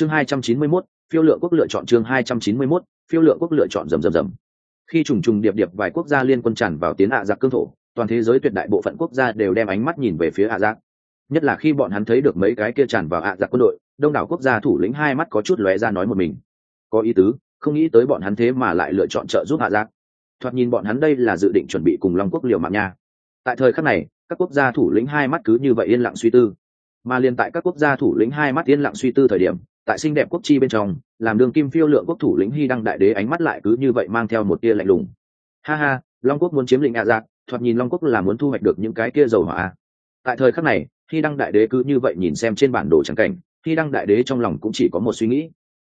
chương hai trăm chín mươi 291, phiêu lượng quốc lựa chọn chương hai trăm chín mươi 291, phiêu lượng quốc lựa chọn rầm rầm rầm. Khi trùng trùng điệp điệp vài quốc gia liên quân tràn vào tiến hạ giặc cương thổ toàn thế giới tuyệt đại bộ phận quốc gia đều đem ánh mắt nhìn về phía ạ giặc. Nhất là khi bọn hắn thấy được mấy cái kia tràn vào ạ giặc quân đội đông đảo quốc gia thủ lĩnh hai mắt có chút lóe ra nói một mình. Có ý tứ không nghĩ tới bọn hắn thế mà lại lựa chọn trợ giúp hạ giặc. Thoạt nhìn bọn hắn đây là dự định chuẩn bị cùng long quốc liều mạng nha. Tại thời khắc này các quốc gia thủ lĩnh hai mắt cứ như vậy yên lặng suy tư. Mà liên tại các quốc gia thủ lĩnh hai mắt yên lặng suy tư thời điểm tại xinh đẹp quốc chi bên trong, làm đường kim phiêu lượng quốc thủ lĩnh hy đăng đại đế ánh mắt lại cứ như vậy mang theo một tia lạnh lùng. Ha ha, long quốc muốn chiếm lĩnh ạ giặc thoạt nhìn long quốc là muốn thu hoạch được những cái kia dầu hỏa. Tại thời khắc này, hy đăng đại đế cứ như vậy nhìn xem trên bản đồ trắng cảnh, hy đăng đại đế trong lòng cũng chỉ có một suy nghĩ.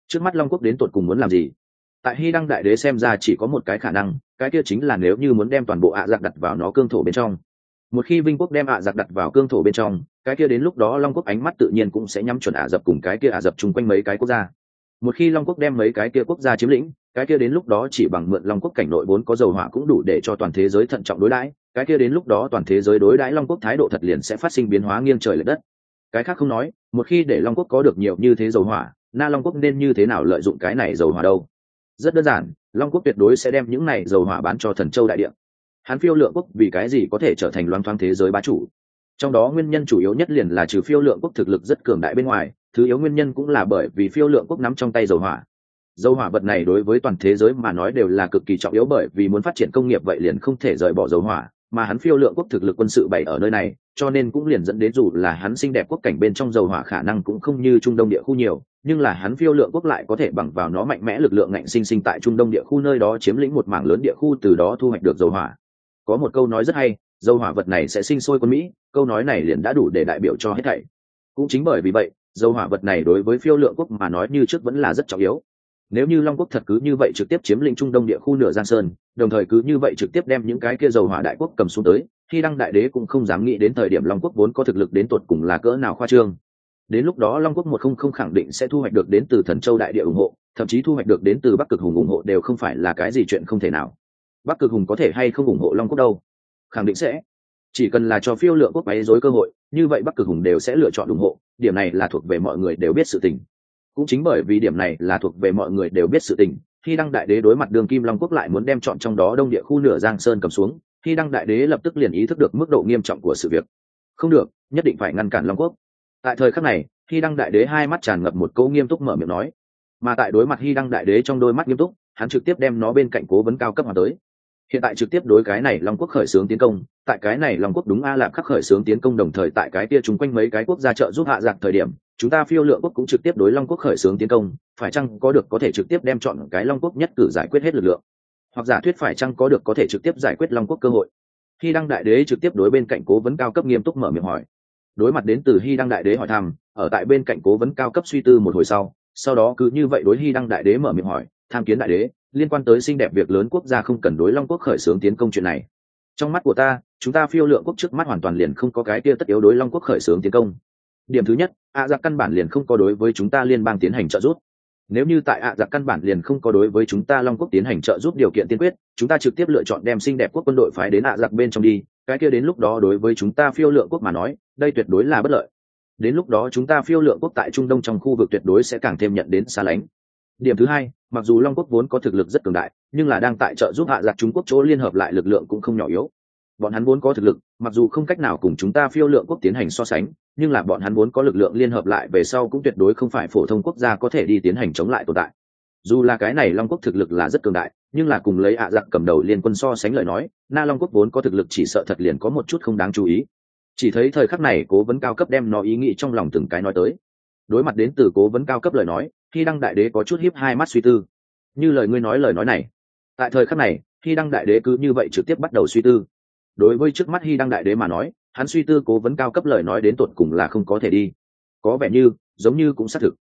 Trước mắt long quốc đến tột cùng muốn làm gì? Tại hy đăng đại đế xem ra chỉ có một cái khả năng, cái kia chính là nếu như muốn đem toàn bộ ạ giặc đặt vào nó cương thổ bên trong. Một khi vinh quốc đem ạ giặc đặt vào cương thổ bên trong cái kia đến lúc đó long quốc ánh mắt tự nhiên cũng sẽ nhắm chuẩn ả dập cùng cái kia ả dập chung quanh mấy cái quốc gia. Một khi long quốc đem mấy cái kia quốc gia chiếm lĩnh, cái kia đến lúc đó chỉ bằng mượn long quốc cảnh nội vốn có dầu hỏa cũng đủ để cho toàn thế giới thận trọng đối đãi, cái kia đến lúc đó toàn thế giới đối đãi long quốc thái độ thật liền sẽ phát sinh biến hóa nghiêng trời l ệ đất. Cái khác không nói, một khi để long quốc có được nhiều như thế dầu hỏa, na long quốc nên như thế nào lợi dụng cái này dầu hỏa đâu? Rất đơn giản, long quốc tuyệt đối sẽ đem những này dầu hỏa bán cho thần châu đại địa. Hắn phiêu lượng quốc vì cái gì có thể trở thành loang thoáng thế giới bá chủ? Trong đó nguyên nhân chủ yếu nhất liền là trừ phiêu lượng quốc thực lực rất cường đại bên ngoài, thứ yếu nguyên nhân cũng là bởi vì phiêu lượng quốc nắm trong tay dầu hỏa. Dầu hỏa vật này đối với toàn thế giới mà nói đều là cực kỳ trọng yếu bởi vì muốn phát triển công nghiệp vậy liền không thể rời bỏ dầu hỏa, mà hắn phiêu lượng quốc thực lực quân sự bày ở nơi này, cho nên cũng liền dẫn đến dù là hắn xinh đẹp quốc cảnh bên trong dầu hỏa khả năng cũng không như trung đông địa khu nhiều, nhưng là hắn phiêu lượng quốc lại có thể bằng vào nó mạnh mẽ lực lượng ngạnh sinh sinh tại trung đông địa khu nơi đó chiếm lĩnh một mảng lớn địa khu từ đó thu hoạch được dầu hỏa. Có một câu nói rất hay dầu hỏa vật này sẽ sinh sôi quân mỹ, câu nói này liền đã đủ để đại biểu cho hết thảy. Cũng chính bởi vì vậy dầu hỏa vật này đối với phiêu lượng quốc mà nói như trước vẫn là rất trọng yếu. Nếu như long quốc thật cứ như vậy trực tiếp chiếm lĩnh trung đông địa khu nửa giang sơn, đồng thời cứ như vậy trực tiếp đem những cái kia dầu hỏa đại quốc cầm xuống tới, khi đăng đại đế cũng không dám nghĩ đến thời điểm long quốc vốn có thực lực đến tột cùng là cỡ nào khoa trương. Đến lúc đó long quốc một không không khẳng định sẽ thu hoạch được đến từ thần châu đại địa ủng hộ, thậm chí thu hoạch được đến từ bắc cực hùng ủng hộ đều không phải là cái gì chuyện không thể nào. Bắc cực hùng có thể hay không ủng hộ long quốc đâu? Khẳng định sẽ. Chỉ cần là cho phiêu lượng quốc quấy dối cơ hội, như vậy bắc cực hùng đều sẽ lựa chọn ủng hộ. Điểm này là thuộc về mọi người đều biết sự tình. Cũng chính bởi vì điểm này là thuộc về mọi người đều biết sự tình khi đăng đại đế đối mặt đường kim long quốc lại muốn đem chọn trong đó đông địa khu nửa giang sơn cầm xuống khi đăng đại đế lập tức liền ý thức được mức độ nghiêm trọng của sự việc. Không được, nhất định phải ngăn cản long quốc. Tại thời khắc này khi đăng đại đế hai mắt tràn ngập một câu nghiêm túc mở miệng nói. Mà tại đối mặt hy đăng đại đế trong đôi mắt nghiêm túc, hắn trực tiếp đem nó bên cạnh cố vấn cao cấp mà tới hiện tại trực tiếp đối cái này long quốc khởi xướng tiến công, tại cái này long quốc đúng a lạp khắc khởi xướng tiến công đồng thời tại cái kia chung quanh mấy cái quốc gia trợ giúp hạ giặc thời điểm, chúng ta phiêu lượng quốc cũng trực tiếp đối long quốc khởi xướng tiến công, phải chăng có được có thể trực tiếp đem chọn cái long quốc nhất cử giải quyết hết lực lượng? Hoặc giả thuyết phải chăng có được có thể trực tiếp giải quyết long quốc cơ hội? Khi đăng đại đế trực tiếp đối bên cạnh cố vấn cao cấp nghiêm túc mở miệng hỏi. Đối mặt đến từ hy đăng đại đế hỏi thăm, ở tại bên cạnh cố vấn cao cấp suy tư một hồi sau sau đó cứ như vậy đối hy đăng đại đế mở miệng hỏi, tham kiến đại đế liên quan tới xinh đẹp việc lớn quốc gia không cần đối long quốc khởi xướng tiến công chuyện này. Trong mắt của ta, chúng ta phiêu lượng quốc trước mắt hoàn toàn liền không có cái kia tất yếu đối long quốc khởi xướng tiến công. Điểm thứ nhất ạ giặc căn bản liền không có đối với chúng ta liên bang tiến hành trợ giúp. Nếu như tại ạ giặc căn bản liền không có đối với chúng ta long quốc tiến hành trợ giúp điều kiện tiên quyết, chúng ta trực tiếp lựa chọn đem xinh đẹp quốc quân đội phái đến ạ giặc bên trong đi, cái kia đến lúc đó đối với chúng ta phiêu lượng quốc mà nói, đây tuyệt đối là bất lợi. Đến lúc đó chúng ta phiêu lượng quốc tại trung đông trong khu vực tuyệt đối sẽ càng thêm nhận đến xa lánh điểm thứ hai, mặc dù long quốc vốn có thực lực rất cường đại, nhưng là đang tại trợ giúp hạ giặc trung quốc chỗ liên hợp lại lực lượng cũng không nhỏ yếu. Bọn hắn vốn có thực lực, mặc dù không cách nào cùng chúng ta phiêu lượng quốc tiến hành so sánh, nhưng là bọn hắn vốn có lực lượng liên hợp lại về sau cũng tuyệt đối không phải phổ thông quốc gia có thể đi tiến hành chống lại tồn tại. Dù là cái này long quốc thực lực là rất cường đại, nhưng là cùng lấy ạ giặc cầm đầu liên quân so sánh lời nói, na long quốc vốn có thực lực chỉ sợ thật liền có một chút không đáng chú ý. Chỉ thấy thời khắc này cố vấn cao cấp đem nó ý nghĩ trong lòng từng cái nói tới. Đối mặt đến từ cố vấn cao cấp lời nói khi đăng đại đế có chút hiếp hai mắt suy tư. Như lời ngươi nói lời nói này. Tại thời khắc này, khi đăng đại đế cứ như vậy trực tiếp bắt đầu suy tư. Đối với trước mắt hy đăng đại đế mà nói, hắn suy tư cố vấn cao cấp lời nói đến tột cùng là không có thể đi. Có vẻ như, giống như cũng xác thực.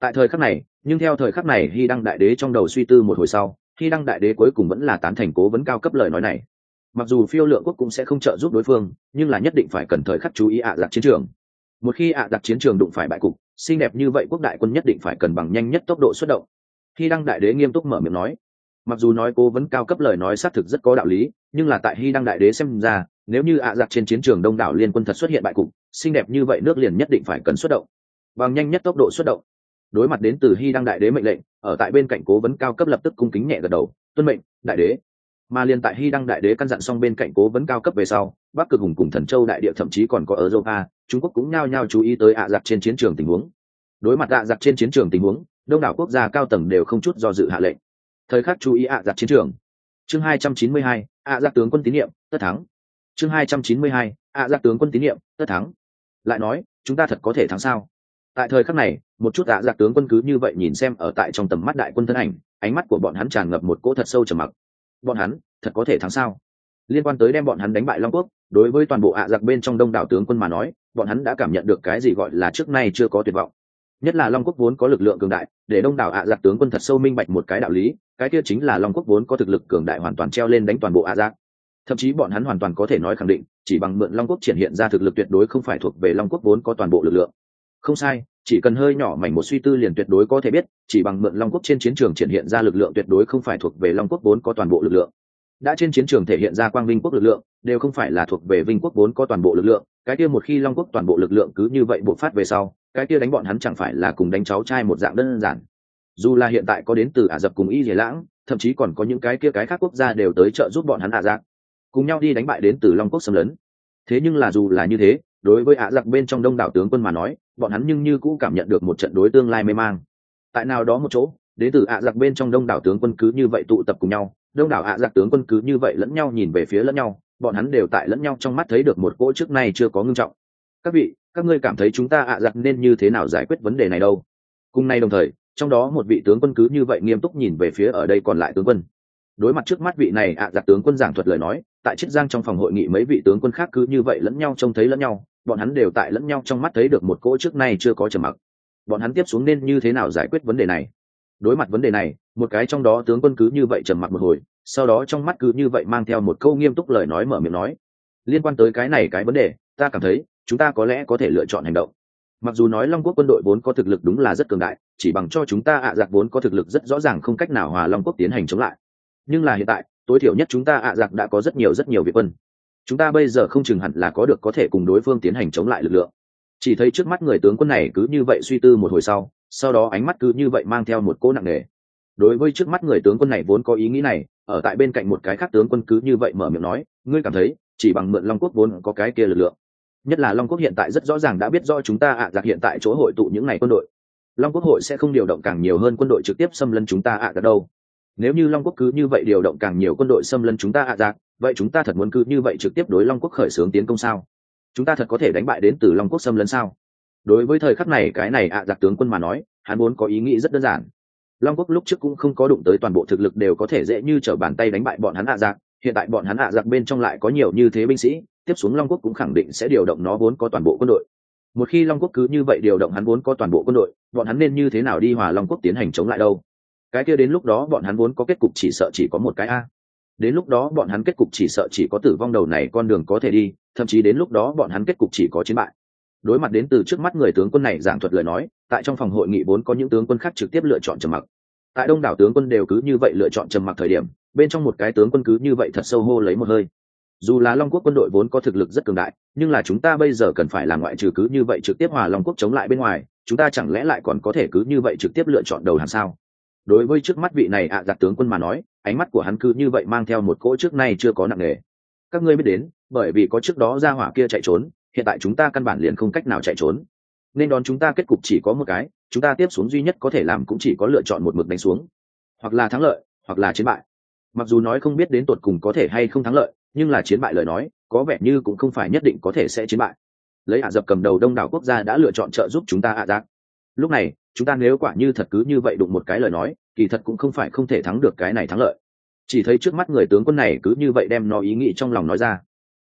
Tại thời khắc này, nhưng theo thời khắc này hy đăng đại đế trong đầu suy tư một hồi sau hy đăng đại đế cuối cùng vẫn là tán thành cố vấn cao cấp lời nói này. Mặc dù phiêu lượng quốc cũng sẽ không trợ giúp đối phương, nhưng là nhất định phải cần thời khắc chú ý ạ à chiến trường. Một khi ạ à chiến trường đụng phải bại cục xinh đẹp như vậy quốc đại quân nhất định phải cần bằng nhanh nhất tốc độ xuất động. Khi đăng đại đế nghiêm túc mở miệng nói, mặc dù nói cô vẫn cao cấp lời nói xác thực rất có đạo lý, nhưng là tại hy đăng đại đế xem ra, nếu như ạ giặc trên chiến trường đông đảo liên quân thật xuất hiện bại cục, xinh đẹp như vậy nước liền nhất định phải cần xuất động. Bằng nhanh nhất tốc độ xuất động. Đối mặt đến từ hy đăng đại đế mệnh lệnh, ở tại bên cạnh cố vấn cao cấp lập tức cung kính nhẹ gật đầu, tuân mệnh, đại đế. Mà liền tại hy đăng đại đế căn dặn xong bên cạnh cố vấn cao cấp về sau, bắc cực hùng cùng thần châu đại địa thậm chí còn có ở europa trung quốc cũng nhao nhao chú ý tới ạ giặc trên chiến trường tình huống. Đối mặt ạ giặc trên chiến trường tình huống đông đảo quốc gia cao tầng đều không chút do dự hạ lệnh. Thời khắc chú ý ạ giặc chiến trường. Chương 292, ạ giặc tướng quân tín nhiệm tất thắng. Chương 292, ạ giặc tướng quân tín nhiệm tất thắng. Lại nói chúng ta thật có thể thắng sao? Tại thời khắc này một chút ạ giặc tướng quân cứ như vậy nhìn xem ở tại trong tầm mắt đại quân thân ảnh ánh mắt của bọn hắn tràn ngập một cỗ thật sâu trầm mặc. Bọn hắn thật có thể thắng sao? Liên quan tới đem bọn hắn đánh bại long quốc đối với toàn bộ ạ giặc bên trong đông đảo tướng quân mà nói bọn hắn đã cảm nhận được cái gì gọi là trước nay chưa có tuyệt vọng. Nhất là long quốc vốn có lực lượng cường đại, để đông đảo ạ giặc tướng quân thật sâu minh bạch một cái đạo lý, cái kia chính là long quốc vốn có thực lực cường đại hoàn toàn treo lên đánh toàn bộ ạ giặc. Thậm chí bọn hắn hoàn toàn có thể nói khẳng định, chỉ bằng mượn long quốc triển hiện ra thực lực tuyệt đối không phải thuộc về long quốc vốn có toàn bộ lực lượng. Không sai, chỉ cần hơi nhỏ mảnh một suy tư liền tuyệt đối có thể biết, chỉ bằng mượn long quốc trên chiến trường triển hiện ra lực lượng tuyệt đối không phải thuộc về long quốc vốn có toàn bộ lực lượng đã trên chiến trường thể hiện ra quang vinh quốc lực lượng, đều không phải là thuộc về vinh quốc vốn có toàn bộ lực lượng, cái kia một khi long quốc toàn bộ lực lượng cứ như vậy bộc phát về sau, cái kia đánh bọn hắn chẳng phải là cùng đánh cháu trai một dạng đơn giản. Dù là hiện tại có đến từ ả rập cùng y dề lãng, thậm chí còn có những cái kia cái khác quốc gia đều tới trợ giúp bọn hắn ả rạc cùng nhau đi đánh bại đến từ long quốc xâm lấn. Thế nhưng là dù là như thế, đối với ả rạc bên trong đông đảo tướng quân mà nói, bọn hắn nhưng như cũ cảm nhận được một trận đối tương lai mê mang. Tại nào đó một chỗ, đến từ ả giặc bên trong đông đảo tướng quân cứ như vậy tụ tập cùng nhau đông đảo ả giặc tướng quân cứ như vậy lẫn nhau nhìn về phía lẫn nhau, bọn hắn đều tại lẫn nhau trong mắt thấy được một cỗ trước nay chưa có ngưng trọng. Các vị, các ngươi cảm thấy chúng ta ạ giặc nên như thế nào giải quyết vấn đề này đâu? Cùng nay đồng thời, trong đó một vị tướng quân cứ như vậy nghiêm túc nhìn về phía ở đây còn lại tướng quân. Đối mặt trước mắt vị này ạ giặc tướng quân giảng thuật lời nói, tại chiết giang trong phòng hội nghị mấy vị tướng quân khác cứ như vậy lẫn nhau trông thấy lẫn nhau, bọn hắn đều tại lẫn nhau trong mắt thấy được một cỗ trước nay chưa có trầm mặc. Bọn hắn tiếp xuống nên như thế nào giải quyết vấn đề này? Đối mặt vấn đề này, một cái trong đó tướng quân cứ như vậy trầm mặc một hồi, sau đó trong mắt cứ như vậy mang theo một câu nghiêm túc lời nói mở miệng nói, liên quan tới cái này cái vấn đề, ta cảm thấy, chúng ta có lẽ có thể lựa chọn hành động. Mặc dù nói long quốc quân đội vốn có thực lực đúng là rất cường đại, chỉ bằng cho chúng ta ạ à giặc vốn có thực lực rất rõ ràng không cách nào hòa long quốc tiến hành chống lại. Nhưng là hiện tại, tối thiểu nhất chúng ta ạ à giặc đã có rất nhiều rất nhiều việc quân. Chúng ta bây giờ không chừng hẳn là có được có thể cùng đối phương tiến hành chống lại lực lượng. Chỉ thấy trước mắt người tướng quân này cứ như vậy suy tư một hồi sau sau đó ánh mắt cứ như vậy mang theo một cỗ nặng nề. Đối với trước mắt người tướng quân này vốn có ý nghĩ này, ở tại bên cạnh một cái khác tướng quân cứ như vậy mở miệng nói, ngươi cảm thấy, chỉ bằng mượn long quốc vốn có cái kia lực lượng. Nhất là long quốc hiện tại rất rõ ràng đã biết do chúng ta ạ à giặc hiện tại chỗ hội tụ những ngày quân đội. Long quốc hội sẽ không điều động càng nhiều hơn quân đội trực tiếp xâm lấn chúng ta ạ à giặc đâu. Nếu như long quốc cứ như vậy điều động càng nhiều quân đội xâm lấn chúng ta ạ à giặc vậy chúng ta thật muốn cứ như vậy trực tiếp đối long quốc khởi xướng tiến công sao? Chúng ta thật có thể đánh bại đến từ long quốc xâm lấn sao? Đối với thời khắc này, cái này ạ, giặc tướng quân mà nói, hắn muốn có ý nghĩ rất đơn giản. Long quốc lúc trước cũng không có đụng tới toàn bộ thực lực đều có thể dễ như t r ở bàn tay đánh bại bọn hắn ạ, giặc. Hiện tại bọn hắn ạ, giặc bên trong lại có nhiều như thế binh sĩ, tiếp xuống long quốc cũng khẳng định sẽ điều động nó vốn có toàn bộ quân đội. Một khi long quốc cứ như vậy điều động hắn vốn có toàn bộ quân đội, bọn hắn nên như thế nào đi hòa long quốc tiến hành chống lại đâu? Cái kia đến lúc đó bọn hắn vốn có kết cục chỉ sợ chỉ có một cái a. Đến lúc đó bọn hắn kết cục chỉ sợ chỉ có tử vong đầu này con đường có thể đi, thậm chí đến lúc đó bọn hắn kết cục chỉ có chiến bại đối mặt đến từ trước mắt người tướng quân này giảng thuật lời nói, tại trong phòng hội nghị vốn có những tướng quân khác trực tiếp lựa chọn trầm mặc. Tại đông đảo tướng quân đều cứ như vậy lựa chọn trầm mặc thời điểm, bên trong một cái tướng quân cứ như vậy thật sâu hô lấy một hơi. Dù là long quốc quân đội vốn có thực lực rất cường đại, nhưng là chúng ta bây giờ cần phải làm ngoại trừ cứ như vậy trực tiếp hòa long quốc chống lại bên ngoài, chúng ta chẳng lẽ lại còn có thể cứ như vậy trực tiếp lựa chọn đầu hàng sao? Đối với trước mắt vị này ạ à giặc tướng quân mà nói, ánh mắt của hắn cứ như vậy mang theo một cỗ trước nay chưa có nặng nề. Các ngươi biết đến, bởi vì có trước đó ra hỏa kia chạy trốn hiện tại chúng ta căn bản liền không cách nào chạy trốn. Nên đón chúng ta kết cục chỉ có một cái, chúng ta tiếp xuống duy nhất có thể làm cũng chỉ có lựa chọn một mực đánh xuống. Hoặc là thắng lợi, hoặc là chiến bại. Mặc dù nói không biết đến tột cùng có thể hay không thắng lợi, nhưng là chiến bại lời nói, có vẻ như cũng không phải nhất định có thể sẽ chiến bại. Lấy ả dập cầm đầu đông đảo quốc gia đã lựa chọn trợ giúp chúng ta ạ giác lúc này, chúng ta nếu quả như thật cứ như vậy đụng một cái lời nói, kỳ thật cũng không phải không thể thắng được cái này thắng lợi. Chỉ thấy trước mắt người tướng quân này cứ như vậy đem nó ý nghĩ trong lòng nói ra.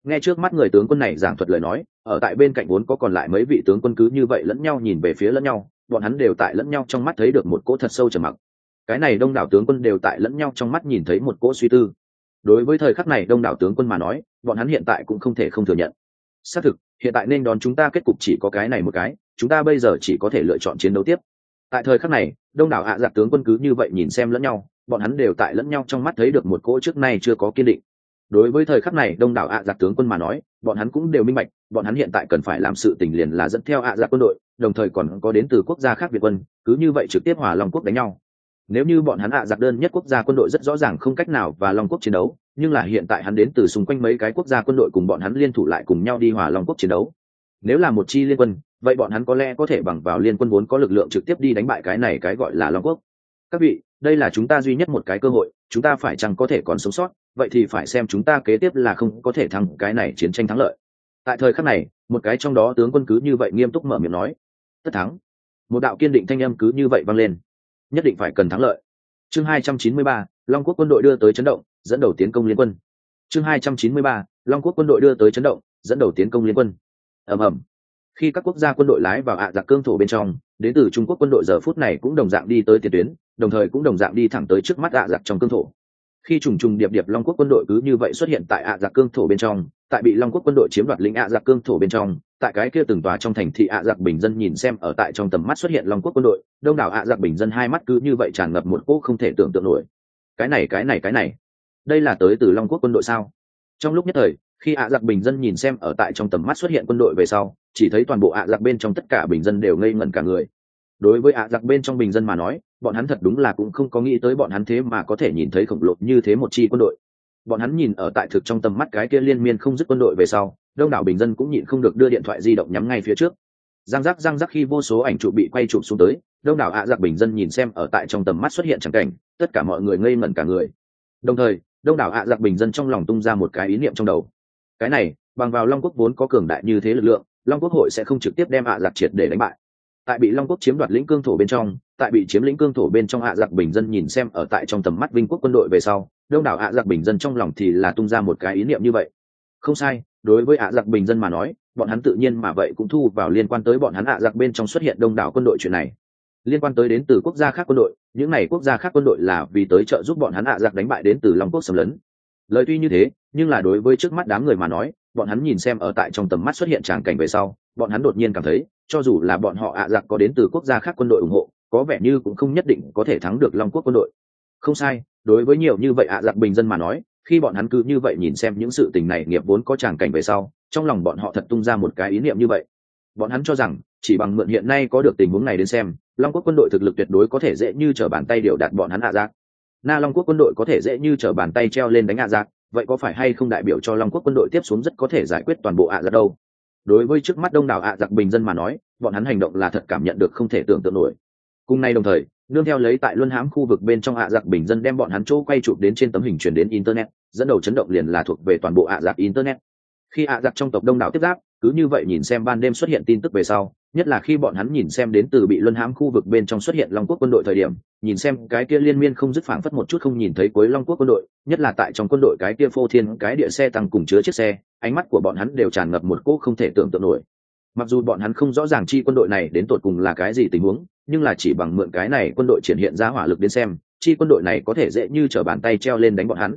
Nghe trước mắt người tướng quân này giảng thuật lời nói ở tại bên cạnh vốn có còn lại mấy vị tướng quân cứ như vậy lẫn nhau nhìn về phía lẫn nhau, bọn hắn đều tại lẫn nhau trong mắt thấy được một cỗ thật sâu trầm mặc. Cái này đông đảo tướng quân đều tại lẫn nhau trong mắt nhìn thấy một cỗ suy tư. Đối với thời khắc này đông đảo tướng quân mà nói, bọn hắn hiện tại cũng không thể không thừa nhận. Xác thực, hiện tại nên đón chúng ta kết cục chỉ có cái này một cái, chúng ta bây giờ chỉ có thể lựa chọn chiến đấu tiếp. Tại thời khắc này, đông đảo hạ giặc tướng quân cứ như vậy nhìn xem lẫn nhau, bọn hắn đều tại lẫn nhau trong mắt thấy được một cỗ trước nay chưa có kiên định đối với thời khắc này, đông đảo ạ giặc tướng quân mà nói, bọn hắn cũng đều minh bạch, bọn hắn hiện tại cần phải làm sự tình liền là dẫn theo ạ giặc quân đội, đồng thời còn có đến từ quốc gia khác việt quân, cứ như vậy trực tiếp hòa long quốc đánh nhau. Nếu như bọn hắn ạ giặc đơn nhất quốc gia quân đội rất rõ ràng không cách nào và long quốc chiến đấu, nhưng là hiện tại hắn đến từ xung quanh mấy cái quốc gia quân đội cùng bọn hắn liên thủ lại cùng nhau đi hòa long quốc chiến đấu. Nếu là một chi liên quân, vậy bọn hắn có lẽ có thể bằng vào liên quân vốn có lực lượng trực tiếp đi đánh bại cái này cái gọi là long quốc các vị đây là chúng ta duy nhất một cái cơ hội chúng ta phải chăng có thể còn sống sót? Vậy thì phải xem chúng ta kế tiếp là không có thể thắng cái này chiến tranh thắng lợi. Tại thời khắc này một cái trong đó tướng quân cứ như vậy nghiêm túc mở miệng nói tất thắng. Một đạo kiên định thanh âm cứ như vậy vang lên. Nhất định phải cần thắng lợi. Chương 293, long quốc quân đội đưa tới chấn động dẫn đầu tiến công liên quân. Chương 293, long quốc quân đội đưa tới chấn động dẫn đầu tiến công liên quân. Ầm ầm. Khi các quốc gia quân đội lái vào ạ à giặc cương thổ bên trong đến từ trung quốc quân đội giờ phút này cũng đồng dạng đi tới tiền tuyến đồng thời cũng đồng dạng đi thẳng tới trước mắt ạ à giặc trong cương thổ. Khi trùng trùng điệp điệp long quốc quân đội cứ như vậy xuất hiện tại ạ à giặc cương thổ bên trong, tại bị long quốc quân đội chiếm đoạt lĩnh ạ giặc cương thổ bên trong, tại cái kia từng tòa trong thành thị ạ giặc bình dân nhìn xem ở tại trong tầm mắt xuất hiện long quốc quân đội, đông đảo ạ giặc bình dân hai mắt cứ như vậy tràn ngập một cỗ không thể tưởng tượng nổi. Cái này cái này cái này, đây là tới từ long quốc quân đội sao? Trong lúc nhất thời, khi ạ giặc bình dân nhìn xem ở tại trong tầm mắt xuất hiện quân đội về sau, chỉ thấy toàn bộ ạ giặc bên trong tất cả bình dân đều ngây ngẩn cả người. Đối với ạ giặc bên trong bình dân mà nói bọn hắn thật đúng là cũng không có nghĩ tới bọn hắn thế mà có thể nhìn thấy khổng lồ như thế một chi quân đội. Bọn hắn nhìn ở tại thực trong tầm mắt cái kia liên miên không dứt quân đội về sau, đông đảo bình dân cũng nhịn không được đưa điện thoại di động nhắm ngay phía trước. Giang giác giang giác khi vô số ảnh trụ bị quay chụp xuống tới, đông đảo ạ giặc bình dân nhìn xem ở tại trong tầm mắt xuất hiện chẳng cảnh, tất cả mọi người ngây ngẩn cả người. Đồng thời, đông đảo ạ giặc bình dân trong lòng tung ra một cái ý niệm trong đầu. Cái này, bằng vào long quốc vốn có cường đại như thế lực lượng, long quốc hội sẽ không trực tiếp đem ạ giặc triệt để đánh bại tại bị long quốc chiếm đoạt lĩnh cương thổ bên trong, tại bị chiếm lĩnh cương thổ bên trong hạ giặc bình dân nhìn xem ở tại trong tầm mắt vinh quốc quân đội về sau, đông đảo hạ giặc bình dân trong lòng thì là tung ra một cái ý niệm như vậy. Không sai, đối với hạ giặc bình dân mà nói, bọn hắn tự nhiên mà vậy cũng thu vào liên quan tới bọn hắn hạ giặc bên trong xuất hiện đông đảo quân đội chuyện này. Liên quan tới đến từ quốc gia khác quân đội, những n à y quốc gia khác quân đội là vì tới trợ giúp bọn hắn hạ giặc đánh bại đến từ long quốc xâm lấn. Lời tuy như thế, nhưng là đối với trước mắt đám người mà nói, bọn hắn nhìn xem ở tại trong tầm mắt xuất hiện tràng cảnh về sau, bọn hắn đột nhiên cảm thấy cho dù là bọn họ ạ giặc có đến từ quốc gia khác quân đội ủng hộ, có vẻ như cũng không nhất định có thể thắng được long quốc quân đội. Không sai, đối với nhiều như vậy ạ giặc bình dân mà nói, khi bọn hắn cứ như vậy nhìn xem những sự tình này nghiệp vốn có tràng cảnh về sau, trong lòng bọn họ thật tung ra một cái ý niệm như vậy. Bọn hắn cho rằng, chỉ bằng mượn hiện nay có được tình huống này đến xem, long quốc quân đội thực lực tuyệt đối có thể dễ như t r ở bàn tay điều đạt bọn hắn ạ giặc. Na long quốc quân đội có thể dễ như t r ở bàn tay treo lên đánh ạ giặc, vậy có phải hay không đại biểu cho long quốc quân đội tiếp xuống rất có thể giải quyết toàn bộ ạ giặc đâu? Đối với trước mắt đông đảo ạ giặc bình dân mà nói, bọn hắn hành động là thật cảm nhận được không thể tưởng tượng nổi. Cùng nay đồng thời, nương theo lấy tại luân hãm khu vực bên trong ạ giặc bình dân đem bọn hắn chỗ quay chụp đến trên tấm hình chuyển đến internet, dẫn đầu chấn động liền là thuộc về toàn bộ ạ giặc internet. Khi ạ giặc trong tộc đông đảo tiếp giáp, cứ như vậy nhìn xem ban đêm xuất hiện tin tức về sau nhất là khi bọn hắn nhìn xem đến từ bị luân hãm khu vực bên trong xuất hiện long quốc quân đội thời điểm, nhìn xem cái kia liên miên không dứt phảng phất một chút không nhìn thấy cuối long quốc quân đội, nhất là tại trong quân đội cái kia phô thiên, cái địa xe tăng cùng chứa chiếc xe, ánh mắt của bọn hắn đều tràn ngập một cỗ không thể tưởng tượng nổi. Mặc dù bọn hắn không rõ ràng chi quân đội này đến tột cùng là cái gì tình huống, nhưng là chỉ bằng mượn cái này quân đội triển hiện ra hỏa lực đến xem, chi quân đội này có thể dễ như t r ở bàn tay treo lên đánh bọn hắn.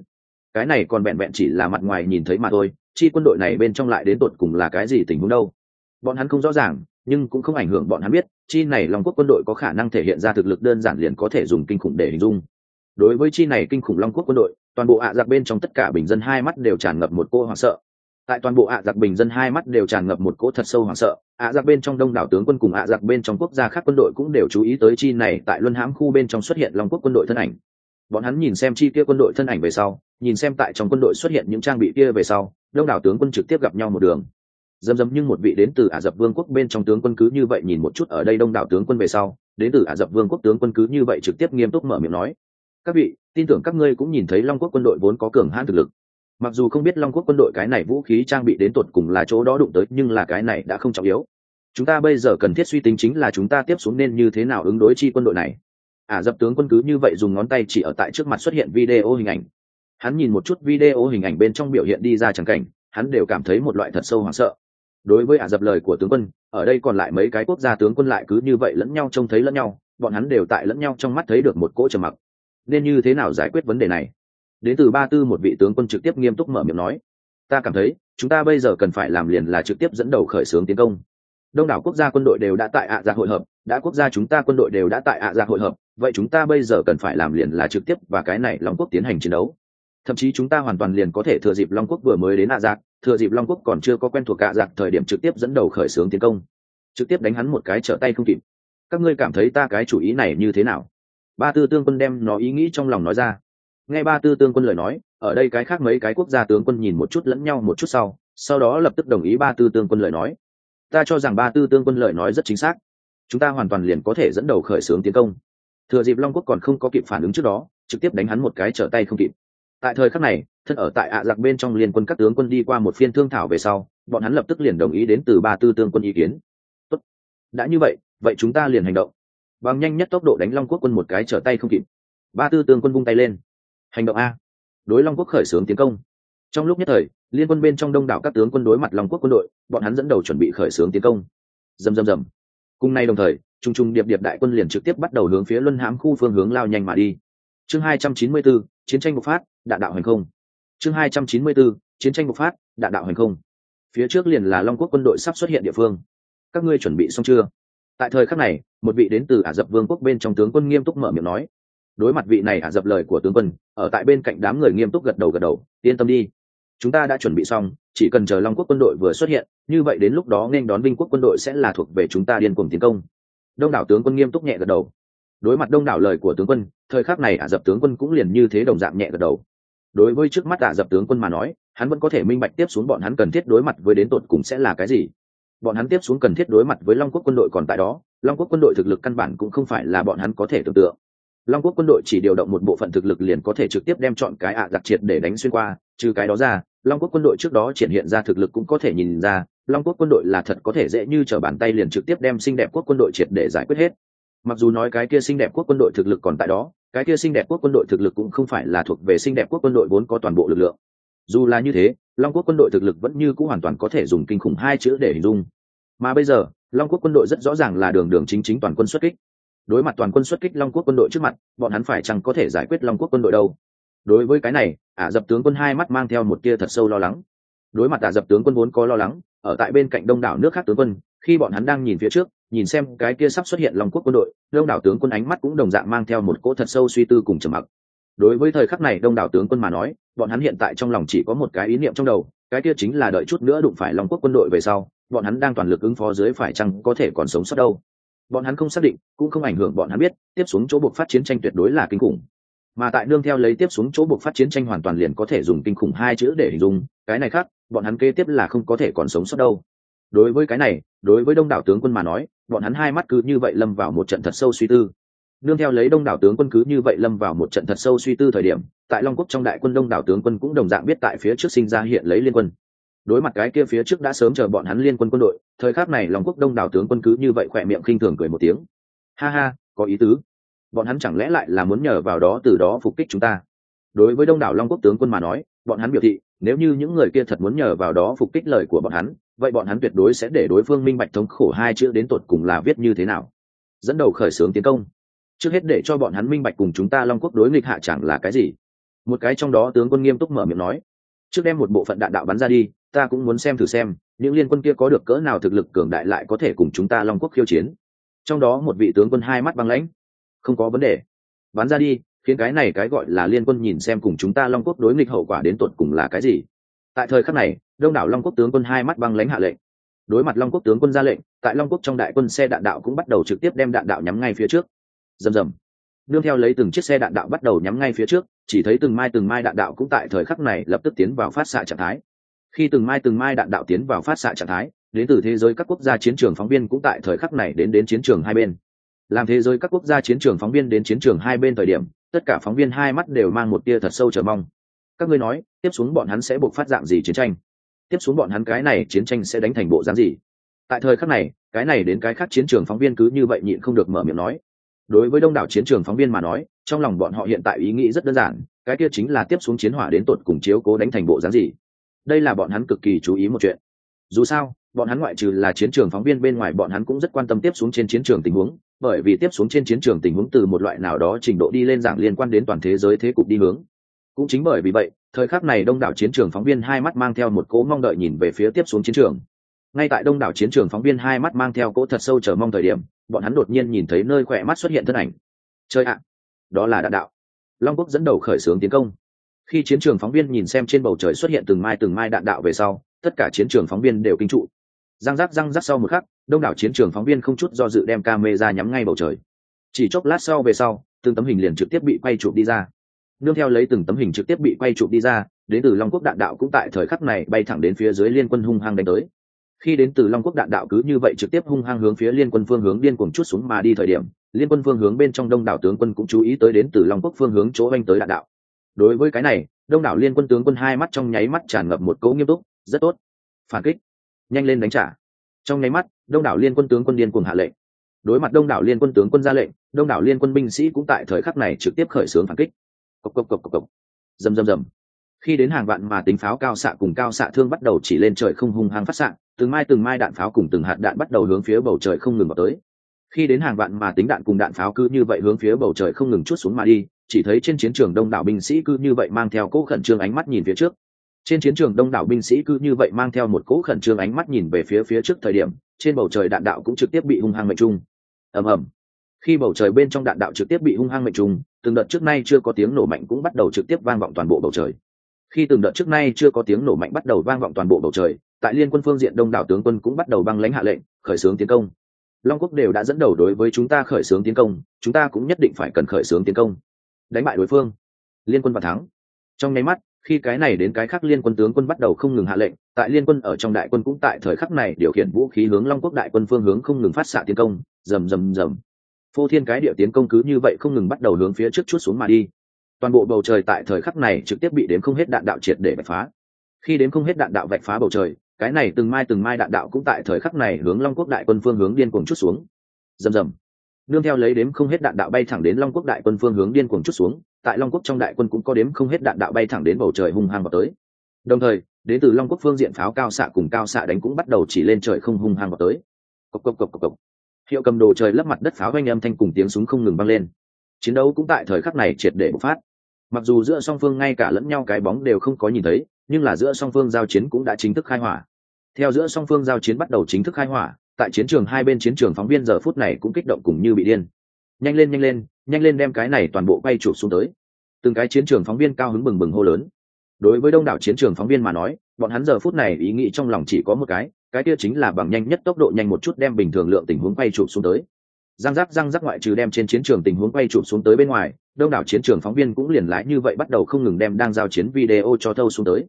Cái này còn vẹn vẹn chỉ là mặt ngoài nhìn thấy mà thôi, chi quân đội này bên trong lại đến tột cùng là cái gì tình huống đâu? Bọn hắn không rõ ràng nhưng cũng không ảnh hưởng bọn hắn biết, chi này long quốc quân đội có khả năng thể hiện ra thực lực đơn giản liền có thể dùng kinh khủng để hình dung. Đối với chi này kinh khủng long quốc quân đội, toàn bộ ạ giặc bên trong tất cả bình dân hai mắt đều tràn ngập một cô hoảng sợ. Tại toàn bộ ạ giặc bình dân hai mắt đều tràn ngập một cỗ thật sâu hoảng sợ, ạ giặc bên trong đông đảo tướng quân cùng ạ giặc bên trong quốc gia khác quân đội cũng đều chú ý tới chi này tại luân hãm khu bên trong xuất hiện long quốc quân đội thân ảnh. Bọn hắn nhìn xem chi kia quân đội thân ảnh về sau, nhìn xem tại trong quân đội xuất hiện những trang bị kia về sau, đông đảo tướng quân trực tiếp gặp nhau một đường dầm dầm nhưng một vị đến từ ả rập vương quốc bên trong tướng quân cứ như vậy nhìn một chút ở đây đông đảo tướng quân về sau, đến từ ả rập vương quốc tướng quân cứ như vậy trực tiếp nghiêm túc mở miệng nói, các vị, tin tưởng các ngươi cũng nhìn thấy long quốc quân đội vốn có cường hãn thực lực. Mặc dù không biết long quốc quân đội cái này vũ khí trang bị đến tột cùng là chỗ đó đụng tới, nhưng là cái này đã không trọng yếu. Chúng ta bây giờ cần thiết suy tính chính là chúng ta tiếp xuống nên như thế nào ứng đối chi quân đội này. Ả dập tướng quân cứ như vậy dùng ngón tay chỉ ở tại trước mặt xuất hiện video hình ảnh. Hắn nhìn một chút video hình ảnh bên trong biểu hiện đi ra chẳng cảnh, hắn đều cảm thấy một loại thật sâu hoảng sợ đối với ả dập lời của tướng quân, ở đây còn lại mấy cái quốc gia tướng quân lại cứ như vậy lẫn nhau trông thấy lẫn nhau, bọn hắn đều tại lẫn nhau trong mắt thấy được một cỗ trầm mặc. Nên như thế nào giải quyết vấn đề này? Đến từ ba tư một vị tướng quân trực tiếp nghiêm túc mở miệng nói, ta cảm thấy, chúng ta bây giờ cần phải làm liền là trực tiếp dẫn đầu khởi xướng tiến công. Đông đảo quốc gia quân đội đều đã tại ạ à hội hợp, đã quốc gia chúng ta quân đội đều đã tại ạ à hội hợp, vậy chúng ta bây giờ cần phải làm liền là trực tiếp và cái này long quốc tiến hành chiến đấu. Thậm chí chúng ta hoàn toàn liền có thể thừa dịp long quốc vừa mới đến ạ giặc thừa dịp long quốc còn chưa có quen thuộc cạ giặc thời điểm trực tiếp dẫn đầu khởi xướng tiến công. Trực tiếp đánh hắn một cái trở tay không kịp. Các ngươi cảm thấy ta cái chủ ý này như thế nào? Ba tư tương quân đem nó ý nghĩ trong lòng nói ra. Nghe ba tư tương quân lời nói, ở đây cái khác mấy cái quốc gia tướng quân nhìn một chút lẫn nhau một chút sau sau đó lập tức đồng ý ba tư tương quân lời nói. Ta cho rằng ba tư tương quân lời nói rất chính xác. Chúng ta hoàn toàn liền có thể dẫn đầu khởi xướng tiến công. Thừa dịp long quốc còn không có kịp phản ứng trước đó, trực tiếp đánh hắn một cái trở tay không kịp. Tại thời khắc này thân ở tại ạ giặc bên trong liên quân các tướng quân đi qua một phiên thương thảo về sau, bọn hắn lập tức liền đồng ý đến từ ba tư tương quân ý kiến. Tốt. đã như vậy vậy chúng ta liền hành động. Bằng nhanh nhất tốc độ đánh long quốc quân một cái trở tay không kịp. Ba tư tương quân vung tay lên. Hành động a. Đối long quốc khởi xướng tiến công. Trong lúc nhất thời, liên quân bên trong đông đảo các tướng quân đối mặt long quốc quân đội, bọn hắn dẫn đầu chuẩn bị khởi xướng tiến công. Dầm dầm dầm cùng nay đồng thời t r u n g t r u n g điệp điệp đại quân liền trực tiếp bắt đầu hướng phía luân hãm khu phương hướng lao nhanh mà đi. Chương hai trăm chín mươi bốn, chiến tranh bộc phát, đạn đạo hành không chương hai trăm chín mươi 294, chiến tranh bộc phát đạn đạo hành không. Phía trước liền là long quốc quân đội sắp xuất hiện địa phương. Các ngươi chuẩn bị xong chưa? Tại thời khắc này một vị đến từ ả rập vương quốc bên trong tướng quân nghiêm túc mở miệng nói. Đối mặt vị này ả rập lời của tướng quân ở tại bên cạnh đám người nghiêm túc gật đầu gật đầu yên tâm đi. Chúng ta đã chuẩn bị xong chỉ cần chờ long quốc quân đội vừa xuất hiện như vậy đến lúc đó nên đón vinh quốc quân đội sẽ là thuộc về chúng ta điên cuồng tiến công. Đông đảo tướng quân nghiêm túc nhẹ gật đầu. Đối mặt đông đảo lời của tướng quân thời khắc này ả dập tướng quân cũng liền như thế đồng dạng nhẹ gật đầu đối với trước mắt ả dập tướng quân mà nói, hắn vẫn có thể minh bạch tiếp xuống bọn hắn cần thiết đối mặt với đến tột cùng sẽ là cái gì. Bọn hắn tiếp xuống cần thiết đối mặt với long quốc quân đội còn tại đó, long quốc quân đội thực lực căn bản cũng không phải là bọn hắn có thể tưởng tượng. Long quốc quân đội chỉ điều động một bộ phận thực lực liền có thể trực tiếp đem chọn cái ạ à giặc triệt để đánh xuyên qua, trừ cái đó ra, long quốc quân đội trước đó triển hiện ra thực lực cũng có thể nhìn ra, long quốc quân đội là thật có thể dễ như t r ở bàn tay liền trực tiếp đem xinh đẹp quốc quân đội triệt để giải quyết hết. Mặc dù nói cái kia xinh đẹp quốc quân đội thực lực còn tại đó cái kia xinh đẹp quốc quân đội thực lực cũng không phải là thuộc về xinh đẹp quốc quân đội vốn có toàn bộ lực lượng. Dù là như thế, long quốc quân đội thực lực vẫn như cũng hoàn toàn có thể dùng kinh khủng hai chữ để hình dung. Mà bây giờ, long quốc quân đội rất rõ ràng là đường đường chính chính toàn quân xuất kích. Đối mặt toàn quân xuất kích long quốc quân đội trước mặt, bọn hắn phải chăng có thể giải quyết long quốc quân đội đâu? Đối với cái này, ả dập tướng quân hai mắt mang theo một tia thật sâu lo lắng. Đối mặt ả dập tướng quân vốn có lo lắng, ở tại bên cạnh đông đảo nước khác tướng quân, khi bọn hắn đang nhìn phía trước nhìn xem cái kia sắp xuất hiện long quốc quân đội, đông đảo tướng quân ánh mắt cũng đồng dạng mang theo một cỗ thật sâu suy tư cùng trầm mặc. Đối với thời khắc này đông đảo tướng quân mà nói, bọn hắn hiện tại trong lòng chỉ có một cái ý niệm trong đầu, cái kia chính là đợi chút nữa đụng phải long quốc quân đội về sau, bọn hắn đang toàn lực ứng phó dưới phải chăng có thể còn sống sót đâu. Bọn hắn không xác định, cũng không ảnh hưởng bọn hắn biết, tiếp xuống chỗ buộc phát chiến tranh tuyệt đối là kinh khủng. Mà tại đương theo lấy tiếp xuống chỗ buộc phát chiến tranh hoàn toàn liền có thể dùng kinh khủng hai chữ để hình dung, cái này khác, bọn hắn kế tiếp là không có thể còn sống sót đâu đối với cái này, đối với đông đảo tướng quân mà nói, bọn hắn hai mắt cứ như vậy lâm vào một trận thật sâu suy tư. Nương theo lấy đông đảo tướng quân cứ như vậy lâm vào một trận thật sâu suy tư thời điểm, tại long quốc trong đại quân đông đảo tướng quân cũng đồng dạng biết tại phía trước sinh ra hiện lấy liên quân. Đối mặt cái kia phía trước đã sớm chờ bọn hắn liên quân quân đội, thời khắc này long quốc đông đảo tướng quân cứ như vậy khỏe miệng khinh thường cười một tiếng. Ha ha, có ý tứ. Bọn hắn chẳng lẽ lại là muốn nhờ vào đó từ đó phục kích chúng ta? Đối với đông đảo long quốc tướng quân mà nói bọn hắn biểu thị, nếu như những người kia thật muốn nhờ vào đó phục kích lời của bọn hắn, vậy bọn hắn tuyệt đối sẽ để đối phương minh bạch thống khổ hai chữ đến tột cùng là viết như thế nào. Dẫn đầu khởi xướng tiến công. Trước hết để cho bọn hắn minh bạch cùng chúng ta long quốc đối nghịch hạ chẳng là cái gì. Một cái trong đó tướng quân nghiêm túc mở miệng nói, trước đem một bộ phận đạn đạo bắn ra đi, ta cũng muốn xem thử xem, những liên quân kia có được cỡ nào thực lực cường đại lại có thể cùng chúng ta long quốc khiêu chiến. Trong đó một vị tướng quân hai mắt băng lãnh, không có vấn đề, bắn ra đi khiến cái này cái gọi là liên quân nhìn xem cùng chúng ta long quốc đối nghịch hậu quả đến tột cùng là cái gì. Tại thời khắc này, đông đảo long quốc tướng quân hai mắt băng lãnh hạ lệnh. Đối mặt long quốc tướng quân ra lệnh, tại long quốc trong đại quân xe đạn đạo cũng bắt đầu trực tiếp đem đạn đạo nhắm ngay phía trước. Rầm rầm. Nương theo lấy từng chiếc xe đạn đạo bắt đầu nhắm ngay phía trước, chỉ thấy từng mai từng mai đạn đạo cũng tại thời khắc này lập tức tiến vào phát xạ trạng thái. Khi từng mai từng mai đạn đạo tiến vào phát xạ trạng thái, đến từ thế giới các quốc gia chiến trường phóng viên cũng tại thời khắc này đến đến chiến trường hai bên làm thế giới các quốc gia chiến trường phóng viên đến chiến trường hai bên thời điểm, tất cả phóng viên hai mắt đều mang một tia thật sâu chờ mong. Các ngươi nói, tiếp xuống bọn hắn sẽ buộc phát dạng gì chiến tranh? Tiếp xuống bọn hắn cái này chiến tranh sẽ đánh thành bộ dáng gì? Tại thời khắc này, cái này đến cái khác chiến trường phóng viên cứ như vậy nhịn không được mở miệng nói. Đối với đông đảo chiến trường phóng viên mà nói, trong lòng bọn họ hiện tại ý nghĩ rất đơn giản, cái kia chính là tiếp xuống chiến hỏa đến tột cùng chiếu cố đánh thành bộ dáng gì? Đây là bọn hắn cực kỳ chú ý một chuyện. Dù sao bọn hắn ngoại trừ là chiến trường phóng viên bên ngoài, bọn hắn cũng rất quan tâm tiếp xuống trên chiến trường tình huống, bởi vì tiếp xuống trên chiến trường tình huống từ một loại nào đó trình độ đi lên dạng liên quan đến toàn thế giới thế cục đi hướng. Cũng chính bởi vì vậy, thời khắc này đông đảo chiến trường phóng viên hai mắt mang theo một cỗ mong đợi nhìn về phía tiếp xuống chiến trường. Ngay tại đông đảo chiến trường phóng viên hai mắt mang theo cỗ thật sâu chờ mong thời điểm, bọn hắn đột nhiên nhìn thấy nơi khỏe mắt xuất hiện thân ảnh. Chơi ạ! Đó là đạn đạo. Long quốc dẫn đầu khởi xướng tiến công. Khi chiến trường phóng viên nhìn xem trên bầu trời xuất hiện từng mai từng mai đạn đạo về sau, tất cả chiến trường phóng viên đều kinh trụ răng rắc răng rắc sau một khắc, đông đảo chiến trường phóng viên không chút do dự đem camera nhắm ngay bầu trời. Chỉ chốc lát sau về sau, từng tấm hình liền trực tiếp bị quay chụp đi ra. Nương theo lấy từng tấm hình trực tiếp bị quay chụp đi ra, đến từ long quốc đạn đạo cũng tại thời khắc này bay thẳng đến phía dưới liên quân hung hăng đánh tới. Khi đến từ long quốc đạn đạo cứ như vậy trực tiếp hung hăng hướng phía liên quân phương hướng điên cuồng chút xuống mà đi thời điểm, liên quân phương hướng bên trong đông đảo tướng quân cũng chú ý tới đến từ long quốc phương hướng chỗ anh tới đạn đạo. Đối với cái này, đông đảo liên quân tướng quân hai mắt trong nháy mắt tràn ngập một cấu nghiêm túc, rất tốt. Phản kích nhanh lên đánh trả. Trong nháy mắt, đông đảo liên quân tướng quân điên cuồng hạ lệnh. Đối mặt đông đảo liên quân tướng quân ra lệnh, đông đảo liên quân binh sĩ cũng tại thời khắc này trực tiếp khởi xướng phản kích. Cộc cộc cộc cộc cộc. Rầm rầm rầm. Khi đến hàng vạn mà tính pháo cao xạ cùng cao xạ thương bắt đầu chỉ lên trời không hung hăng phát xạ, từng mai từng mai đạn pháo cùng từng hạt đạn bắt đầu hướng phía bầu trời không ngừng vào tới. Khi đến hàng vạn mà tính đạn cùng đạn pháo cứ như vậy hướng phía bầu trời không ngừng chút xuống mà đi, chỉ thấy trên chiến trường đông đảo binh sĩ cứ như vậy mang theo cỗ khẩn trương ánh mắt nhìn phía trước trên chiến trường đông đảo binh sĩ cứ như vậy mang theo một cỗ khẩn trương ánh mắt nhìn về phía phía trước thời điểm, trên bầu trời đạn đạo cũng trực tiếp bị hung hăng mệnh trung. Ầm ầm. Khi bầu trời bên trong đạn đạo trực tiếp bị hung hăng mệnh trung, từng đợt trước nay chưa có tiếng nổ mạnh cũng bắt đầu trực tiếp vang vọng toàn bộ bầu trời. Khi từng đợt trước nay chưa có tiếng nổ mạnh bắt đầu vang vọng toàn bộ bầu trời, tại liên quân phương diện đông đảo tướng quân cũng bắt đầu băng lãnh hạ lệnh, khởi xướng tiến công. Long quốc đều đã dẫn đầu đối với chúng ta khởi xướng tiến công, chúng ta cũng nhất định phải cần khởi xướng tiến công. Đánh bại đối phương. Liên quân và thắng. Trong nháy mắt khi cái này đến cái khác liên quân tướng quân bắt đầu không ngừng hạ lệnh, tại liên quân ở trong đại quân cũng tại thời khắc này điều khiển vũ khí hướng long quốc đại quân phương hướng không ngừng phát xạ tiến công, rầm rầm rầm. Phô thiên cái địa tiến công cứ như vậy không ngừng bắt đầu hướng phía trước chút xuống mà đi. Toàn bộ bầu trời tại thời khắc này trực tiếp bị đếm không hết đạn đạo triệt để vạch phá. Khi đếm không hết đạn đạo vạch phá bầu trời, cái này từng mai từng mai đạn đạo cũng tại thời khắc này hướng long quốc đại quân phương hướng điên cuồng chút xuống. Rầm rầm nương theo lấy đếm không hết đạn đạo bay thẳng đến long quốc đại quân phương hướng điên cuồng chút xuống, tại long quốc trong đại quân cũng có đếm không hết đạn đạo bay thẳng đến bầu trời hung hăng vào tới. Đồng thời, đến từ long quốc phương diện pháo cao xạ cùng cao xạ đánh cũng bắt đầu chỉ lên trời không hung hăng vào tới. Cộc cộc cộc cộc cộc. Hiệu cầm đồ trời lấp mặt đất pháo oanh âm thanh cùng tiếng súng không ngừng băng lên. Chiến đấu cũng tại thời khắc này triệt để bộc phát. Mặc dù giữa song phương ngay cả lẫn nhau cái bóng đều không có nhìn thấy, nhưng là giữa song phương giao chiến cũng đã chính thức khai hỏa. Theo giữa song phương giao chiến bắt đầu chính thức khai hỏa tại chiến trường hai bên chiến trường phóng viên giờ phút này cũng kích động cùng như bị điên. Nhanh lên nhanh lên nhanh lên đem cái này toàn bộ quay chụp xuống tới. Từng cái chiến trường phóng viên cao hứng bừng bừng hô lớn. Đối với đông đảo chiến trường phóng viên mà nói, bọn hắn giờ phút này ý nghĩ trong lòng chỉ có một cái cái kia chính là bằng nhanh nhất tốc độ nhanh một chút đem bình thường lượng tình huống quay chụp xuống tới. Răng rắc răng rắc ngoại trừ đem trên chiến trường tình huống quay chụp xuống tới bên ngoài, đông đảo chiến trường phóng viên cũng liền lái như vậy bắt đầu không ngừng đem đang giao chiến video cho thâu xuống tới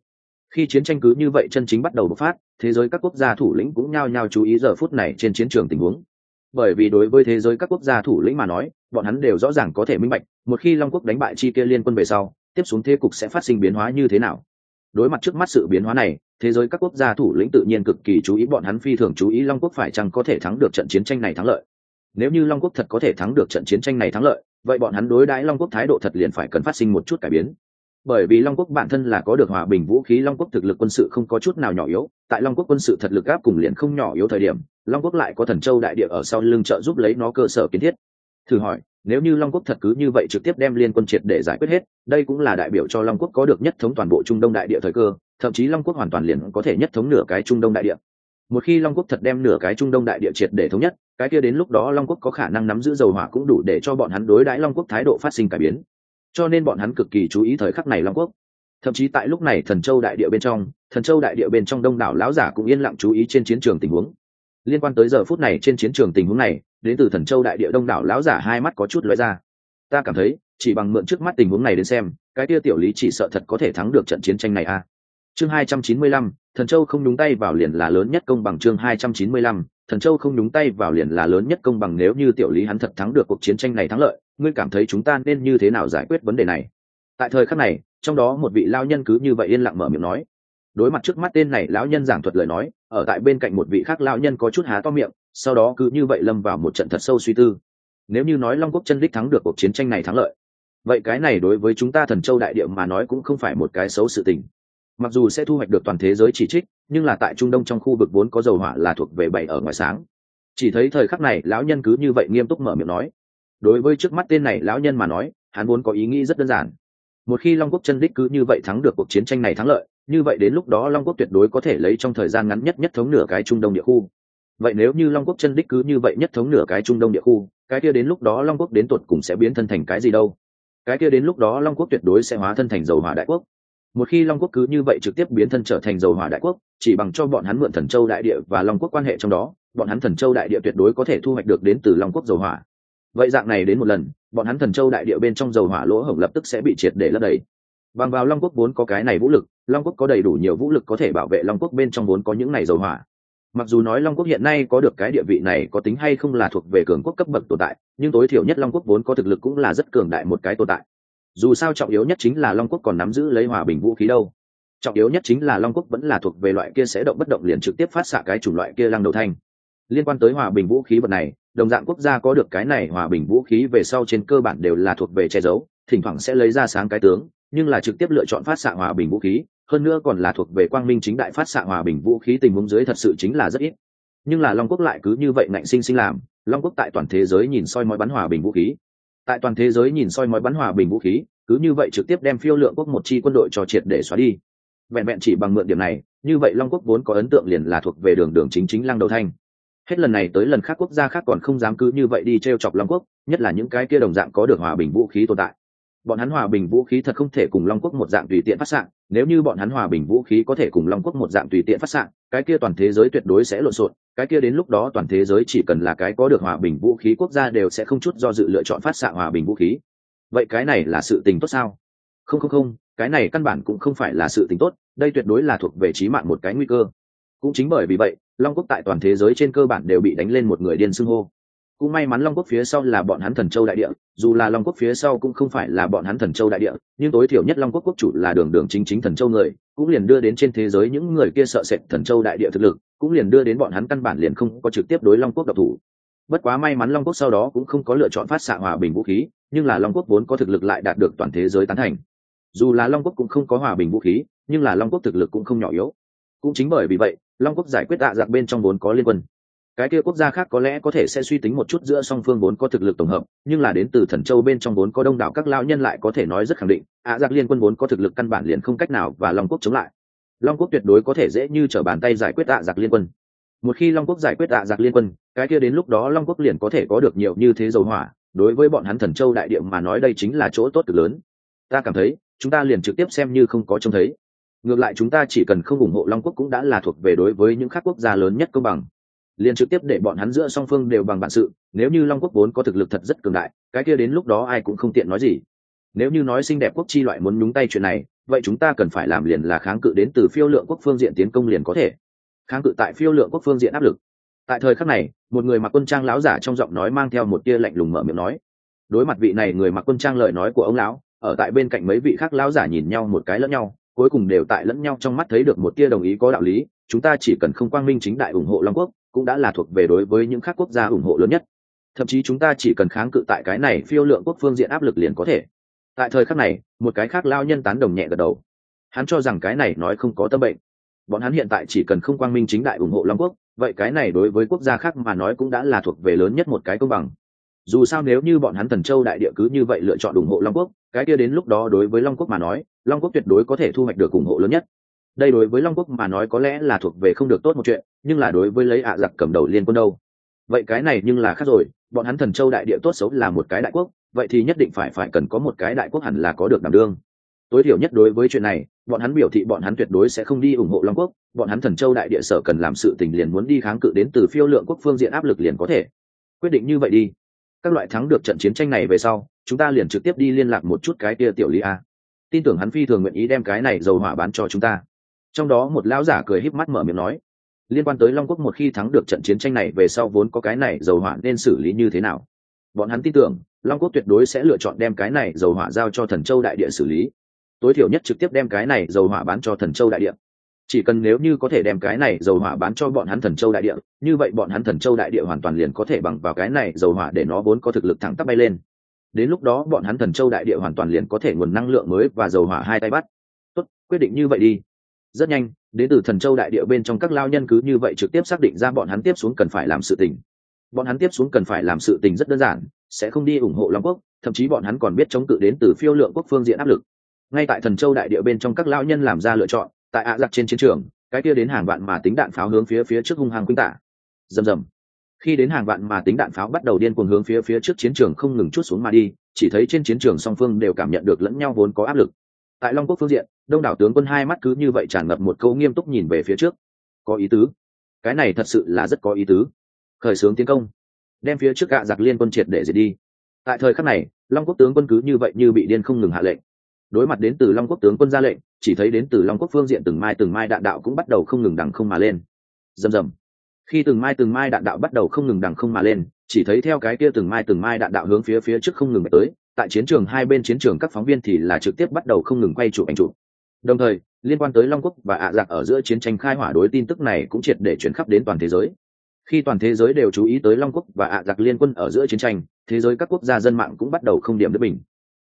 khi chiến tranh cứ như vậy chân chính bắt đầu bộc phát, thế giới các quốc gia thủ lĩnh cũng nhao nhao chú ý giờ phút này trên chiến trường tình huống. Bởi vì đối với thế giới các quốc gia thủ lĩnh mà nói, bọn hắn đều rõ ràng có thể minh bạch, một khi long quốc đánh bại chi kia liên quân về sau, tiếp xuống thế cục sẽ phát sinh biến hóa như thế nào. Đối mặt trước mắt sự biến hóa này, thế giới các quốc gia thủ lĩnh tự nhiên cực kỳ chú ý, bọn hắn phi thường chú ý long quốc phải chăng có thể thắng được trận chiến tranh này thắng lợi. Nếu như long quốc thật có thể thắng được trận chiến tranh này thắng lợi, vậy bọn hắn đối đãi long quốc thái độ thật liền phải cần phát sinh một chút cải biến bởi vì long quốc bản thân là có được hòa bình vũ khí long quốc thực lực quân sự không có chút nào nhỏ yếu tại long quốc quân sự thật lực áp cùng liền không nhỏ yếu thời điểm long quốc lại có thần châu đại địa ở sau lưng trợ giúp lấy nó cơ sở kiến thiết thử hỏi nếu như long quốc thật cứ như vậy trực tiếp đem liên quân triệt để giải quyết hết đây cũng là đại biểu cho long quốc có được nhất thống toàn bộ trung đông đại địa thời cơ thậm chí long quốc hoàn toàn liền có thể nhất thống nửa cái trung đông đại địa một khi long quốc thật đem nửa cái trung đông đại địa triệt để thống nhất cái kia đến lúc đó long quốc có khả năng nắm giữ dầu hỏa cũng đủ để cho bọn hắn đối đãi long quốc thái độ phát sinh cải biến cho nên bọn hắn cực kỳ chú ý thời khắc này long quốc. Thậm chí tại lúc này thần châu đại địa bên trong, thần châu đại địa bên trong đông đảo lão giả cũng yên lặng chú ý trên chiến trường tình huống. Liên quan tới giờ phút này trên chiến trường tình huống này, đến từ thần châu đại địa đông đảo lão giả hai mắt có chút lóe ra. Ta cảm thấy, chỉ bằng mượn trước mắt tình huống này đến xem, cái tia tiểu lý chỉ sợ thật có thể thắng được trận chiến tranh này a. À. chương hai trăm chín mươi lăm, thần châu không đúng tay vào liền là lớn nhất công bằng chương hai trăm chín mươi lăm thần châu không nhúng tay vào liền là lớn nhất công bằng nếu như tiểu lý hắn thật thắng được cuộc chiến tranh này thắng lợi, ngươi cảm thấy chúng ta nên như thế nào giải quyết vấn đề này? Tại thời khắc này, trong đó một vị lao nhân cứ như vậy yên lặng mở miệng nói. Đối mặt trước mắt tên này lão nhân giảng thuật lời nói, ở tại bên cạnh một vị khác lão nhân có chút há to miệng, sau đó cứ như vậy lâm vào một trận thật sâu suy tư. Nếu như nói long quốc chân đích thắng được cuộc chiến tranh này thắng lợi, vậy cái này đối với chúng ta thần châu đại địa mà nói cũng không phải một cái xấu sự tình mặc dù sẽ thu hoạch được toàn thế giới chỉ trích, nhưng là tại trung đông trong khu vực vốn có dầu hỏa là thuộc về bảy ở ngoài sáng. Chỉ thấy thời khắc này, lão nhân cứ như vậy nghiêm túc mở miệng nói. Đối với trước mắt tên này lão nhân mà nói, hắn vốn có ý nghĩ rất đơn giản. Một khi long quốc chân đích cứ như vậy thắng được cuộc chiến tranh này thắng lợi, như vậy đến lúc đó long quốc tuyệt đối có thể lấy trong thời gian ngắn nhất nhất thống nửa cái trung đông địa khu. Vậy nếu như long quốc chân đích cứ như vậy nhất thống nửa cái trung đông địa khu, cái kia đến lúc đó long quốc đến tột cùng sẽ biến thân thành cái gì đâu? Cái kia đến lúc đó long quốc tuyệt đối sẽ hóa thân thành dầu hỏa đại quốc một khi long quốc cứ như vậy trực tiếp biến thân trở thành dầu hỏa đại quốc, chỉ bằng cho bọn hắn mượn thần châu đại địa và long quốc quan hệ trong đó, bọn hắn thần châu đại địa tuyệt đối có thể thu hoạch được đến từ long quốc dầu hỏa. Vậy dạng này đến một lần, bọn hắn thần châu đại địa bên trong dầu hỏa lỗ hổng lập tức sẽ bị triệt để lấp đầy. Bằng vào long quốc vốn có cái này vũ lực, long quốc có đầy đủ nhiều vũ lực có thể bảo vệ long quốc bên trong vốn có những này dầu hỏa. Mặc dù nói long quốc hiện nay có được cái địa vị này có tính hay không là thuộc về cường quốc cấp bậc tồn tại, nhưng tối thiểu nhất long quốc vốn có thực lực cũng là rất cường đại một cái tồn tại dù sao trọng yếu nhất chính là long quốc còn nắm giữ lấy hòa bình vũ khí đâu. Trọng yếu nhất chính là long quốc vẫn là thuộc về loại kia sẽ động bất động liền trực tiếp phát xạ cái chủng loại kia lăng đầu thanh. Liên quan tới hòa bình vũ khí vật này, đồng dạng quốc gia có được cái này hòa bình vũ khí về sau trên cơ bản đều là thuộc về che giấu, thỉnh thoảng sẽ lấy ra sáng cái tướng, nhưng là trực tiếp lựa chọn phát xạ hòa bình vũ khí, hơn nữa còn là thuộc về quang minh chính đại phát xạ hòa bình vũ khí tình huống dưới thật sự chính là rất ít. Nhưng là long quốc lại cứ như vậy ngạnh sinh sinh làm, long quốc tại toàn thế giới nhìn soi mọi bắn hòa bình vũ khí tại toàn thế giới nhìn soi mói bắn hòa bình vũ khí, cứ như vậy trực tiếp đem phiêu lượng quốc một chi quân đội cho triệt để xóa đi. Vẹn vẹn chỉ bằng mượn điểm này, như vậy long quốc vốn có ấn tượng liền là thuộc về đường đường chính chính lăng đầu thanh. Hết lần này tới lần khác quốc gia khác còn không dám cứ như vậy đi t r e o chọc long quốc, nhất là những cái kia đồng dạng có được hòa bình vũ khí tồn tại bọn hắn hòa bình vũ khí thật không thể cùng long quốc một dạng tùy tiện phát sạn nếu như bọn hắn hòa bình vũ khí có thể cùng long quốc một dạng tùy tiện phát sạn cái kia toàn thế giới tuyệt đối sẽ lộn xộn. Cái kia đến lúc đó toàn thế giới chỉ cần là cái có được hòa bình vũ khí quốc gia đều sẽ không chút do dự lựa chọn phát xạ hòa bình vũ khí. Vậy cái này là sự tình tốt sao? Không không không, cái này căn bản cũng không phải là sự tình tốt, đây tuyệt đối là thuộc về trí mạng một cái nguy cơ. Cũng chính bởi vì vậy, long quốc tại toàn thế giới trên cơ bản đều bị đánh lên một người điên xưng hô cũng may mắn long quốc phía sau là bọn hắn thần châu đại địa, dù là long quốc phía sau cũng không phải là bọn hắn thần châu đại địa, nhưng tối thiểu nhất long quốc quốc chủ là đường đường chính chính thần châu người, cũng liền đưa đến trên thế giới những người kia sợ sệt thần châu đại địa thực lực, cũng liền đưa đến bọn hắn căn bản liền không có trực tiếp đối long quốc độc thủ. Bất quá may mắn long quốc sau đó cũng không có lựa chọn phát xạ hòa bình vũ khí, nhưng là long quốc vốn có thực lực lại đạt được toàn thế giới tán thành. Dù là long quốc cũng không có hòa bình vũ khí, nhưng là long quốc thực lực cũng không nhỏ yếu. Cũng chính bởi vì vậy, long quốc giải quyết tạ giặc bên trong vốn có liên quân cái kia quốc gia khác có lẽ có thể sẽ suy tính một chút giữa song phương vốn có thực lực tổng hợp, nhưng là đến từ thần châu bên trong vốn có đông đảo các lao nhân lại có thể nói rất khẳng định, ạ giặc liên quân vốn có thực lực căn bản liền không cách nào và long quốc chống lại. Long quốc tuyệt đối có thể dễ như t r ở bàn tay giải quyết ạ giặc liên quân. Một khi long quốc giải quyết ạ giặc liên quân, cái kia đến lúc đó long quốc liền có thể có được nhiều như thế dầu hỏa, đối với bọn hắn thần châu đại địa mà nói đây chính là chỗ tốt cực lớn. Ta cảm thấy, chúng ta liền trực tiếp xem như không có trông thấy. Ngược lại chúng ta chỉ cần không ủng hộ long quốc cũng đã là thuộc về đối với những các quốc gia lớn nhất công bằng liền trực tiếp để bọn hắn giữa song phương đều bằng bản sự, nếu như long quốc vốn có thực lực thật rất cường đại, cái kia đến lúc đó ai cũng không tiện nói gì. Nếu như nói xinh đẹp quốc chi loại muốn nhúng tay chuyện này, vậy chúng ta cần phải làm liền là kháng cự đến từ phiêu lượng quốc phương diện tiến công liền có thể. Kháng cự tại phiêu lượng quốc phương diện áp lực. Tại thời khắc này, một người mặc quân trang lão giả trong giọng nói mang theo một tia lạnh lùng mở miệng nói. Đối mặt vị này người mặc quân trang lời nói của ông lão, ở tại bên cạnh mấy vị khác lão giả nhìn nhau một cái lẫn nhau, cuối cùng đều tại lẫn nhau trong mắt thấy được một tia đồng ý có đạo lý, chúng ta chỉ cần không quang minh chính đại ủng hộ long quốc cũng đã là thuộc về đối với những khác quốc gia ủng hộ lớn nhất. Thậm chí chúng ta chỉ cần kháng cự tại cái này phiêu lượng quốc phương diện áp lực liền có thể. Tại thời khắc này, một cái khác lao nhân tán đồng nhẹ gật đầu. Hắn cho rằng cái này nói không có tâm bệnh. Bọn hắn hiện tại chỉ cần không quang minh chính đại ủng hộ long quốc, vậy cái này đối với quốc gia khác mà nói cũng đã là thuộc về lớn nhất một cái công bằng. Dù sao nếu như bọn hắn thần châu đại địa cứ như vậy lựa chọn ủng hộ long quốc, cái kia đến lúc đó đối với long quốc mà nói, long quốc tuyệt đối có thể thu hoạch được ủng hộ lớn nhất. Đây đối với long quốc mà nói có lẽ là thuộc về không được tốt một chuyện nhưng là đối với lấy ạ giặc cầm đầu liên quân đâu. Vậy cái này nhưng là khác rồi, bọn hắn thần châu đại địa tốt xấu là một cái đại quốc, vậy thì nhất định phải phải cần có một cái đại quốc hẳn là có được đảm đương. Tối thiểu nhất đối với chuyện này, bọn hắn biểu thị bọn hắn tuyệt đối sẽ không đi ủng hộ long quốc, bọn hắn thần châu đại địa sở cần làm sự tình liền muốn đi kháng cự đến từ phiêu lượng quốc phương diện áp lực liền có thể. Quyết định như vậy đi. Các loại thắng được trận chiến tranh này về sau, chúng ta liền trực tiếp đi liên lạc một chút cái kia tiểu lý a. Tin tưởng hắn phi thường nguyện ý đem cái này dầu hỏa bán cho chúng ta. Trong đó một lão giả cười híp mắt mở miệng nói liên quan tới long quốc một khi thắng được trận chiến tranh này về sau vốn có cái này dầu hỏa nên xử lý như thế nào? Bọn hắn tin tưởng, long quốc tuyệt đối sẽ lựa chọn đem cái này dầu hỏa giao cho thần châu đại địa xử lý. Tối thiểu nhất trực tiếp đem cái này dầu hỏa bán cho thần châu đại địa. Chỉ cần nếu như có thể đem cái này dầu hỏa bán cho bọn hắn thần châu đại địa, như vậy bọn hắn thần châu đại địa hoàn toàn liền có thể bằng vào cái này dầu hỏa để nó vốn có thực lực thẳng tắp bay lên. Đến lúc đó bọn hắn thần châu đại địa hoàn toàn liền có thể nguồn năng lượng mới và dầu hỏa hai tay bắt. Tốt, quyết định như vậy đi. Rất nhanh đến từ thần châu đại địa bên trong các lao nhân cứ như vậy trực tiếp xác định ra bọn hắn tiếp xuống cần phải làm sự tình. Bọn hắn tiếp xuống cần phải làm sự tình rất đơn giản, sẽ không đi ủng hộ long quốc, thậm chí bọn hắn còn biết chống cự đến từ phiêu lượng quốc phương diện áp lực. Ngay tại thần châu đại địa bên trong các lao nhân làm ra lựa chọn, tại ạ giặc trên chiến trường, cái kia đến hàng vạn mà tính đạn pháo hướng phía phía trước hung hăng quýnh tả. Rầm rầm. Khi đến hàng vạn mà tính đạn pháo bắt đầu điên cuồng hướng phía phía trước chiến trường không ngừng chút xuống mà đi, chỉ thấy trên chiến trường song phương đều cảm nhận được lẫn nhau vốn có áp lực. Tại long quốc phương diện đông đảo tướng quân hai mắt cứ như vậy tràn ngập một câu nghiêm túc nhìn về phía trước. Có ý tứ. Cái này thật sự là rất có ý tứ. Khởi xướng tiến công. Đem phía trước gạ giặc liên quân triệt để diệt đi. Tại thời khắc này, long quốc tướng quân cứ như vậy như bị điên không ngừng hạ lệnh. Đối mặt đến từ long quốc tướng quân ra lệnh, chỉ thấy đến từ long quốc phương diện từng mai từng mai đạn đạo cũng bắt đầu không ngừng đằng không mà lên. Rầm rầm. Khi từng mai từng mai đạn đạo bắt đầu không ngừng đằng không mà lên, chỉ thấy theo cái kia từng mai từng mai đạn đạo hướng phía phía trước không ngừng tới, tại chiến trường hai bên chiến trường các phóng viên thì là trực tiếp bắt đầu không ngừng quay chụp ảnh chụp đồng thời, liên quan tới long quốc và ạ à ở giữa chiến tranh khai hỏa đối tin tức này cũng triệt để chuyển khắp đến toàn thế giới. Khi toàn thế giới đều chú ý tới long quốc và ạ à giặc liên quân ở giữa chiến tranh, thế giới các quốc gia dân mạng cũng bắt đầu không điểm đất bình.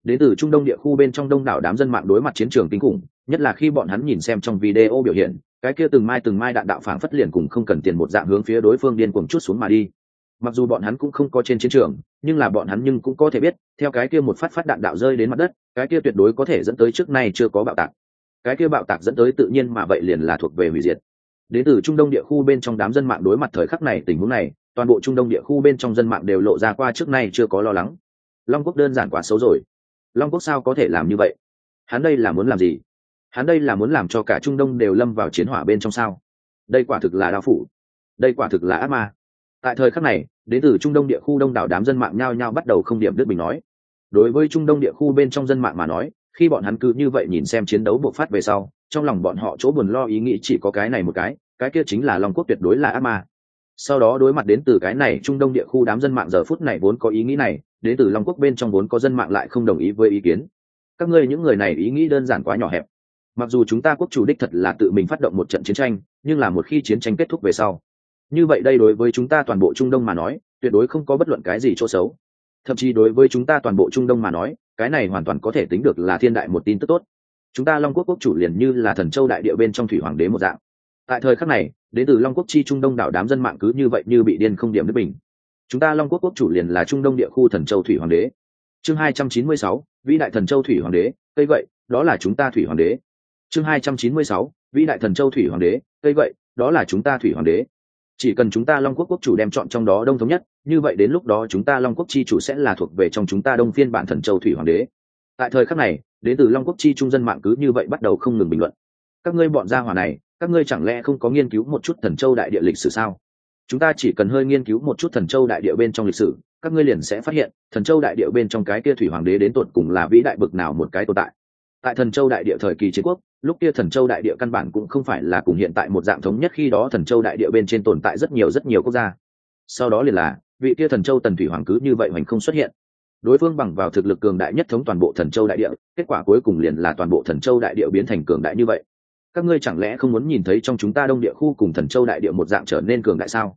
Đến từ trung đông địa khu bên trong đông đảo đám dân mạng đối mặt chiến trường kinh khủng, nhất là khi bọn hắn nhìn xem trong video biểu hiện, cái kia từng mai từng mai đạn đạo phản phất liền cùng không cần tiền một dạng hướng phía đối phương điên cuồng chút xuống mà đi. Mặc dù bọn hắn cũng không có trên chiến trường, nhưng là bọn hắn nhưng cũng có thể biết, theo cái kia một phát phát đạn đạo rơi đến mặt đất, cái kia tuyệt đối có thể dẫn tới trước nay chưa có bạo tạc cái kia bạo tạc dẫn tới tự nhiên mà vậy liền là thuộc về hủy diệt. Đến từ trung đông địa khu bên trong đám dân mạng đối mặt thời khắc này tình huống này, toàn bộ trung đông địa khu bên trong dân mạng đều lộ ra qua trước nay chưa có lo lắng. Long quốc đơn giản quá xấu rồi. Long quốc sao có thể làm như vậy? Hắn đây là muốn làm gì? Hắn đây là muốn làm cho cả trung đông đều lâm vào chiến hỏa bên trong sao? Đây quả thực là đao phủ. Đây quả thực là ác ma. Tại thời khắc này, đến từ trung đông địa khu đông đảo đám dân mạng nhao nhao bắt đầu không điểm đức bình nói. Đối với trung đông địa khu bên trong dân mạng mà nói khi bọn hắn cứ như vậy nhìn xem chiến đấu bộc phát về sau, trong lòng bọn họ chỗ buồn lo ý nghĩ chỉ có cái này một cái cái kia chính là long quốc tuyệt đối là ác ma. Sau đó đối mặt đến từ cái này trung đông địa khu đám dân mạng giờ phút này vốn có ý nghĩ này, đến từ long quốc bên trong vốn có dân mạng lại không đồng ý với ý kiến. Các ngươi những người này ý nghĩ đơn giản quá nhỏ hẹp. Mặc dù chúng ta quốc chủ đích thật là tự mình phát động một trận chiến tranh, nhưng là một khi chiến tranh kết thúc về sau, như vậy đây đối với chúng ta toàn bộ trung đông mà nói, tuyệt đối không có bất luận cái gì chỗ xấu. Thậm chí đối với chúng ta toàn bộ trung đông mà nói cái này hoàn toàn có thể tính được là thiên đại một tin tức tốt. Chúng ta long quốc quốc chủ liền như là thần châu đại địa bên trong thủy hoàng đế một dạng. Tại thời khắc này đến từ long quốc chi trung đông đảo đám dân mạng cứ như vậy như bị điên không điểm nước bình. Chúng ta long quốc quốc chủ liền là trung đông địa khu thần châu thủy hoàng đế. Chương hai trăm chín mươi sáu, vĩ đại thần châu thủy hoàng đế, cây vậy đó là chúng ta thủy hoàng đế. Chương hai trăm chín mươi sáu, vĩ đại thần châu thủy hoàng đế, cây vậy đó là chúng ta thủy hoàng đế chỉ cần chúng ta long quốc quốc chủ đem chọn trong đó đông thống nhất, như vậy đến lúc đó chúng ta long quốc chi chủ sẽ là thuộc về trong chúng ta đông phiên bản thần châu thủy hoàng đế. Tại thời khắc này, đến từ long quốc chi trung dân mạng cứ như vậy bắt đầu không ngừng bình luận. Các ngươi bọn gia hỏa này, các ngươi chẳng lẽ không có nghiên cứu một chút thần châu đại địa lịch sử sao? Chúng ta chỉ cần hơi nghiên cứu một chút thần châu đại địa bên trong lịch sử, các ngươi liền sẽ phát hiện, thần châu đại địa bên trong cái kia thủy hoàng đế đến tột cùng là vĩ đại bực nào một cái tồn tại. Tại thần châu đại địa thời kỳ chiến quốc lúc kia thần châu đại địa căn bản cũng không phải là cùng hiện tại một dạng thống nhất khi đó thần châu đại địa bên trên tồn tại rất nhiều rất nhiều quốc gia. Sau đó liền là, vị kia thần châu tần thủy hoàng cứ như vậy hoành không xuất hiện. Đối phương bằng vào thực lực cường đại nhất thống toàn bộ thần châu đại địa, kết quả cuối cùng liền là toàn bộ thần châu đại địa biến thành cường đại như vậy. Các ngươi chẳng lẽ không muốn nhìn thấy trong chúng ta đông địa khu cùng thần châu đại địa một dạng trở nên cường đại sao?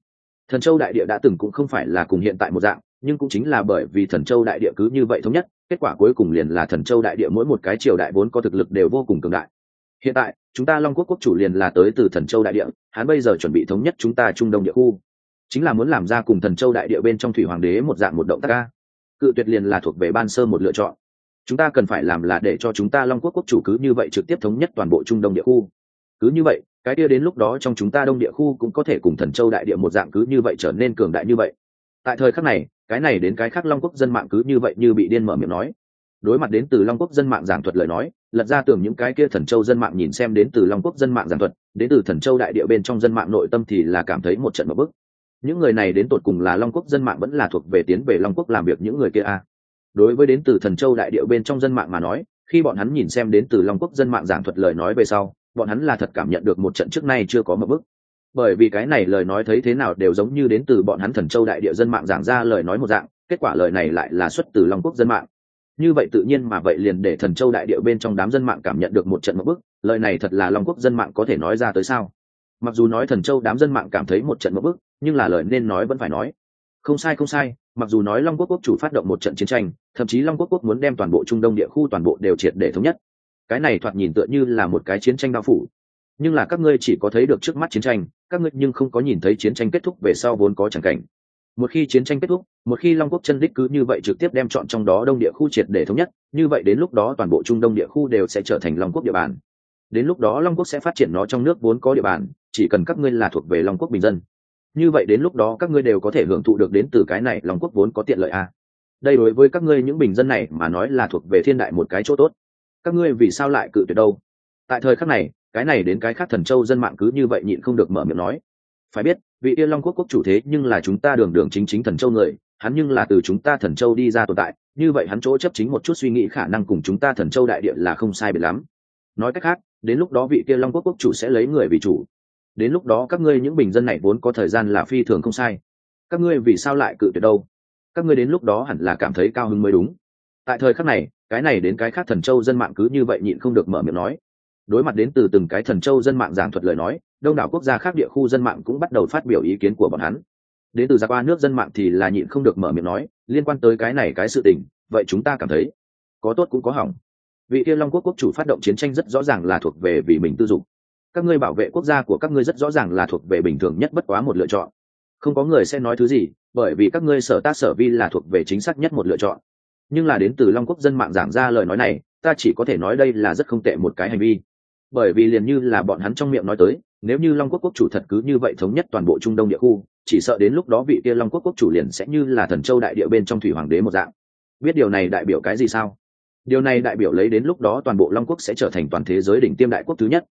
Thần châu đại địa đã từng cũng không phải là cùng hiện tại một dạng, nhưng cũng chính là bởi vì thần châu đại địa cứ như vậy thống nhất, kết quả cuối cùng liền là thần châu đại địa mỗi một cái triều đại vốn có thực lực đều vô cùng cường đại hiện tại, chúng ta long quốc quốc chủ liền là tới từ thần châu đại địa, hắn bây giờ chuẩn bị thống nhất chúng ta trung đông địa khu. Chính là muốn làm ra cùng thần châu đại địa bên trong thủy hoàng đế một dạng một động tác ca cự tuyệt liền là thuộc về ban sơ một lựa chọn. Chúng ta cần phải làm là để cho chúng ta long quốc quốc chủ cứ như vậy trực tiếp thống nhất toàn bộ trung đông địa khu. Cứ như vậy, cái kia đến lúc đó trong chúng ta đông địa khu cũng có thể cùng thần châu đại địa một dạng cứ như vậy trở nên cường đại như vậy. Tại thời khắc này, cái này đến cái khác long quốc dân mạng cứ như vậy như bị điên mở miệng nói đối mặt đến từ long quốc dân mạng giảng thuật lời nói, lật ra tưởng những cái kia thần châu dân mạng nhìn xem đến từ long quốc dân mạng giảng thuật, đến từ thần châu đại địa bên trong dân mạng nội tâm thì là cảm thấy một trận một bức. Những người này đến tột cùng là long quốc dân mạng vẫn là thuộc về tiến về long quốc làm việc những người kia a à. đối với đến từ thần châu đại địa bên trong dân mạng mà nói, khi bọn hắn nhìn xem đến từ long quốc dân mạng giảng thuật lời nói về sau, bọn hắn là thật cảm nhận được một trận trước nay chưa có một bức. Bởi vì cái này lời nói thấy thế nào đều giống như đến từ bọn hắn thần châu đại địa dân mạng giảng ra lời nói một dạng, kết quả lời này lại là xuất từ long quốc dân mạng như vậy tự nhiên mà vậy liền để thần châu đại Điệu bên trong đám dân mạng cảm nhận được một trận một bức lời này thật là long quốc dân mạng có thể nói ra tới sao? Mặc dù nói thần châu đám dân mạng cảm thấy một trận một bức nhưng là lời nên nói vẫn phải nói. Không sai không sai, mặc dù nói long quốc quốc chủ phát động một trận chiến tranh, thậm chí long quốc quốc muốn đem toàn bộ trung đông địa khu toàn bộ đều triệt để thống nhất. Cái này thoạt nhìn tựa như là một cái chiến tranh bao phủ. Nhưng là các ngươi chỉ có thấy được trước mắt chiến tranh, các ngươi nhưng không có nhìn thấy chiến tranh kết thúc về sau vốn có chẳng cảnh một khi chiến tranh kết thúc, một khi long quốc chân đích cứ như vậy trực tiếp đem chọn trong đó đông địa khu triệt để thống nhất, như vậy đến lúc đó toàn bộ trung đông địa khu đều sẽ trở thành long quốc địa bàn. Đến lúc đó long quốc sẽ phát triển nó trong nước vốn có địa bàn, chỉ cần các ngươi là thuộc về long quốc bình dân. Như vậy đến lúc đó các ngươi đều có thể hưởng thụ được đến từ cái này long quốc vốn có tiện lợi à? đây đối với các ngươi những bình dân này mà nói là thuộc về thiên đại một cái chỗ tốt. Các ngươi vì sao lại cự tuyệt đâu? Tại thời khắc này, cái này đến cái khác thần châu dân mạng cứ như vậy nhịn không được mở miệng nói. Phải biết vị yên long quốc quốc chủ thế nhưng là chúng ta đường đường chính chính thần châu người, hắn nhưng là từ chúng ta thần châu đi ra tồn tại, như vậy hắn chỗ chấp chính một chút suy nghĩ khả năng cùng chúng ta thần châu đại địa là không sai biệt lắm. Nói cách khác, đến lúc đó vị kia long quốc quốc chủ sẽ lấy người vì chủ. Đến lúc đó các ngươi những bình dân này vốn có thời gian là phi thường không sai. Các ngươi vì sao lại cự tuyệt đâu? Các ngươi đến lúc đó hẳn là cảm thấy cao hứng mới đúng. Tại thời khắc này, cái này đến cái khác thần châu dân mạng cứ như vậy nhịn không được mở miệng nói. Đối mặt đến từ từng cái thần châu dân mạng giảng thuật lời nói đông đảo quốc gia khác địa khu dân mạng cũng bắt đầu phát biểu ý kiến của bọn hắn. Đến từ giặc qua nước dân mạng thì là nhịn không được mở miệng nói, liên quan tới cái này cái sự tình, vậy chúng ta cảm thấy có tốt cũng có hỏng. Vị kia long quốc quốc chủ phát động chiến tranh rất rõ ràng là thuộc về vì mình tư dục. Các ngươi bảo vệ quốc gia của các ngươi rất rõ ràng là thuộc về bình thường nhất bất quá một lựa chọn. Không có người sẽ nói thứ gì, bởi vì các ngươi sở tác sở vi là thuộc về chính xác nhất một lựa chọn. Nhưng là đến từ long quốc dân mạng giảng ra lời nói này, ta chỉ có thể nói đây là rất không tệ một cái hành vi bởi vì liền như là bọn hắn trong miệng nói tới, nếu như long quốc quốc chủ thật cứ như vậy thống nhất toàn bộ trung đông địa khu, chỉ sợ đến lúc đó vị kia long quốc quốc chủ liền sẽ như là thần châu đại địa bên trong thủy hoàng đế một dạng. Biết điều này đại biểu cái gì sao? Điều này đại biểu lấy đến lúc đó toàn bộ long quốc sẽ trở thành toàn thế giới đỉnh tiêm đại quốc thứ nhất.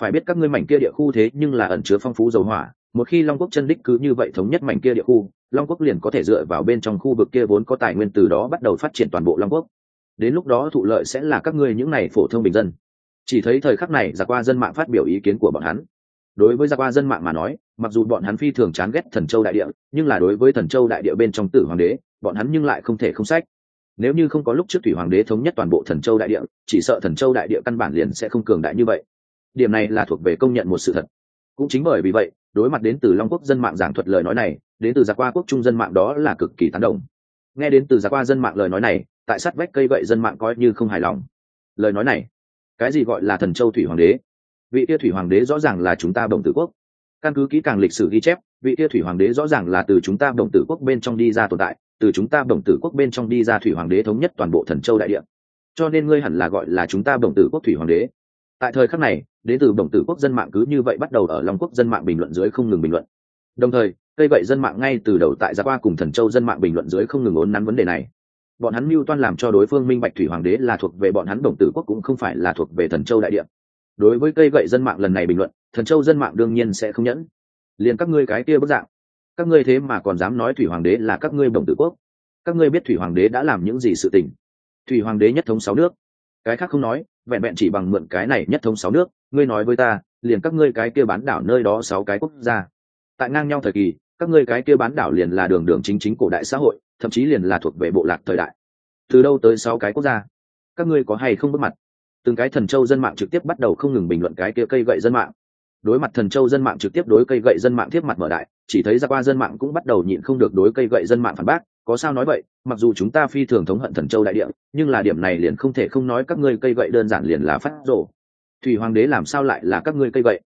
Phải biết các ngươi mảnh kia địa khu thế nhưng là ẩn chứa phong phú dầu hỏa, một khi long quốc chân đích cứ như vậy thống nhất mảnh kia địa khu, long quốc liền có thể dựa vào bên trong khu vực kia vốn có tài nguyên từ đó bắt đầu phát triển toàn bộ long quốc. Đến lúc đó thụ lợi sẽ là các ngươi những này phổ thông bình dân chỉ thấy thời khắc này giặc qua dân mạng phát biểu ý kiến của bọn hắn. Đối với gia qua dân mạng mà nói, mặc dù bọn hắn phi thường chán ghét thần châu đại địa, nhưng là đối với thần châu đại địa bên trong tử hoàng đế, bọn hắn nhưng lại không thể không sách. Nếu như không có lúc trước thủy hoàng đế thống nhất toàn bộ thần châu đại địa, chỉ sợ thần châu đại địa căn bản liền sẽ không cường đại như vậy. Điểm này là thuộc về công nhận một sự thật. Cũng chính bởi vì vậy, đối mặt đến từ long quốc dân mạng giảng thuật lời nói này, đến từ gia qua quốc trung dân mạng đó là cực kỳ tán đồng. Nghe đến từ gia qua dân mạng lời nói này, tại sát vách cây vậy dân mạng coi như không hài lòng. Lời nói này cái gì gọi là thần châu thủy hoàng đế? Vị tia thủy hoàng đế rõ ràng là chúng ta đồng tử quốc. Căn cứ kỹ càng lịch sử ghi chép, vị tia thủy hoàng đế rõ ràng là từ chúng ta đồng tử quốc bên trong đi ra tồn tại, từ chúng ta đồng tử quốc bên trong đi ra thủy hoàng đế thống nhất toàn bộ thần châu đại địa. Cho nên ngươi hẳn là gọi là chúng ta đồng tử quốc thủy hoàng đế. Tại thời khắc này đến từ đồng tử quốc dân mạng cứ như vậy bắt đầu ở long quốc dân mạng bình luận dưới không ngừng bình luận. Đồng thời, cây vậy dân mạng ngay từ đầu tại gia qua cùng thần châu dân mạng bình luận dưới không ngừng ốn nắn vấn đề này bọn hắn mưu toan làm cho đối phương minh bạch thủy hoàng đế là thuộc về bọn hắn đồng tử quốc cũng không phải là thuộc về thần châu đại địa. Đối với cây gậy dân mạng lần này bình luận, thần châu dân mạng đương nhiên sẽ không nhẫn. Liền các ngươi cái kia bức dạng. Các ngươi thế mà còn dám nói thủy hoàng đế là các ngươi đồng tử quốc. Các ngươi biết thủy hoàng đế đã làm những gì sự tình. Thủy hoàng đế nhất thống sáu nước. Cái khác không nói, vẹn vẹn chỉ bằng mượn cái này nhất thống sáu nước. Ngươi nói với ta, liền các ngươi cái kia bán đảo nơi đó sáu cái quốc gia. Tại ngang nhau thời kỳ, các ngươi cái kia bán đảo liền là đường đường chính chính cổ đại xã hội thậm chí liền là thuộc về bộ lạc thời đại. Từ đâu tới sáu cái quốc gia? Các ngươi có hay không bước mặt? Từng cái thần châu dân mạng trực tiếp bắt đầu không ngừng bình luận cái kia cây gậy dân mạng. Đối mặt thần châu dân mạng trực tiếp đối cây gậy dân mạng tiếp mặt mở đại, chỉ thấy ra qua dân mạng cũng bắt đầu nhịn không được đối cây gậy dân mạng phản bác, có sao nói vậy, mặc dù chúng ta phi thường thống hận thần châu đại địa, nhưng là điểm này liền không thể không nói các ngươi cây gậy đơn giản liền là phát rổ thủy hoàng đế làm sao lại là các ngươi cây gậy?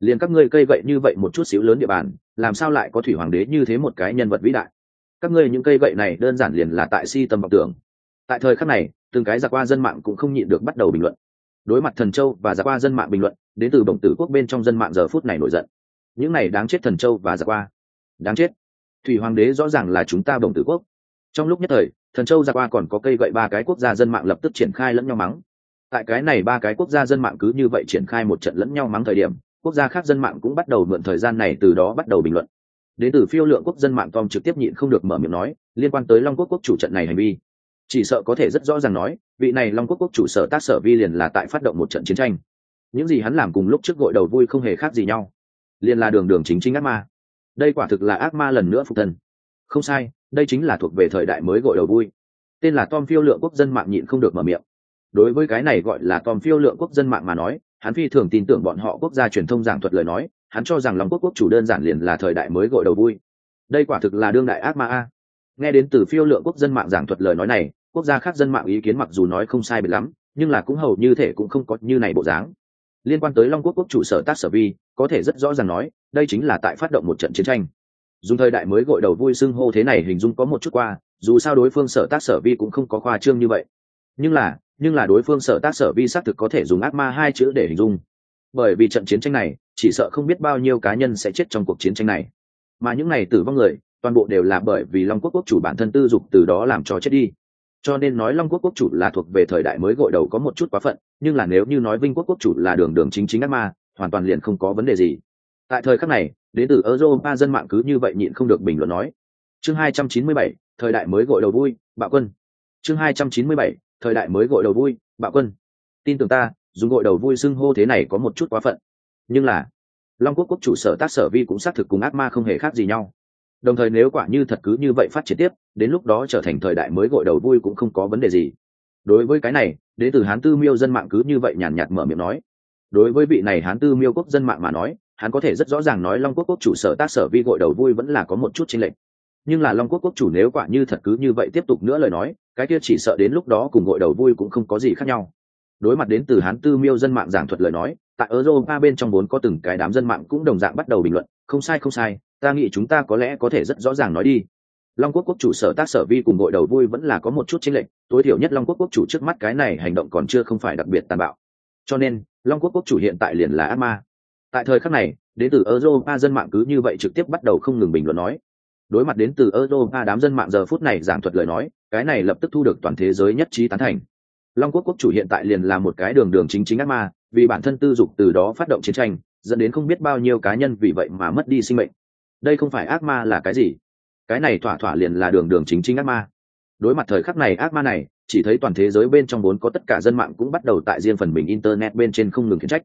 Liền các ngươi cây gậy như vậy một chút xíu lớn địa bàn, làm sao lại có thủy hoàng đế như thế một cái nhân vật vĩ đại? Các ngươi những cây gậy này đơn giản liền là tại si tâm vọng tưởng. Tại thời khắc này, từng cái giặc qua dân mạng cũng không nhịn được bắt đầu bình luận. Đối mặt thần châu và giặc qua dân mạng bình luận, đến từ bổng tử quốc bên trong dân mạng giờ phút này nổi giận. Những này đáng chết thần châu và giặc qua. Đáng chết. Thủy hoàng đế rõ ràng là chúng ta bổng tử quốc. Trong lúc nhất thời, thần châu giặc qua còn có cây gậy ba cái quốc gia dân mạng lập tức triển khai lẫn nhau mắng. Tại cái này ba cái quốc gia dân mạng cứ như vậy triển khai một trận lẫn nhau mắng thời điểm, quốc gia khác dân mạng cũng bắt đầu mượn thời gian này từ đó bắt đầu bình luận đến từ phiêu lượng quốc dân mạng tom trực tiếp nhịn không được mở miệng nói, liên quan tới long quốc quốc chủ trận này hành vi. Chỉ sợ có thể rất rõ ràng nói, vị này long quốc quốc chủ sở tác sở vi liền là tại phát động một trận chiến tranh. Những gì hắn làm cùng lúc trước gội đầu vui không hề khác gì nhau. Liền là đường đường chính chính ác ma. Đây quả thực là ác ma lần nữa phục thân. Không sai, đây chính là thuộc về thời đại mới gội đầu vui. Tên là tom phiêu lượng quốc dân mạng nhịn không được mở miệng. Đối với cái này gọi là tom phiêu lượng quốc dân mạng mà nói, hắn phi thường tin tưởng bọn họ quốc gia truyền thông giảng thuật lời nói hắn cho rằng long quốc quốc chủ đơn giản liền là thời đại mới gội đầu vui. Đây quả thực là đương đại ác ma a. Nghe đến từ phiêu lượng quốc dân mạng giảng thuật lời nói này, quốc gia khác dân mạng ý kiến mặc dù nói không sai biệt lắm, nhưng là cũng hầu như thể cũng không có như này bộ dáng. Liên quan tới long quốc quốc chủ sở tác sở vi, có thể rất rõ ràng nói, đây chính là tại phát động một trận chiến tranh. Dùng thời đại mới gội đầu vui xưng hô thế này hình dung có một chút qua, dù sao đối phương sở tác sở vi cũng không có khoa trương như vậy. Nhưng là nhưng là đối phương sở tác sở vi xác thực có thể dùng ác ma hai chữ để hình dung. Bởi vì trận chiến tranh này chỉ sợ không biết bao nhiêu cá nhân sẽ chết trong cuộc chiến tranh này. Mà những này tử vong người toàn bộ đều là bởi vì long quốc quốc chủ bản thân tư dục từ đó làm cho chết đi. Cho nên nói long quốc quốc chủ là thuộc về thời đại mới gội đầu có một chút quá phận nhưng là nếu như nói vinh quốc quốc chủ là đường đường chính chính ác ma hoàn toàn liền không có vấn đề gì. Tại thời khắc này đến từ europa dân mạng cứ như vậy nhịn không được bình luận nói chương 297, thời đại mới gội đầu vui bạo quân. Chương 297, thời đại mới gội đầu vui bạo quân. Tin tưởng ta dùng gội đầu vui xưng hô thế này có một chút quá phận nhưng là, long quốc quốc chủ sở tác sở vi cũng xác thực cùng ác ma không hề khác gì nhau. Đồng thời nếu quả như thật cứ như vậy phát triển tiếp, đến lúc đó trở thành thời đại mới gội đầu vui cũng không có vấn đề gì. Đối với cái này, đến từ hán tư miêu dân mạng cứ như vậy nhàn nhạt mở miệng nói. Đối với vị này hán tư miêu quốc dân mạng mà nói, hắn có thể rất rõ ràng nói long quốc quốc chủ sở tác sở vi gội đầu vui vẫn là có một chút chênh lệch. Nhưng là long quốc quốc chủ nếu quả như thật cứ như vậy tiếp tục nữa lời nói, cái kia chỉ sợ đến lúc đó cùng gội đầu vui cũng không có gì khác nhau. Đối mặt đến từ hán tư miêu dân mạng giảng thuật lời nói tại europa bên trong vốn có từng cái đám dân mạng cũng đồng dạng bắt đầu bình luận không sai không sai ta nghĩ chúng ta có lẽ có thể rất rõ ràng nói đi. Long quốc quốc chủ sở tác sở vi cùng gội đầu vui vẫn là có một chút chính lệnh, tối thiểu nhất long quốc quốc chủ trước mắt cái này hành động còn chưa không phải đặc biệt tàn bạo. Cho nên long quốc quốc chủ hiện tại liền là ác ma. Tại thời khắc này đến từ europa dân mạng cứ như vậy trực tiếp bắt đầu không ngừng bình luận nói. Đối mặt đến từ europa đám dân mạng giờ phút này giảng thuật lời nói cái này lập tức thu được toàn thế giới nhất trí tán thành. Long quốc quốc chủ hiện tại liền là một cái đường đường chính chính ác ma vì bản thân tư dục từ đó phát động chiến tranh, dẫn đến không biết bao nhiêu cá nhân vì vậy mà mất đi sinh mệnh. Đây không phải ác ma là cái gì? Cái này thỏa thỏa liền là đường đường chính chính ác ma. Đối mặt thời khắc này ác ma này, chỉ thấy toàn thế giới bên trong vốn có tất cả dân mạng cũng bắt đầu tại riêng phần mình internet bên trên không ngừng khiển trách.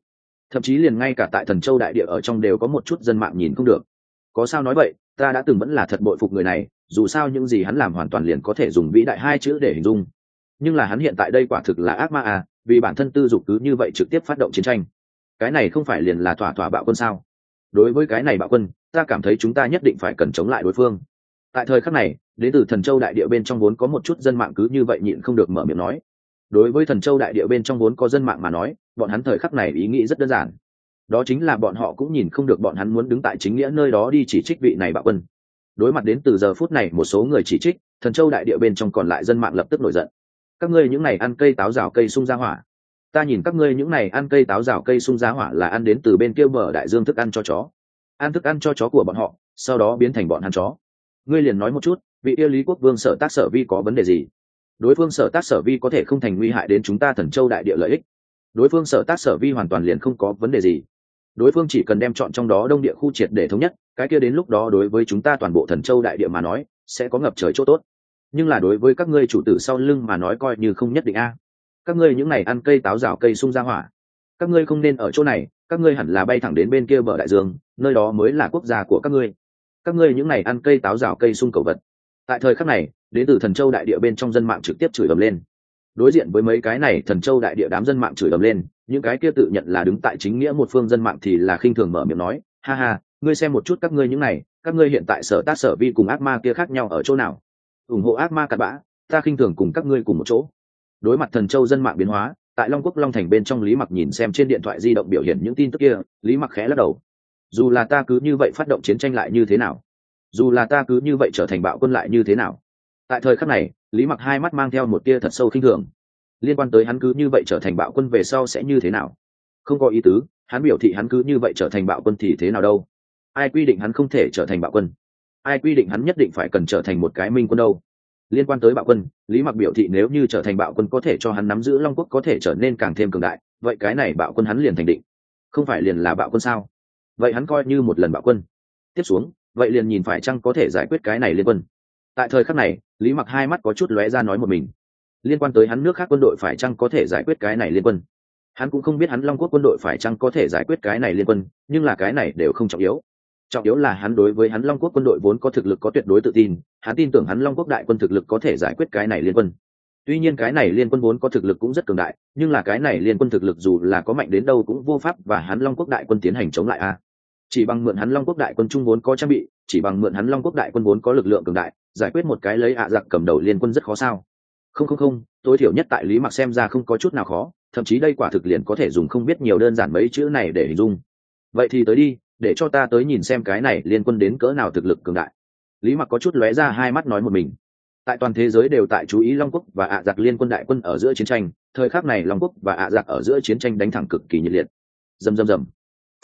Thậm chí liền ngay cả tại thần châu đại địa ở trong đều có một chút dân mạng nhìn không được. Có sao nói vậy, ta đã từng vẫn là thật bội phục người này, dù sao những gì hắn làm hoàn toàn liền có thể dùng vĩ đại hai chữ để hình dung. Nhưng là hắn hiện tại đây quả thực là ác ma à vì bản thân tư dục cứ như vậy trực tiếp phát động chiến tranh. Cái này không phải liền là thỏa thỏa bạo quân sao? Đối với cái này bạo quân, ta cảm thấy chúng ta nhất định phải cần chống lại đối phương. Tại thời khắc này, đến từ thần châu đại địa bên trong vốn có một chút dân mạng cứ như vậy nhịn không được mở miệng nói. Đối với thần châu đại địa bên trong vốn có dân mạng mà nói, bọn hắn thời khắc này ý nghĩ rất đơn giản. Đó chính là bọn họ cũng nhìn không được bọn hắn muốn đứng tại chính nghĩa nơi đó đi chỉ trích vị này bạo quân. Đối mặt đến từ giờ phút này một số người chỉ trích, thần châu đại địa bên trong còn lại dân mạng lập tức nổi giận các ngươi những này ăn cây táo rào cây sung ra hỏa. Ta nhìn các ngươi những này ăn cây táo rào cây sung giá hỏa là ăn đến từ bên kia bờ đại dương thức ăn cho chó. Ăn thức ăn cho chó của bọn họ, sau đó biến thành bọn ăn chó. Ngươi liền nói một chút, vị yêu lý quốc vương sở tác sở vi có vấn đề gì? Đối phương sở tác sở vi có thể không thành nguy hại đến chúng ta thần châu đại địa lợi ích. Đối phương sở tác sở vi hoàn toàn liền không có vấn đề gì. Đối phương chỉ cần đem chọn trong đó đông địa khu triệt để thống nhất, cái kia đến lúc đó đối với chúng ta toàn bộ thần châu đại địa mà nói, sẽ có ngập trời chỗ tốt nhưng là đối với các ngươi chủ tử sau lưng mà nói coi như không nhất định a. Các ngươi những này ăn cây táo rào cây sung ra hỏa. Các ngươi không nên ở chỗ này, các ngươi hẳn là bay thẳng đến bên kia bờ đại dương, nơi đó mới là quốc gia của các ngươi. Các ngươi những này ăn cây táo rào cây sung cầu vật. Tại thời khắc này, đến từ thần châu đại địa bên trong dân mạng trực tiếp chửi ầm lên. Đối diện với mấy cái này thần châu đại địa đám dân mạng chửi ầm lên, những cái kia tự nhận là đứng tại chính nghĩa một phương dân mạng thì là khinh thường mở miệng nói, ha ha, ngươi xem một chút các ngươi những này, các ngươi hiện tại sở tác sở vi cùng ác ma kia khác nhau ở chỗ nào? Ủng hộ ác ma cặn bã, ta khinh thường cùng các ngươi cùng một chỗ. Đối mặt thần châu dân mạng biến hóa, tại long quốc long thành bên trong lý mặc nhìn xem trên điện thoại di động biểu hiện những tin tức kia, lý mặc khẽ lắc đầu. Dù là ta cứ như vậy phát động chiến tranh lại như thế nào? Dù là ta cứ như vậy trở thành bạo quân lại như thế nào? Tại thời khắc này, lý mặc hai mắt mang theo một tia thật sâu khinh thường. Liên quan tới hắn cứ như vậy trở thành bạo quân về sau sẽ như thế nào? Không có ý tứ, hắn biểu thị hắn cứ như vậy trở thành bạo quân thì thế nào đâu? Ai quy định hắn không thể trở thành bạo quân? Ai quy định hắn nhất định phải cần trở thành một cái minh quân đâu? Liên quan tới bạo quân, lý mặc biểu thị nếu như trở thành bạo quân có thể cho hắn nắm giữ long quốc có thể trở nên càng thêm cường đại, vậy cái này bạo quân hắn liền thành định. Không phải liền là bạo quân sao? Vậy hắn coi như một lần bạo quân. Tiếp xuống, vậy liền nhìn phải chăng có thể giải quyết cái này liên quân. Tại thời khắc này, lý mặc hai mắt có chút lóe ra nói một mình. Liên quan tới hắn nước khác quân đội phải chăng có thể giải quyết cái này liên quân? Hắn cũng không biết hắn long quốc quân đội phải chăng có thể giải quyết cái này liên quân, nhưng là cái này đều không trọng yếu trọng yếu là hắn đối với hắn long quốc quân đội vốn có thực lực có tuyệt đối tự tin, hắn tin tưởng hắn long quốc đại quân thực lực có thể giải quyết cái này liên quân. Tuy nhiên cái này liên quân vốn có thực lực cũng rất cường đại, nhưng là cái này liên quân thực lực dù là có mạnh đến đâu cũng vô pháp và hắn long quốc đại quân tiến hành chống lại a. Chỉ bằng mượn hắn long quốc đại quân trung vốn có trang bị, chỉ bằng mượn hắn long quốc đại quân vốn có lực lượng cường đại, giải quyết một cái lấy ạ giặc cầm đầu liên quân rất khó sao. Không không không, tối thiểu nhất tại lý mặc xem ra không có chút nào khó, thậm chí đây quả thực liền có thể dùng không biết nhiều đơn giản mấy chữ này để hình dung. Vậy thì tới đi để cho ta tới nhìn xem cái này liên quân đến cỡ nào thực lực cường đại. Lý mặc có chút lóe ra hai mắt nói một mình. Tại toàn thế giới đều tại chú ý long quốc và ạ giặc liên quân đại quân ở giữa chiến tranh, thời khắc này long quốc và ạ giặc ở giữa chiến tranh đánh thẳng cực kỳ nhiệt liệt. Dầm dầm dầm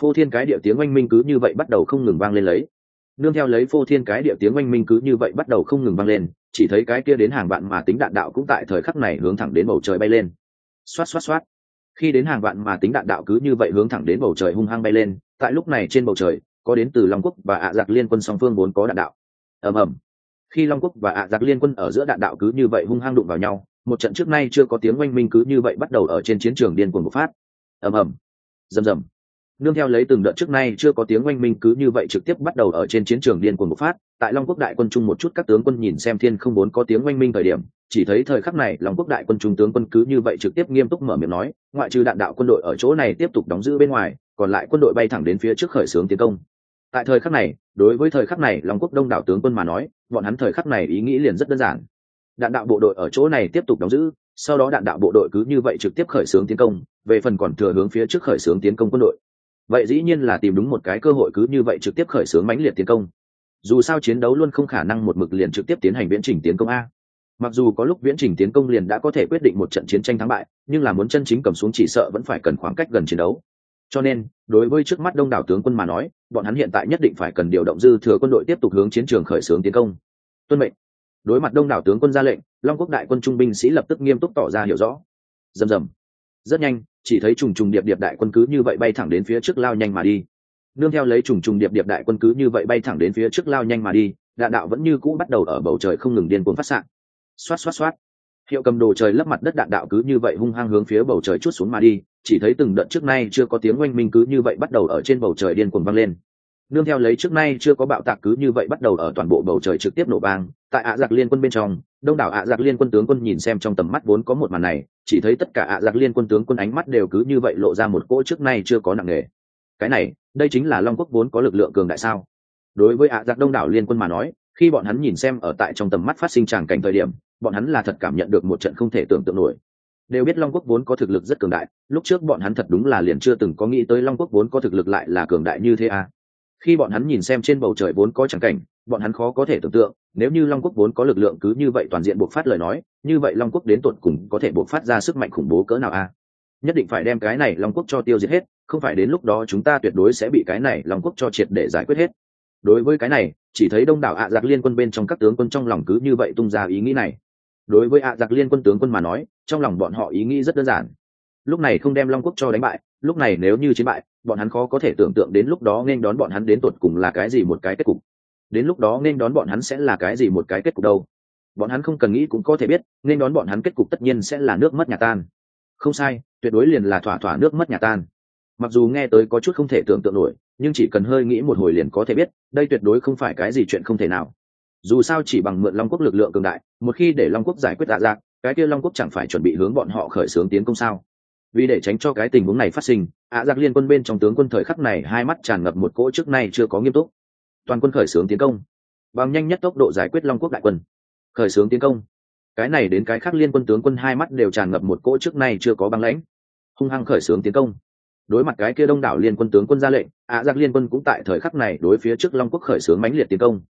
phô thiên cái điệu tiếng oanh minh cứ như vậy bắt đầu không ngừng vang lên lấy. Nương theo lấy phô thiên cái địa tiếng oanh minh cứ như vậy bắt đầu không ngừng vang lên, chỉ thấy cái kia đến hàng vạn mà tính đạn đạo cũng tại thời khắc này hướng thẳng đến bầu trời bay lên. Xoát xoát xoát. Khi đến hàng vạn mà tính đạn đạo cứ như vậy hướng thẳng đến bầu trời hung hăng bay lên tại lúc này trên bầu trời, có đến từ long quốc và ạ giặc liên quân song phương vốn có đạn đạo. Ầm ầm. Khi long quốc và ạ giặc liên quân ở giữa đạn đạo cứ như vậy hung hăng đụng vào nhau, một trận trước nay chưa có tiếng oanh minh cứ như vậy bắt đầu ở trên chiến trường điên cuồng bộc phát. Ầm ầm. Rầm rầm. Nương theo lấy từng đợt trước nay chưa có tiếng oanh minh cứ như vậy trực tiếp bắt đầu ở trên chiến trường điên cuồng bộc phát, tại long quốc đại quân trung một chút các tướng quân nhìn xem thiên không muốn có tiếng oanh minh thời điểm chỉ thấy thời khắc này long quốc đại quân trung tướng quân cứ như vậy trực tiếp nghiêm túc mở miệng nói, ngoại trừ đạn đạo quân đội ở chỗ này tiếp tục đóng giữ bên ngoài, còn lại quân đội bay thẳng đến phía trước khởi xướng tiến công. Tại thời khắc này, đối với thời khắc này long quốc đông đảo tướng quân mà nói, bọn hắn thời khắc này ý nghĩ liền rất đơn giản. Đạn đạo bộ đội ở chỗ này tiếp tục đóng giữ, sau đó đạn đạo bộ đội cứ như vậy trực tiếp khởi xướng tiến công, về phần còn thừa hướng phía trước khởi xướng tiến công quân đội. Vậy dĩ nhiên là tìm đúng một cái cơ hội cứ như vậy trực tiếp khởi xướng mãnh liệt tiến công. Dù sao chiến đấu luôn không khả năng một mực liền trực tiếp tiến hành viễn trình tiến công a mặc dù có lúc viễn trình tiến công liền đã có thể quyết định một trận chiến tranh thắng bại, nhưng là muốn chân chính cầm xuống chỉ sợ vẫn phải cần khoảng cách gần chiến đấu. Cho nên, đối với trước mắt đông đảo tướng quân mà nói, bọn hắn hiện tại nhất định phải cần điều động dư thừa quân đội tiếp tục hướng chiến trường khởi xướng tiến công. Tuân mệnh. Đối mặt đông đảo tướng quân ra lệnh, long quốc đại quân trung binh sĩ lập tức nghiêm túc tỏ ra hiểu rõ. Rầm rầm. Rất nhanh, chỉ thấy trùng trùng điệp điệp đại quân cứ như vậy bay thẳng đến phía trước lao nhanh mà đi. Nương theo lấy trùng trùng điệp điệp đại quân cứ như vậy bay thẳng đến phía trước lao nhanh mà đi, đạn đạo vẫn như cũ bắt đầu ở bầu trời không ngừng điên cuồng phát sạn xoát xoát xoát. Hiệu cầm đồ trời lấp mặt đất đạn đạo cứ như vậy hung hăng hướng phía bầu trời chút xuống mà đi, chỉ thấy từng đợt trước nay chưa có tiếng oanh minh cứ như vậy bắt đầu ở trên bầu trời điên cuồng vang lên. Nương theo lấy trước nay chưa có bạo tạc cứ như vậy bắt đầu ở toàn bộ bầu trời trực tiếp nổ vang, tại ạ giặc liên quân bên trong, đông đảo ạ giặc liên quân tướng quân nhìn xem trong tầm mắt vốn có một màn này, chỉ thấy tất cả ạ giặc liên quân tướng quân ánh mắt đều cứ như vậy lộ ra một cỗ trước nay chưa có nặng nề. Cái này, đây chính là long quốc vốn có lực lượng cường đại sao? Đối với ạ giặc đông đảo liên quân mà nói, khi bọn hắn nhìn xem ở tại trong tầm mắt phát sinh tràng cảnh thời điểm bọn hắn là thật cảm nhận được một trận không thể tưởng tượng nổi. Đều biết long quốc vốn có thực lực rất cường đại, lúc trước bọn hắn thật đúng là liền chưa từng có nghĩ tới long quốc vốn có thực lực lại là cường đại như thế à. Khi bọn hắn nhìn xem trên bầu trời vốn có chẳng cảnh, bọn hắn khó có thể tưởng tượng, nếu như long quốc vốn có lực lượng cứ như vậy toàn diện buộc phát lời nói, như vậy long quốc đến tột cùng có thể buộc phát ra sức mạnh khủng bố cỡ nào a nhất định phải đem cái này long quốc cho tiêu diệt hết, không phải đến lúc đó chúng ta tuyệt đối sẽ bị cái này long quốc cho triệt để giải quyết hết. Đối với cái này, chỉ thấy đông đảo ạ giặc liên quân bên trong các tướng quân trong lòng cứ như vậy tung ra ý nghĩ này đối với ạ giặc liên quân tướng quân mà nói, trong lòng bọn họ ý nghĩ rất đơn giản. Lúc này không đem long quốc cho đánh bại, lúc này nếu như chiến bại, bọn hắn khó có thể tưởng tượng đến lúc đó nên đón bọn hắn đến tột cùng là cái gì một cái kết cục. Đến lúc đó nên đón bọn hắn sẽ là cái gì một cái kết cục đâu. Bọn hắn không cần nghĩ cũng có thể biết, nên đón bọn hắn kết cục tất nhiên sẽ là nước mất nhà tan. Không sai, tuyệt đối liền là thỏa thỏa nước mất nhà tan. Mặc dù nghe tới có chút không thể tưởng tượng nổi, nhưng chỉ cần hơi nghĩ một hồi liền có thể biết, đây tuyệt đối không phải cái gì chuyện không thể nào dù sao chỉ bằng mượn long quốc lực lượng cường đại, một khi để long quốc giải quyết dạ tạ giác cái kia long quốc chẳng phải chuẩn bị hướng bọn họ khởi xướng tiến công sao? Vì để tránh cho cái tình huống này phát sinh ạ giặc liên quân bên trong tướng quân thời khắc này hai mắt tràn ngập một cỗ trước nay chưa có nghiêm túc. Toàn quân khởi xướng tiến công. Bằng nhanh nhất tốc độ giải quyết long quốc đại quân. Khởi xướng tiến công. Cái này đến cái khác liên quân tướng quân hai mắt đều tràn ngập một cỗ trước nay chưa có băng lãnh. Hung hăng khởi xướng tiến công. Đối mặt cái kia đông đảo liên quân tướng quân ra lệnh ạ giặc liên quân cũng tại thời khắc này đối phía trước long quốc khởi xướng mãnh liệt tiến công.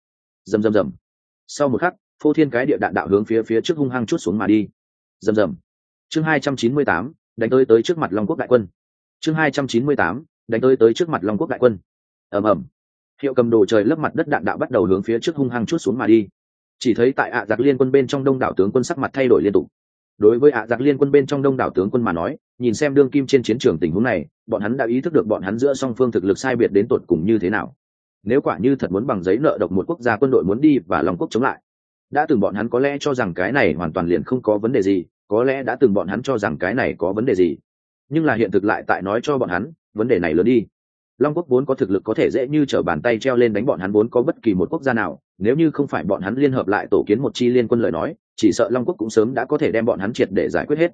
Rầm rầm rầm sau một khắc, phô thiên cái địa đạn đạo hướng phía phía trước hung hăng chút xuống mà đi. Rầm rầm. Chương hai trăm chín mươi tám, đánh tới tới trước mặt long quốc đại quân. Chương hai trăm chín mươi tám, đánh tới tới trước mặt long quốc đại quân. Ầm ầm. Hiệu cầm đồ trời lấp mặt đất đạn đạo bắt đầu hướng phía trước hung hăng chút xuống mà đi. Chỉ thấy tại ạ giặc liên quân bên trong đông đảo tướng quân sắc mặt thay đổi liên tục. Đối với ạ giặc liên quân bên trong đông đảo tướng quân mà nói, nhìn xem đương kim trên chiến trường tình huống này, bọn hắn đã ý thức được bọn hắn giữa song phương thực lực sai biệt đến tột cùng như thế nào nếu quả như thật muốn bằng giấy nợ độc một quốc gia quân đội muốn đi và lòng quốc chống lại. Đã từng bọn hắn có lẽ cho rằng cái này hoàn toàn liền không có vấn đề gì, có lẽ đã từng bọn hắn cho rằng cái này có vấn đề gì. Nhưng là hiện thực lại tại nói cho bọn hắn, vấn đề này lớn đi. Long quốc vốn có thực lực có thể dễ như t r ở bàn tay treo lên đánh bọn hắn vốn có bất kỳ một quốc gia nào, nếu như không phải bọn hắn liên hợp lại tổ kiến một chi liên quân lời nói, chỉ sợ long quốc cũng sớm đã có thể đem bọn hắn triệt để giải quyết hết.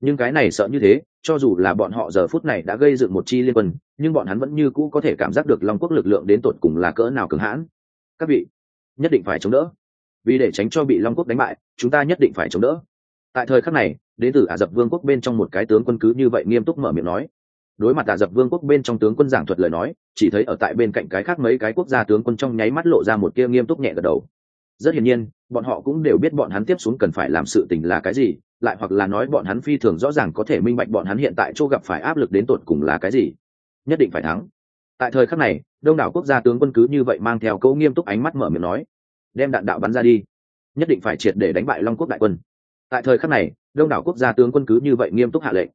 Nhưng cái này sợ như thế cho dù là bọn họ giờ phút này đã gây dựng một chi liên quân, nhưng bọn hắn vẫn như cũ có thể cảm giác được long quốc lực lượng đến tột cùng là cỡ nào cường hãn. Các vị, nhất định phải chống đỡ. Vì để tránh cho bị long quốc đánh bại, chúng ta nhất định phải chống đỡ. Tại thời khắc này, đến từ ả d ậ p vương quốc bên trong một cái tướng quân cứ như vậy nghiêm túc mở miệng nói. Đối mặt ả d ậ p vương quốc bên trong tướng quân giảng thuật lời nói, chỉ thấy ở tại bên cạnh cái khác mấy cái quốc gia tướng quân trong nháy mắt lộ ra một kia nghiêm túc nhẹ gật đầu rất hiển nhiên, bọn họ cũng đều biết bọn hắn tiếp xuống cần phải làm sự tình là cái gì, lại hoặc là nói bọn hắn phi thường rõ ràng có thể minh bạch bọn hắn hiện tại chỗ gặp phải áp lực đến tột cùng là cái gì. Nhất định phải thắng. Tại thời khắc này, đông đảo quốc gia tướng quân cứ như vậy mang theo câu nghiêm túc ánh mắt mở miệng nói, đem đạn đạo bắn ra đi. Nhất định phải triệt để đánh bại long quốc đại quân. Tại thời khắc này, đông đảo quốc gia tướng quân cứ như vậy nghiêm túc hạ lệnh.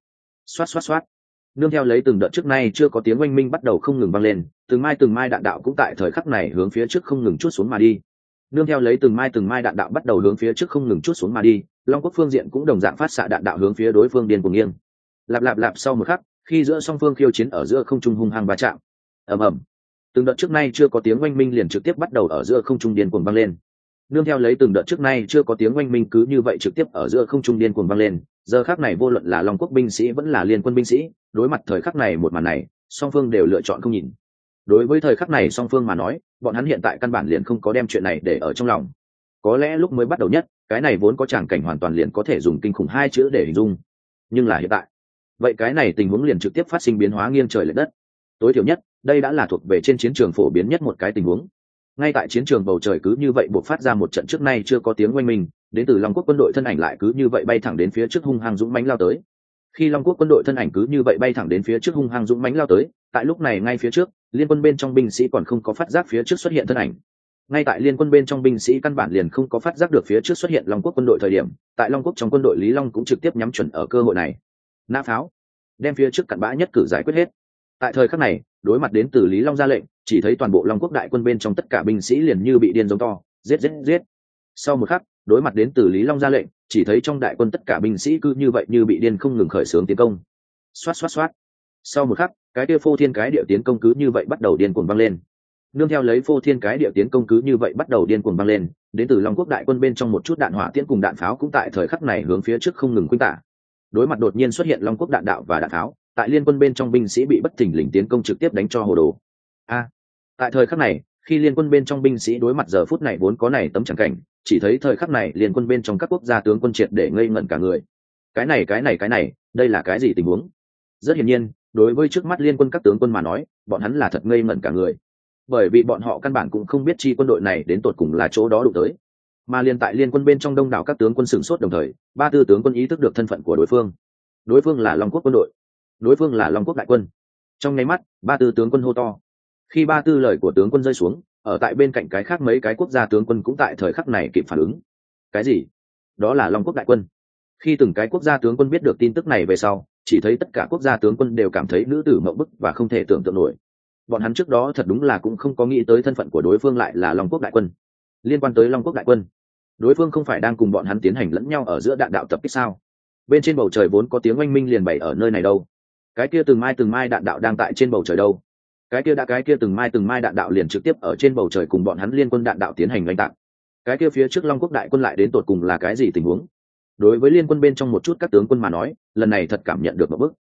Xoát xoát xoát. Nương theo lấy từng đợt trước nay chưa có tiếng oanh minh bắt đầu không ngừng vang lên, từng mai từng mai đạn đạo cũng tại thời khắc này hướng phía trước không ngừng chút xuống mà đi nương theo lấy từng mai từng mai đạn đạo bắt đầu hướng phía trước không ngừng chút xuống mà đi, long quốc phương diện cũng đồng dạng phát xạ đạn đạo hướng phía đối phương điên cuồng nghiêng. Lạp lạp lạp sau một khắc, khi giữa song phương khiêu chiến ở giữa không trung hung hăng va chạm. Ầm ầm. Từng đợt trước nay chưa có tiếng oanh minh liền trực tiếp bắt đầu ở giữa không trung điên cuồng vang lên. Nương theo lấy từng đợt trước nay chưa có tiếng oanh minh cứ như vậy trực tiếp ở giữa không trung điên cuồng vang lên, giờ khắc này vô luận là long quốc binh sĩ vẫn là liên quân binh sĩ, đối mặt thời khắc này một màn này, song phương đều lựa chọn không nhìn đối với thời khắc này song phương mà nói, bọn hắn hiện tại căn bản liền không có đem chuyện này để ở trong lòng. Có lẽ lúc mới bắt đầu nhất, cái này vốn có tràng cảnh hoàn toàn liền có thể dùng kinh khủng hai chữ để hình dung. Nhưng là hiện tại, vậy cái này tình huống liền trực tiếp phát sinh biến hóa nghiêng trời l ệ đất. Tối thiểu nhất, đây đã là thuộc về trên chiến trường phổ biến nhất một cái tình huống. Ngay tại chiến trường bầu trời cứ như vậy buộc phát ra một trận trước nay chưa có tiếng oanh minh, đến từ long quốc quân đội thân ảnh lại cứ như vậy bay thẳng đến phía trước hung hăng dũng mánh lao tới. Khi long quốc quân đội thân ảnh cứ như vậy bay thẳng đến phía trước hung hăng dũng mánh lao tới, tại lúc này ngay phía trước liên quân bên trong binh sĩ còn không có phát giác phía trước xuất hiện thân ảnh. Ngay tại liên quân bên trong binh sĩ căn bản liền không có phát giác được phía trước xuất hiện long quốc quân đội thời điểm, tại long quốc trong quân đội lý long cũng trực tiếp nhắm chuẩn ở cơ hội này. Nã pháo. Đem phía trước cặn bã nhất cử giải quyết hết. Tại thời khắc này, đối mặt đến từ lý long ra lệnh, chỉ thấy toàn bộ long quốc đại quân bên trong tất cả binh sĩ liền như bị điên giống to, giết giết giết. Sau một khắc, đối mặt đến từ lý long ra lệnh, chỉ thấy trong đại quân tất cả binh sĩ cứ như vậy như bị điên không ngừng khởi xướng tiến công. Xoát xoát xoát. Sau một khắc cái kia phô thiên cái địa tiến công cứ như vậy bắt đầu điên cuồng băng lên. Nương theo lấy phô thiên cái địa tiến công cứ như vậy bắt đầu điên cuồng băng lên, đến từ long quốc đại quân bên trong một chút đạn hỏa tiễn cùng đạn pháo cũng tại thời khắc này hướng phía trước không ngừng khuynh tả. Đối mặt đột nhiên xuất hiện long quốc đạn đạo và đạn pháo, tại liên quân bên trong binh sĩ bị bất thình lình tiến công trực tiếp đánh cho hồ đồ. A! Tại thời khắc này, khi liên quân bên trong binh sĩ đối mặt giờ phút này vốn có này tấm chẳng cảnh, chỉ thấy thời khắc này liên quân bên trong các quốc gia tướng quân triệt để ngây ngẩn cả người. Cái này cái này cái này, đây là cái gì tình huống? Rất hiển nhiên đối với trước mắt liên quân các tướng quân mà nói, bọn hắn là thật ngây ngẩn cả người. Bởi vì bọn họ căn bản cũng không biết chi quân đội này đến tột cùng là chỗ đó đụng tới. Mà liên tại liên quân bên trong đông đảo các tướng quân sửng sốt đồng thời, ba tư tướng quân ý thức được thân phận của đối phương. Đối phương là long quốc quân đội. Đối phương là long quốc đại quân. Trong nháy mắt, ba tư tướng quân hô to. Khi ba tư lời của tướng quân rơi xuống, ở tại bên cạnh cái khác mấy cái quốc gia tướng quân cũng tại thời khắc này kịp phản ứng. Cái gì? Đó là long quốc đại quân. Khi từng cái quốc gia tướng quân biết được tin tức này về sau chỉ thấy tất cả quốc gia tướng quân đều cảm thấy nữ tử mộng bức và không thể tưởng tượng nổi. Bọn hắn trước đó thật đúng là cũng không có nghĩ tới thân phận của đối phương lại là long quốc đại quân. Liên quan tới long quốc đại quân, đối phương không phải đang cùng bọn hắn tiến hành lẫn nhau ở giữa đạn đạo tập kích sao? Bên trên bầu trời vốn có tiếng oanh minh liền bày ở nơi này đâu. Cái kia từng mai từng mai đạn đạo đang tại trên bầu trời đâu. Cái kia đã cái kia từng mai từng mai đạn đạo liền trực tiếp ở trên bầu trời cùng bọn hắn liên quân đạn đạo tiến hành oanh tạc. Cái kia phía trước long quốc đại quân lại đến tột cùng là cái gì tình huống? Đối với liên quân bên trong một chút các tướng quân mà nói, lần này thật cảm nhận được một bước.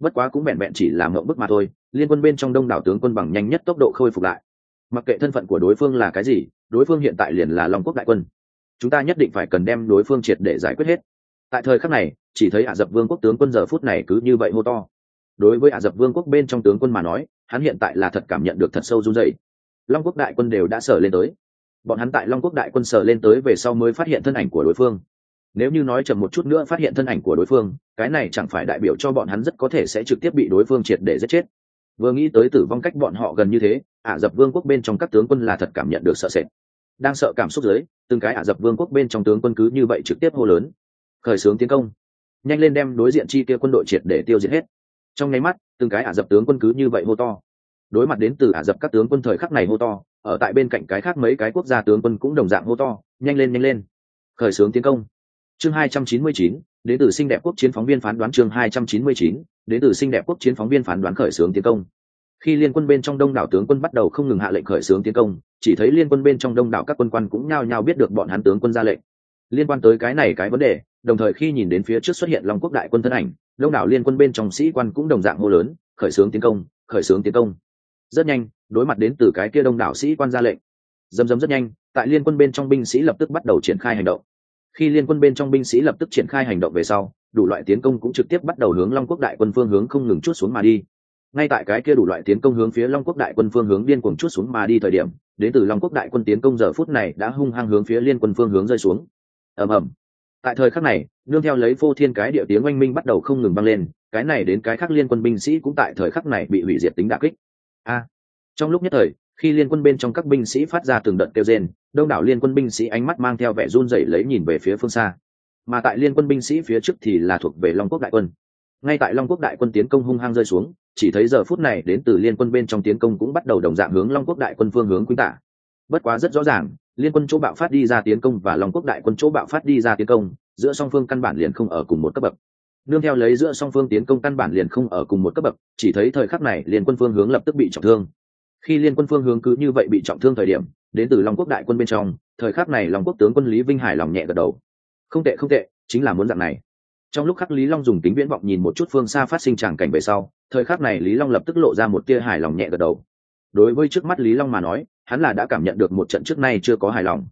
bất quá cũng vẹn vẹn chỉ là mộng bức mà thôi, liên quân bên trong đông đảo tướng quân bằng nhanh nhất tốc độ khôi phục lại. Mặc kệ thân phận của đối phương là cái gì, đối phương hiện tại liền là long quốc đại quân. Chúng ta nhất định phải cần đem đối phương triệt để giải quyết hết. Tại thời khắc này, chỉ thấy ả d ậ p vương quốc tướng quân giờ phút này cứ như vậy hô to. Đối với ả d ậ p vương quốc bên trong tướng quân mà nói, hắn hiện tại là thật cảm nhận được thật sâu run dậy long quốc đại quân đều đã sở lên tới. Bọn hắn tại long quốc đại quân sở lên tới về sau mới phát hiện thân ảnh của đối phương nếu như nói chậm một chút nữa phát hiện thân ảnh của đối phương cái này chẳng phải đại biểu cho bọn hắn rất có thể sẽ trực tiếp bị đối phương triệt để giết chết. Vừa nghĩ tới tử vong cách bọn họ gần như thế ả d ậ p vương quốc bên trong các tướng quân là thật cảm nhận được sợ sệt. Đang sợ cảm xúc dưới, từng cái ả d ậ p vương quốc bên trong tướng quân cứ như vậy trực tiếp hô lớn. Khởi xướng tiến công. Nhanh lên đem đối diện chi kia quân đội triệt để tiêu diệt hết. Trong nháy mắt từng cái ả d ậ p tướng quân cứ như vậy hô to. Đối mặt đến từ ả d ậ p các tướng quân thời khắc này hô to ở tại bên cạnh cái khác mấy cái quốc gia tướng quân cũng đồng dạng hô to nhanh lên nhanh lên. Khởi xướng tiến công chương 299, đến từ xinh đẹp quốc chiến phóng viên phán đoán chương 299, đến từ xinh đẹp quốc chiến phóng viên phán đoán khởi xướng tiến công. Khi liên quân bên trong đông đảo tướng quân bắt đầu không ngừng hạ lệnh khởi xướng tiến công chỉ thấy liên quân bên trong đông đảo các quân quan cũng nhao nhao biết được bọn hắn tướng quân ra lệnh. Liên quan tới cái này cái vấn đề đồng thời khi nhìn đến phía trước xuất hiện long quốc đại quân thân ảnh đông đảo liên quân bên trong sĩ quan cũng đồng dạng hô lớn khởi xướng tiến công khởi xướng tiến công. Rất nhanh đối mặt đến từ cái kia đông đảo sĩ quan ra lệnh. Dầm dầm rất nhanh tại liên quân bên trong binh sĩ lập tức bắt đầu triển khai hành động khi liên quân bên trong binh sĩ lập tức triển khai hành động về sau, đủ loại tiến công cũng trực tiếp bắt đầu hướng long quốc đại quân phương hướng không ngừng chút xuống mà đi. Ngay tại cái kia đủ loại tiến công hướng phía long quốc đại quân phương hướng điên cuồng chút xuống mà đi thời điểm, đến từ long quốc đại quân tiến công giờ phút này đã hung hăng hướng phía liên quân phương hướng rơi xuống. Ầm ầm. Tại thời khắc này, nương theo lấy phô thiên cái địa tiếng oanh minh bắt đầu không ngừng băng lên, cái này đến cái khác liên quân binh sĩ cũng tại thời khắc này bị hủy diệt tính đà kích. A. Trong lúc nhất thời khi liên quân bên trong các binh sĩ phát ra từng đợt kêu rên, đông đảo liên quân binh sĩ ánh mắt mang theo vẻ run rẩy lấy nhìn về phía phương xa. Mà tại liên quân binh sĩ phía trước thì là thuộc về long quốc đại quân. Ngay tại long quốc đại quân tiến công hung hăng rơi xuống, chỉ thấy giờ phút này đến từ liên quân bên trong tiến công cũng bắt đầu đồng dạng hướng long quốc đại quân phương hướng quynh tả. Bất quá rất rõ ràng, liên quân chỗ bạo phát đi ra tiến công và long quốc đại quân chỗ bạo phát đi ra tiến công, giữa song phương căn bản liền không ở cùng một cấp bậc. Nương theo lấy giữa song phương tiến công căn bản liền không ở cùng một cấp bậc, chỉ thấy thời khắc này liên quân phương hướng lập tức bị trọng thương khi liên quân phương hướng cứ như vậy bị trọng thương thời điểm, đến từ long quốc đại quân bên trong, thời khắc này long quốc tướng quân lý vinh hải lòng nhẹ gật đầu. Không tệ không tệ, chính là muốn dạng này. Trong lúc khắc lý long dùng tính viễn vọng nhìn một chút phương xa phát sinh tràng cảnh về sau, thời khắc này lý long lập tức lộ ra một tia hài lòng nhẹ gật đầu. Đối với trước mắt lý long mà nói, hắn là đã cảm nhận được một trận trước nay chưa có hài lòng.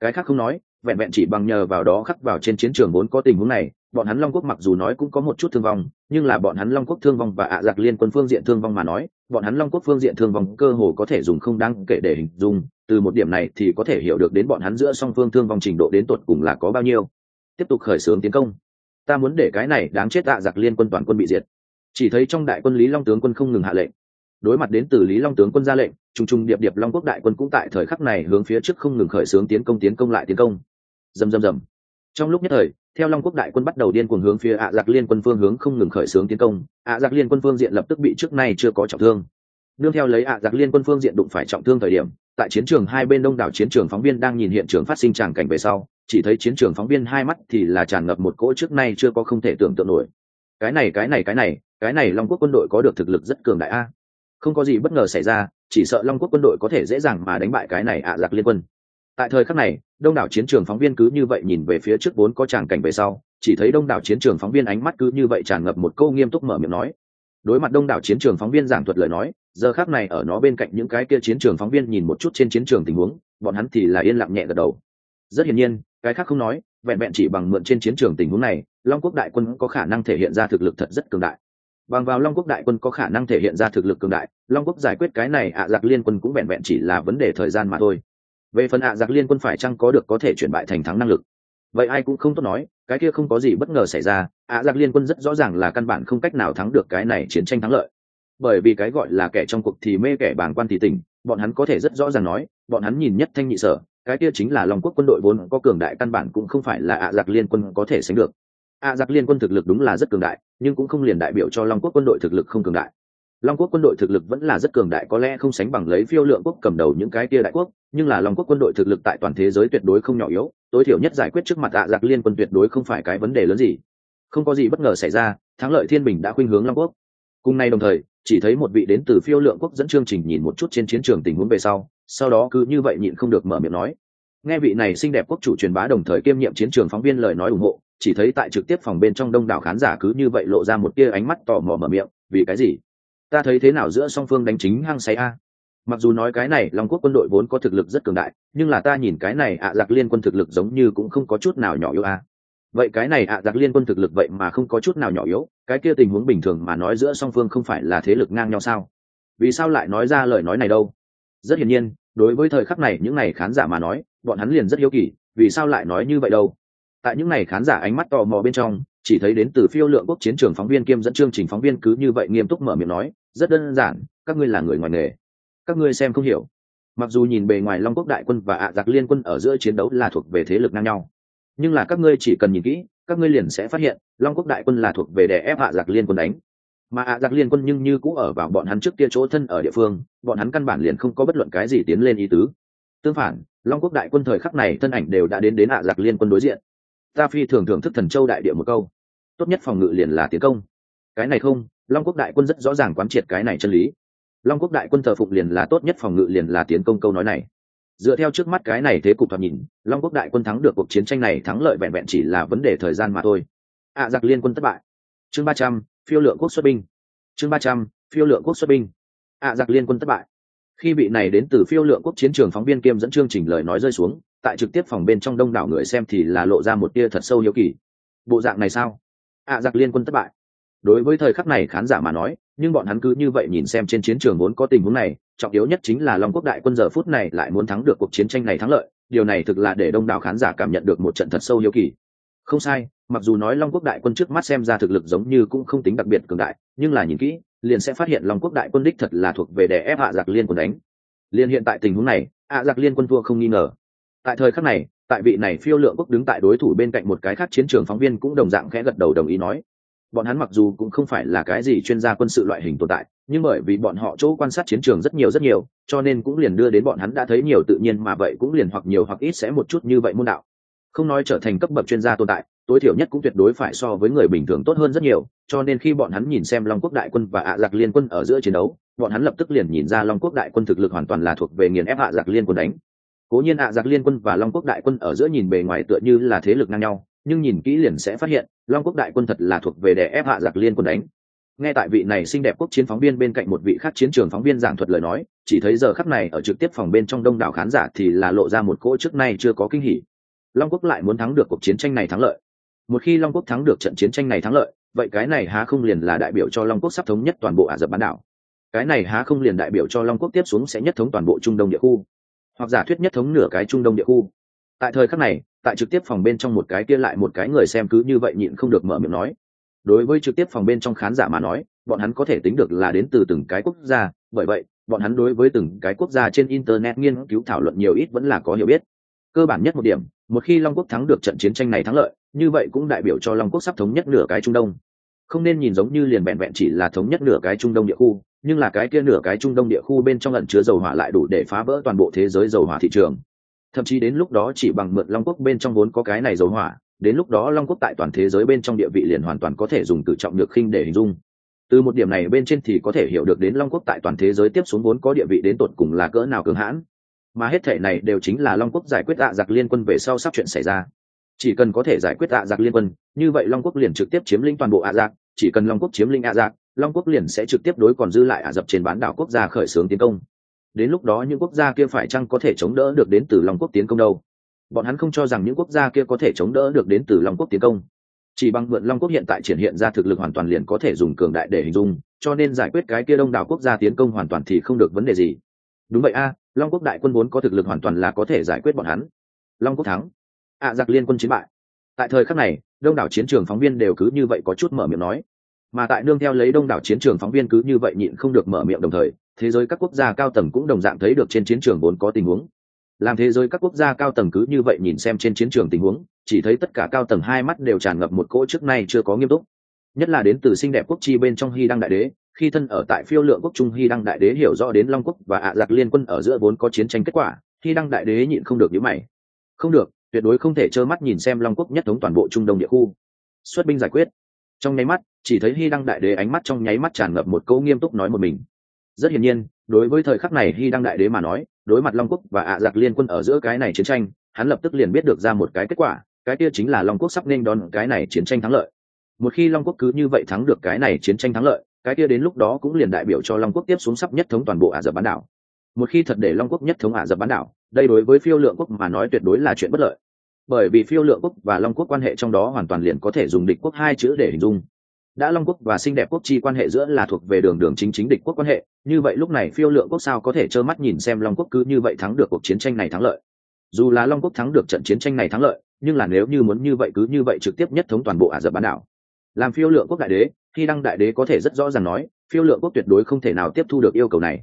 Cái khác không nói, vẹn vẹn chỉ bằng nhờ vào đó khắc vào trên chiến trường vốn có tình huống này, bọn hắn long quốc mặc dù nói cũng có một chút thương vong, nhưng là bọn hắn long quốc thương vong và ạ à giặc liên quân phương diện thương vong mà nói bọn hắn long quốc phương diện thương vong cơ hồ có thể dùng không đáng kể để hình dung, từ một điểm này thì có thể hiểu được đến bọn hắn giữa song phương thương vong trình độ đến tột cùng là có bao nhiêu. Tiếp tục khởi xướng tiến công. Ta muốn để cái này đáng chết tạ à giặc liên quân toàn quân bị diệt. Chỉ thấy trong đại quân lý long tướng quân không ngừng hạ lệnh. Đối mặt đến từ lý long tướng quân ra lệnh, trùng trùng điệp điệp long quốc đại quân cũng tại thời khắc này hướng phía trước không ngừng khởi xướng tiến công tiến công lại tiến công. Dầm dầm dầm trong lúc nhất thời theo long quốc đại quân bắt đầu điên cuồng hướng phía ạ giặc liên quân phương hướng không ngừng khởi xướng tiến công, ạ giặc liên quân phương diện lập tức bị trước nay chưa có trọng thương. Nương theo lấy ạ giặc liên quân phương diện đụng phải trọng thương thời điểm, tại chiến trường hai bên đông đảo chiến trường phóng viên đang nhìn hiện trường phát sinh tràng cảnh về sau, chỉ thấy chiến trường phóng viên hai mắt thì là tràn ngập một cỗ trước nay chưa có không thể tưởng tượng nổi. Cái này cái này cái này cái này long quốc quân đội có được thực lực rất cường đại a. Không có gì bất ngờ xảy ra, chỉ sợ long quốc quân đội có thể dễ dàng mà đánh bại cái này ạ giặc liên quân tại thời khắc này, đông đảo chiến trường phóng viên cứ như vậy nhìn về phía trước vốn có tràng cảnh về sau, chỉ thấy đông đảo chiến trường phóng viên ánh mắt cứ như vậy tràn ngập một câu nghiêm túc mở miệng nói. Đối mặt đông đảo chiến trường phóng viên giảng thuật lời nói, giờ khác này ở nó bên cạnh những cái kia chiến trường phóng viên nhìn một chút trên chiến trường tình huống, bọn hắn thì là yên lặng nhẹ gật đầu. Rất hiển nhiên, cái khác không nói, vẹn vẹn chỉ bằng mượn trên chiến trường tình huống này, long quốc đại quân có khả năng thể hiện ra thực lực thật rất cường đại. Bằng vào long quốc đại quân có khả năng thể hiện ra thực lực cường đại, long quốc giải quyết cái này ạ à, giặc liên quân cũng vẹn vẹn chỉ là vấn đề thời gian mà thôi về phần ạ giặc liên quân phải chăng có được có thể chuyển bại thành thắng năng lực? Vậy ai cũng không tốt nói, cái kia không có gì bất ngờ xảy ra, ạ giặc liên quân rất rõ ràng là căn bản không cách nào thắng được cái này chiến tranh thắng lợi. Bởi vì cái gọi là kẻ trong cuộc thì mê kẻ bàng quan thì tỉnh, bọn hắn có thể rất rõ ràng nói, bọn hắn nhìn nhất thanh nhị sở, cái kia chính là long quốc quân đội vốn có cường đại căn bản cũng không phải là ạ giặc liên quân có thể sánh được. Ạ giặc liên quân thực lực đúng là rất cường đại, nhưng cũng không liền đại biểu cho long quốc quân đội thực lực không cường đại long quốc quân đội thực lực vẫn là rất cường đại, có lẽ không sánh bằng lấy phiêu lượng quốc cầm đầu những cái kia đại quốc, nhưng là long quốc quân đội thực lực tại toàn thế giới tuyệt đối không nhỏ yếu, tối thiểu nhất giải quyết trước mặt ạ giặc liên quân tuyệt đối không phải cái vấn đề lớn gì. Không có gì bất ngờ xảy ra, thắng lợi thiên bình đã khuynh hướng long quốc. Cùng nay đồng thời, chỉ thấy một vị đến từ phiêu lượng quốc dẫn chương trình nhìn một chút trên chiến trường tình huống về sau sau đó cứ như vậy nhịn không được mở miệng nói. Nghe vị này xinh đẹp quốc chủ truyền bá đồng thời kiêm nhiệm chiến trường phóng viên lời nói ủng hộ, chỉ thấy tại trực tiếp phòng bên trong đông đảo khán giả cứ như vậy lộ ra một tia ánh mắt tò mò mở miệng, vì cái gì? Ta thấy thế nào giữa song phương đánh chính hăng say a? Mặc dù nói cái này long quốc quân đội vốn có thực lực rất cường đại, nhưng là ta nhìn cái này ạ à giặc liên quân thực lực giống như cũng không có chút nào nhỏ yếu a. Vậy cái này ạ à giặc liên quân thực lực vậy mà không có chút nào nhỏ yếu, cái kia tình huống bình thường mà nói giữa song phương không phải là thế lực ngang nhau sao? Vì sao lại nói ra lời nói này đâu? Rất hiển nhiên, đối với thời khắc này những n à y khán giả mà nói, bọn hắn liền rất hiếu kỳ, vì sao lại nói như vậy đâu? Tại những n à y khán giả ánh mắt tò mò bên trong chỉ thấy đến từ phiêu lượng quốc chiến trường phóng viên kiêm dẫn chương trình phóng viên cứ như vậy nghiêm túc mở miệng nói, rất đơn giản, các ngươi là người ngoài nghề. Các ngươi xem không hiểu. Mặc dù nhìn bề ngoài long quốc đại quân và ạ giặc liên quân ở giữa chiến đấu là thuộc về thế lực ngang nhau, nhưng là các ngươi chỉ cần nhìn kỹ, các ngươi liền sẽ phát hiện long quốc đại quân là thuộc về đè ép ạ giặc liên quân đánh. Mà ạ giặc liên quân nhưng như cũ ở vào bọn hắn trước kia chỗ thân ở địa phương, bọn hắn căn bản liền không có bất luận cái gì tiến lên ý tứ. Tương phản, long quốc đại quân thời khắc này thân ảnh đều đã đến đến ạ giặc liên quân đối diện ta phi thường thưởng thức thần châu đại địa một câu. Tốt nhất phòng ngự liền là tiến công. Cái này không long quốc đại quân rất rõ ràng quán triệt cái này chân lý. Long quốc đại quân thờ phục liền là tốt nhất phòng ngự liền là tiến công câu nói này. Dựa theo trước mắt cái này thế cục thoạt nhìn long quốc đại quân thắng được cuộc chiến tranh này thắng lợi vẹn vẹn chỉ là vấn đề thời gian mà thôi. Ạ à, giặc liên quân thất bại. Chương ba trăm phiêu lượng quốc xuất binh. Chương ba trăm phiêu lượng quốc xuất binh. Ạ à, giặc liên quân thất bại. Khi vị này đến từ phiêu lượng quốc chiến trường phóng viên kiêm dẫn chương trình lời nói rơi xuống tại trực tiếp phòng bên trong đông đảo người xem thì là lộ ra một tia thật sâu hiếu kỳ. Bộ dạng này sao? Ạ à, giặc liên quân thất bại. Đối với thời khắc này khán giả mà nói nhưng bọn hắn cứ như vậy nhìn xem trên chiến trường vốn có tình huống này trọng yếu nhất chính là long quốc đại quân giờ phút này lại muốn thắng được cuộc chiến tranh này thắng lợi điều này thực là để đông đảo khán giả cảm nhận được một trận thật sâu hiếu kỳ. Không sai mặc dù nói long quốc đại quân trước mắt xem ra thực lực giống như cũng không tính đặc biệt cường đại nhưng là nhìn kỹ liền sẽ phát hiện long quốc đại quân đích thật là thuộc về đè ép hạ giặc liên quân đánh. Liền hiện tại tình huống này hạ giặc liên quân thua không nghi ngờ tại thời khắc này, tại vị này phiêu lượng quốc đứng tại đối thủ bên cạnh một cái khác chiến trường phóng viên cũng đồng dạng khẽ gật đầu đồng ý nói. Bọn hắn mặc dù cũng không phải là cái gì chuyên gia quân sự loại hình tồn tại, nhưng bởi vì bọn họ chỗ quan sát chiến trường rất nhiều rất nhiều, cho nên cũng liền đưa đến bọn hắn đã thấy nhiều tự nhiên mà vậy cũng liền hoặc nhiều hoặc ít sẽ một chút như vậy môn đạo. Không nói trở thành cấp bậc chuyên gia tồn tại, tối thiểu nhất cũng tuyệt đối phải so với người bình thường tốt hơn rất nhiều, cho nên khi bọn hắn nhìn xem long quốc đại quân và ạ giặc liên quân ở giữa chiến đấu, bọn hắn lập tức liền nhìn ra long quốc đại quân thực lực hoàn toàn là thuộc về nghiền ép ạ giặc liên quân đánh cố nhiên ạ, giặc liên quân và long quốc đại quân ở giữa nhìn bề ngoài tựa như là thế lực ngang nhau, nhưng nhìn kỹ liền sẽ phát hiện, long quốc đại quân thật là thuộc về đè ép hạ giặc liên quân đánh. Nghe tại vị này xinh đẹp quốc chiến phóng viên bên cạnh một vị khác chiến trường phóng viên giảng thuật lời nói, chỉ thấy giờ khắc này ở trực tiếp phòng bên trong đông đảo khán giả thì là lộ ra một cỗ trước nay chưa có kinh hỉ. Long quốc lại muốn thắng được cuộc chiến tranh này thắng lợi. Một khi long quốc thắng được trận chiến tranh này thắng lợi, vậy cái này há không liền là đại biểu cho long quốc sắp thống nhất toàn bộ ả rập bán đảo? Cái này há không liền đại biểu cho long quốc tiếp xuống sẽ nhất thống toàn bộ trung đông địa khu? Hoặc giả thuyết nhất thống nửa cái trung đông địa khu. Tại thời khắc này, tại trực tiếp phòng bên trong một cái kia lại một cái người xem cứ như vậy nhịn không được mở miệng nói. Đối với trực tiếp phòng bên trong khán giả mà nói, bọn hắn có thể tính được là đến từ từng cái quốc gia, bởi vậy, bọn hắn đối với từng cái quốc gia trên internet nghiên cứu thảo luận nhiều ít vẫn là có hiểu biết. Cơ bản nhất một điểm, một khi long quốc thắng được trận chiến tranh này thắng lợi, như vậy cũng đại biểu cho long quốc sắp thống nhất nửa cái trung đông. Không nên nhìn giống như liền vẹn vẹn chỉ là thống nhất nửa cái trung đông địa khu nhưng là cái kia nửa cái trung đông địa khu bên trong lần chứa dầu hỏa lại đủ để phá vỡ toàn bộ thế giới dầu hỏa thị trường. Thậm chí đến lúc đó chỉ bằng mượn long quốc bên trong vốn có cái này dầu hỏa, đến lúc đó long quốc tại toàn thế giới bên trong địa vị liền hoàn toàn có thể dùng tự trọng được khinh để hình dung. Từ một điểm này bên trên thì có thể hiểu được đến long quốc tại toàn thế giới tiếp xuống vốn có địa vị đến tột cùng là cỡ nào cường hãn. Mà hết thể này đều chính là long quốc giải quyết tạ giặc liên quân về sau sắp chuyện xảy ra. Chỉ cần có thể giải quyết tạ giặc liên quân, như vậy long quốc liền trực tiếp chiếm lĩnh toàn bộ ạ giặc, chỉ cần long quốc chiếm lĩnh ạ giặc long quốc liền sẽ trực tiếp đối còn dư lại ả rập trên bán đảo quốc gia khởi xướng tiến công. Đến lúc đó những quốc gia kia phải chăng có thể chống đỡ được đến từ long quốc tiến công đâu? Bọn hắn không cho rằng những quốc gia kia có thể chống đỡ được đến từ long quốc tiến công. Chỉ bằng mượn long quốc hiện tại triển hiện ra thực lực hoàn toàn liền có thể dùng cường đại để hình dung, cho nên giải quyết cái kia đông đảo quốc gia tiến công hoàn toàn thì không được vấn đề gì. Đúng vậy a, long quốc đại quân vốn có thực lực hoàn toàn là có thể giải quyết bọn hắn. Long quốc thắng. Ạ giặc liên quân chiến bại. Tại thời khắc này, đông đảo chiến trường phóng viên đều cứ như vậy có chút mở miệng nói mà tại nương theo lấy đông đảo chiến trường phóng viên cứ như vậy nhịn không được mở miệng đồng thời, thế giới các quốc gia cao tầng cũng đồng dạng thấy được trên chiến trường vốn có tình huống. Làm thế giới các quốc gia cao tầng cứ như vậy nhìn xem trên chiến trường tình huống, chỉ thấy tất cả cao tầng hai mắt đều tràn ngập một cỗ trước nay chưa có nghiêm túc. Nhất là đến từ xinh đẹp quốc chi bên trong hy đăng đại đế, khi thân ở tại phiêu lượng quốc trung hy đăng đại đế hiểu rõ đến long quốc và ạ à giặc liên quân ở giữa vốn có chiến tranh kết quả, hy đăng đại đế nhịn không được nhữ mày. Không được, tuyệt đối không thể trơ mắt nhìn xem long quốc nhất thống toàn bộ trung đông địa khu. Xuất binh giải quyết trong nháy mắt, chỉ thấy hy đăng đại đế ánh mắt trong nháy mắt tràn ngập một câu nghiêm túc nói một mình. Rất hiển nhiên, đối với thời khắc này hy đăng đại đế mà nói, đối mặt long quốc và ạ giặc liên quân ở giữa cái này chiến tranh, hắn lập tức liền biết được ra một cái kết quả, cái kia chính là long quốc sắp nên đón cái này chiến tranh thắng lợi. Một khi long quốc cứ như vậy thắng được cái này chiến tranh thắng lợi, cái kia đến lúc đó cũng liền đại biểu cho long quốc tiếp xuống sắp nhất thống toàn bộ ả rập bán đảo. Một khi thật để long quốc nhất thống ả rập bán đảo, đây đối với phiêu lượng quốc mà nói tuyệt đối là chuyện bất lợi bởi vì phiêu lượng quốc và long quốc quan hệ trong đó hoàn toàn liền có thể dùng địch quốc hai chữ để hình dung. Đã long quốc và xinh đẹp quốc chi quan hệ giữa là thuộc về đường đường chính chính địch quốc quan hệ, như vậy lúc này phiêu lượng quốc sao có thể trơ mắt nhìn xem long quốc cứ như vậy thắng được cuộc chiến tranh này thắng lợi? Dù là long quốc thắng được trận chiến tranh này thắng lợi, nhưng là nếu như muốn như vậy cứ như vậy trực tiếp nhất thống toàn bộ ả rập bán đảo. Làm phiêu lượng quốc đại đế, khi đăng đại đế có thể rất rõ ràng nói, phiêu lượng quốc tuyệt đối không thể nào tiếp thu được yêu cầu này.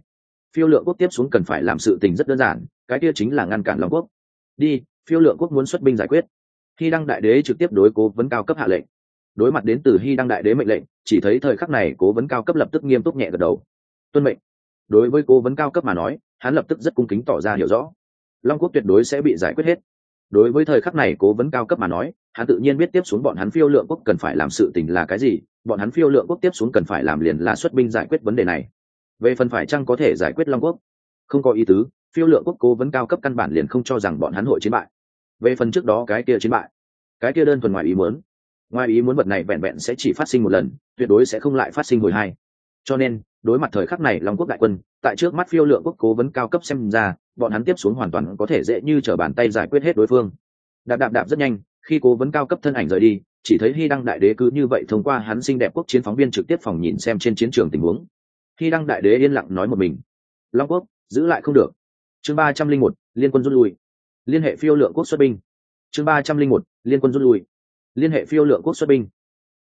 Phiêu lượng quốc tiếp xuống cần phải làm sự tình rất đơn giản, cái kia chính là ngăn cản long quốc. Đi phiêu lượng quốc muốn xuất binh giải quyết. Khi đăng đại đế trực tiếp đối cố vấn cao cấp hạ lệnh. Đối mặt đến từ hy đăng đại đế mệnh lệnh, chỉ thấy thời khắc này cố vấn cao cấp lập tức nghiêm túc nhẹ gật đầu. Tuân mệnh. Đối với cố vấn cao cấp mà nói, hắn lập tức rất cung kính tỏ ra hiểu rõ. Long quốc tuyệt đối sẽ bị giải quyết hết. Đối với thời khắc này cố vấn cao cấp mà nói, hắn tự nhiên biết tiếp xuống bọn hắn phiêu lượng quốc cần phải làm sự tình là cái gì, bọn hắn phiêu lượng quốc tiếp xuống cần phải làm liền là xuất binh giải quyết vấn đề này. Về phần phải chăng có thể giải quyết long quốc? Không có ý tứ phiêu lượng quốc cố vấn cao cấp căn bản liền không cho rằng bọn hắn hội chiến bại. Về phần trước đó cái kia chiến bại, cái kia đơn thuần ngoài ý muốn, ngoài ý muốn vật này vẹn vẹn sẽ chỉ phát sinh một lần, tuyệt đối sẽ không lại phát sinh hồi hai. Cho nên, đối mặt thời khắc này long quốc đại quân, tại trước mắt phiêu lượng quốc cố vấn cao cấp xem ra, bọn hắn tiếp xuống hoàn toàn có thể dễ như t r ở bàn tay giải quyết hết đối phương. Đạp đạp đạp rất nhanh, khi cố vấn cao cấp thân ảnh rời đi, chỉ thấy hy đăng đại đế cứ như vậy thông qua hắn xinh đẹp quốc chiến phóng viên trực tiếp phòng nhìn xem trên chiến trường tình huống. Hy đăng đại đế yên lặng nói một mình, long quốc, giữ lại không được chương ba trăm linh một, liên quân rút lui. Liên hệ phiêu lượng quốc xuất binh. Chương ba trăm linh một, liên quân rút lui. Liên hệ phiêu lượng quốc xuất binh.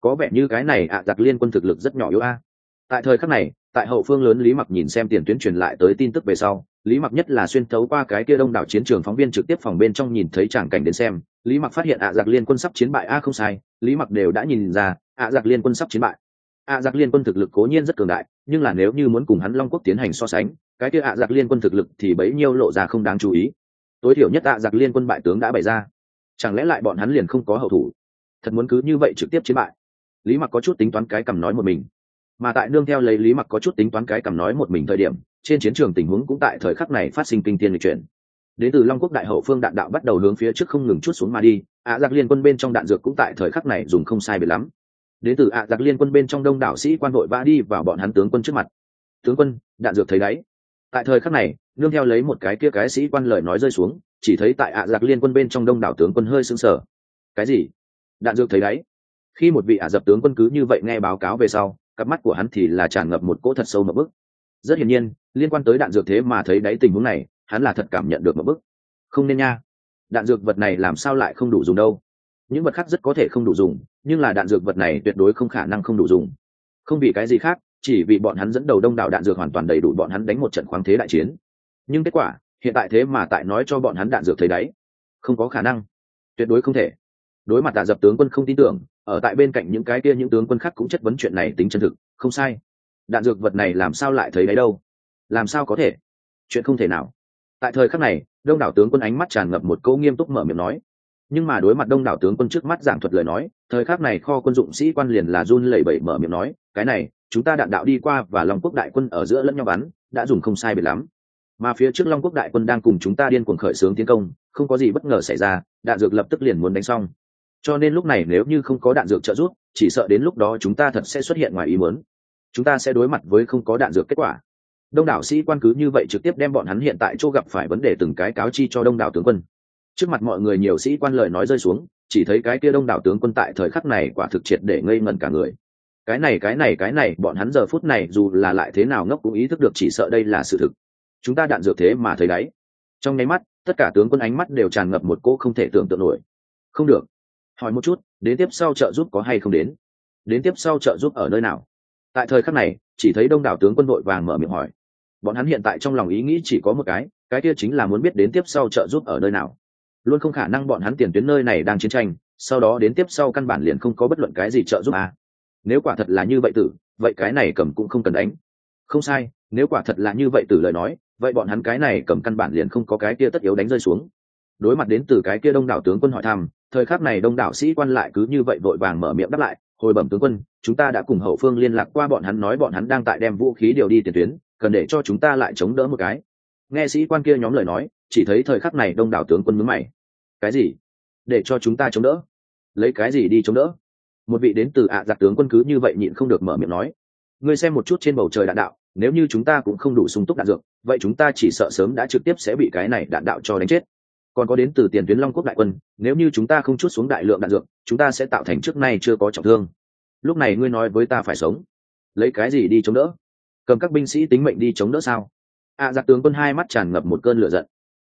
Có vẻ như cái này ạ à giặc liên quân thực lực rất nhỏ yếu a. Tại thời khắc này, tại hậu phương lớn lý mặc nhìn xem tiền tuyến truyền lại tới tin tức về sau, lý mặc nhất là xuyên thấu qua cái kia đông đảo chiến trường phóng viên trực tiếp phòng bên trong nhìn thấy tràng cảnh đến xem, lý mặc phát hiện ạ, giặc liên quân sắp chiến bại a, không sai, lý mặc đều đã nhìn ra, ạ, giặc liên quân sắp chiến bại. ạ, giặc liên quân thực lực cố nhiên rất cường đại, nhưng là nếu như muốn cùng hắn long quốc tiến hành so sánh cái kia ạ giặc liên quân thực lực thì bấy nhiêu lộ ra không đáng chú ý. Tối thiểu nhất ạ giặc liên quân bại tướng đã bày ra. Chẳng lẽ lại bọn hắn liền không có hậu thủ? Thật muốn cứ như vậy trực tiếp chiến bại. Lý mặc có chút tính toán cái cầm nói một mình. Mà tại nương theo lấy lý mặc có chút tính toán cái cầm nói một mình thời điểm, trên chiến trường tình huống cũng tại thời khắc này phát sinh kinh tiên lịch chuyển. Đến từ long quốc đại hậu phương đạn đạo bắt đầu hướng phía trước không ngừng chút xuống mà đi, ạ giặc liên quân bên trong đạn dược cũng tại thời khắc này dùng không sai biệt lắm. Đến từ ạ giặc liên quân bên trong đông đảo sĩ quan đội vã đi vào bọn hắn tướng quân trước mặt. Tướng quân, đạn dược thấy đáy tại thời khắc này, nương theo lấy một cái kia cái sĩ quan lời nói rơi xuống, chỉ thấy tại ạ giặc liên quân bên trong đông đảo tướng quân hơi sưng sờ. Cái gì? Đạn dược thấy đấy. khi một vị ả dập tướng quân cứ như vậy nghe báo cáo về sau, cặp mắt của hắn thì là tràn ngập một cỗ thật sâu một bức. Rất hiển nhiên, liên quan tới đạn dược thế mà thấy đáy tình huống này, hắn là thật cảm nhận được một bức. Không nên nha. Đạn dược vật này làm sao lại không đủ dùng đâu? Những vật khác rất có thể không đủ dùng, nhưng là đạn dược vật này tuyệt đối không khả năng không đủ dùng. Không vì cái gì khác chỉ vì bọn hắn dẫn đầu đông đảo đạn dược hoàn toàn đầy đủ bọn hắn đánh một trận khoáng thế đại chiến. Nhưng kết quả, hiện tại thế mà tại nói cho bọn hắn đạn dược thấy đáy. Không có khả năng. Tuyệt đối không thể. Đối mặt tạ dập tướng quân không tin tưởng, ở tại bên cạnh những cái kia những tướng quân khác cũng chất vấn chuyện này tính chân thực. Không sai. Đạn dược vật này làm sao lại thấy đấy đâu? Làm sao có thể? Chuyện không thể nào. Tại thời khắc này, đông đảo tướng quân ánh mắt tràn ngập một câu nghiêm túc mở miệng nói. Nhưng mà đối mặt đông đảo tướng quân trước mắt giảng thuật lời nói, thời khắc này kho quân dụng sĩ quan liền là run lẩy bẩy mở miệng nói, cái này chúng ta đạn đạo đi qua và long quốc đại quân ở giữa lẫn nhau bắn, đã dùng không sai biệt lắm. Mà phía trước long quốc đại quân đang cùng chúng ta điên cuồng khởi xướng tiến công, không có gì bất ngờ xảy ra, đạn dược lập tức liền muốn đánh xong. Cho nên lúc này nếu như không có đạn dược trợ giúp, chỉ sợ đến lúc đó chúng ta thật sẽ xuất hiện ngoài ý muốn. Chúng ta sẽ đối mặt với không có đạn dược kết quả. Đông đảo sĩ quan cứ như vậy trực tiếp đem bọn hắn hiện tại chỗ gặp phải vấn đề từng cái cáo chi cho đông đảo tướng quân. Trước mặt mọi người nhiều sĩ quan lời nói rơi xuống, chỉ thấy cái kia đông đảo tướng quân tại thời khắc này quả thực triệt để ngây ngẩn cả người cái này cái này cái này, bọn hắn giờ phút này dù là lại thế nào ngốc cũng ý thức được chỉ sợ đây là sự thực. Chúng ta đạn dược thế mà thấy đáy. Trong nháy mắt, tất cả tướng quân ánh mắt đều tràn ngập một cô không thể tưởng tượng nổi. Không được. Hỏi một chút, đến tiếp sau trợ giúp có hay không đến? Đến tiếp sau trợ giúp ở nơi nào? Tại thời khắc này, chỉ thấy đông đảo tướng quân đội vàng mở miệng hỏi. Bọn hắn hiện tại trong lòng ý nghĩ chỉ có một cái cái kia chính là muốn biết đến tiếp sau trợ giúp ở nơi nào. Luôn không khả năng bọn hắn tiền tuyến nơi này đang chiến tranh, sau đó đến tiếp sau căn bản liền không có bất luận cái gì trợ giúp à nếu quả thật là như vậy tử, vậy cái này cầm cũng không cần đánh. Không sai, nếu quả thật là như vậy tử lời nói, vậy bọn hắn cái này cầm căn bản liền không có cái kia tất yếu đánh rơi xuống. Đối mặt đến từ cái kia đông đảo tướng quân hỏi thăm, thời khắc này đông đảo sĩ quan lại cứ như vậy vội vàng mở miệng đáp lại, hồi bẩm tướng quân, chúng ta đã cùng hậu phương liên lạc qua bọn hắn nói bọn hắn đang tại đem vũ khí điều đi tiền tuyến, cần để cho chúng ta lại chống đỡ một cái. Nghe sĩ quan kia nhóm lời nói, chỉ thấy thời khắc này đông đảo tướng quân mướn mày. Cái gì? Để cho chúng ta chống đỡ? Lấy cái gì đi chống đỡ? Một vị đến từ ạ giặc tướng quân cứ như vậy nhịn không được mở miệng nói. Ngươi xem một chút trên bầu trời đạn đạo nếu như chúng ta cũng không đủ sung túc đạn dược vậy chúng ta chỉ sợ sớm đã trực tiếp sẽ bị cái này đạn đạo cho đánh chết. Còn có đến từ tiền tuyến long quốc đại quân nếu như chúng ta không chút xuống đại lượng đạn dược chúng ta sẽ tạo thành trước nay chưa có trọng thương. Lúc này ngươi nói với ta phải sống. Lấy cái gì đi chống đỡ? Cầm các binh sĩ tính mệnh đi chống đỡ sao? Ạ à, giặc tướng quân hai mắt tràn ngập một cơn lửa giận.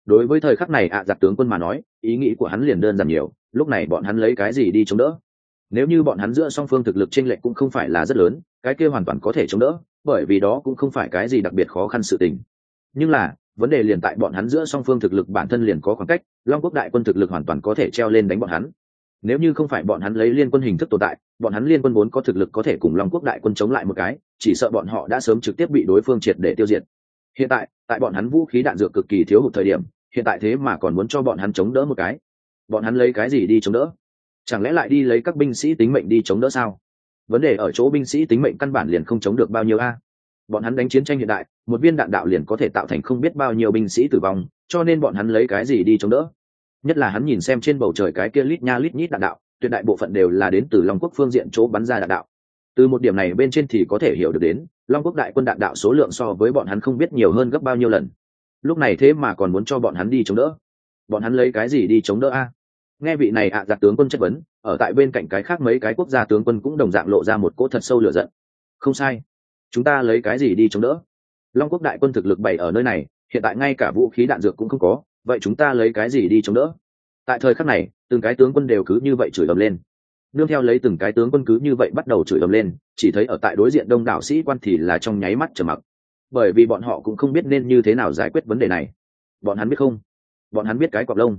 Đối với thời khắc này ạ à, giặc tướng quân mà nói ý nghĩ của hắn liền đơn giản nhiều lúc này bọn hắn lấy cái gì đi chống đỡ? Nếu như bọn hắn giữa song phương thực lực chênh lệch cũng không phải là rất lớn, cái kia hoàn toàn có thể chống đỡ, bởi vì đó cũng không phải cái gì đặc biệt khó khăn sự tình. Nhưng là, vấn đề liền tại bọn hắn giữa song phương thực lực bản thân liền có khoảng cách, long quốc đại quân thực lực hoàn toàn có thể treo lên đánh bọn hắn. Nếu như không phải bọn hắn lấy liên quân hình thức tồn tại, bọn hắn liên quân vốn có thực lực có thể cùng long quốc đại quân chống lại một cái, chỉ sợ bọn họ đã sớm trực tiếp bị đối phương triệt để tiêu diệt. Hiện tại tại bọn hắn vũ khí đạn dược cực kỳ thiếu hụt thời điểm, hiện tại thế mà còn muốn cho bọn hắn chống đỡ một cái. Bọn hắn lấy cái gì đi chống đỡ? Chẳng lẽ lại đi lấy các binh sĩ tính mệnh đi chống đỡ sao? Vấn đề ở chỗ binh sĩ tính mệnh căn bản liền không chống được bao nhiêu a. Bọn hắn đánh chiến tranh hiện đại, một viên đạn đạo liền có thể tạo thành không biết bao nhiêu binh sĩ tử vong, cho nên bọn hắn lấy cái gì đi chống đỡ? Nhất là hắn nhìn xem trên bầu trời cái kia lít nha lít nhít đạn đạo, tuyệt đại bộ phận đều là đến từ long quốc phương diện chỗ bắn ra đạn đạo. Từ một điểm này bên trên thì có thể hiểu được đến, long quốc đại quân đạn đạo số lượng so với bọn hắn không biết nhiều hơn gấp bao nhiêu lần. Lúc này thế mà còn muốn cho bọn hắn đi chống đỡ. Bọn hắn lấy cái gì đi chống đỡ a? Nghe vị này ạ à giặc tướng quân chất vấn, ở tại bên cạnh cái khác mấy cái quốc gia tướng quân cũng đồng dạng lộ ra một cỗ thật sâu lửa giận. Không sai. Chúng ta lấy cái gì đi chống đỡ? Long quốc đại quân thực lực bảy ở nơi này, hiện tại ngay cả vũ khí đạn dược cũng không có, vậy chúng ta lấy cái gì đi chống đỡ? Tại thời khắc này, từng cái tướng quân đều cứ như vậy chửi ầm lên. Nương theo lấy từng cái tướng quân cứ như vậy bắt đầu chửi ầm lên, chỉ thấy ở tại đối diện đông đảo sĩ quan thì là trong nháy mắt trở mặc. Bởi vì bọn họ cũng không biết nên như thế nào giải quyết vấn đề này. Bọn hắn biết không? Bọn hắn biết cái quạt lông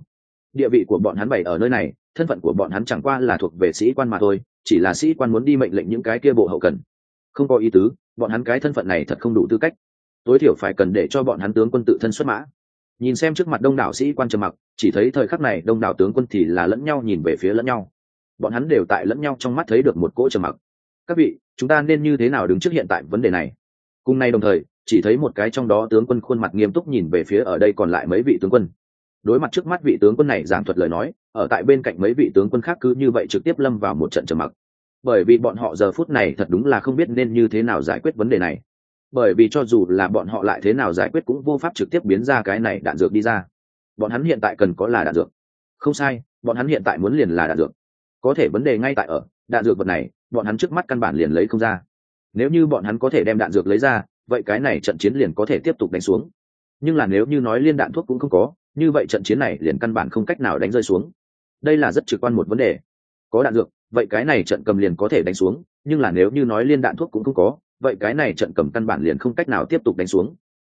địa vị của bọn hắn bày ở nơi này, thân phận của bọn hắn chẳng qua là thuộc về sĩ quan mà thôi, chỉ là sĩ quan muốn đi mệnh lệnh những cái kia bộ hậu cần. Không có ý tứ, bọn hắn cái thân phận này thật không đủ tư cách. Tối thiểu phải cần để cho bọn hắn tướng quân tự thân xuất mã. Nhìn xem trước mặt đông đảo sĩ quan trầm mặc, chỉ thấy thời khắc này đông đảo tướng quân thì là lẫn nhau nhìn về phía lẫn nhau. Bọn hắn đều tại lẫn nhau trong mắt thấy được một cỗ trầm mặc. Các vị, chúng ta nên như thế nào đứng trước hiện tại vấn đề này? Cùng nay đồng thời, chỉ thấy một cái trong đó tướng quân khuôn mặt nghiêm túc nhìn về phía ở đây còn lại mấy vị tướng quân đối mặt trước mắt vị tướng quân này giảng thuật lời nói, ở tại bên cạnh mấy vị tướng quân khác cứ như vậy trực tiếp lâm vào một trận trầm mặc. Bởi vì bọn họ giờ phút này thật đúng là không biết nên như thế nào giải quyết vấn đề này. Bởi vì cho dù là bọn họ lại thế nào giải quyết cũng vô pháp trực tiếp biến ra cái này đạn dược đi ra. Bọn hắn hiện tại cần có là đạn dược. Không sai, bọn hắn hiện tại muốn liền là đạn dược. Có thể vấn đề ngay tại ở, đạn dược vật này, bọn hắn trước mắt căn bản liền lấy không ra. Nếu như bọn hắn có thể đem đạn dược lấy ra, vậy cái này trận chiến liền có thể tiếp tục đánh xuống. Nhưng là nếu như nói liên đạn thuốc cũng không có như vậy trận chiến này liền căn bản không cách nào đánh rơi xuống. Đây là rất trực quan một vấn đề. Có đạn dược, vậy cái này trận cầm liền có thể đánh xuống, nhưng là nếu như nói liên đạn thuốc cũng không có, vậy cái này trận cầm căn bản liền không cách nào tiếp tục đánh xuống.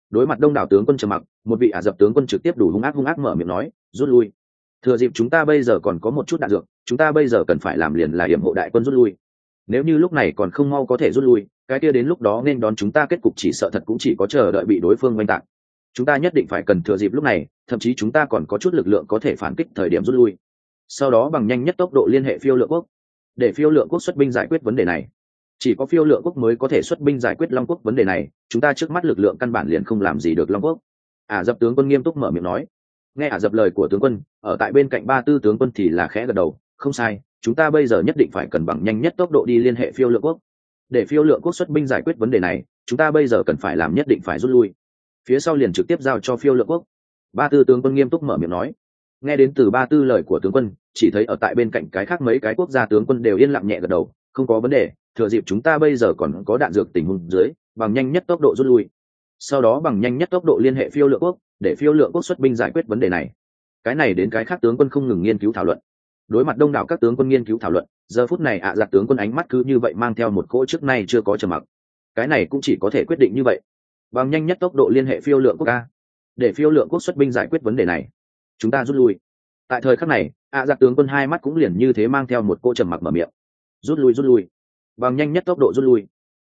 Đối mặt đông đảo tướng quân trầm mặc, một vị ả dập tướng quân trực tiếp đủ hung ác hung ác mở miệng nói, rút lui. Thừa dịp chúng ta bây giờ còn có một chút đạn dược, chúng ta bây giờ cần phải làm liền là hiểm hộ đại quân rút lui. Nếu như lúc này còn không mau có thể rút lui, cái kia đến lúc đó nên đón chúng ta kết cục chỉ sợ thật cũng chỉ có chờ đợi bị đối phương oanh tạc chúng ta nhất định phải cần thừa dịp lúc này, thậm chí chúng ta còn có chút lực lượng có thể phản kích thời điểm rút lui. Sau đó bằng nhanh nhất tốc độ liên hệ phiêu lượng quốc. Để phiêu lượng quốc xuất binh giải quyết vấn đề này. Chỉ có phiêu lượng quốc mới có thể xuất binh giải quyết long quốc vấn đề này, chúng ta trước mắt lực lượng căn bản liền không làm gì được long quốc. Ả dập tướng quân nghiêm túc mở miệng nói. Nghe ả dập lời của tướng quân, ở tại bên cạnh ba tư tướng quân thì là khẽ gật đầu. Không sai, chúng ta bây giờ nhất định phải cần bằng nhanh nhất tốc độ đi liên hệ phiêu lượng quốc. Để phiêu lượng quốc xuất binh giải quyết vấn đề này, chúng ta bây giờ cần phải làm nhất định phải rút lui phía sau liền trực tiếp giao cho phiêu lượng quốc. Ba tư tướng quân nghiêm túc mở miệng nói. Nghe đến từ ba tư lời của tướng quân, chỉ thấy ở tại bên cạnh cái khác mấy cái quốc gia tướng quân đều yên lặng nhẹ gật đầu, không có vấn đề, thừa dịp chúng ta bây giờ còn có đạn dược tình huống dưới, bằng nhanh nhất tốc độ rút lui. Sau đó bằng nhanh nhất tốc độ liên hệ phiêu lượng quốc, để phiêu lượng quốc xuất binh giải quyết vấn đề này. Cái này đến cái khác tướng quân không ngừng nghiên cứu thảo luận. Đối mặt đông đảo các tướng quân nghiên cứu thảo luận, giờ phút này ạ à giặc tướng quân ánh mắt cứ như vậy mang theo một cỗ trước nay chưa có trầm mặc. Cái này cũng chỉ có thể quyết định như vậy bằng nhanh nhất tốc độ liên hệ phiêu lượng quốc ca để phiêu lượng quốc xuất binh giải quyết vấn đề này. Chúng ta rút lui. Tại thời khắc này ạ à giặc tướng quân hai mắt cũng liền như thế mang theo một cỗ trầm mặc mở miệng. Rút lui rút lui. Bằng nhanh nhất tốc độ rút lui.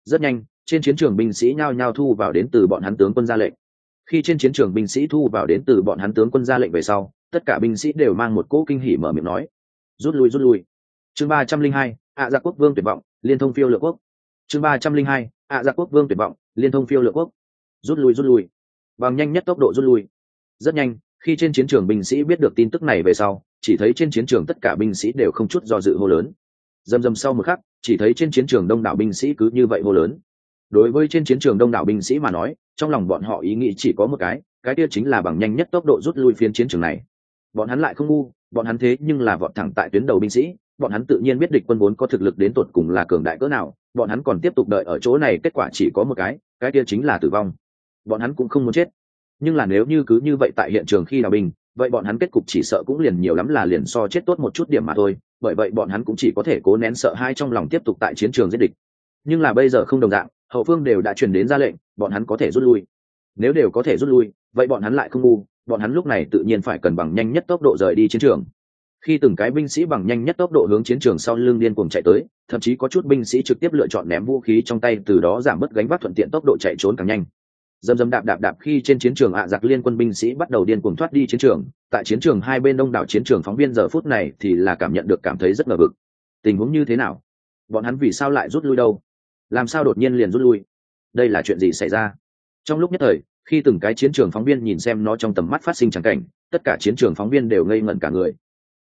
Rất nhanh, trên chiến trường binh sĩ nhao nhao thu vào đến từ bọn hắn tướng quân ra lệnh. Khi trên chiến trường binh sĩ thu vào đến từ bọn hắn tướng quân ra lệnh về sau, tất cả binh sĩ đều mang một cỗ kinh hỉ mở miệng nói. Rút lui rút lui. Chương ba trăm linh hai ạ gia quốc vương tuyệt vọng, liên thông phiêu lựa quốc. Chương ba trăm linh hai ạ gia quốc vương tuyệt vọng, liên thông phiêu lựa quốc rút lui rút lui. Bằng nhanh nhất tốc độ rút lui. Rất nhanh, khi trên chiến trường binh sĩ biết được tin tức này về sau, chỉ thấy trên chiến trường tất cả binh sĩ đều không chút do dự hô lớn. Dầm dầm sau một khắc, chỉ thấy trên chiến trường đông đảo binh sĩ cứ như vậy hô lớn. Đối với trên chiến trường đông đảo binh sĩ mà nói, trong lòng bọn họ ý nghĩ chỉ có một cái cái kia chính là bằng nhanh nhất tốc độ rút lui phiên chiến trường này. Bọn hắn lại không ngu, bọn hắn thế nhưng là vọt thẳng tại tuyến đầu binh sĩ, bọn hắn tự nhiên biết địch quân vốn có thực lực đến tột cùng là cường đại cỡ nào, bọn hắn còn tiếp tục đợi ở chỗ này, kết quả chỉ có một cái cái kia chính là tử vong bọn hắn cũng không muốn chết. Nhưng là nếu như cứ như vậy tại hiện trường khi đào binh vậy bọn hắn kết cục chỉ sợ cũng liền nhiều lắm là liền so chết tốt một chút điểm mà thôi, bởi vậy bọn hắn cũng chỉ có thể cố nén sợ hai trong lòng tiếp tục tại chiến trường giết địch. Nhưng là bây giờ không đồng dạng, hậu phương đều đã truyền đến ra lệnh, bọn hắn có thể rút lui. Nếu đều có thể rút lui, vậy bọn hắn lại không ngu, bọn hắn lúc này tự nhiên phải cần bằng nhanh nhất tốc độ rời đi chiến trường. Khi từng cái binh sĩ bằng nhanh nhất tốc độ hướng chiến trường sau lưng điên cuồng chạy tới, thậm chí có chút binh sĩ trực tiếp lựa chọn ném vũ khí trong tay, từ đó giảm bớt gánh vác thuận tiện tốc độ chạy trốn càng nhanh dầm dầm đạp đạp đạp khi trên chiến trường ạ giặc liên quân binh sĩ bắt đầu điên cuồng thoát đi chiến trường. Tại chiến trường hai bên đông đảo chiến trường phóng viên giờ phút này thì là cảm nhận được cảm thấy rất ngờ vực. Tình huống như thế nào? Bọn hắn vì sao lại rút lui đâu? Làm sao đột nhiên liền rút lui? Đây là chuyện gì xảy ra? Trong lúc nhất thời, khi từng cái chiến trường phóng viên nhìn xem nó trong tầm mắt phát sinh trắng cảnh, tất cả chiến trường phóng viên đều ngây ngẩn cả người.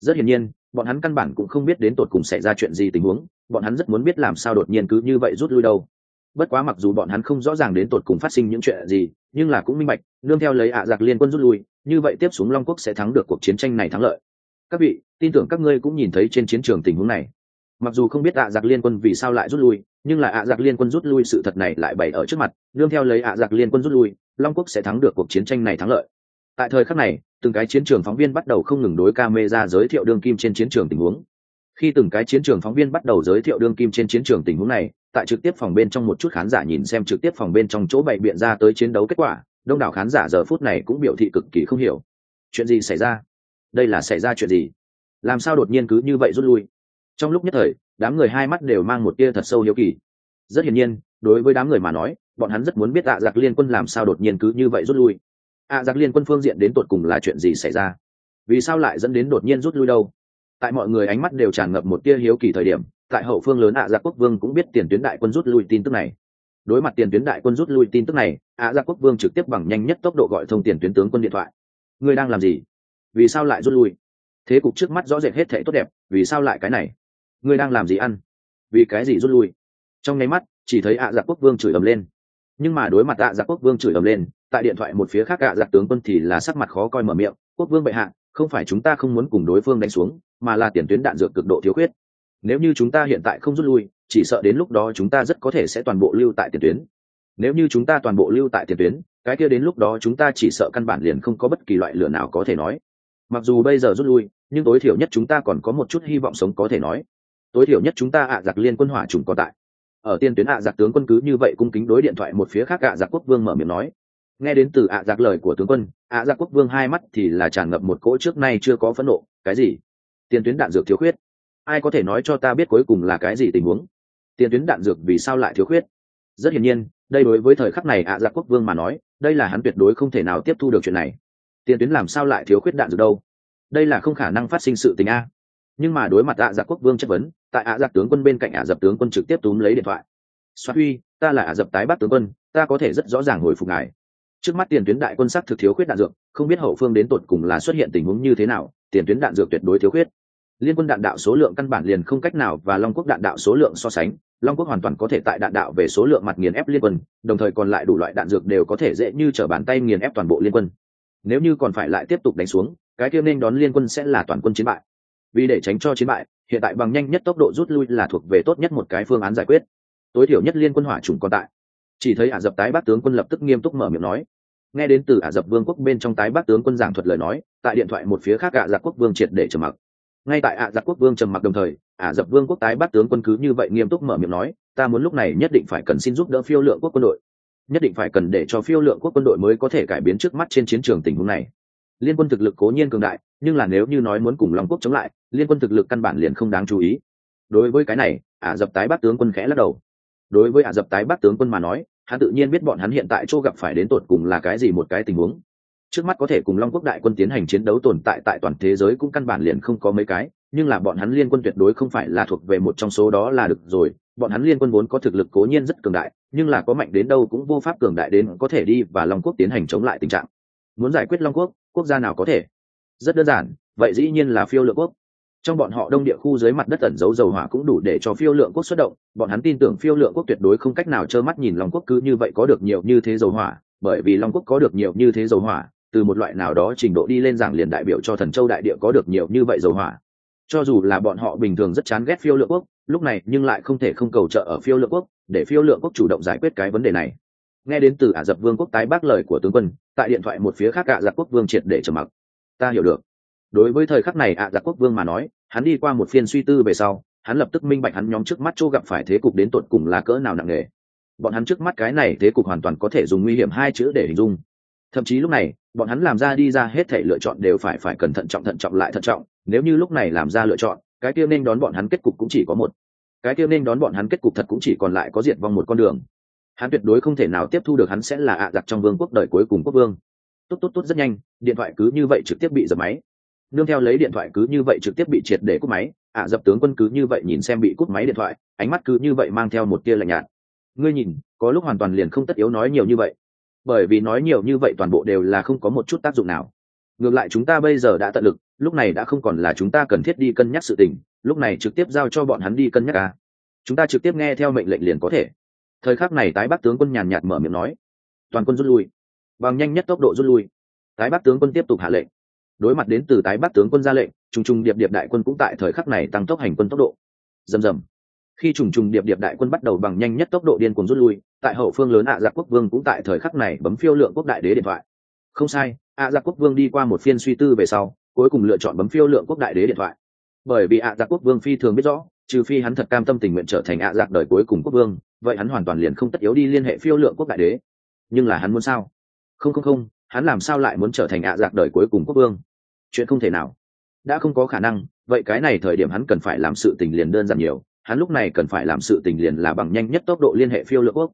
Rất hiển nhiên, bọn hắn căn bản cũng không biết đến tột cùng xảy ra chuyện gì tình huống, bọn hắn rất muốn biết làm sao đột nhiên cứ như vậy rút lui đâu bất quá mặc dù bọn hắn không rõ ràng đến tột cùng phát sinh những chuyện gì, nhưng là cũng minh bạch, nương theo lấy ạ à giặc liên quân rút lui, như vậy tiếp xuống long quốc sẽ thắng được cuộc chiến tranh này thắng lợi. Các vị, tin tưởng các ngươi cũng nhìn thấy trên chiến trường tình huống này. Mặc dù không biết ạ à giặc liên quân vì sao lại rút lui, nhưng là ạ à giặc liên quân rút lui sự thật này lại bày ở trước mặt, nương theo lấy ạ giặc liên quân rút lui, long quốc sẽ thắng được cuộc chiến tranh này thắng lợi. Tại thời khắc này, từng cái chiến trường phóng viên bắt đầu không ngừng đối ca mê ra giới thiệu đương kim trên chiến trường tình huống. Khi từng cái chiến trường phóng viên bắt đầu giới thiệu đương kim trên chiến trường tình huống này tại trực tiếp phòng bên trong một chút khán giả nhìn xem trực tiếp phòng bên trong chỗ bày biện ra tới chiến đấu kết quả, đông đảo khán giả giờ phút này cũng biểu thị cực kỳ không hiểu. Chuyện gì xảy ra? Đây là xảy ra chuyện gì? Làm sao đột nhiên cứ như vậy rút lui? Trong lúc nhất thời, đám người hai mắt đều mang một tia thật sâu hiếu kỳ. Rất hiển nhiên, đối với đám người mà nói, bọn hắn rất muốn biết ạ giặc liên quân làm sao đột nhiên cứ như vậy rút lui. Ạ giặc liên quân phương diện đến tột cùng là chuyện gì xảy ra? Vì sao lại dẫn đến đột nhiên rút lui đâu? Tại mọi người ánh mắt đều tràn ngập một tia hiếu kỳ thời điểm tại hậu phương lớn ạ gia quốc vương cũng biết tiền tuyến đại quân rút lui tin tức này. Đối mặt tiền tuyến đại quân rút lui tin tức này, ạ gia quốc vương trực tiếp bằng nhanh nhất tốc độ gọi thông tiền tuyến tướng quân điện thoại. Ngươi đang làm gì? Vì sao lại rút lui? Thế cục trước mắt rõ rệt hết thể tốt đẹp, vì sao lại cái này? Ngươi đang làm gì ăn? Vì cái gì rút lui? Trong nháy mắt, chỉ thấy ạ giặc quốc vương chửi ầm lên. Nhưng mà đối mặt ạ giặc quốc vương chửi ầm lên, tại điện thoại một phía khác ạ giặc tướng quân thì là sắc mặt khó coi mở miệng. Quốc vương bệ hạ, không phải chúng ta không muốn cùng đối phương đánh xuống, mà là tiền tuyến đạn dược cực độ thiếu khuyết nếu như chúng ta hiện tại không rút lui, chỉ sợ đến lúc đó chúng ta rất có thể sẽ toàn bộ lưu tại tiền tuyến. Nếu như chúng ta toàn bộ lưu tại tiền tuyến, cái kia đến lúc đó chúng ta chỉ sợ căn bản liền không có bất kỳ loại lửa nào có thể nói. Mặc dù bây giờ rút lui, nhưng tối thiểu nhất chúng ta còn có một chút hy vọng sống có thể nói. Tối thiểu nhất chúng ta ạ giặc liên quân hỏa trùng có tại. Ở tiên tuyến ạ giặc tướng quân cứ như vậy cung kính đối điện thoại một phía khác ạ giặc quốc vương mở miệng nói. Nghe đến từ ạ giặc lời của tướng quân, ạ giặc quốc vương hai mắt thì là tràn ngập một cỗ trước nay chưa có phẫn nộ. Cái gì? Tiên tuyến đạn dược thiếu khuyết ai có thể nói cho ta biết cuối cùng là cái gì tình huống? Tiền tuyến đạn dược vì sao lại thiếu khuyết? Rất hiển nhiên, đây đối với thời khắc này ạ giặc quốc vương mà nói, đây là hắn tuyệt đối không thể nào tiếp thu được chuyện này. Tiền tuyến làm sao lại thiếu khuyết đạn dược đâu? Đây là không khả năng phát sinh sự tình a. Nhưng mà đối mặt ạ giặc quốc vương chất vấn, tại ạ giặc tướng quân bên cạnh ạ dập tướng quân trực tiếp túm lấy điện thoại. Xoát huy ta là ạ dập tái bắt tướng quân, ta có thể rất rõ ràng hồi phục ngài. Trước mắt tiền tuyến đại quân sắc thực thiếu khuyết đạn dược, không biết hậu phương đến tột cùng là xuất hiện tình huống như thế nào, tiền tuyến đạn dược tuyệt đối thiếu khuyết liên quân đạn đạo số lượng căn bản liền không cách nào và long quốc đạn đạo số lượng so sánh, long quốc hoàn toàn có thể tại đạn đạo về số lượng mặt nghiền ép liên quân, đồng thời còn lại đủ loại đạn dược đều có thể dễ như t r ở bàn tay nghiền ép toàn bộ liên quân. Nếu như còn phải lại tiếp tục đánh xuống, cái kia nên đón liên quân sẽ là toàn quân chiến bại. Vì để tránh cho chiến bại, hiện tại bằng nhanh nhất tốc độ rút lui là thuộc về tốt nhất một cái phương án giải quyết. Tối thiểu nhất liên quân hỏa trùng còn tại. Chỉ thấy ả dập tái bát tướng quân lập tức nghiêm túc mở miệng nói. Nghe đến từ ả dập vương quốc bên trong tái bát tướng quân giảng thuật lời nói, tại điện thoại một phía khác ả giặc quốc vương triệt để trầm mặc ngay tại ạ giặc quốc vương trầm mặc đồng thời ả dập vương quốc tái bắt tướng quân cứ như vậy nghiêm túc mở miệng nói, ta muốn lúc này nhất định phải cần xin giúp đỡ phiêu lượng quốc quân đội. Nhất định phải cần để cho phiêu lượng quốc quân đội mới có thể cải biến trước mắt trên chiến trường tình huống này. Liên quân thực lực cố nhiên cường đại, nhưng là nếu như nói muốn cùng long quốc chống lại, liên quân thực lực căn bản liền không đáng chú ý. Đối với cái này ả dập tái bắt tướng quân khẽ lắc đầu. Đối với ả dập tái bắt tướng quân mà nói, hắn tự nhiên biết bọn hắn hiện tại chỗ gặp phải đến tột cùng là cái gì một cái tình huống trước mắt có thể cùng long quốc đại quân tiến hành chiến đấu tồn tại tại toàn thế giới cũng căn bản liền không có mấy cái, nhưng là bọn hắn liên quân tuyệt đối không phải là thuộc về một trong số đó là được rồi. Bọn hắn liên quân vốn có thực lực cố nhiên rất cường đại, nhưng là có mạnh đến đâu cũng vô pháp cường đại đến có thể đi và long quốc tiến hành chống lại tình trạng. Muốn giải quyết long quốc quốc gia nào có thể? Rất đơn giản, vậy dĩ nhiên là phiêu lượng quốc. Trong bọn họ đông địa khu dưới mặt đất ẩn giấu dầu hỏa cũng đủ để cho phiêu lượng quốc xuất động, bọn hắn tin tưởng phiêu lượng quốc tuyệt đối không cách nào trơ mắt nhìn long quốc cứ như vậy có được nhiều như thế dầu hỏa, bởi vì long quốc có được nhiều như thế dầu hỏa từ một loại nào đó trình độ đi lên giảng liền đại biểu cho thần châu đại địa có được nhiều như vậy dầu hỏa. Cho dù là bọn họ bình thường rất chán ghét phiêu lượng quốc, lúc này nhưng lại không thể không cầu trợ ở phiêu lượng quốc, để phiêu lượng quốc chủ động giải quyết cái vấn đề này. Nghe đến từ ả rập vương quốc tái bác lời của tướng quân, tại điện thoại một phía khác ả d quốc vương triệt để trầm mặc. Ta hiểu được. Đối với thời khắc này ạ giặc quốc vương mà nói, hắn đi qua một phiên suy tư về sau, hắn lập tức minh bạch hắn nhóm trước mắt chỗ gặp phải thế cục đến tột cùng là cỡ nào nặng nề. Bọn hắn trước mắt cái này thế cục hoàn toàn có thể dùng nguy hiểm hai chữ để hình dung thậm chí lúc này, bọn hắn làm ra đi ra hết thể lựa chọn đều phải phải cẩn thận trọng thận trọng lại thận trọng, nếu như lúc này làm ra lựa chọn, cái kia nên đón bọn hắn kết cục cũng chỉ có một. Cái kia nên đón bọn hắn kết cục thật cũng chỉ còn lại có diệt vong một con đường. Hắn tuyệt đối không thể nào tiếp thu được hắn sẽ là ạ giặc trong vương quốc đời cuối cùng quốc vương. Tốt tốt tốt, rất nhanh, điện thoại cứ như vậy trực tiếp bị dập máy. Nương theo lấy điện thoại cứ như vậy trực tiếp bị triệt để cúp máy, ạ dập tướng quân cứ như vậy nhìn xem bị cúp máy điện thoại, ánh mắt cứ như vậy mang theo một tia lạnh nhạt. Ngươi nhìn, có lúc hoàn toàn liền không tất yếu nói nhiều như vậy bởi vì nói nhiều như vậy toàn bộ đều là không có một chút tác dụng nào. Ngược lại chúng ta bây giờ đã tận lực, lúc này đã không còn là chúng ta cần thiết đi cân nhắc sự tình, lúc này trực tiếp giao cho bọn hắn đi cân nhắc à. chúng ta trực tiếp nghe theo mệnh lệnh liền có thể. Thời khắc này tái bắc tướng quân nhàn nhạt mở miệng nói. Toàn quân rút lui. Bằng nhanh nhất tốc độ rút lui. Tái bắc tướng quân tiếp tục hạ lệnh. Đối mặt đến từ tái bắc tướng quân ra lệnh, trùng trùng điệp điệp đại quân cũng tại thời khắc này tăng tốc hành quân tốc độ. Dầm dầm khi trùng trùng điệp điệp đại quân bắt đầu bằng nhanh nhất tốc độ điên cuồng rút lui tại hậu phương lớn ạ à giặc quốc vương cũng tại thời khắc này bấm phiêu lượng quốc đại đế điện thoại. Không sai, ạ à giặc quốc vương đi qua một phiên suy tư về sau, cuối cùng lựa chọn bấm phiêu lượng quốc đại đế điện thoại. Bởi vì ạ giặc quốc vương phi thường biết rõ, trừ phi hắn thật cam tâm tình nguyện trở thành ạ giặc đời cuối cùng quốc vương, vậy hắn hoàn toàn liền không tất yếu đi liên hệ phiêu lượng quốc đại đế. Nhưng là hắn muốn sao? Không không không, hắn làm sao lại muốn trở thành ạ giặc đời cuối cùng quốc vương? Chuyện không thể nào. Đã không có khả năng, vậy cái này thời điểm hắn cần phải làm sự tình liền đơn giản nhiều, hắn lúc này cần phải làm sự tình liền là bằng nhanh nhất tốc độ liên hệ phiêu lượng quốc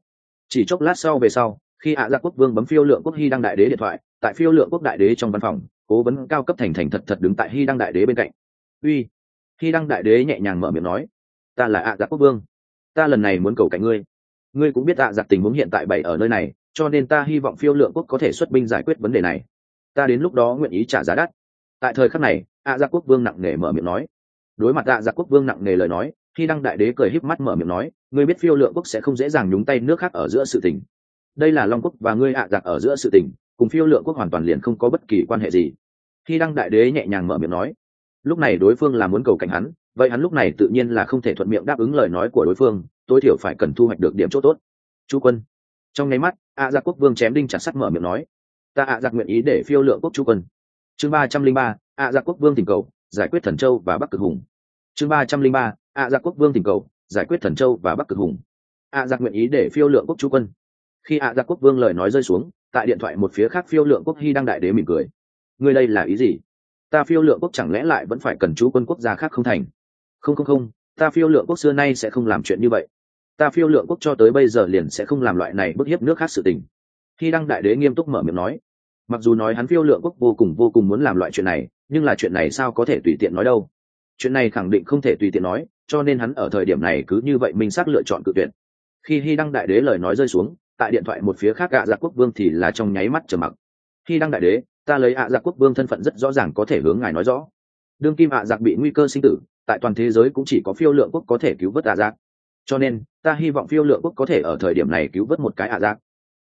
chỉ chốc lát sau về sau, khi ạ gia quốc vương bấm phiêu lượng quốc hy đăng đại đế điện thoại, tại phiêu lượng quốc đại đế trong văn phòng, cố vấn cao cấp thành thành thật thật đứng tại hy đăng đại đế bên cạnh. Uy. Hy đăng đại đế nhẹ nhàng mở miệng nói, ta là ạ gia quốc vương. Ta lần này muốn cầu cạnh ngươi. Ngươi cũng biết ạ giặc tình huống hiện tại bày ở nơi này, cho nên ta hy vọng phiêu lượng quốc có thể xuất binh giải quyết vấn đề này. Ta đến lúc đó nguyện ý trả giá đắt. Tại thời khắc này, ạ giặc quốc vương nặng nề mở miệng nói. Đối mặt ạ giặc quốc vương nặng nề lời nói khi đăng đại đế cười híp mắt mở miệng nói, ngươi biết phiêu lượng quốc sẽ không dễ dàng nhúng tay nước khác ở giữa sự tình. Đây là long quốc và ngươi ạ giặc ở giữa sự tình, cùng phiêu lượng quốc hoàn toàn liền không có bất kỳ quan hệ gì. Khi đăng đại đế nhẹ nhàng mở miệng nói, lúc này đối phương là muốn cầu cảnh hắn, vậy hắn lúc này tự nhiên là không thể thuận miệng đáp ứng lời nói của đối phương, tối thiểu phải cần thu hoạch được điểm chỗ tốt. Chú quân. Trong nháy mắt, ạ giặc quốc vương chém đinh chặt sắt mở miệng nói, ta ạ giặc nguyện ý để phiêu lượng quốc chú quân. Chương ba trăm linh ba, ạ giặc quốc vương tình cầu, giải quyết thần châu và bắc cực hùng. Chương ba trăm linh ba ạ giặc quốc vương tình cầu, giải quyết thần châu và bắc cực hùng. ạ giặc nguyện ý để phiêu lượng quốc chú quân. Khi ạ giặc quốc vương lời nói rơi xuống, tại điện thoại một phía khác phiêu lượng quốc hy đăng đại đế mỉm cười. Ngươi đây là ý gì? Ta phiêu lượng quốc chẳng lẽ lại vẫn phải cần chú quân quốc gia khác không thành? Không không không, ta phiêu lượng quốc xưa nay sẽ không làm chuyện như vậy. Ta phiêu lượng quốc cho tới bây giờ liền sẽ không làm loại này bức hiếp nước khác sự tình. Khi đăng đại đế nghiêm túc mở miệng nói. Mặc dù nói hắn phiêu lượng quốc vô cùng vô cùng muốn làm loại chuyện này, nhưng là chuyện này sao có thể tùy tiện nói đâu? Chuyện này khẳng định không thể tùy tiện nói, cho nên hắn ở thời điểm này cứ như vậy minh xác lựa chọn cự tuyển khi hy đăng đại đế lời nói rơi xuống, tại điện thoại một phía khác ạ dạ quốc vương thì là trong nháy mắt trầm mặc. Khi đăng đại đế, ta lấy ạ dạ quốc vương thân phận rất rõ ràng có thể hướng ngài nói rõ. Đương kim ạ dạ bị nguy cơ sinh tử, tại toàn thế giới cũng chỉ có phiêu lượng quốc có thể cứu vớt ạ dạ. Cho nên, ta hy vọng phiêu lượng quốc có thể ở thời điểm này cứu vớt một cái ạ dạ.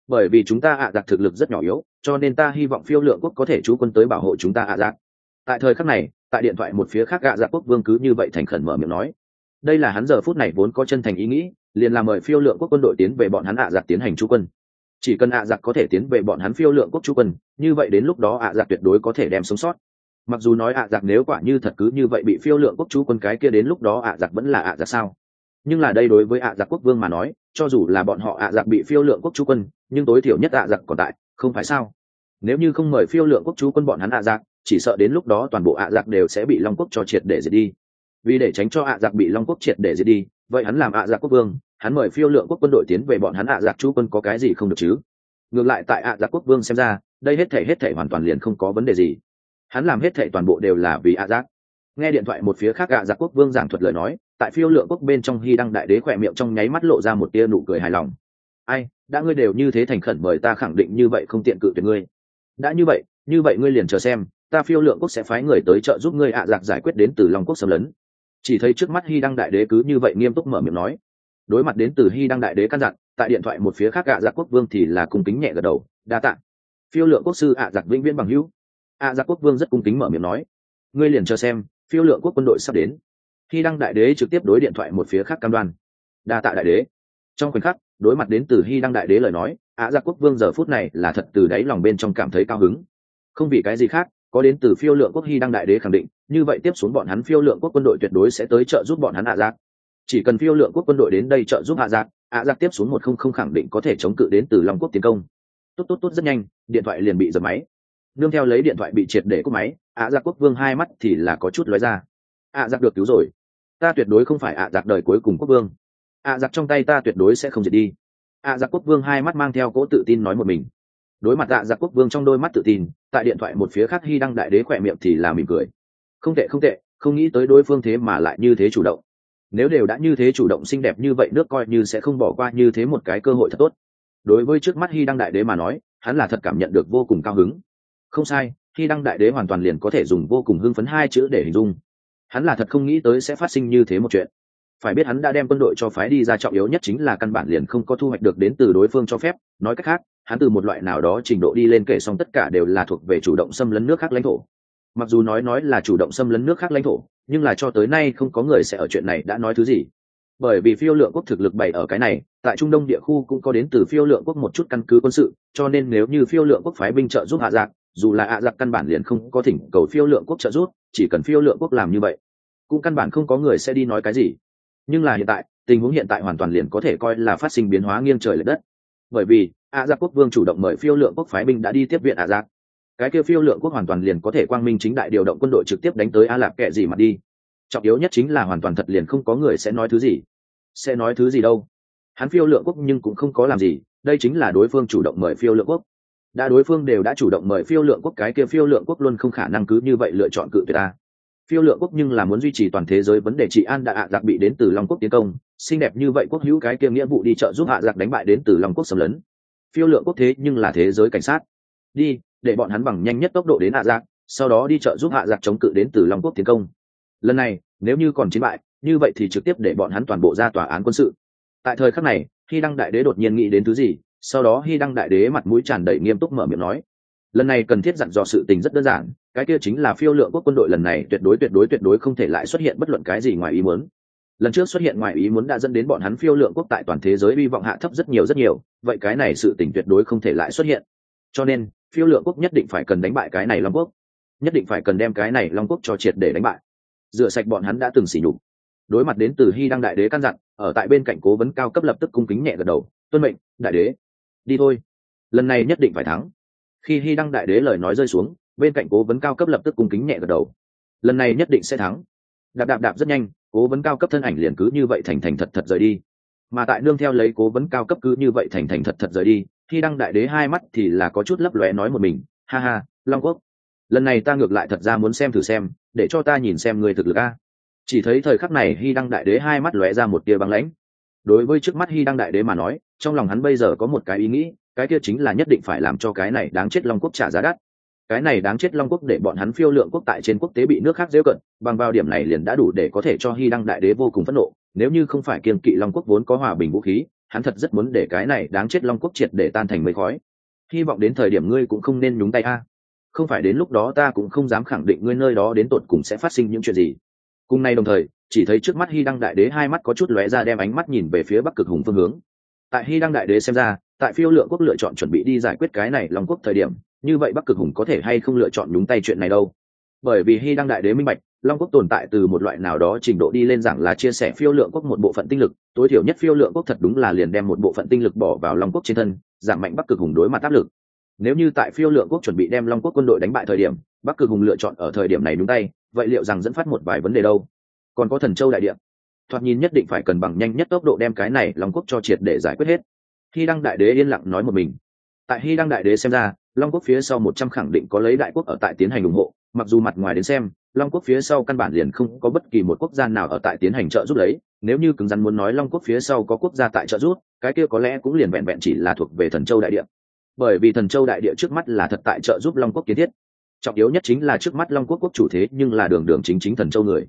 Bởi vì chúng ta ạ dạ thực lực rất nhỏ yếu, cho nên ta hy vọng phiêu lượng quốc có thể chú quân tới bảo hộ chúng ta ạ dạ. Tại thời khắc này tại điện thoại một phía khác ạ dạ quốc vương cứ như vậy thành khẩn mở miệng nói. Đây là hắn giờ phút này vốn có chân thành ý nghĩ, liền làm mời phiêu lượng quốc quân đội tiến về bọn hắn ạ giặc tiến hành chú quân. Chỉ cần ạ giặc có thể tiến về bọn hắn phiêu lượng quốc chú quân, như vậy đến lúc đó ạ giặc tuyệt đối có thể đem sống sót. Mặc dù nói ạ giặc nếu quả như thật cứ như vậy bị phiêu lượng quốc chú quân cái kia đến lúc đó ạ giặc vẫn là ạ giặc sao? Nhưng là đây đối với ạ giặc quốc vương mà nói, cho dù là bọn họ ạ giặc bị phiêu lượng quốc chú quân, nhưng tối thiểu nhất ạ giặc còn tại, không phải sao? Nếu như không mời phiêu lượng quốc chú quân bọn hắn ạ giặc chỉ sợ đến lúc đó toàn bộ ạ giặc đều sẽ bị long quốc cho triệt để diệt đi. Vì để tránh cho ạ giặc bị long quốc triệt để diệt đi, vậy hắn làm ạ giặc quốc vương, hắn mời phiêu lượng quốc quân đội tiến về bọn hắn ạ giặc chú quân có cái gì không được chứ? Ngược lại tại ạ giặc quốc vương xem ra, đây hết thể hết thể hoàn toàn liền không có vấn đề gì. Hắn làm hết thể toàn bộ đều là vì ạ giặc. Nghe điện thoại một phía khác, ạ giặc quốc vương giảng thuật lời nói, tại phiêu lượng quốc bên trong hy đăng đại đế khỏe miệng trong nháy mắt lộ ra một tia nụ cười hài lòng. Ai, đã ngươi đều như thế thành khẩn mời ta khẳng định như vậy không tiện cự tuyệt ngươi. Đã như vậy như vậy ngươi liền chờ xem ta phiêu lượng quốc sẽ phái người tới trợ giúp ngươi ạ giặc giải quyết đến từ long quốc xâm lấn. Chỉ thấy trước mắt hy đăng đại đế cứ như vậy nghiêm túc mở miệng nói. Đối mặt đến từ hy đăng đại đế căn dặn, tại điện thoại một phía khác ạ giặc quốc vương thì là cung kính nhẹ gật đầu, đa tạ. Phiêu lượng quốc sư ạ giặc vĩnh viễn bằng hữu. Ạ giặc quốc vương rất cung kính mở miệng nói, ngươi liền chờ xem, phiêu lượng quốc quân đội sắp đến. Hy đăng đại đế trực tiếp đối điện thoại một phía khác cam đoan. Đa tạ đại đế. Trong khoảnh khắc, đối mặt đến từ hy đăng đại đế lời nói, ạ giặc quốc vương giờ phút này là thật từ đáy lòng bên trong cảm thấy cao hứng. Không vì cái gì khác có đến từ phiêu lượng quốc hy đăng đại đế khẳng định, như vậy tiếp xuống bọn hắn phiêu lượng quốc quân đội tuyệt đối sẽ tới trợ giúp bọn hắn hạ giặc chỉ cần phiêu lượng quốc quân đội đến đây trợ giúp hạ giặc hạ giặc tiếp xuống một không không khẳng định có thể chống cự đến từ long quốc tiến công. Tốt tốt tốt, rất nhanh, điện thoại liền bị giật máy. Nương theo lấy điện thoại bị triệt để cúp máy ạ giặc quốc vương hai mắt thì là có chút lóe ra. Ạ giặc được cứu rồi. Ta tuyệt đối không phải ạ giặc đời cuối cùng quốc vương. Ạ giặc trong tay ta tuyệt đối sẽ không diệt đi. Ạ giặc quốc vương hai mắt mang theo cỗ tự tin nói một mình. Đối mặt ạ giặc quốc vương trong đôi mắt tự tin tại điện thoại một phía khác hy đăng đại đế khỏe miệng thì là mỉm cười. Không tệ không tệ, không nghĩ tới đối phương thế mà lại như thế chủ động. Nếu đều đã như thế chủ động xinh đẹp như vậy, nước coi như sẽ không bỏ qua như thế một cái cơ hội thật tốt. Đối với trước mắt hy đăng đại đế mà nói, hắn là thật cảm nhận được vô cùng cao hứng. Không sai, hy đăng đại đế hoàn toàn liền có thể dùng vô cùng hưng phấn hai chữ để hình dung. Hắn là thật không nghĩ tới sẽ phát sinh như thế một chuyện phải biết hắn đã đem quân đội cho phái đi ra trọng yếu nhất chính là căn bản liền không có thu hoạch được đến từ đối phương cho phép. Nói cách khác, hắn từ một loại nào đó trình độ đi lên kể xong tất cả đều là thuộc về chủ động xâm lấn nước khác lãnh thổ. Mặc dù nói nói là chủ động xâm lấn nước khác lãnh thổ, nhưng là cho tới nay không có người sẽ ở chuyện này đã nói thứ gì. Bởi vì phiêu lượng quốc thực lực bày ở cái này, tại trung đông địa khu cũng có đến từ phiêu lượng quốc một chút căn cứ quân sự, cho nên nếu như phiêu lượng quốc phái binh trợ giúp hạ giặc, dù là hạ giặc căn bản liền không có thỉnh cầu phiêu lượng quốc trợ giúp, chỉ cần phiêu lượng quốc làm như vậy, cũng căn bản không có người sẽ đi nói cái gì nhưng là hiện tại, tình huống hiện tại hoàn toàn liền có thể coi là phát sinh biến hóa nghiêng trời l ệ đất. Bởi vì ạ giặc quốc vương chủ động mời phiêu lượng quốc phái binh đã đi tiếp viện ạ giặc cái kia phiêu lượng quốc hoàn toàn liền có thể quang minh chính đại điều động quân đội trực tiếp đánh tới a lạp kệ gì mà đi. Trọng yếu nhất chính là hoàn toàn thật liền không có người sẽ nói thứ gì. Sẽ nói thứ gì đâu. Hắn phiêu lượng quốc nhưng cũng không có làm gì, đây chính là đối phương chủ động mời phiêu lượng quốc. Đã đối phương đều đã chủ động mời phiêu lượng quốc, cái kia phiêu lượng quốc luôn không khả năng cứ như vậy lựa chọn cự tuyệt ta phiêu lượng quốc nhưng là muốn duy trì toàn thế giới vấn đề trị an đã ạ giặc bị đến từ long quốc tiến công, xinh đẹp như vậy quốc hữu cái kiêm nghĩa vụ đi trợ giúp hạ giặc đánh bại đến từ long quốc xâm lấn. Phiêu lượng quốc thế nhưng là thế giới cảnh sát. Đi, để bọn hắn bằng nhanh nhất tốc độ đến hạ giặc, sau đó đi trợ giúp hạ giặc chống cự đến từ long quốc tiến công. Lần này, nếu như còn chiến bại, như vậy thì trực tiếp để bọn hắn toàn bộ ra tòa án quân sự. Tại thời khắc này khi đăng đại đế đột nhiên nghĩ đến thứ gì, sau đó khi đăng đại đế mặt mũi tràn đầy nghiêm túc mở miệng nói lần này cần thiết dặn dò sự tình rất đơn giản, cái kia chính là phiêu lượng quốc quân đội lần này tuyệt đối tuyệt đối tuyệt đối không thể lại xuất hiện bất luận cái gì ngoài ý muốn. Lần trước xuất hiện ngoài ý muốn đã dẫn đến bọn hắn phiêu lượng quốc tại toàn thế giới hy vọng hạ thấp rất nhiều rất nhiều, vậy cái này sự tình tuyệt đối không thể lại xuất hiện. Cho nên, phiêu lượng quốc nhất định phải cần đánh bại cái này long quốc. Nhất định phải cần đem cái này long quốc cho triệt để đánh bại. Rửa sạch bọn hắn đã từng xỉ nhục. Đối mặt đến từ hy đăng đại đế căn dặn, ở tại bên cạnh cố vấn cao cấp lập tức cung kính nhẹ gật đầu, tuân mệnh, đại đế, đi thôi. Lần này nhất định phải thắng khi hy đăng đại đế lời nói rơi xuống, bên cạnh cố vấn cao cấp lập tức cung kính nhẹ gật đầu. Lần này nhất định sẽ thắng. Đạp đạp đạp rất nhanh, cố vấn cao cấp thân ảnh liền cứ như vậy thành thành thật thật rời đi. Mà tại nương theo lấy cố vấn cao cấp cứ như vậy thành thành thật thật rời đi khi đăng đại đế hai mắt thì là có chút lấp lóe nói một mình, ha ha, long quốc, lần này ta ngược lại thật ra muốn xem thử xem, để cho ta nhìn xem người thực lực a. Chỉ thấy thời khắc này hy đăng đại đế hai mắt lóe ra một tia băng lãnh. Đối với trước mắt hy đăng đại đế mà nói, trong lòng hắn bây giờ có một cái ý nghĩ cái kia chính là nhất định phải làm cho cái này đáng chết long quốc trả giá đắt. Cái này đáng chết long quốc để bọn hắn phiêu lượng quốc tại trên quốc tế bị nước khác dễ cận, bằng vào điểm này liền đã đủ để có thể cho hy đăng đại đế vô cùng phẫn nộ. Nếu như không phải kiên kỵ long quốc vốn có hòa bình vũ khí, hắn thật rất muốn để cái này đáng chết long quốc triệt để tan thành mây khói. Hy vọng đến thời điểm ngươi cũng không nên nhúng tay a. Không phải đến lúc đó ta cũng không dám khẳng định ngươi nơi đó đến tột cùng sẽ phát sinh những chuyện gì. Cùng nay đồng thời, chỉ thấy trước mắt hy đăng đại đế hai mắt có chút lóe ra đem ánh mắt nhìn về phía bắc cực hùng phương hướng. Tại hy đăng đại đế xem ra tại phiêu lượng quốc lựa chọn chuẩn bị đi giải quyết cái này long quốc thời điểm, như vậy bắc cực hùng có thể hay không lựa chọn nhúng tay chuyện này đâu? Bởi vì hy đăng đại đế minh bạch, long quốc tồn tại từ một loại nào đó trình độ đi lên rằng là chia sẻ phiêu lượng quốc một bộ phận tinh lực, tối thiểu nhất phiêu lượng quốc thật đúng là liền đem một bộ phận tinh lực bỏ vào long quốc trên thân, giảm mạnh bắc cực hùng đối mặt áp lực. Nếu như tại phiêu lượng quốc chuẩn bị đem long quốc quân đội đánh bại thời điểm, bắc cực hùng lựa chọn ở thời điểm này đúng tay, vậy liệu rằng dẫn phát một vài vấn đề đâu? Còn có thần châu đại địa. Thoạt nhìn nhất định phải cần bằng nhanh nhất tốc độ đem cái này long quốc cho triệt để giải quyết hết hy đăng đại đế yên lặng nói một mình. Tại hy đăng đại đế xem ra, long quốc phía sau một trăm khẳng định có lấy đại quốc ở tại tiến hành ủng hộ, mặc dù mặt ngoài đến xem, long quốc phía sau căn bản liền không có bất kỳ một quốc gia nào ở tại tiến hành trợ giúp lấy, nếu như cứng rắn muốn nói long quốc phía sau có quốc gia tại trợ giúp, cái kia có lẽ cũng liền vẹn vẹn chỉ là thuộc về thần châu đại địa. Bởi vì thần châu đại địa trước mắt là thật tại trợ giúp long quốc kiến thiết. Trọng yếu nhất chính là trước mắt long quốc quốc chủ thế nhưng là đường đường chính chính thần châu người.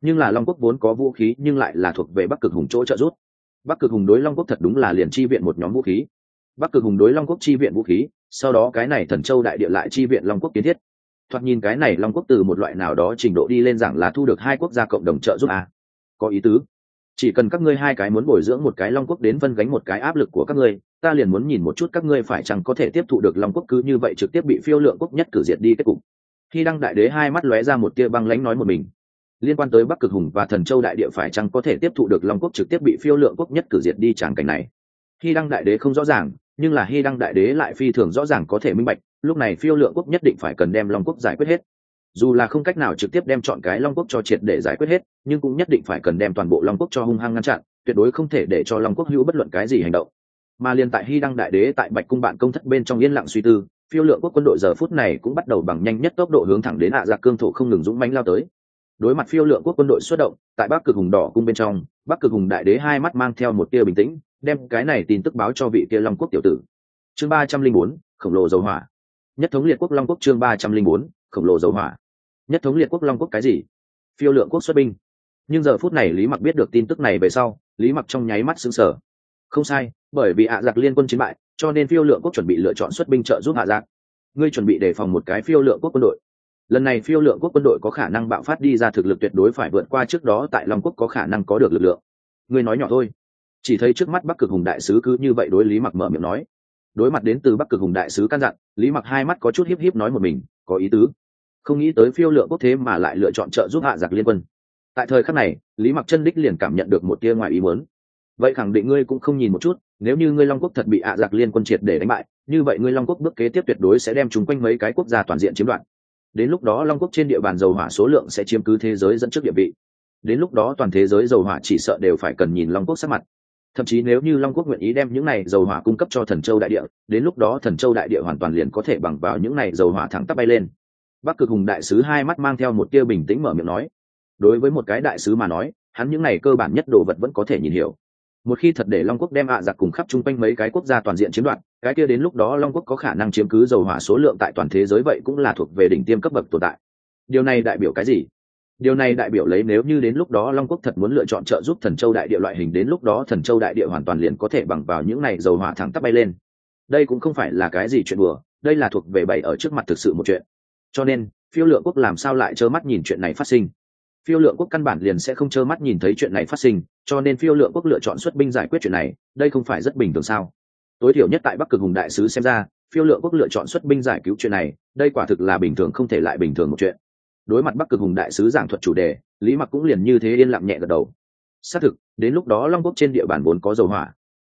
Nhưng là long quốc vốn có vũ khí nhưng lại là thuộc về bắc cực hùng chỗ trợ giúp bắc cực hùng đối long quốc thật đúng là liền chi viện một nhóm vũ khí. Bắc cực hùng đối long quốc chi viện vũ khí, sau đó cái này thần châu đại địa lại chi viện long quốc kiến thiết. Thoạt nhìn cái này long quốc từ một loại nào đó trình độ đi lên rằng là thu được hai quốc gia cộng đồng trợ giúp à. có ý tứ. Chỉ cần các ngươi hai cái muốn bồi dưỡng một cái long quốc đến phân gánh một cái áp lực của các ngươi, ta liền muốn nhìn một chút các ngươi phải chăng có thể tiếp thụ được long quốc cứ như vậy trực tiếp bị phiêu lượng quốc nhất cử diệt đi kết cục. Khi đăng đại đế hai mắt lóe ra một tia băng lãnh nói một mình liên quan tới bắc cực hùng và thần châu đại địa phải chăng có thể tiếp thụ được long quốc trực tiếp bị phiêu lượng quốc nhất cử diệt đi tràng cảnh này? Hy đăng đại đế không rõ ràng, nhưng là hy đăng đại đế lại phi thường rõ ràng có thể minh bạch, lúc này phiêu lượng quốc nhất định phải cần đem long quốc giải quyết hết. Dù là không cách nào trực tiếp đem chọn cái long quốc cho triệt để giải quyết hết, nhưng cũng nhất định phải cần đem toàn bộ long quốc cho hung hăng ngăn chặn, tuyệt đối không thể để cho long quốc hữu bất luận cái gì hành động. Mà liên tại hy đăng đại đế tại bạch cung bạn công thất bên trong yên lặng suy tư, phiêu lượng quốc quân đội giờ phút này cũng bắt đầu bằng nhanh nhất tốc độ hướng thẳng đến hạ giặc cương thổ không ngừng dũng mánh lao tới đối mặt phiêu lượng quốc quân đội xuất động, tại bắc cực hùng đỏ cung bên trong, bắc cực hùng đại đế hai mắt mang theo một tia bình tĩnh, đem cái này tin tức báo cho vị kia long quốc tiểu tử. Chương ba trăm linh bốn, khổng lồ dầu hỏa. Nhất thống liệt quốc long quốc chương ba trăm linh bốn, khổng lồ dầu hỏa. Nhất thống liệt quốc long quốc cái gì? Phiêu lượng quốc xuất binh. Nhưng giờ phút này lý mặc biết được tin tức này về sau, lý mặc trong nháy mắt xứng sở không sai, bởi vì ạ giặc liên quân chiến bại, cho nên phiêu lượng quốc chuẩn bị lựa chọn xuất binh trợ giúp hạ giặc ngươi chuẩn bị đề phòng một cái phiêu lượng quốc quân đội lần này phiêu lượng quốc quân đội có khả năng bạo phát đi ra thực lực tuyệt đối phải vượt qua trước đó tại long quốc có khả năng có được lực lượng. Ngươi nói nhỏ thôi. Chỉ thấy trước mắt bắc cực hùng đại sứ cứ như vậy đối lý mặc mở miệng nói. Đối mặt đến từ bắc cực hùng đại sứ căn dặn, lý mặc hai mắt có chút hiếp hiếp nói một mình, có ý tứ. Không nghĩ tới phiêu lượng quốc thế mà lại lựa chọn trợ giúp hạ giặc liên quân. Tại thời khắc này, lý mặc chân đích liền cảm nhận được một tia ngoài ý muốn. Vậy khẳng định ngươi cũng không nhìn một chút, nếu như ngươi long quốc thật bị hạ giặc liên quân triệt để đánh bại, như vậy ngươi long quốc bước kế tiếp tuyệt đối sẽ đem chúng quanh mấy cái quốc gia toàn diện chiếm đoạt đến lúc đó long quốc trên địa bàn dầu hỏa số lượng sẽ chiếm cứ thế giới dẫn trước địa vị. Đến lúc đó toàn thế giới dầu hỏa chỉ sợ đều phải cần nhìn long quốc sắc mặt. Thậm chí nếu như long quốc nguyện ý đem những này dầu hỏa cung cấp cho thần châu đại địa, đến lúc đó thần châu đại địa hoàn toàn liền có thể bằng vào những này dầu hỏa thẳng tắp bay lên. Bắc cực hùng đại sứ hai mắt mang theo một tia bình tĩnh mở miệng nói. Đối với một cái đại sứ mà nói, hắn những này cơ bản nhất đồ vật vẫn có thể nhìn hiểu một khi thật để long quốc đem ạ giặc cùng khắp chung quanh mấy cái quốc gia toàn diện chiếm đoạt, cái kia đến lúc đó long quốc có khả năng chiếm cứ dầu hỏa số lượng tại toàn thế giới vậy cũng là thuộc về đỉnh tiêm cấp bậc tồn tại. Điều này đại biểu cái gì? Điều này đại biểu lấy nếu như đến lúc đó long quốc thật muốn lựa chọn trợ giúp thần châu đại địa loại hình đến lúc đó thần châu đại địa hoàn toàn liền có thể bằng vào những này dầu hỏa thẳng tắp bay lên. Đây cũng không phải là cái gì chuyện bừa đây là thuộc về bày ở trước mặt thực sự một chuyện. Cho nên, phiêu lượng quốc làm sao lại trơ mắt nhìn chuyện này phát sinh? Phiêu lượng quốc căn bản liền sẽ không trơ mắt nhìn thấy chuyện này phát sinh, cho nên phiêu lượng quốc lựa chọn xuất binh giải quyết chuyện này, đây không phải rất bình thường sao? Tối thiểu nhất tại bắc cực hùng đại sứ xem ra, phiêu lượng quốc lựa chọn xuất binh giải cứu chuyện này, đây quả thực là bình thường không thể lại bình thường một chuyện. Đối mặt bắc cực hùng đại sứ giảng thuật chủ đề, lý mặc cũng liền như thế yên lặng nhẹ gật đầu. Xác thực, đến lúc đó long quốc trên địa bàn vốn có dầu hỏa.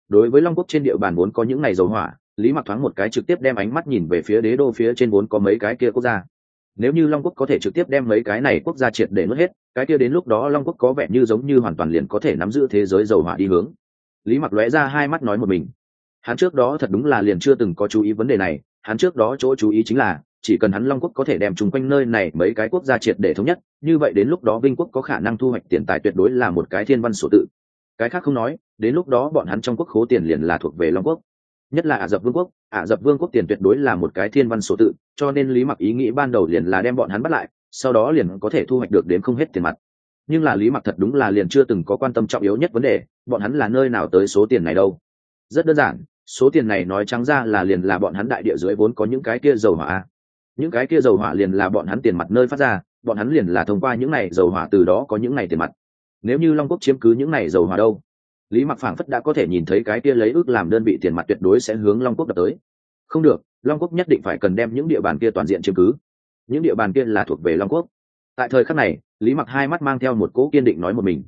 Đối với long quốc trên địa bàn vốn có những ngày dầu hỏa, lý mặc thoáng một cái trực tiếp đem ánh mắt nhìn về phía đế đô phía trên vốn có mấy cái kia quốc gia nếu như long quốc có thể trực tiếp đem mấy cái này quốc gia triệt để nuốt hết, cái kia đến lúc đó long quốc có vẻ như giống như hoàn toàn liền có thể nắm giữ thế giới dầu hỏa đi hướng. Lý mặc lóe ra hai mắt nói một mình. Hắn trước đó thật đúng là liền chưa từng có chú ý vấn đề này, hắn trước đó chỗ chú ý chính là, chỉ cần hắn long quốc có thể đem chung quanh nơi này mấy cái quốc gia triệt để thống nhất, như vậy đến lúc đó vinh quốc có khả năng thu hoạch tiền tài tuyệt đối là một cái thiên văn sổ tự. Cái khác không nói, đến lúc đó bọn hắn trong quốc khố tiền liền là thuộc về long quốc nhất là ả rập vương quốc, ả rập vương quốc tiền tuyệt đối là một cái thiên văn số tự, cho nên lý mặc ý nghĩ ban đầu liền là đem bọn hắn bắt lại, sau đó liền có thể thu hoạch được đến không hết tiền mặt. Nhưng là lý mặc thật đúng là liền chưa từng có quan tâm trọng yếu nhất vấn đề, bọn hắn là nơi nào tới số tiền này đâu. Rất đơn giản, số tiền này nói trắng ra là liền là bọn hắn đại địa dưới vốn có những cái kia dầu hỏa. Những cái kia dầu hỏa liền là bọn hắn tiền mặt nơi phát ra, bọn hắn liền là thông qua những này dầu hỏa từ đó có những này tiền mặt. Nếu như long quốc chiếm cứ những này dầu hỏa đâu lý mặc phảng phất đã có thể nhìn thấy cái kia lấy ước làm đơn vị tiền mặt tuyệt đối sẽ hướng long quốc đập tới. Không được, long quốc nhất định phải cần đem những địa bàn kia toàn diện chiếm cứ. Những địa bàn kia là thuộc về long quốc. Tại thời khắc này, lý mặc hai mắt mang theo một cỗ kiên định nói một mình.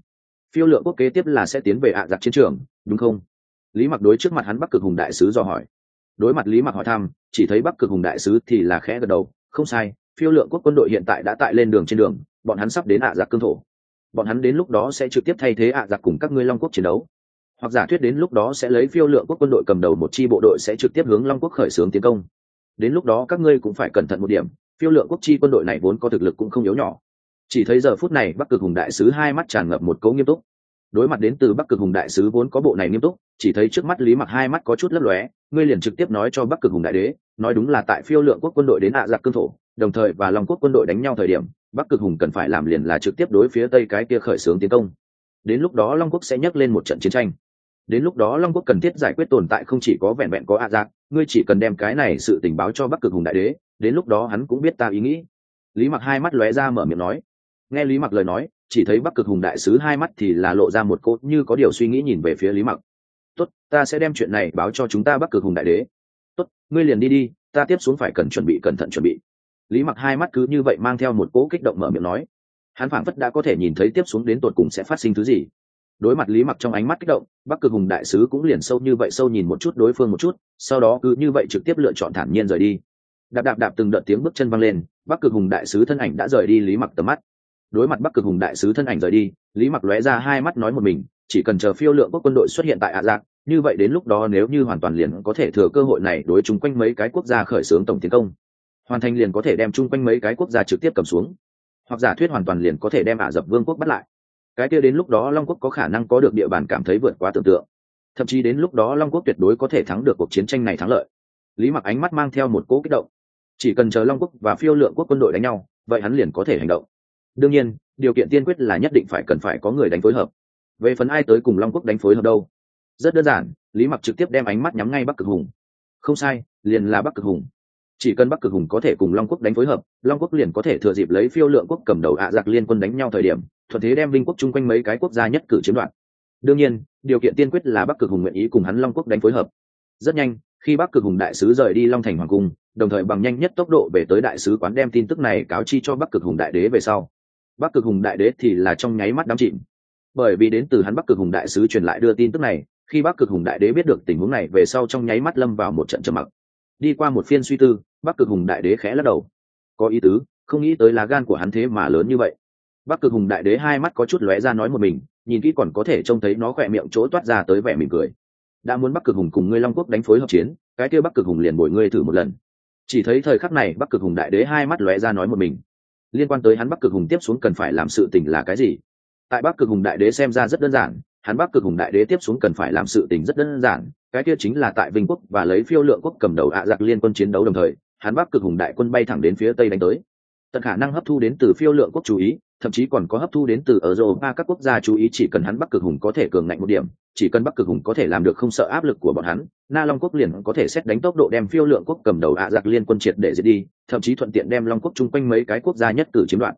Phiêu lượng quốc kế tiếp là sẽ tiến về ạ giặc chiến trường, đúng không? Lý mặc đối trước mặt hắn bắc cực hùng đại sứ dò hỏi. Đối mặt lý mặc hỏi thăm, chỉ thấy bắc cực hùng đại sứ thì là khẽ gật đầu. Không sai, phiêu lượng quốc quân đội hiện tại đã tại lên đường trên đường, bọn hắn sắp đến ạ giặc cương thổ bọn hắn đến lúc đó sẽ trực tiếp thay thế ạ giặc cùng các ngươi long quốc chiến đấu. Hoặc giả thuyết đến lúc đó sẽ lấy phiêu lượng quốc quân đội cầm đầu một chi bộ đội sẽ trực tiếp hướng long quốc khởi xướng tiến công. Đến lúc đó các ngươi cũng phải cẩn thận một điểm, phiêu lượng quốc chi quân đội này vốn có thực lực cũng không yếu nhỏ. Chỉ thấy giờ phút này bắc cực hùng đại sứ hai mắt tràn ngập một cấu nghiêm túc. Đối mặt đến từ bắc cực hùng đại sứ vốn có bộ này nghiêm túc, chỉ thấy trước mắt lý mặc hai mắt có chút lấp lóe, ngươi liền trực tiếp nói cho bắc cực hùng đại đế, nói đúng là tại phiêu lượng quốc quân đội đến ạ giặc cương thổ đồng thời và long quốc quân đội đánh nhau thời điểm, bắc cực hùng cần phải làm liền là trực tiếp đối phía tây cái kia khởi xướng tiến công. Đến lúc đó long quốc sẽ nhắc lên một trận chiến tranh. Đến lúc đó long quốc cần thiết giải quyết tồn tại không chỉ có vẹn vẹn có a dạng ngươi chỉ cần đem cái này sự tình báo cho bắc cực hùng đại đế, đến lúc đó hắn cũng biết ta ý nghĩ. Lý mặc hai mắt lóe ra mở miệng nói. Nghe lý mặc lời nói, chỉ thấy bắc cực hùng đại sứ hai mắt thì là lộ ra một cốt như có điều suy nghĩ nhìn về phía lý mặc. Tốt, ta sẽ đem chuyện này báo cho chúng ta bắc cực hùng đại đế. Tốt, ngươi liền đi đi, ta tiếp xuống phải cần chuẩn bị, cẩn thận chuẩn bị lý mặc hai mắt cứ như vậy mang theo một cỗ kích động mở miệng nói. Hắn phảng phất đã có thể nhìn thấy tiếp xuống đến tột cùng sẽ phát sinh thứ gì. Đối mặt lý mặc trong ánh mắt kích động, bắc cực hùng đại sứ cũng liền sâu như vậy sâu nhìn một chút đối phương một chút, sau đó cứ như vậy trực tiếp lựa chọn thản nhiên rời đi. Đạp đạp đạp từng đợt tiếng bước chân văng lên, bắc cực hùng đại sứ thân ảnh đã rời đi lý mặc tầm mắt. Đối mặt bắc cực hùng đại sứ thân ảnh rời đi, lý mặc lóe ra hai mắt nói một mình, chỉ cần chờ phiêu lượng quốc quân đội xuất hiện tại ạ lạc, như vậy đến lúc đó nếu như hoàn toàn liền có thể thừa cơ hội này đối chung quanh mấy cái quốc gia khởi xướng tổng tiến công hoàn thành liền có thể đem chung quanh mấy cái quốc gia trực tiếp cầm xuống. Hoặc giả thuyết hoàn toàn liền có thể đem ả rập vương quốc bắt lại. Cái kia đến lúc đó long quốc có khả năng có được địa bàn cảm thấy vượt quá tưởng tượng. Thậm chí đến lúc đó long quốc tuyệt đối có thể thắng được cuộc chiến tranh này thắng lợi. Lý mặc ánh mắt mang theo một cỗ kích động. Chỉ cần chờ long quốc và phiêu lượng quốc quân đội đánh nhau, vậy hắn liền có thể hành động. Đương nhiên, điều kiện tiên quyết là nhất định phải cần phải có người đánh phối hợp. Về phần ai tới cùng long quốc đánh phối hợp đâu? Rất đơn giản, lý mặc trực tiếp đem ánh mắt nhắm ngay bắc cực hùng. Không sai, liền là bắc cực hùng chỉ cần bắc cực hùng có thể cùng long quốc đánh phối hợp long quốc liền có thể thừa dịp lấy phiêu lượng quốc cầm đầu ạ giặc liên quân đánh nhau thời điểm thuận thế đem vinh quốc chung quanh mấy cái quốc gia nhất cử chiếm đoạt đương nhiên điều kiện tiên quyết là bắc cực hùng nguyện ý cùng hắn long quốc đánh phối hợp rất nhanh khi bắc cực hùng đại sứ rời đi long thành hoàng cung đồng thời bằng nhanh nhất tốc độ về tới đại sứ quán đem tin tức này cáo chi cho bắc cực hùng đại đế về sau bắc cực hùng đại đế thì là trong nháy mắt đắm chìm bởi vì đến từ hắn bắc cực hùng đại sứ truyền lại đưa tin tức này khi bắc cực hùng đại đế biết được tình huống này về sau trong nháy mắt lâm vào một trận trầm mặc đi qua một phiên suy tư bắc cực hùng đại đế khẽ lắc đầu. Có ý tứ, không nghĩ tới lá gan của hắn thế mà lớn như vậy. Bắc cực hùng đại đế hai mắt có chút lóe ra nói một mình, nhìn kỹ còn có thể trông thấy nó khỏe miệng chỗ toát ra tới vẻ mỉm cười. Đã muốn bắc cực hùng cùng ngươi long quốc đánh phối hợp chiến, cái kia bắc cực hùng liền bồi ngươi thử một lần. Chỉ thấy thời khắc này bắc cực hùng đại đế hai mắt lóe ra nói một mình. Liên quan tới hắn bắc cực hùng tiếp xuống cần phải làm sự tình là cái gì? Tại bắc cực hùng đại đế xem ra rất đơn giản, hắn bắc cực hùng đại đế tiếp xuống cần phải làm sự tình rất đơn giản, cái kia chính là tại vinh quốc và lấy phiêu lượng quốc cầm đầu ạ giặc liên quân chiến đấu đồng thời hắn bắc cực hùng đại quân bay thẳng đến phía tây đánh tới. Tận khả năng hấp thu đến từ phiêu lượng quốc chú ý, thậm chí còn có hấp thu đến từ ở ba các quốc gia chú ý, chỉ cần hắn bắc cực hùng có thể cường ngạnh một điểm, chỉ cần bắc cực hùng có thể làm được không sợ áp lực của bọn hắn, na long quốc liền có thể xét đánh tốc độ đem phiêu lượng quốc cầm đầu ạ giặc liên quân triệt để diệt đi, thậm chí thuận tiện đem long quốc chung quanh mấy cái quốc gia nhất cử chiếm đoạt.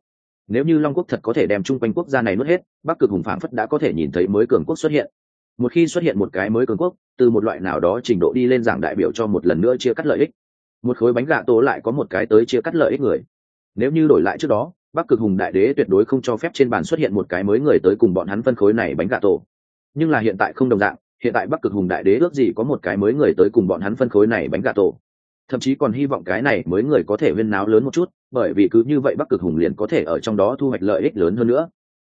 Nếu như long quốc thật có thể đem chung quanh quốc gia này nuốt hết bắc cực hùng phảng phất đã có thể nhìn thấy mới cường quốc xuất hiện. Một khi xuất hiện một cái mới cường quốc, từ một loại nào đó trình độ đi lên giảng đại biểu cho một lần nữa chia cắt lợi ích một khối bánh gà tổ lại có một cái tới chia cắt lợi ích người. Nếu như đổi lại trước đó, bắc cực hùng đại đế tuyệt đối không cho phép trên bàn xuất hiện một cái mới người tới cùng bọn hắn phân khối này bánh gà tổ. Nhưng là hiện tại không đồng dạng, hiện tại bắc cực hùng đại đế ước gì có một cái mới người tới cùng bọn hắn phân khối này bánh gà tổ. Thậm chí còn hy vọng cái này mới người có thể huyên náo lớn một chút, bởi vì cứ như vậy bắc cực hùng liền có thể ở trong đó thu hoạch lợi ích lớn hơn nữa.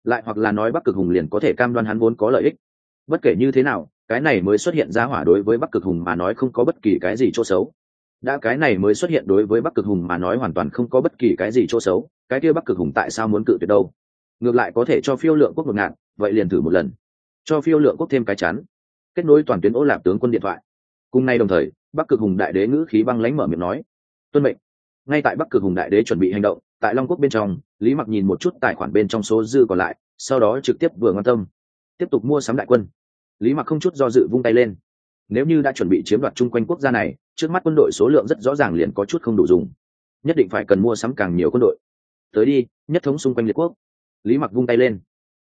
Lại hoặc là nói bắc cực hùng liền có thể cam đoan hắn vốn có lợi ích. Bất kể như thế nào, cái này mới xuất hiện ra hỏa đối với bắc cực hùng mà nói không có bất kỳ cái gì chỗ xấu đã cái này mới xuất hiện đối với bắc cực hùng mà nói hoàn toàn không có bất kỳ cái gì chỗ xấu, cái kia bắc cực hùng tại sao muốn cự tuyệt đâu? Ngược lại có thể cho phiêu lượng quốc một ngạn vậy liền thử một lần. Cho phiêu lượng quốc thêm cái chắn. Kết nối toàn tuyến ô lạp tướng quân điện thoại. Cùng nay đồng thời, bắc cực hùng đại đế ngữ khí băng lánh mở miệng nói, tuân mệnh. Ngay tại bắc cực hùng đại đế chuẩn bị hành động, tại long quốc bên trong, lý mặc nhìn một chút tài khoản bên trong số dư còn lại, sau đó trực tiếp vừa quan tâm. Tiếp tục mua sắm đại quân. Lý mặc không chút do dự vung tay lên nếu như đã chuẩn bị chiếm đoạt chung quanh quốc gia này, trước mắt quân đội số lượng rất rõ ràng liền có chút không đủ dùng. Nhất định phải cần mua sắm càng nhiều quân đội. Tới đi, nhất thống xung quanh liệt quốc. Lý mặc vung tay lên.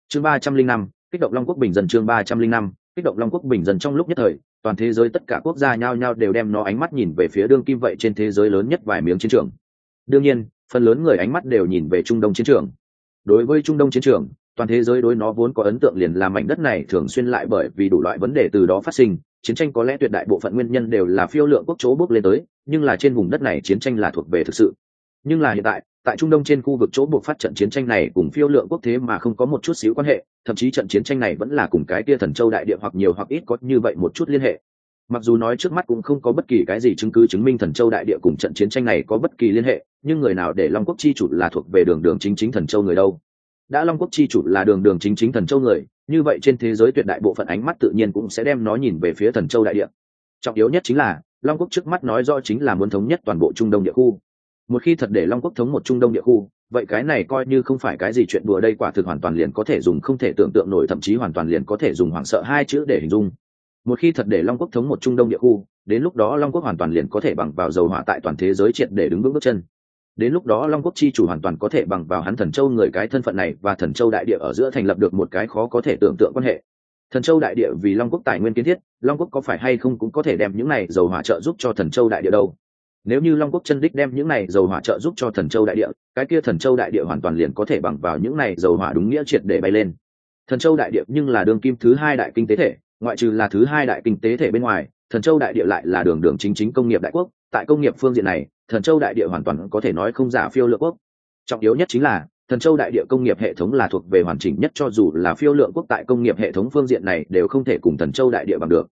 Chương ba trăm linh năm, kích động long quốc bình dân chương ba trăm linh năm, kích động long quốc bình dân trong lúc nhất thời, toàn thế giới tất cả quốc gia nhao nhao đều đem nó ánh mắt nhìn về phía đương kim vậy trên thế giới lớn nhất vài miếng chiến trường. Đương nhiên, phần lớn người ánh mắt đều nhìn về trung đông chiến trường. Đối với trung đông chiến trường, toàn thế giới đối nó vốn có ấn tượng liền là mảnh đất này thường xuyên lại bởi vì đủ loại vấn đề từ đó phát sinh chiến tranh có lẽ tuyệt đại bộ phận nguyên nhân đều là phiêu lượng quốc chỗ bước lên tới, nhưng là trên vùng đất này chiến tranh là thuộc về thực sự. Nhưng là hiện tại tại trung đông trên khu vực chỗ buộc phát trận chiến tranh này cùng phiêu lượng quốc thế mà không có một chút xíu quan hệ, thậm chí trận chiến tranh này vẫn là cùng cái tia thần châu đại địa hoặc nhiều hoặc ít có như vậy một chút liên hệ. Mặc dù nói trước mắt cũng không có bất kỳ cái gì chứng cứ chứng minh thần châu đại địa cùng trận chiến tranh này có bất kỳ liên hệ, nhưng người nào để long quốc chi chủ là thuộc về đường đường chính chính thần châu người đâu đã long quốc chi chủ là đường đường chính chính thần châu người, như vậy trên thế giới tuyệt đại bộ phận ánh mắt tự nhiên cũng sẽ đem nó nhìn về phía thần châu đại địa. Trọng yếu nhất chính là, long quốc trước mắt nói rõ chính là muốn thống nhất toàn bộ trung đông địa khu. Một khi thật để long quốc thống một trung đông địa khu, vậy cái này coi như không phải cái gì chuyện đùa đây quả thực hoàn toàn liền có thể dùng không thể tưởng tượng nổi, thậm chí hoàn toàn liền có thể dùng hoảng sợ hai chữ để hình dung. Một khi thật để long quốc thống một trung đông địa khu, đến lúc đó long quốc hoàn toàn liền có thể bằng vào dầu hỏa tại toàn thế giới triệt để đứng vững bước chân đến lúc đó long quốc chi chủ hoàn toàn có thể bằng vào hắn thần châu người cái thân phận này và thần châu đại địa ở giữa thành lập được một cái khó có thể tưởng tượng quan hệ. Thần châu đại địa vì long quốc tài nguyên kiến thiết, long quốc có phải hay không cũng có thể đem những này dầu hỏa trợ giúp cho thần châu đại địa đâu? Nếu như long quốc chân đích đem những này dầu hỏa trợ giúp cho thần châu đại địa, cái kia thần châu đại địa hoàn toàn liền có thể bằng vào những này dầu hỏa đúng nghĩa triệt để bay lên. Thần châu đại địa nhưng là đường kim thứ hai đại kinh tế thể, ngoại trừ là thứ hai đại kinh tế thể bên ngoài, thần châu đại địa lại là đường đường chính chính công nghiệp đại quốc. Tại công nghiệp phương diện này thần châu đại địa hoàn toàn có thể nói không giả phiêu lượng quốc. Trọng yếu nhất chính là, thần châu đại địa công nghiệp hệ thống là thuộc về hoàn chỉnh nhất cho dù là phiêu lượng quốc tại công nghiệp hệ thống phương diện này đều không thể cùng thần châu đại địa bằng được.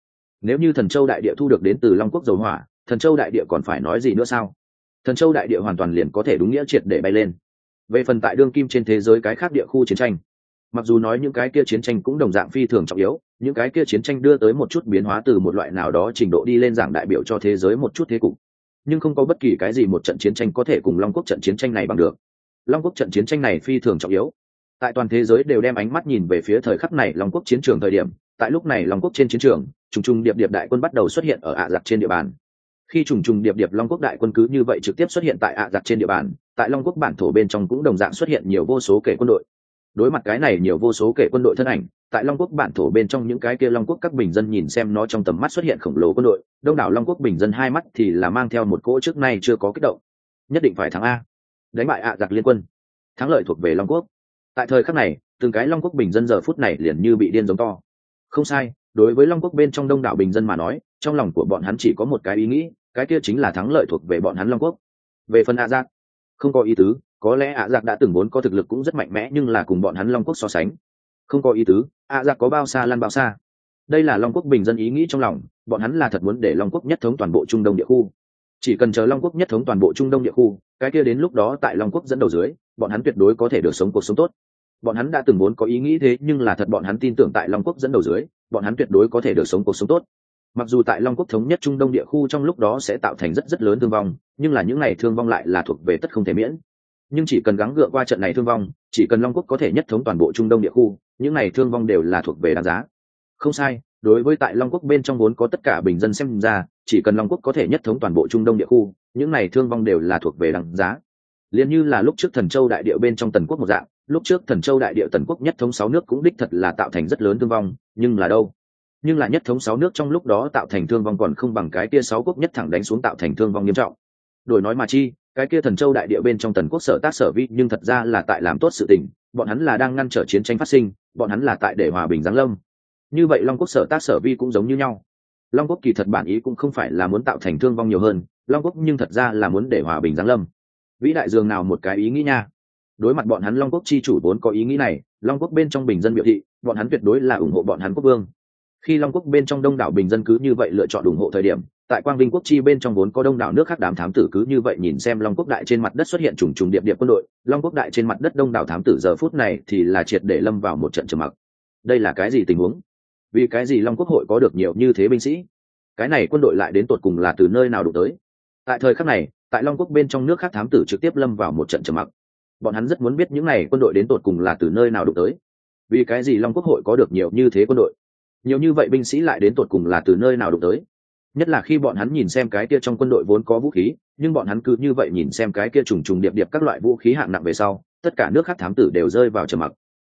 Nếu như thần châu đại địa thu được đến từ long quốc dầu hỏa, thần châu đại địa còn phải nói gì nữa sao? Thần châu đại địa hoàn toàn liền có thể đúng nghĩa triệt để bay lên. Về phần tại đương kim trên thế giới cái khác địa khu chiến tranh, mặc dù nói những cái kia chiến tranh cũng đồng dạng phi thường trọng yếu, những cái kia chiến tranh đưa tới một chút biến hóa từ một loại nào đó trình độ đi lên giảng đại biểu cho thế giới một chút thế cục nhưng không có bất kỳ cái gì một trận chiến tranh có thể cùng long quốc trận chiến tranh này bằng được. Long quốc trận chiến tranh này phi thường trọng yếu. Tại toàn thế giới đều đem ánh mắt nhìn về phía thời khắc này long quốc chiến trường thời điểm, tại lúc này long quốc trên chiến trường, trùng trùng điệp điệp đại quân bắt đầu xuất hiện ở ạ giặc trên địa bàn. Khi trùng trùng điệp điệp long quốc đại quân cứ như vậy trực tiếp xuất hiện tại ạ giặc trên địa bàn, tại long quốc bản thổ bên trong cũng đồng dạng xuất hiện nhiều vô số kể quân đội. Đối mặt cái này nhiều vô số kể quân đội thân ảnh tại long quốc bản thổ bên trong những cái kia long quốc các bình dân nhìn xem nó trong tầm mắt xuất hiện khổng lồ quân đội, đông đảo long quốc bình dân hai mắt thì là mang theo một cỗ trước nay chưa có kích động. Nhất định phải thắng a. Đánh bại ạ giặc liên quân. Thắng lợi thuộc về long quốc. Tại thời khắc này, từng cái long quốc bình dân giờ phút này liền như bị điên giống to. Không sai, đối với long quốc bên trong đông đảo bình dân mà nói, trong lòng của bọn hắn chỉ có một cái ý nghĩ, cái kia chính là thắng lợi thuộc về bọn hắn long quốc. Về phần ạ giặc, không có ý tứ, có lẽ ạ giặc đã từng vốn có thực lực cũng rất mạnh mẽ nhưng là cùng bọn hắn long quốc so sánh. Không có ý tứ ạ dạ giác có bao xa lăn bao xa? Đây là long quốc bình dân ý nghĩ trong lòng, bọn hắn là thật muốn để long quốc nhất thống toàn bộ trung đông địa khu. Chỉ cần chờ long quốc nhất thống toàn bộ trung đông địa khu, cái kia đến lúc đó tại long quốc dẫn đầu dưới, bọn hắn tuyệt đối có thể được sống cuộc sống tốt. Bọn hắn đã từng muốn có ý nghĩ thế, nhưng là thật bọn hắn tin tưởng tại long quốc dẫn đầu dưới, bọn hắn tuyệt đối có thể được sống cuộc sống tốt. Mặc dù tại long quốc thống nhất trung đông địa khu trong lúc đó sẽ tạo thành rất rất lớn thương vong, nhưng là những n à y thương vong lại là thuộc về tất không thể miễn nhưng chỉ cần gắng gượng qua trận này thương vong, chỉ cần long quốc có thể nhất thống toàn bộ trung đông địa khu, những n à y thương vong đều là thuộc về đáng giá. Không sai, đối với tại long quốc bên trong vốn có tất cả bình dân xem ra, chỉ cần long quốc có thể nhất thống toàn bộ trung đông địa khu, những n à y thương vong đều là thuộc về đáng giá. Liền như là lúc trước thần châu đại địa bên trong tần quốc một dạng, lúc trước thần châu đại địa tần quốc nhất thống sáu nước cũng đích thật là tạo thành rất lớn thương vong, nhưng là đâu? Nhưng là nhất thống sáu nước trong lúc đó tạo thành thương vong còn không bằng cái kia sáu quốc nhất thẳng đánh xuống tạo thành thương vong nghiêm trọng. Đổi nói mà chi cái kia thần châu đại địa bên trong tần quốc sở tác sở vi, nhưng thật ra là tại làm tốt sự tình, bọn hắn là đang ngăn trở chiến tranh phát sinh, bọn hắn là tại để hòa bình giáng lâm. Như vậy long quốc sở tác sở vi cũng giống như nhau. Long quốc kỳ thật bản ý cũng không phải là muốn tạo thành thương vong nhiều hơn, long quốc nhưng thật ra là muốn để hòa bình giáng lâm. Vĩ đại dường nào một cái ý nghĩ nha. Đối mặt bọn hắn long quốc chi chủ vốn có ý nghĩ này, long quốc bên trong bình dân biểu thị, bọn hắn tuyệt đối là ủng hộ bọn hắn quốc vương khi long quốc bên trong đông đảo bình dân cứ như vậy lựa chọn ủng hộ thời điểm, tại quang vinh quốc chi bên trong vốn có đông đảo nước khác đám thám tử cứ như vậy nhìn xem long quốc đại trên mặt đất xuất hiện trùng trùng điệp điệp quân đội, long quốc đại trên mặt đất đông đảo thám tử giờ phút này thì là triệt để lâm vào một trận trầm mặc. Đây là cái gì tình huống? Vì cái gì long quốc hội có được nhiều như thế binh sĩ? Cái này quân đội lại đến tột cùng là từ nơi nào đủ tới? Tại thời khắc này, tại long quốc bên trong nước khác thám tử trực tiếp lâm vào một trận trầm mặc. Bọn hắn rất muốn biết những n à y quân đội đến tột cùng là từ nơi nào đủ tới. Vì cái gì long quốc hội có được nhiều như thế quân đội? Nhiều như vậy binh sĩ lại đến tột cùng là từ nơi nào đụng tới. Nhất là khi bọn hắn nhìn xem cái kia trong quân đội vốn có vũ khí, nhưng bọn hắn cứ như vậy nhìn xem cái kia trùng trùng điệp điệp các loại vũ khí hạng nặng về sau, tất cả nước khác thám tử đều rơi vào trầm mặc.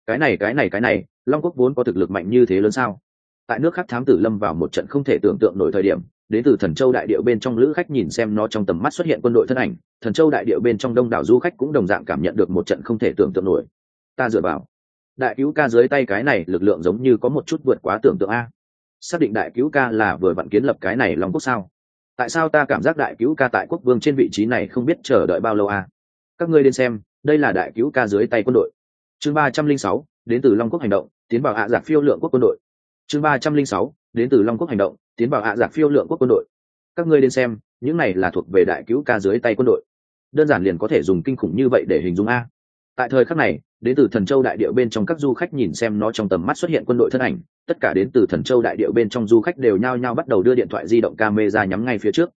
Cái này cái này cái này, long quốc vốn có thực lực mạnh như thế lớn sao? Tại nước khác thám tử lâm vào một trận không thể tưởng tượng nổi thời điểm, đến từ thần châu đại điệu bên trong lữ khách nhìn xem nó trong tầm mắt xuất hiện quân đội thân ảnh, thần châu đại điệu bên trong đông đảo du khách cũng đồng dạng cảm nhận được một trận không thể tưởng tượng nổi. Ta dựa vào đại cứu ca dưới tay cái này lực lượng giống như có một chút vượt quá tưởng tượng a. Xác định đại cứu ca là vừa vặn kiến lập cái này lòng quốc sao? Tại sao ta cảm giác đại cứu ca tại quốc vương trên vị trí này không biết chờ đợi bao lâu a? Các ngươi đến xem, đây là đại cứu ca dưới tay quân đội. Chương ba trăm linh sáu, đến từ long quốc hành động, tiến vào hạ giặc phiêu lượng quốc quân đội. Chương ba trăm linh sáu, đến từ long quốc hành động, tiến vào hạ giặc phiêu lượng quốc quân đội. Các ngươi đến xem, những này là thuộc về đại cứu ca dưới tay quân đội. Đơn giản liền có thể dùng kinh khủng như vậy để hình dung a tại thời khắc này, đến từ thần châu đại điệu bên trong các du khách nhìn xem nó trong tầm mắt xuất hiện quân đội thân ảnh, tất cả đến từ thần châu đại điệu bên trong du khách đều nhao nhao bắt đầu đưa điện thoại di động camera nhắm ngay phía trước.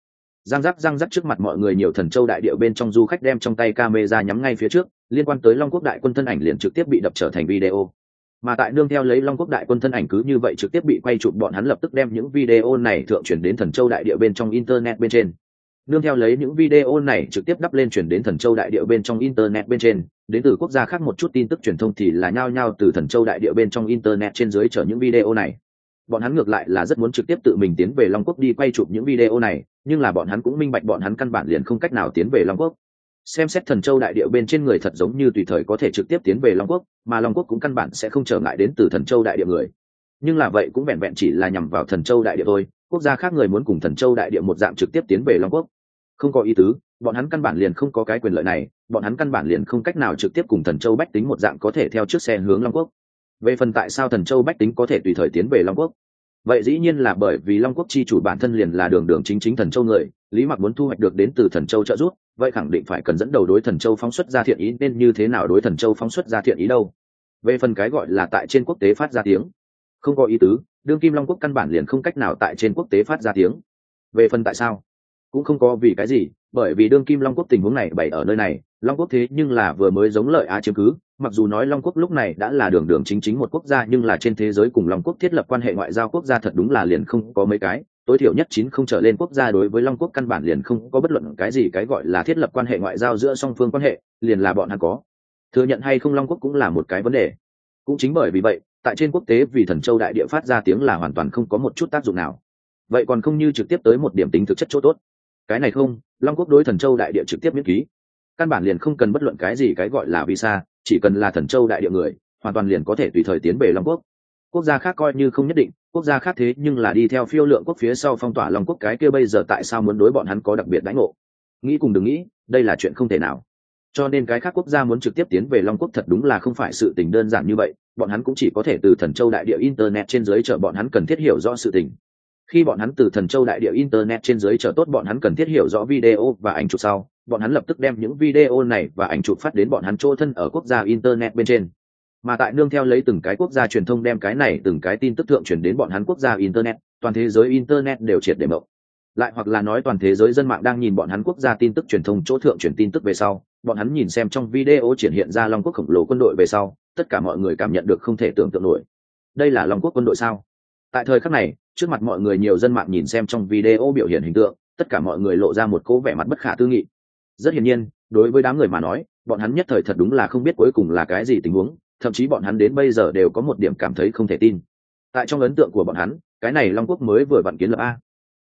Giang giác giang giác trước mặt mọi người nhiều thần châu đại điệu bên trong du khách đem trong tay camera nhắm ngay phía trước, liên quan tới long quốc đại quân thân ảnh liền trực tiếp bị đập trở thành video. Mà tại nương theo lấy long quốc đại quân thân ảnh cứ như vậy trực tiếp bị quay chụp, bọn hắn lập tức đem những video này thượng chuyển đến thần châu đại địa bên trong internet bên trên. Nương theo lấy những video này trực tiếp đắp lên chuyển đến thần châu đại địa bên trong internet bên trên đến từ quốc gia khác một chút tin tức truyền thông thì là nhao nhao từ thần châu đại địa bên trong internet trên dưới chở những video này. Bọn hắn ngược lại là rất muốn trực tiếp tự mình tiến về long quốc đi quay chụp những video này, nhưng là bọn hắn cũng minh bạch bọn hắn căn bản liền không cách nào tiến về long quốc. Xem xét thần châu đại địa bên trên người thật giống như tùy thời có thể trực tiếp tiến về long quốc, mà long quốc cũng căn bản sẽ không trở ngại đến từ thần châu đại địa người. Nhưng là vậy cũng vẹn vẹn chỉ là nhằm vào thần châu đại địa thôi, quốc gia khác người muốn cùng thần châu đại địa một dạng trực tiếp tiến về long quốc. Không có ý tứ bọn hắn căn bản liền không có cái quyền lợi này, bọn hắn căn bản liền không cách nào trực tiếp cùng thần châu bách tính một dạng có thể theo chiếc xe hướng long quốc. Về phần tại sao thần châu bách tính có thể tùy thời tiến về long quốc? Vậy dĩ nhiên là bởi vì long quốc chi chủ bản thân liền là đường đường chính chính thần châu người, lý mặc muốn thu hoạch được đến từ thần châu trợ giúp, vậy khẳng định phải cần dẫn đầu đối thần châu phóng xuất ra thiện ý, nên như thế nào đối thần châu phóng xuất ra thiện ý đâu? Về phần cái gọi là tại trên quốc tế phát ra tiếng, không có ý tứ, đương kim long quốc căn bản liền không cách nào tại trên quốc tế phát ra tiếng. Về phần tại sao? Cũng không có vì cái gì, bởi vì đương kim long quốc tình huống này bày ở nơi này, long quốc thế nhưng là vừa mới giống lợi á chiếm cứ. Mặc dù nói long quốc lúc này đã là đường đường chính chính một quốc gia, nhưng là trên thế giới cùng long quốc thiết lập quan hệ ngoại giao quốc gia thật đúng là liền không có mấy cái. Tối thiểu nhất chín không trở lên quốc gia đối với long quốc căn bản liền không có bất luận cái gì cái gọi là thiết lập quan hệ ngoại giao giữa song phương quan hệ, liền là bọn hắn có. Thừa nhận hay không long quốc cũng là một cái vấn đề. Cũng chính bởi vì vậy, tại trên quốc tế vì thần châu đại địa phát ra tiếng là hoàn toàn không có một chút tác dụng nào. Vậy còn không như trực tiếp tới một điểm tính thực chất chỗ tốt cái này không, long quốc đối thần châu đại địa trực tiếp miễn ký. Căn bản liền không cần bất luận cái gì cái gọi là visa, chỉ cần là thần châu đại địa người, hoàn toàn liền có thể tùy thời tiến về long quốc. Quốc gia khác coi như không nhất định, quốc gia khác thế nhưng là đi theo phiêu lượng quốc phía sau phong tỏa long quốc cái kia bây giờ tại sao muốn đối bọn hắn có đặc biệt đánh ngộ? Nghĩ cùng đừng nghĩ, đây là chuyện không thể nào. Cho nên cái khác quốc gia muốn trực tiếp tiến về long quốc thật đúng là không phải sự tình đơn giản như vậy, bọn hắn cũng chỉ có thể từ thần châu đại địa internet trên dưới chở bọn hắn cần thiết hiểu rõ sự tình khi bọn hắn từ thần châu đại địa internet trên dưới trở tốt, bọn hắn cần thiết hiểu rõ video và ảnh chụp sau. Bọn hắn lập tức đem những video này và ảnh chụp phát đến bọn hắn chỗ thân ở quốc gia internet bên trên. Mà tại nương theo lấy từng cái quốc gia truyền thông đem cái này, từng cái tin tức thượng truyền đến bọn hắn quốc gia internet, toàn thế giới internet đều triệt để mộng. Lại hoặc là nói toàn thế giới dân mạng đang nhìn bọn hắn quốc gia tin tức truyền thông chỗ thượng truyền tin tức về sau, bọn hắn nhìn xem trong video triển hiện ra long quốc khổng lồ quân đội về sau, tất cả mọi người cảm nhận được không thể tưởng tượng nổi. Đây là long quốc quân đội sao? Tại thời khắc này, trước mặt mọi người nhiều dân mạng nhìn xem trong video biểu hiện hình tượng, tất cả mọi người lộ ra một cố vẻ mặt bất khả tư nghị. Rất hiển nhiên, đối với đám người mà nói, bọn hắn nhất thời thật đúng là không biết cuối cùng là cái gì tình huống, thậm chí bọn hắn đến bây giờ đều có một điểm cảm thấy không thể tin. Tại trong ấn tượng của bọn hắn, cái này long quốc mới vừa vặn kiến lập a.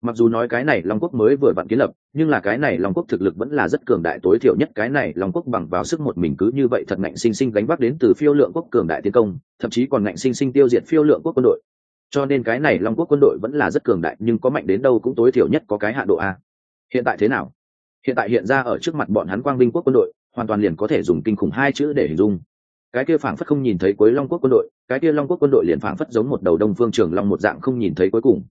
Mặc dù nói cái này long quốc mới vừa vặn kiến lập, nhưng là cái này long quốc thực lực vẫn là rất cường đại tối thiểu nhất, cái này long quốc bằng vào sức một mình cứ như vậy thật ngạnh sinh sinh gánh vác đến từ phiêu lượng quốc cường đại tiến công, thậm chí còn ngạnh sinh sinh tiêu diệt phiêu lượng quốc quân đội cho nên cái này long quốc quân đội vẫn là rất cường đại, nhưng có mạnh đến đâu cũng tối thiểu nhất có cái hạ độ a. Hiện tại thế nào? Hiện tại hiện ra ở trước mặt bọn hắn quang vinh quốc quân đội, hoàn toàn liền có thể dùng kinh khủng hai chữ để hình dung. Cái kia phảng phất không nhìn thấy cuối long quốc quân đội, cái kia long quốc quân đội liền phảng phất giống một đầu đông phương trường long một dạng không nhìn thấy cuối cùng.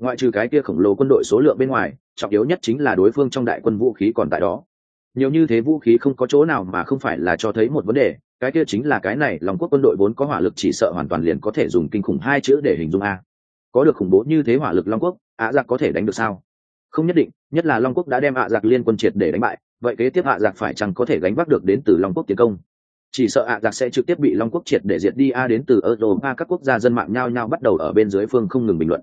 Ngoại trừ cái kia khổng lồ quân đội số lượng bên ngoài, trọng yếu nhất chính là đối phương trong đại quân vũ khí còn tại đó nhiều như thế vũ khí không có chỗ nào mà không phải là cho thấy một vấn đề, cái kia chính là cái này, long quốc quân đội vốn có hỏa lực chỉ sợ hoàn toàn liền có thể dùng kinh khủng hai chữ để hình dung a. Có được khủng bố như thế hỏa lực long quốc ạ giặc có thể đánh được sao? Không nhất định, nhất là long quốc đã đem ạ giặc liên quân triệt để đánh bại, vậy kế tiếp ạ giặc phải chăng có thể gánh vác được đến từ long quốc tiến công? Chỉ sợ ạ giặc sẽ trực tiếp bị long quốc triệt để diệt đi a đến từ europa các quốc gia dân mạng nhao nhao bắt đầu ở bên dưới phương không ngừng bình luận.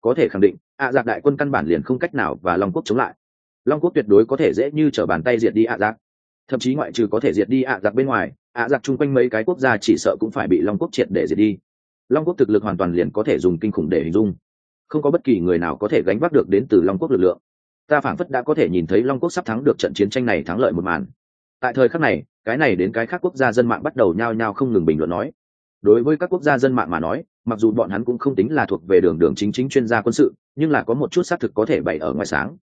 Có thể khẳng định ạ giặc đại quân căn bản liền không cách nào và long quốc chống lại long quốc tuyệt đối có thể dễ như t r ở bàn tay diệt đi ạ giặc. Thậm chí ngoại trừ có thể diệt đi ạ giặc bên ngoài, ạ giặc chung quanh mấy cái quốc gia chỉ sợ cũng phải bị long quốc triệt để diệt đi. Long quốc thực lực hoàn toàn liền có thể dùng kinh khủng để hình dung. Không có bất kỳ người nào có thể gánh vác được đến từ long quốc lực lượng. Ta phảng phất đã có thể nhìn thấy long quốc sắp thắng được trận chiến tranh này thắng lợi một màn. Tại thời khắc này, cái này đến cái khác quốc gia dân mạng bắt đầu nhao nhao không ngừng bình luận nói. Đối với các quốc gia dân mạng mà nói, mặc dù bọn hắn cũng không tính là thuộc về đường đường chính chính chuyên gia quân sự, nhưng là có một chút xác thực có thể bày ở ngoài sáng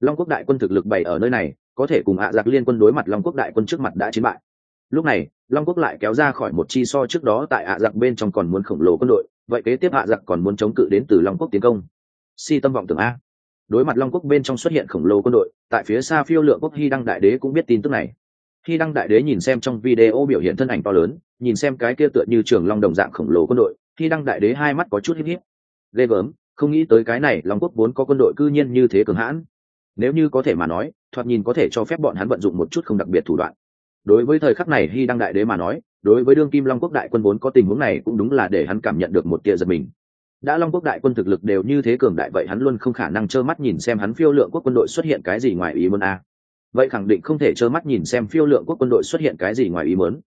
long quốc đại quân thực lực bày ở nơi này, có thể cùng ạ giặc liên quân đối mặt long quốc đại quân trước mặt đã chiến bại. Lúc này, long quốc lại kéo ra khỏi một chi so trước đó tại ạ giặc bên trong còn muốn khổng lồ quân đội, vậy kế tiếp ạ giặc còn muốn chống cự đến từ long quốc tiến công. Si tâm vọng tưởng a. Đối mặt long quốc bên trong xuất hiện khổng lồ quân đội, tại phía xa phiêu lượng quốc hy đăng đại đế cũng biết tin tức này. Khi đăng đại đế nhìn xem trong video biểu hiện thân ảnh to lớn, nhìn xem cái kia tựa như trường long đồng dạng khổng lồ quân đội khi đăng đại đế hai mắt có chút hít hít ghê gớm, không nghĩ tới cái này long quốc vốn có quân đội cư nhiên như thế cường hãn nếu như có thể mà nói, thoạt nhìn có thể cho phép bọn hắn vận dụng một chút không đặc biệt thủ đoạn. Đối với thời khắc này hy đăng đại đế mà nói, đối với đương kim long quốc đại quân vốn có tình huống này cũng đúng là để hắn cảm nhận được một tia giật mình. Đã long quốc đại quân thực lực đều như thế cường đại vậy hắn luôn không khả năng trơ mắt nhìn xem hắn phiêu lượng quốc quân đội xuất hiện cái gì ngoài ý muốn a. Vậy khẳng định không thể trơ mắt nhìn xem phiêu lượng quốc quân đội xuất hiện cái gì ngoài ý muốn.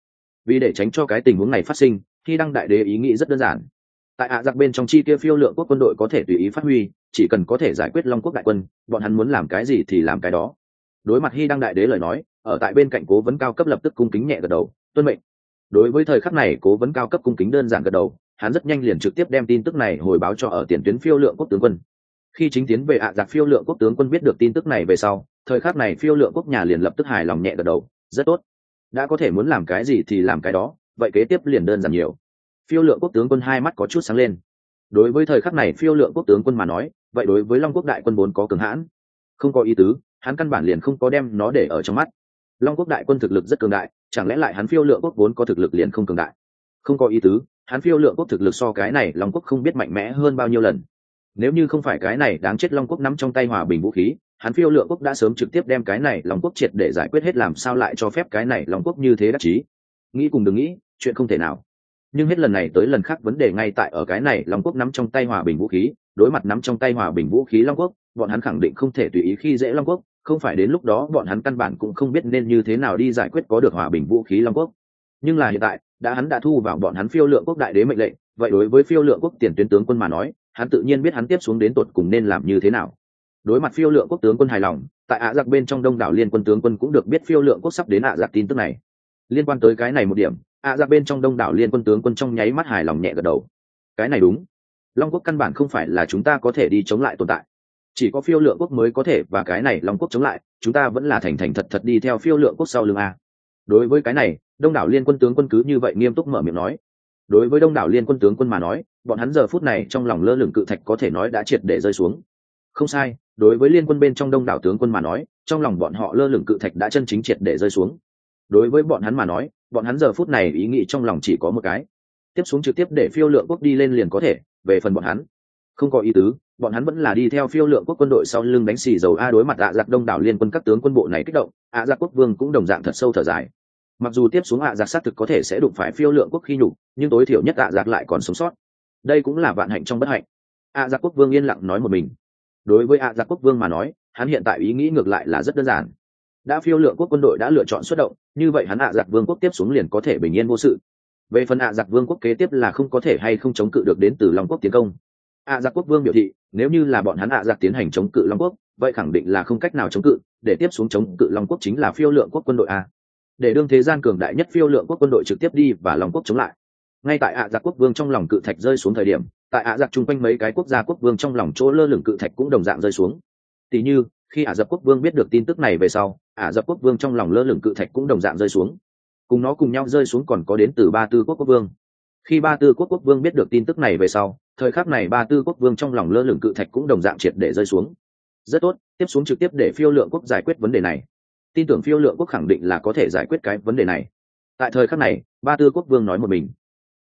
Vì để tránh cho cái tình huống này phát sinh khi đăng đại đế ý nghĩ rất đơn giản tại ạ giặc bên trong chi kia phiêu lượng quốc quân đội có thể tùy ý phát huy, chỉ cần có thể giải quyết long quốc đại quân, bọn hắn muốn làm cái gì thì làm cái đó. Đối mặt hy đăng đại đế lời nói, ở tại bên cạnh cố vấn cao cấp lập tức cung kính nhẹ gật đầu, tuân mệnh. Đối với thời khắc này, cố vấn cao cấp cung kính đơn giản gật đầu, hắn rất nhanh liền trực tiếp đem tin tức này hồi báo cho ở tiền tuyến phiêu lượng quốc tướng quân. Khi chính tiến về ạ giặc phiêu lượng quốc tướng quân biết được tin tức này về sau, thời khắc này phiêu lượng quốc nhà liền lập tức hài lòng nhẹ gật đầu, rất tốt. Đã có thể muốn làm cái gì thì làm cái đó, vậy kế tiếp liền đơn giản nhiều phiêu lượng quốc tướng quân hai mắt có chút sáng lên. Đối với thời khắc này phiêu lượng quốc tướng quân mà nói, vậy đối với long quốc đại quân vốn có cường hãn. Không có ý tứ, hắn căn bản liền không có đem nó để ở trong mắt. Long quốc đại quân thực lực rất cường đại, chẳng lẽ lại hắn phiêu lượng quốc vốn có thực lực liền không cường đại? Không có ý tứ, hắn phiêu lượng quốc thực lực so cái này long quốc không biết mạnh mẽ hơn bao nhiêu lần. Nếu như không phải cái này đáng chết long quốc nắm trong tay hòa bình vũ khí, hắn phiêu lượng quốc đã sớm trực tiếp đem cái này long quốc triệt để giải quyết hết làm sao lại cho phép cái này long quốc như thế đắc chí. Nghĩ cùng đừng nghĩ, chuyện không thể nào nhưng hết lần này tới lần khác vấn đề ngay tại ở cái này, long quốc nắm trong tay hòa bình vũ khí, đối mặt nắm trong tay hòa bình vũ khí long quốc, bọn hắn khẳng định không thể tùy ý khi dễ long quốc, không phải đến lúc đó bọn hắn căn bản cũng không biết nên như thế nào đi giải quyết có được hòa bình vũ khí long quốc. Nhưng là hiện tại, đã hắn đã thu vào bọn hắn phiêu lượng quốc đại đế mệnh lệnh, vậy đối với phiêu lượng quốc tiền tuyến tướng quân mà nói, hắn tự nhiên biết hắn tiếp xuống đến tột cùng nên làm như thế nào. Đối mặt phiêu lượng quốc tướng quân hài lòng, tại ạ giặc bên trong đông đảo liên quân tướng quân cũng được biết phiêu lượng quốc sắp đến ạ giặc tin tức này. Liên quan tới cái này một điểm ạ dạ ra bên trong đông đảo liên quân tướng quân trong nháy mắt hài lòng nhẹ gật đầu. Cái này đúng. Long quốc căn bản không phải là chúng ta có thể đi chống lại tồn tại. Chỉ có phiêu lượng quốc mới có thể và cái này long quốc chống lại, chúng ta vẫn là thành thành thật thật đi theo phiêu lượng quốc sau lưng a. Đối với cái này, đông đảo liên quân tướng quân cứ như vậy nghiêm túc mở miệng nói. Đối với đông đảo liên quân tướng quân mà nói, bọn hắn giờ phút này trong lòng lơ lửng cự thạch có thể nói đã triệt để rơi xuống. Không sai, đối với liên quân bên trong đông đảo tướng quân mà nói, trong lòng bọn họ lơ lửng cự thạch đã chân chính triệt để rơi xuống đối với bọn hắn mà nói, bọn hắn giờ phút này ý nghĩ trong lòng chỉ có một cái. Tiếp xuống trực tiếp để phiêu lượng quốc đi lên liền có thể, về phần bọn hắn. Không có ý tứ, bọn hắn vẫn là đi theo phiêu lượng quốc quân đội sau lưng đánh xì dầu a đối mặt ạ giặc đông đảo liên quân các tướng quân bộ này kích động, ạ giặc quốc vương cũng đồng dạng thật sâu thở dài. Mặc dù tiếp xuống ạ giặc xác thực có thể sẽ đụng phải phiêu lượng quốc khi nhục, nhưng tối thiểu nhất ạ giặc lại còn sống sót. Đây cũng là vạn hạnh trong bất hạnh. Ạ giặc quốc vương yên lặng nói một mình. Đối với ạ giặc quốc vương mà nói, hắn hiện tại ý nghĩ ngược lại là rất đơn giản đã phiêu lượng quốc quân đội đã lựa chọn xuất động, như vậy hắn ạ giặc vương quốc tiếp xuống liền có thể bình yên vô sự. Về phần ạ giặc vương quốc kế tiếp là không có thể hay không chống cự được đến từ long quốc tiến công. Ạ giặc quốc vương biểu thị, nếu như là bọn hắn ạ giặc tiến hành chống cự long quốc, vậy khẳng định là không cách nào chống cự, để tiếp xuống chống cự long quốc chính là phiêu lượng quốc quân đội a. Để đương thế gian cường đại nhất phiêu lượng quốc quân đội trực tiếp đi và long quốc chống lại. Ngay tại ạ giặc quốc vương trong lòng cự thạch rơi xuống thời điểm, tại ạ giặc chung quanh mấy cái quốc gia quốc vương trong lòng chỗ lơ lửng cự thạch cũng đồng dạng rơi xuống. Tỉ như, khi ả dập quốc vương biết được tin tức này về sau ả dập quốc vương trong lòng lơ lửng cự thạch cũng đồng dạng rơi xuống. Cùng nó cùng nhau rơi xuống còn có đến từ ba tư quốc quốc vương. Khi ba tư quốc quốc vương biết được tin tức này về sau, thời khắc này ba tư quốc vương trong lòng lơ lửng cự thạch cũng đồng dạng triệt để rơi xuống. Rất tốt, tiếp xuống trực tiếp để phiêu lượng quốc giải quyết vấn đề này. Tin tưởng phiêu lượng quốc khẳng định là có thể giải quyết cái vấn đề này. Tại thời khắc này, ba tư quốc vương nói một mình.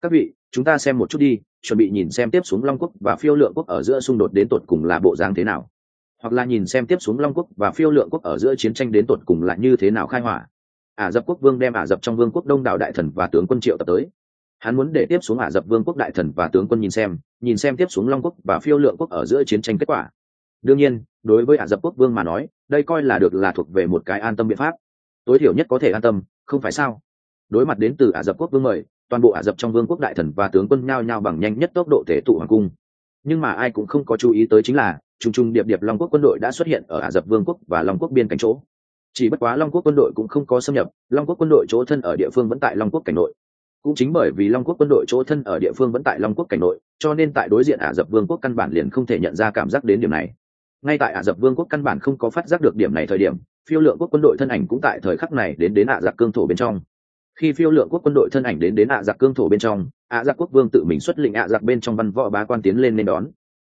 Các vị, chúng ta xem một chút đi, chuẩn bị nhìn xem tiếp xuống long quốc và phiêu lượng quốc ở giữa xung đột đến tột cùng là bộ dáng thế nào hoặc là nhìn xem tiếp xuống long quốc và phiêu lượng quốc ở giữa chiến tranh đến tột cùng là như thế nào khai hỏa. Ả dập quốc vương đem ả dập trong vương quốc đông đảo đại thần và tướng quân triệu tập tới. Hắn muốn để tiếp xuống ả dập vương quốc đại thần và tướng quân nhìn xem nhìn xem tiếp xuống long quốc và phiêu lượng quốc ở giữa chiến tranh kết quả. Đương nhiên, đối với ả dập quốc vương mà nói, đây coi là được là thuộc về một cái an tâm biện pháp. Tối thiểu nhất có thể an tâm, không phải sao? Đối mặt đến từ ả dập quốc vương mời, toàn bộ ả dập trong vương quốc đại thần và tướng quân nhao nhao bằng nhanh nhất tốc độ thể tụ hoàng cung. Nhưng mà ai cũng không có chú ý tới chính là trùng trùng điệp điệp long quốc quân đội đã xuất hiện ở ả rập vương quốc và long quốc biên cảnh chỗ. Chỉ bất quá long quốc quân đội cũng không có xâm nhập, long quốc quân đội chỗ thân ở địa phương vẫn tại long quốc cảnh nội. Cũng chính bởi vì long quốc quân đội chỗ thân ở địa phương vẫn tại long quốc cảnh nội, cho nên tại đối diện ả rập vương quốc căn bản liền không thể nhận ra cảm giác đến điểm này. Ngay tại ả rập vương quốc căn bản không có phát giác được điểm này thời điểm, phiêu lượng quốc quân đội thân ảnh cũng tại thời khắc này đến đến ả rập cương thổ bên trong. Khi phiêu lượng quốc quân đội thân ảnh đến đến ả rập cương thổ bên trong, ả rập quốc vương tự mình xuất lệnh ả rập bên trong văn võ bá quan tiến lên nên đón.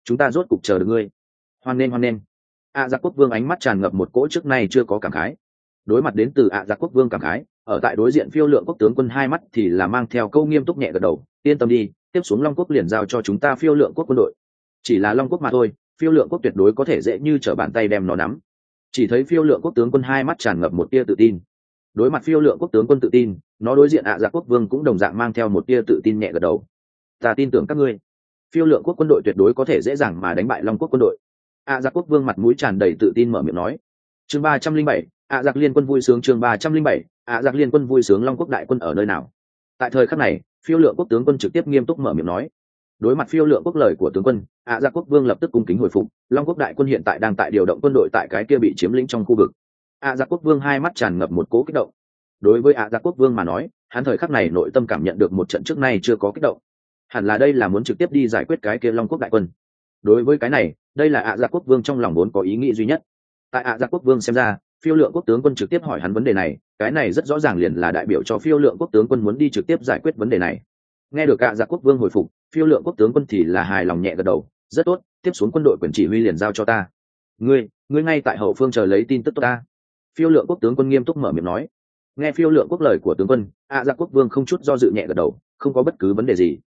Chúng ta rốt cục chờ được ngươi hoan nên hoan nên ạ dạ giặc quốc vương ánh mắt tràn ngập một cỗ trước nay chưa có cảm khái. Đối mặt đến từ ạ dạ giặc quốc vương cảm khái, ở tại đối diện phiêu lượng quốc tướng quân hai mắt thì là mang theo câu nghiêm túc nhẹ gật đầu, yên tâm đi, tiếp xuống long quốc liền giao cho chúng ta phiêu lượng quốc quân đội. Chỉ là long quốc mà thôi, phiêu lượng quốc tuyệt đối có thể dễ như t r ở bàn tay đem nó nắm. Chỉ thấy phiêu lượng quốc tướng quân hai mắt tràn ngập một tia tự tin. Đối mặt phiêu lượng quốc tướng quân tự tin, nó đối diện ạ dạ giặc quốc vương cũng đồng dạng mang theo một tia tự tin nhẹ gật đầu. Ta tin tưởng các ngươi. Phiêu lượng quốc quân đội tuyệt đối có thể dễ dàng mà đánh bại long quốc quân đội ạ giặc quốc vương mặt mũi tràn đầy tự tin mở miệng nói. Chương ba trăm linh bảy, ạ giặc liên quân vui sướng chương ba trăm linh bảy, ạ giặc liên quân vui sướng long quốc đại quân ở nơi nào? Tại thời khắc này, phiêu lượng quốc tướng quân trực tiếp nghiêm túc mở miệng nói. Đối mặt phiêu lượng quốc lời của tướng quân, ạ giặc quốc vương lập tức cung kính hồi phục, long quốc đại quân hiện tại đang tại điều động quân đội tại cái kia bị chiếm lĩnh trong khu vực. Ạ giặc quốc vương hai mắt tràn ngập một cố kích động. Đối với ạ giặc quốc vương mà nói, hắn thời khắc này nội tâm cảm nhận được một trận trước nay chưa có kích động. Hẳn là đây là muốn trực tiếp đi giải quyết cái kia long quốc đại quân. Đối với cái này đây là ạ gia quốc vương trong lòng vốn có ý nghĩ duy nhất. Tại ạ gia quốc vương xem ra, phiêu lượng quốc tướng quân trực tiếp hỏi hắn vấn đề này, cái này rất rõ ràng liền là đại biểu cho phiêu lượng quốc tướng quân muốn đi trực tiếp giải quyết vấn đề này. Nghe được ạ gia quốc vương hồi phục, phiêu lượng quốc tướng quân thì là hài lòng nhẹ gật đầu, rất tốt, tiếp xuống quân đội quyền chỉ huy liền giao cho ta. Ngươi ngươi ngay tại hậu phương chờ lấy tin tức tốt ta. Phiêu lượng quốc tướng quân nghiêm túc mở miệng nói. Nghe phiêu lượng quốc lời của tướng quân, ạ gia quốc vương không chút do dự nhẹ gật đầu, không có bất cứ vấn đề gì.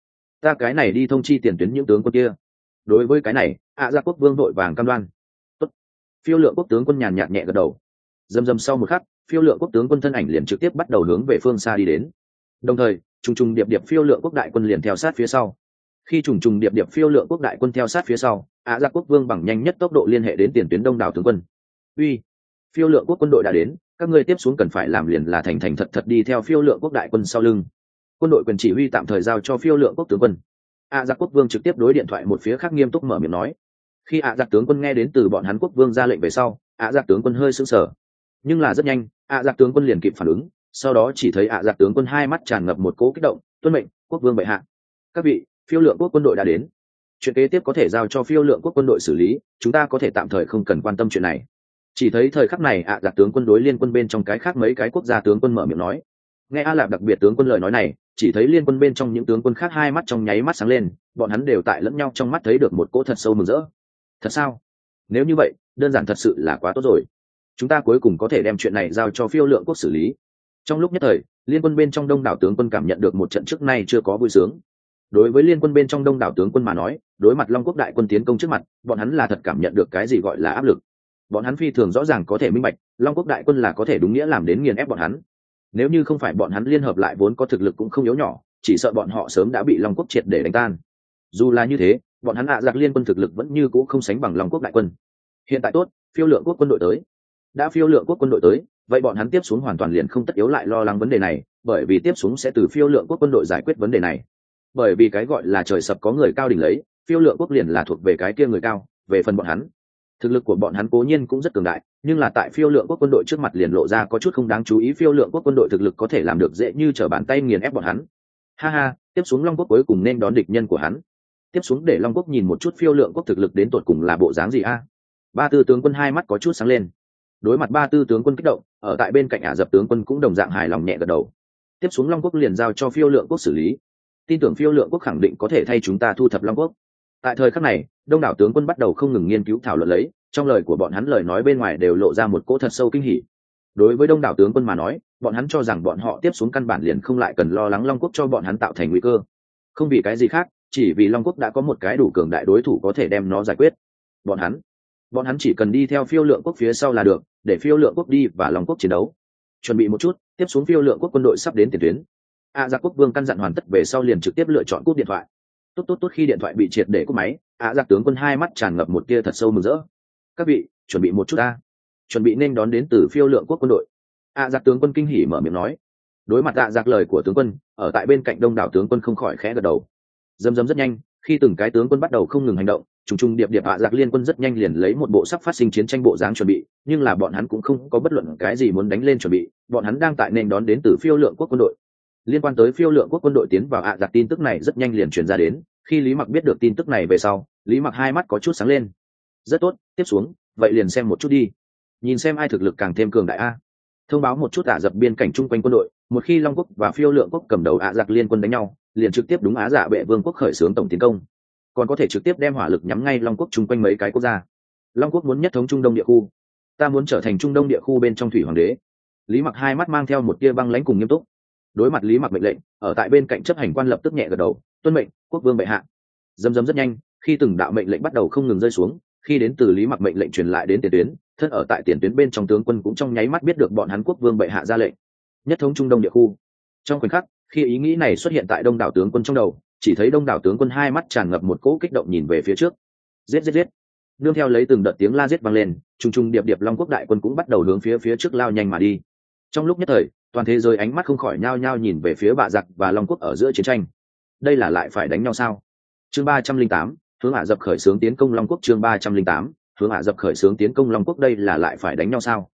Ta cái này đi thông chi tiền tuyến những tướng quân kia. Đối với cái này ạ gia quốc vương vội vàng cam đoan. Tốt. phiêu lượng quốc tướng quân nhàn nhạt nhẹ gật đầu. Dầm dầm sau một khắc, phiêu lượng quốc tướng quân thân ảnh liền trực tiếp bắt đầu hướng về phương xa đi đến. Đồng thời, trùng trùng điệp điệp phiêu lượng quốc đại quân liền theo sát phía sau. Khi trùng trùng điệp điệp phiêu lượng quốc đại quân theo sát phía sau, ạ gia quốc vương bằng nhanh nhất tốc độ liên hệ đến tiền tuyến đông đảo tướng quân. Uy, phiêu lượng quốc quân đội đã đến, các ngươi tiếp xuống cần phải làm liền là thành thành thật thật đi theo phiêu lượng quốc đại quân sau lưng. Quân đội quyền chỉ huy tạm thời giao cho phiêu lượng quốc tướng quân ạ dạ giặc quốc vương trực tiếp đối điện thoại một phía khác nghiêm túc mở miệng nói. Khi ạ dạ giặc tướng quân nghe đến từ bọn hắn quốc vương ra lệnh về sau ạ dạ giặc tướng quân hơi sững sờ. Nhưng là rất nhanh ạ giặc tướng quân liền kịp phản ứng, sau đó chỉ thấy ạ giặc tướng quân hai mắt tràn ngập một cố kích động, tuân mệnh, quốc vương bệ hạ. Các vị, phiêu lượng quốc quân đội đã đến. Chuyện kế tiếp có thể giao cho phiêu lượng quốc quân đội xử lý, chúng ta có thể tạm thời không cần quan tâm chuyện này. Chỉ thấy thời khắc này ạ giặc tướng quân đối liên quân bên trong cái khác mấy cái quốc gia tướng quân mở miệng nói nghe a lạp đặc biệt tướng quân lời nói này, chỉ thấy liên quân bên trong những tướng quân khác hai mắt trong nháy mắt sáng lên, bọn hắn đều tại lẫn nhau trong mắt thấy được một cỗ thật sâu mừng rỡ. Thật sao? Nếu như vậy, đơn giản thật sự là quá tốt rồi. Chúng ta cuối cùng có thể đem chuyện này giao cho phiêu lượng quốc xử lý. Trong lúc nhất thời, liên quân bên trong đông đảo tướng quân cảm nhận được một trận trước nay chưa có vui sướng. Đối với liên quân bên trong đông đảo tướng quân mà nói, đối mặt long quốc đại quân tiến công trước mặt, bọn hắn là thật cảm nhận được cái gì gọi là áp lực. Bọn hắn phi thường rõ ràng có thể minh bạch, long quốc đại quân là có thể đúng nghĩa làm đến nghiền ép bọn hắn nếu như không phải bọn hắn liên hợp lại vốn có thực lực cũng không yếu nhỏ, chỉ sợ bọn họ sớm đã bị long quốc triệt để đánh tan. Dù là như thế, bọn hắn hạ giặc liên quân thực lực vẫn như c ũ không sánh bằng long quốc đại quân. Hiện tại tốt, phiêu lượng quốc quân đội tới. Đã phiêu lượng quốc quân đội tới, vậy bọn hắn tiếp xuống hoàn toàn liền không tất yếu lại lo lắng vấn đề này, bởi vì tiếp xuống sẽ từ phiêu lượng quốc quân đội giải quyết vấn đề này. Bởi vì cái gọi là trời sập có người cao đỉnh lấy, phiêu lượng quốc liền là thuộc về cái kia người cao, về phần bọn hắn. Thực lực của bọn hắn cố nhiên cũng rất cường đại nhưng là tại phiêu lượng quốc quân đội trước mặt liền lộ ra có chút không đáng chú ý, phiêu lượng quốc quân đội thực lực có thể làm được dễ như trở bàn tay nghiền ép bọn hắn. Ha ha, tiếp xuống long quốc cuối cùng nên đón địch nhân của hắn. Tiếp xuống để long quốc nhìn một chút phiêu lượng quốc thực lực đến tột cùng là bộ dáng gì a? Ba tư tướng quân hai mắt có chút sáng lên. Đối mặt ba tư tướng quân kích động, ở tại bên cạnh ả dập tướng quân cũng đồng dạng hài lòng nhẹ gật đầu. Tiếp xuống long quốc liền giao cho phiêu lượng quốc xử lý. Tin tưởng phiêu lượng quốc khẳng định có thể thay chúng ta thu thập long quốc. Tại thời khắc này, đông đảo tướng quân bắt đầu không ngừng nghiên cứu thảo luận lấy trong lời của bọn hắn lời nói bên ngoài đều lộ ra một cỗ thật sâu kinh hỉ. Đối với đông đảo tướng quân mà nói, bọn hắn cho rằng bọn họ tiếp xuống căn bản liền không lại cần lo lắng long quốc cho bọn hắn tạo thành nguy cơ. Không vì cái gì khác, chỉ vì long quốc đã có một cái đủ cường đại đối thủ có thể đem nó giải quyết. Bọn hắn bọn hắn chỉ cần đi theo phiêu lượng quốc phía sau là được, để phiêu lượng quốc đi và long quốc chiến đấu. Chuẩn bị một chút, tiếp xuống phiêu lượng quốc quân đội sắp đến tiền tuyến. A giặc quốc vương căn dặn hoàn tất về sau liền trực tiếp lựa chọn cúp điện thoại. Tốt tốt tốt khi điện thoại bị triệt để cúp máy, a giặc tướng quân hai mắt tràn ngập một tia thật sâu mừng rỡ các vị, chuẩn bị một chút ta. Chuẩn bị nên đón đến từ phiêu lượng quốc quân đội. A giặc tướng quân kinh hỉ mở miệng nói. Đối mặt a giặc lời của tướng quân, ở tại bên cạnh đông đảo tướng quân không khỏi khẽ gật đầu. Dâm dâm rất nhanh, khi từng cái tướng quân bắt đầu không ngừng hành động, trùng trùng điệp điệp hạ giặc liên quân rất nhanh liền lấy một bộ sắp phát sinh chiến tranh bộ dáng chuẩn bị, nhưng là bọn hắn cũng không có bất luận cái gì muốn đánh lên chuẩn bị, bọn hắn đang tại nên đón đến từ phiêu lượng quốc quân đội. Liên quan tới phiêu lượng quốc quân đội tiến vào ạ giặc tin tức này rất nhanh liền truyền ra đến, khi lý mặc biết được tin tức này về sau, lý mặc hai mắt có chút sáng lên rất tốt, tiếp xuống, vậy liền xem một chút đi. Nhìn xem ai thực lực càng thêm cường đại a. Thông báo một chút ả dập biên cảnh chung quanh quân đội, một khi long quốc và phiêu lượng quốc cầm đầu ả giặc liên quân đánh nhau, liền trực tiếp đúng á giả bệ vương quốc khởi xướng tổng tiến công. Còn có thể trực tiếp đem hỏa lực nhắm ngay long quốc chung quanh mấy cái quốc gia. Long quốc muốn nhất thống trung đông địa khu. Ta muốn trở thành trung đông địa khu bên trong thủy hoàng đế. Lý mặc hai mắt mang theo một tia băng lãnh cùng nghiêm túc. Đối mặt lý mặc mệnh lệnh, ở tại bên cạnh chấp hành quan lập tức nhẹ gật đầu, tuân mệnh, quốc vương bệ hạ. Dấm dấm rất nhanh, khi từng đạo mệnh lệnh bắt đầu không ngừng rơi xuống khi đến từ lý mặc mệnh lệnh truyền lại đến tiền tuyến, thân ở tại tiền tuyến bên trong tướng quân cũng trong nháy mắt biết được bọn hắn quốc vương bệ hạ ra lệnh. Nhất thống trung đông địa khu. Trong khoảnh khắc, khi ý nghĩ này xuất hiện tại đông đảo tướng quân trong đầu, chỉ thấy đông đảo tướng quân hai mắt tràn ngập một cỗ kích động nhìn về phía trước. Giết giết giết. Nương theo lấy từng đợt tiếng la giết vang lên, trùng trùng điệp điệp long quốc đại quân cũng bắt đầu hướng phía phía trước lao nhanh mà đi. Trong lúc nhất thời, toàn thế giới ánh mắt không khỏi nhao nhao nhìn về phía bạ giặc và long quốc ở giữa chiến tranh. Đây là lại phải đánh nhau sao? Chương ba trăm linh tám hướng hạ dập khởi xướng tiến công long quốc chương ba trăm linh tám, hướng hạ dập khởi xướng tiến công long quốc đây là lại phải đánh nhau sao?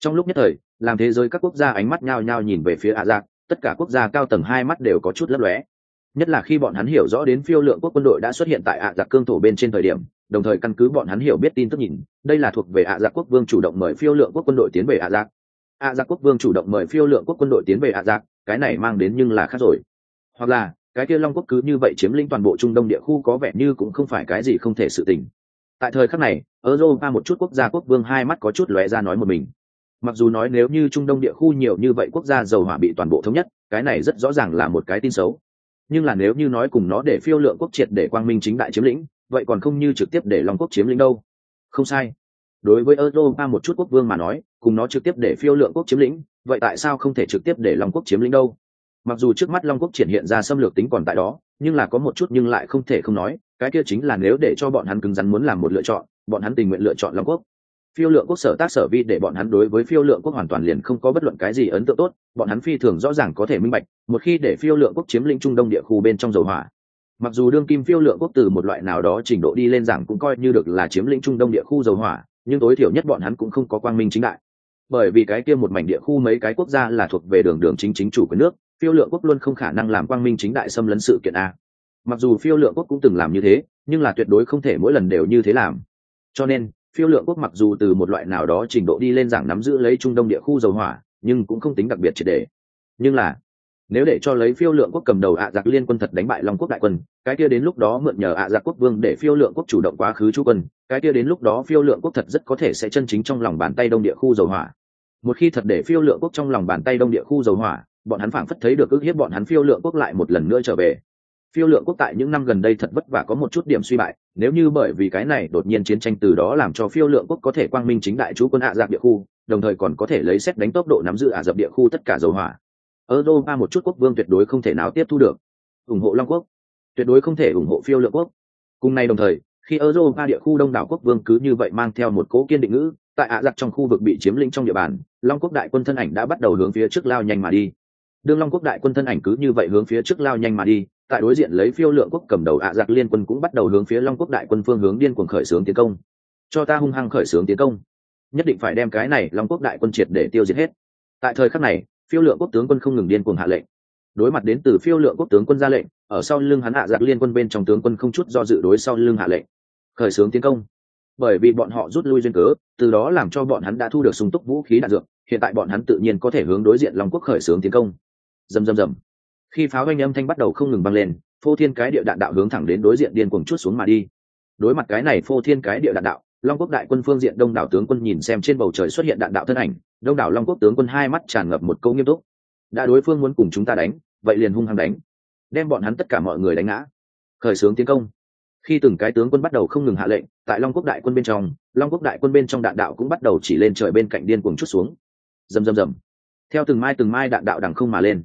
Trong lúc nhất thời, làm thế giới các quốc gia ánh mắt nhao nhao nhìn về phía hạ giặc tất cả quốc gia cao tầng hai mắt đều có chút lấp lóe. Nhất là khi bọn hắn hiểu rõ đến phiêu lượng quốc quân đội đã xuất hiện tại ạ giặc cương thổ bên trên thời điểm, đồng thời căn cứ bọn hắn hiểu biết tin tức nhìn, đây là thuộc về ạ giặc quốc vương chủ động mời phiêu lượng quốc quân đội tiến về ạ giặc ạ giặc quốc vương chủ động mời phiêu lượng quốc quân đội tiến về ạ giặc cái này mang đến nhưng là khác rồi. Hoặc là cái kia long quốc cứ như vậy chiếm lĩnh toàn bộ trung đông địa khu có vẻ như cũng không phải cái gì không thể sự tình. Tại thời khắc này, europa một chút quốc gia quốc vương hai mắt có chút lóe ra nói một mình. Mặc dù nói nếu như trung đông địa khu nhiều như vậy quốc gia dầu hỏa bị toàn bộ thống nhất, cái này rất rõ ràng là một cái tin xấu. Nhưng là nếu như nói cùng nó để phiêu lượng quốc triệt để quang minh chính đại chiếm lĩnh, vậy còn không như trực tiếp để long quốc chiếm lĩnh đâu. Không sai. Đối với europa một chút quốc vương mà nói, cùng nó trực tiếp để phiêu lượng quốc chiếm lĩnh, vậy tại sao không thể trực tiếp để long quốc chiếm lĩnh đâu? Mặc dù trước mắt long quốc triển hiện ra xâm lược tính còn tại đó, nhưng là có một chút nhưng lại không thể không nói, cái kia chính là nếu để cho bọn hắn cứng rắn muốn làm một lựa chọn, bọn hắn tình nguyện lựa chọn long quốc. Phiêu lượng quốc sở tác sở vi để bọn hắn đối với phiêu lượng quốc hoàn toàn liền không có bất luận cái gì ấn tượng tốt, bọn hắn phi thường rõ ràng có thể minh bạch, một khi để phiêu lượng quốc chiếm lĩnh trung đông địa khu bên trong dầu hỏa, mặc dù đương kim phiêu lượng quốc từ một loại nào đó trình độ đi lên rằng cũng coi như được là chiếm lĩnh trung đông địa khu dầu hỏa, nhưng tối thiểu nhất bọn hắn cũng không có quang minh chính đại. Bởi vì cái kia một mảnh địa khu mấy cái quốc gia là thuộc về đường đường chính chính chủ của nước phiêu lượng quốc luôn không khả năng làm quang minh chính đại xâm lấn sự kiện a. Mặc dù phiêu lượng quốc cũng từng làm như thế, nhưng là tuyệt đối không thể mỗi lần đều như thế làm. Cho nên, phiêu lượng quốc mặc dù từ một loại nào đó trình độ đi lên giảng nắm giữ lấy trung đông địa khu dầu hỏa, nhưng cũng không tính đặc biệt triệt đề. Nhưng là, nếu để cho lấy phiêu lượng quốc cầm đầu ạ giặc liên quân thật đánh bại long quốc đại quân, cái kia đến lúc đó mượn nhờ ạ giặc quốc vương để phiêu lượng quốc chủ động quá khứ chú quân, cái kia đến lúc đó phiêu lượng quốc thật rất có thể sẽ chân chính trong lòng bàn tay đông địa khu dầu hỏa. Một khi thật để phiêu lượng quốc trong lòng bàn tay đông địa khu dầu hỏa bọn hắn phảng phất thấy được ước hiếp bọn hắn phiêu lượng quốc lại một lần nữa trở về. Phiêu lượng quốc tại những năm gần đây thật vất vả có một chút điểm suy bại, nếu như bởi vì cái này đột nhiên chiến tranh từ đó làm cho phiêu lượng quốc có thể quang minh chính đại chú quân hạ giặc địa khu, đồng thời còn có thể lấy xét đánh tốc độ nắm giữ ả dập địa khu tất cả dầu hỏa. Europa một chút quốc vương tuyệt đối không thể nào tiếp thu được. Ủng hộ long quốc. Tuyệt đối không thể ủng hộ phiêu lượng quốc. Cùng nay đồng thời, khi europa địa khu đông đảo quốc vương cứ như vậy mang theo một cố kiên định ngữ, tại ả giặc trong khu vực bị chiếm lĩnh trong địa bàn, long quốc đại quân thân ảnh đã bắt đầu hướng phía trước lao nhanh mà đi đương long quốc đại quân thân ảnh cứ như vậy hướng phía trước lao nhanh mà đi, tại đối diện lấy phiêu lượng quốc cầm đầu ạ giặc liên quân cũng bắt đầu hướng phía long quốc đại quân phương hướng điên cuồng khởi xướng tiến công. Cho ta hung hăng khởi xướng tiến công. Nhất định phải đem cái này long quốc đại quân triệt để tiêu diệt hết. Tại thời khắc này, phiêu lượng quốc tướng quân không ngừng điên cuồng hạ lệnh. Đối mặt đến từ phiêu lượng quốc tướng quân ra lệnh, ở sau lưng hắn hạ giặc liên quân bên trong tướng quân không chút do dự đối sau lưng hạ lệnh. Khởi xướng tiến công. Bởi vì bọn họ rút lui duyên cớ, từ đó làm cho bọn hắn đã thu được sung túc vũ khí đạn dược, hiện tại bọn hắn tự nhiên có thể hướng đối diện long quốc khởi xướng tiến công dầm dầm dầm khi pháo anh âm thanh bắt đầu không ngừng vang lên, phô thiên cái địa đạn đạo hướng thẳng đến đối diện điên cuồng chút xuống mà đi. Đối mặt cái này phô thiên cái địa đạn đạo, long quốc đại quân phương diện đông đảo tướng quân nhìn xem trên bầu trời xuất hiện đạn đạo thân ảnh, đông đảo long quốc tướng quân hai mắt tràn ngập một câu nghiêm túc. Đã đối phương muốn cùng chúng ta đánh, vậy liền hung hăng đánh. Đem bọn hắn tất cả mọi người đánh ngã. Khởi xướng tiến công. Khi từng cái tướng quân bắt đầu không ngừng hạ lệnh, tại long quốc đại quân bên trong, long quốc đại quân bên trong đạn đạo cũng bắt đầu chỉ lên trời bên cạnh điên cuồng chút xuống. Rầm rầm rầm. Theo từng mai từng mai đạn đạo đằng không mà lên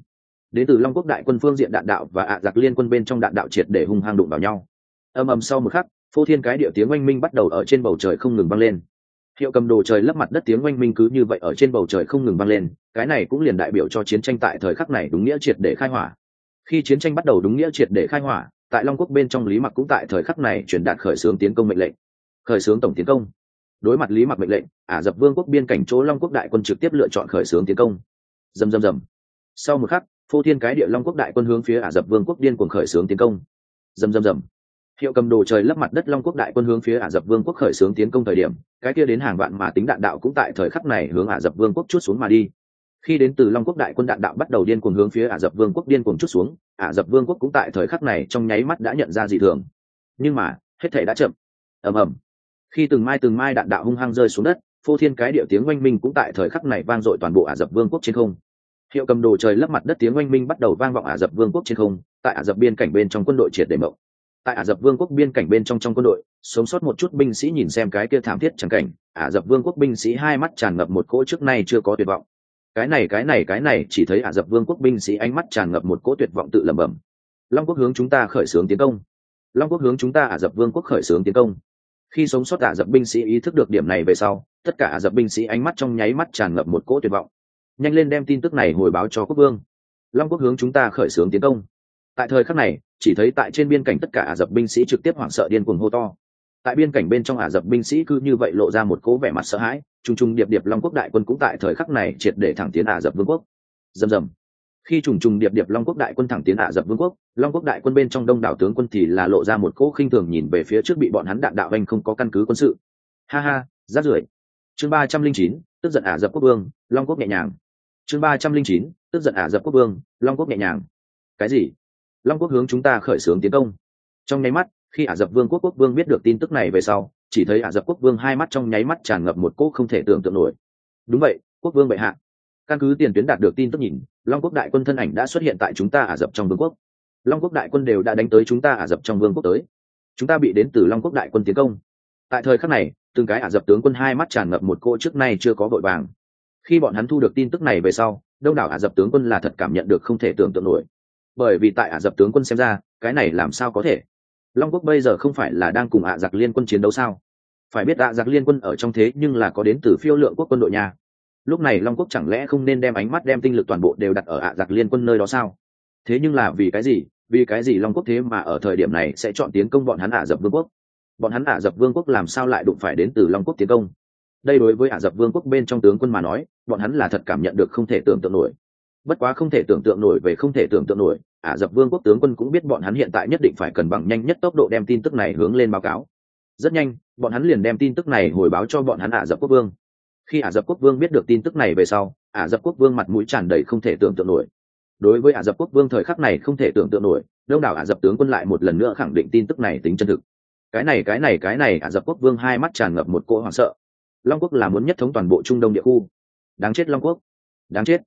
đến từ long quốc đại quân phương diện đạn đạo và ạ giặc liên quân bên trong đạn đạo triệt để hung hăng đụng vào nhau. Ầm ầm sau một khắc, phô thiên cái địa tiếng oanh minh bắt đầu ở trên bầu trời không ngừng vang lên. Hiệu cầm đồ trời lấp mặt đất tiếng oanh minh cứ như vậy ở trên bầu trời không ngừng vang lên, cái này cũng liền đại biểu cho chiến tranh tại thời khắc này đúng nghĩa triệt để khai hỏa. Khi chiến tranh bắt đầu đúng nghĩa triệt để khai hỏa, tại long quốc bên trong lý mặc cũng tại thời khắc này truyền đạt khởi xướng tiến công mệnh lệnh. Khởi xướng tổng tiến công. Đối mặt lý mặc mệnh lệnh, ả rập vương quốc biên cảnh chỗ long quốc đại quân trực tiếp lựa chọn khởi xướng tiến công. Dầm dầm dầm sau một khắc phô thiên cái địa long quốc đại quân hướng phía ả rập vương quốc điên cuồng khởi xướng tiến công. Dầm dầm dầm hiệu cầm đồ trời lấp mặt đất long quốc đại quân hướng phía ả rập vương quốc khởi xướng tiến công thời điểm, cái kia đến hàng vạn mà tính đạn đạo cũng tại thời khắc này hướng ả rập vương quốc chút xuống mà đi. Khi đến từ long quốc đại quân đạn đạo bắt đầu điên cuồng hướng phía ả rập vương quốc điên cuồng chút xuống, ả rập vương quốc cũng tại thời khắc này trong nháy mắt đã nhận ra dị thường. Nhưng mà, hết thể đã chậm. Ầm ầm. Khi từng mai từng mai đạn đạo hung hăng rơi xuống đất, phô thiên cái địa tiếng oanh minh cũng tại thời khắc này vang dội toàn bộ ả rập vương quốc trên không hiệu cầm đồ trời lấp mặt đất tiếng oanh minh bắt đầu vang vọng ả rập vương quốc trên không, tại ả rập biên cảnh bên trong quân đội triệt để mộng. Tại ả rập vương quốc biên cảnh bên trong trong quân đội, sống sót một chút binh sĩ nhìn xem cái kia thảm thiết chẳng cảnh, ả rập vương quốc binh sĩ hai mắt tràn ngập một cỗ trước nay chưa có tuyệt vọng. Cái này cái này cái này, chỉ thấy ả rập vương quốc binh sĩ ánh mắt tràn ngập một cỗ tuyệt vọng tự lẩm bẩm. Long quốc hướng chúng ta khởi xướng tiến công. Long quốc hướng chúng ta ả rập vương quốc khởi xướng tiến công. Khi sống sót ả rập binh sĩ ý thức được điểm này về sau, tất cả ả rập binh sĩ ánh mắt trong nháy mắt tràn ngập một cỗ tuyệt vọng nhanh lên đem tin tức này hồi báo cho quốc vương. Long quốc hướng chúng ta khởi xướng tiến công. Tại thời khắc này, chỉ thấy tại trên biên cảnh tất cả ả rập binh sĩ trực tiếp hoảng sợ điên cuồng hô to. Tại biên cảnh bên trong ả rập binh sĩ cứ như vậy lộ ra một cố vẻ mặt sợ hãi t r ù n g t r ù n g điệp điệp long quốc đại quân cũng tại thời khắc này triệt để thẳng tiến ả rập vương quốc. Dầm dầm khi trùng trùng điệp điệp long quốc đại quân thẳng tiến ả rập vương quốc, long quốc đại quân bên trong đông đảo tướng quân thì là lộ ra một cỗ khinh thường nhìn về phía trước bị bọn hắn đạn đạo anh không có căn cứ quân sự. Ha ha, rát rưởi. Chương ba trăm linh chín, tức giận ả rập quốc vương, long quốc nhẹ nhàng chương ba trăm linh chín, tức giận ả dập quốc vương, long quốc nhẹ nhàng. Cái gì? Long quốc hướng chúng ta khởi xướng tiến công. Trong nháy mắt, khi ả dập vương quốc quốc vương biết được tin tức này về sau, chỉ thấy ả dập quốc vương hai mắt trong nháy mắt tràn ngập một cỗ không thể tưởng tượng nổi. Đúng vậy, quốc vương bệ hạ. Căn cứ tiền tuyến đạt được tin tức nhìn, long quốc đại quân thân ảnh đã xuất hiện tại chúng ta ả dập trong vương quốc. Long quốc đại quân đều đã đánh tới chúng ta ả dập trong vương quốc tới. Chúng ta bị đến từ long quốc đại quân tiến công. Tại thời khắc này, từng cái ả dập tướng quân hai mắt tràn ngập một cỗ trước nay chưa có vội vàng khi bọn hắn thu được tin tức này về sau, đông đảo ả rập tướng quân là thật cảm nhận được không thể tưởng tượng nổi. Bởi vì tại ả rập tướng quân xem ra, cái này làm sao có thể? Long quốc bây giờ không phải là đang cùng ả giặc liên quân chiến đấu sao? Phải biết ả giặc liên quân ở trong thế nhưng là có đến từ phiêu lượng quốc quân đội nhà lúc này long quốc chẳng lẽ không nên đem ánh mắt đem tinh lực toàn bộ đều đặt ở ả giặc liên quân nơi đó sao? Thế nhưng là vì cái gì? Vì cái gì long quốc thế mà ở thời điểm này sẽ chọn tiến công bọn hắn ả rập vương quốc? Bọn hắn ả rập vương quốc làm sao lại đụng phải đến từ long quốc tiến công? Đây đối với ả rập vương quốc bên trong tướng quân mà nói, bọn hắn là thật cảm nhận được không thể tưởng tượng nổi. Bất quá không thể tưởng tượng nổi về không thể tưởng tượng nổi, ả rập vương quốc tướng quân cũng biết bọn hắn hiện tại nhất định phải cần bằng nhanh nhất tốc độ đem tin tức này hướng lên báo cáo. Rất nhanh, bọn hắn liền đem tin tức này hồi báo cho bọn hắn ả rập quốc vương. Khi ả rập quốc vương biết được tin tức này về sau, ả rập quốc vương mặt mũi tràn đầy không thể tưởng tượng nổi. Đối với ả rập quốc vương thời khắc này không thể tưởng tượng nổi, đông đảo ả rập tướng quân lại một lần nữa khẳng định tin tức này tính chân thực. Cái này cái này cái này, ả rập quốc vương hai mắt tràn ngập một cỗ hoảng sợ long quốc là muốn nhất thống toàn bộ trung đông địa khu. Đáng chết long quốc. Đáng chết.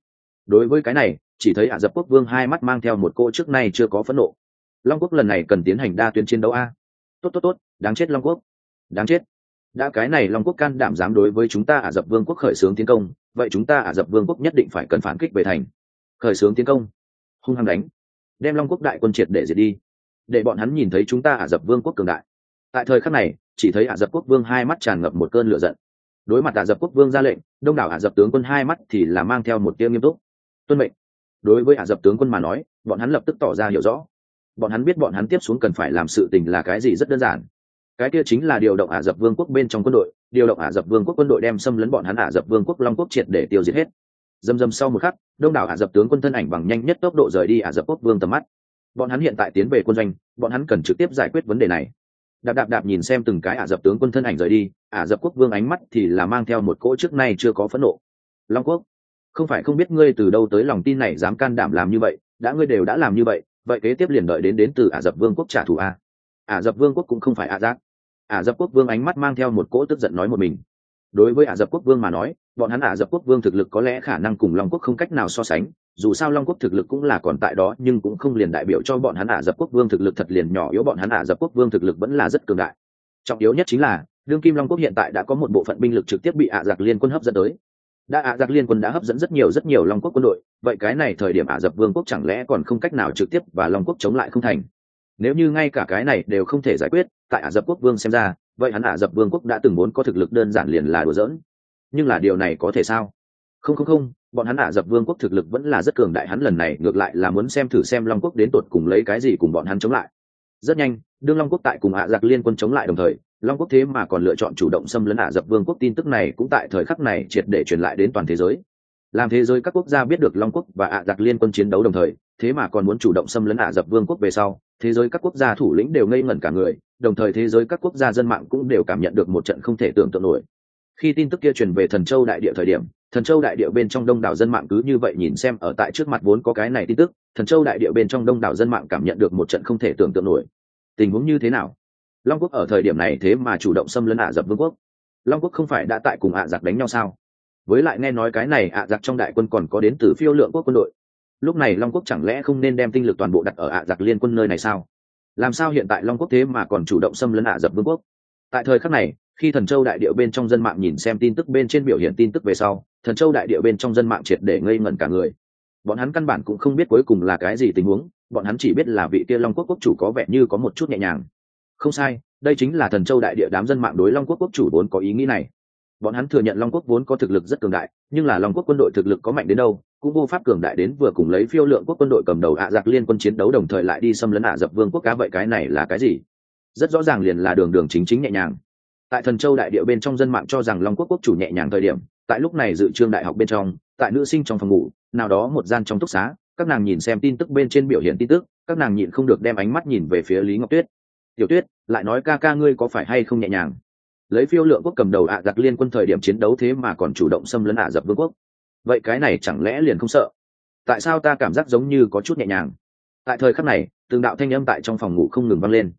Đối với cái này, chỉ thấy ả rập quốc vương hai mắt mang theo một cô trước nay chưa có phẫn nộ. Long quốc lần này cần tiến hành đa tuyến chiến đấu a. Tốt tốt tốt. Đáng chết long quốc. Đáng chết. Đã cái này long quốc can đảm dám đối với chúng ta ả rập vương quốc khởi xướng tiến công, vậy chúng ta ả rập vương quốc nhất định phải cần phản kích về thành. Khởi xướng tiến công. Hung hăng đánh. Đem long quốc đại quân triệt để diệt đi. Để bọn hắn nhìn thấy chúng ta ả rập vương quốc cường đại. Tại thời khắc này, chỉ thấy ả rập quốc vương hai mắt tràn ngập một cơn lửa giận đối mặt ả rập quốc vương ra lệnh, đông đảo ả rập tướng quân hai mắt thì là mang theo một tia nghiêm túc. Tuân mệnh. Đối với ả rập tướng quân mà nói, bọn hắn lập tức tỏ ra hiểu rõ. Bọn hắn biết bọn hắn tiếp xuống cần phải làm sự tình là cái gì rất đơn giản. Cái kia chính là điều động ả rập vương quốc bên trong quân đội, điều động ả rập vương quốc quân đội đem xâm lấn bọn hắn ả rập vương quốc long quốc triệt để tiêu diệt hết. Dầm dầm sau một khắc, đông đảo ả rập tướng quân thân ảnh bằng nhanh nhất tốc độ rời đi ả rập quốc vương tầm mắt. Bọn hắn hiện tại tiến về quân doanh, bọn hắn cần trực tiếp giải quyết vấn đề này đạp đạp đạp nhìn xem từng cái ả rập tướng quân thân ảnh rời đi, ả rập quốc vương ánh mắt thì là mang theo một cỗ trước nay chưa có phẫn nộ. Long quốc, không phải không biết ngươi từ đâu tới lòng tin này dám can đảm làm như vậy, đã ngươi đều đã làm như vậy vậy kế tiếp liền đợi đến đến từ ả rập vương quốc trả thù a. Ả rập vương quốc cũng không phải ả giác ả rập quốc vương ánh mắt mang theo một cỗ tức giận nói một mình. Đối với ả rập quốc vương mà nói bọn hắn ả dập quốc vương thực lực có lẽ khả năng cùng long quốc không cách nào so sánh, dù sao long quốc thực lực cũng là còn tại đó, nhưng cũng không liền đại biểu cho bọn hắn ả dập quốc vương thực lực thật liền nhỏ yếu, bọn hắn ả dập quốc vương thực lực vẫn là rất cường đại. Trọng yếu nhất chính là, đương kim long quốc hiện tại đã có một bộ phận binh lực trực tiếp bị ả giặc liên quân hấp dẫn tới. Đã ả giặc liên quân đã hấp dẫn rất nhiều rất nhiều long quốc quân đội, vậy cái này thời điểm ả dập vương quốc chẳng lẽ còn không cách nào trực tiếp và long quốc chống lại không thành? Nếu như ngay cả cái này đều không thể giải quyết, tại ả dập quốc vương xem ra, vậy hắn ả dập vương quốc đã từng muốn có thực lực đơn giản liền là đùa giỡn nhưng là điều này có thể sao? Không không không, bọn hắn ả rập vương quốc thực lực vẫn là rất cường đại, hắn lần này ngược lại là muốn xem thử xem long quốc đến tột cùng lấy cái gì cùng bọn hắn chống lại. Rất nhanh, đương long quốc tại cùng ả giặc liên quân chống lại đồng thời, long quốc thế mà còn lựa chọn chủ động xâm lấn ả rập vương quốc, tin tức này cũng tại thời khắc này triệt để truyền lại đến toàn thế giới. Làm thế giới các quốc gia biết được long quốc và ả giặc liên quân chiến đấu đồng thời, thế mà còn muốn chủ động xâm lấn ả rập vương quốc về sau, thế giới các quốc gia thủ lĩnh đều ngây ngẩn cả người, đồng thời thế giới các quốc gia dân mạng cũng đều cảm nhận được một trận không thể tưởng tượng nổi khi tin tức kia truyền về thần châu đại địa thời điểm, thần châu đại địa bên trong đông đảo dân mạng cứ như vậy nhìn xem ở tại trước mặt vốn có cái này tin tức, thần châu đại địa bên trong đông đảo dân mạng cảm nhận được một trận không thể tưởng tượng nổi. Tình huống như thế nào? Long quốc ở thời điểm này thế mà chủ động xâm lấn ả rập vương quốc. Long quốc không phải đã tại cùng ạ giặc đánh nhau sao? Với lại nghe nói cái này ạ giặc trong đại quân còn có đến từ phiêu lượng quốc quân đội. Lúc này long quốc chẳng lẽ không nên đem tinh lực toàn bộ đặt ở ạ giặc liên quân nơi này sao? Làm sao hiện tại long quốc thế mà còn chủ động xâm lấn ạ dập vương quốc? Tại thời khắc này, khi thần châu đại điệu bên trong dân mạng nhìn xem tin tức bên trên biểu hiện tin tức về sau, thần châu đại điệu bên trong dân mạng triệt để ngây ngẩn cả người. Bọn hắn căn bản cũng không biết cuối cùng là cái gì tình huống, bọn hắn chỉ biết là vị kia long quốc quốc chủ có vẻ như có một chút nhẹ nhàng. Không sai, đây chính là thần châu đại địa đám dân mạng đối long quốc quốc chủ vốn có ý nghĩ này. Bọn hắn thừa nhận long quốc vốn có thực lực rất cường đại, nhưng là long quốc quân đội thực lực có mạnh đến đâu, cũng vô pháp cường đại đến vừa cùng lấy phiêu lượng quốc quân đội cầm đầu ạ giặc liên quân chiến đấu đồng thời lại đi xâm lấn ạ dập vương quốc cá vậy cái này là cái gì? Rất rõ ràng liền là đường đường chính chính nhẹ nhàng. Tại thần châu đại địa bên trong dân mạng cho rằng long quốc quốc chủ nhẹ nhàng thời điểm, tại lúc này dự trương đại học bên trong, tại nữ sinh trong phòng ngủ, nào đó một gian trong túc xá, các nàng nhìn xem tin tức bên trên biểu hiện tin tức, các nàng nhịn không được đem ánh mắt nhìn về phía lý ngọc tuyết. Tiểu tuyết, lại nói ca ca ngươi có phải hay không nhẹ nhàng? Lấy phiêu lượng quốc cầm đầu ạ giặc liên quân thời điểm chiến đấu thế mà còn chủ động xâm lấn ạ dập vương quốc. Vậy cái này chẳng lẽ liền không sợ? Tại sao ta cảm giác giống như có chút nhẹ nhàng? Tại thời khắc này, từng đạo thanh âm tại trong phòng ngủ không ngừng vang lên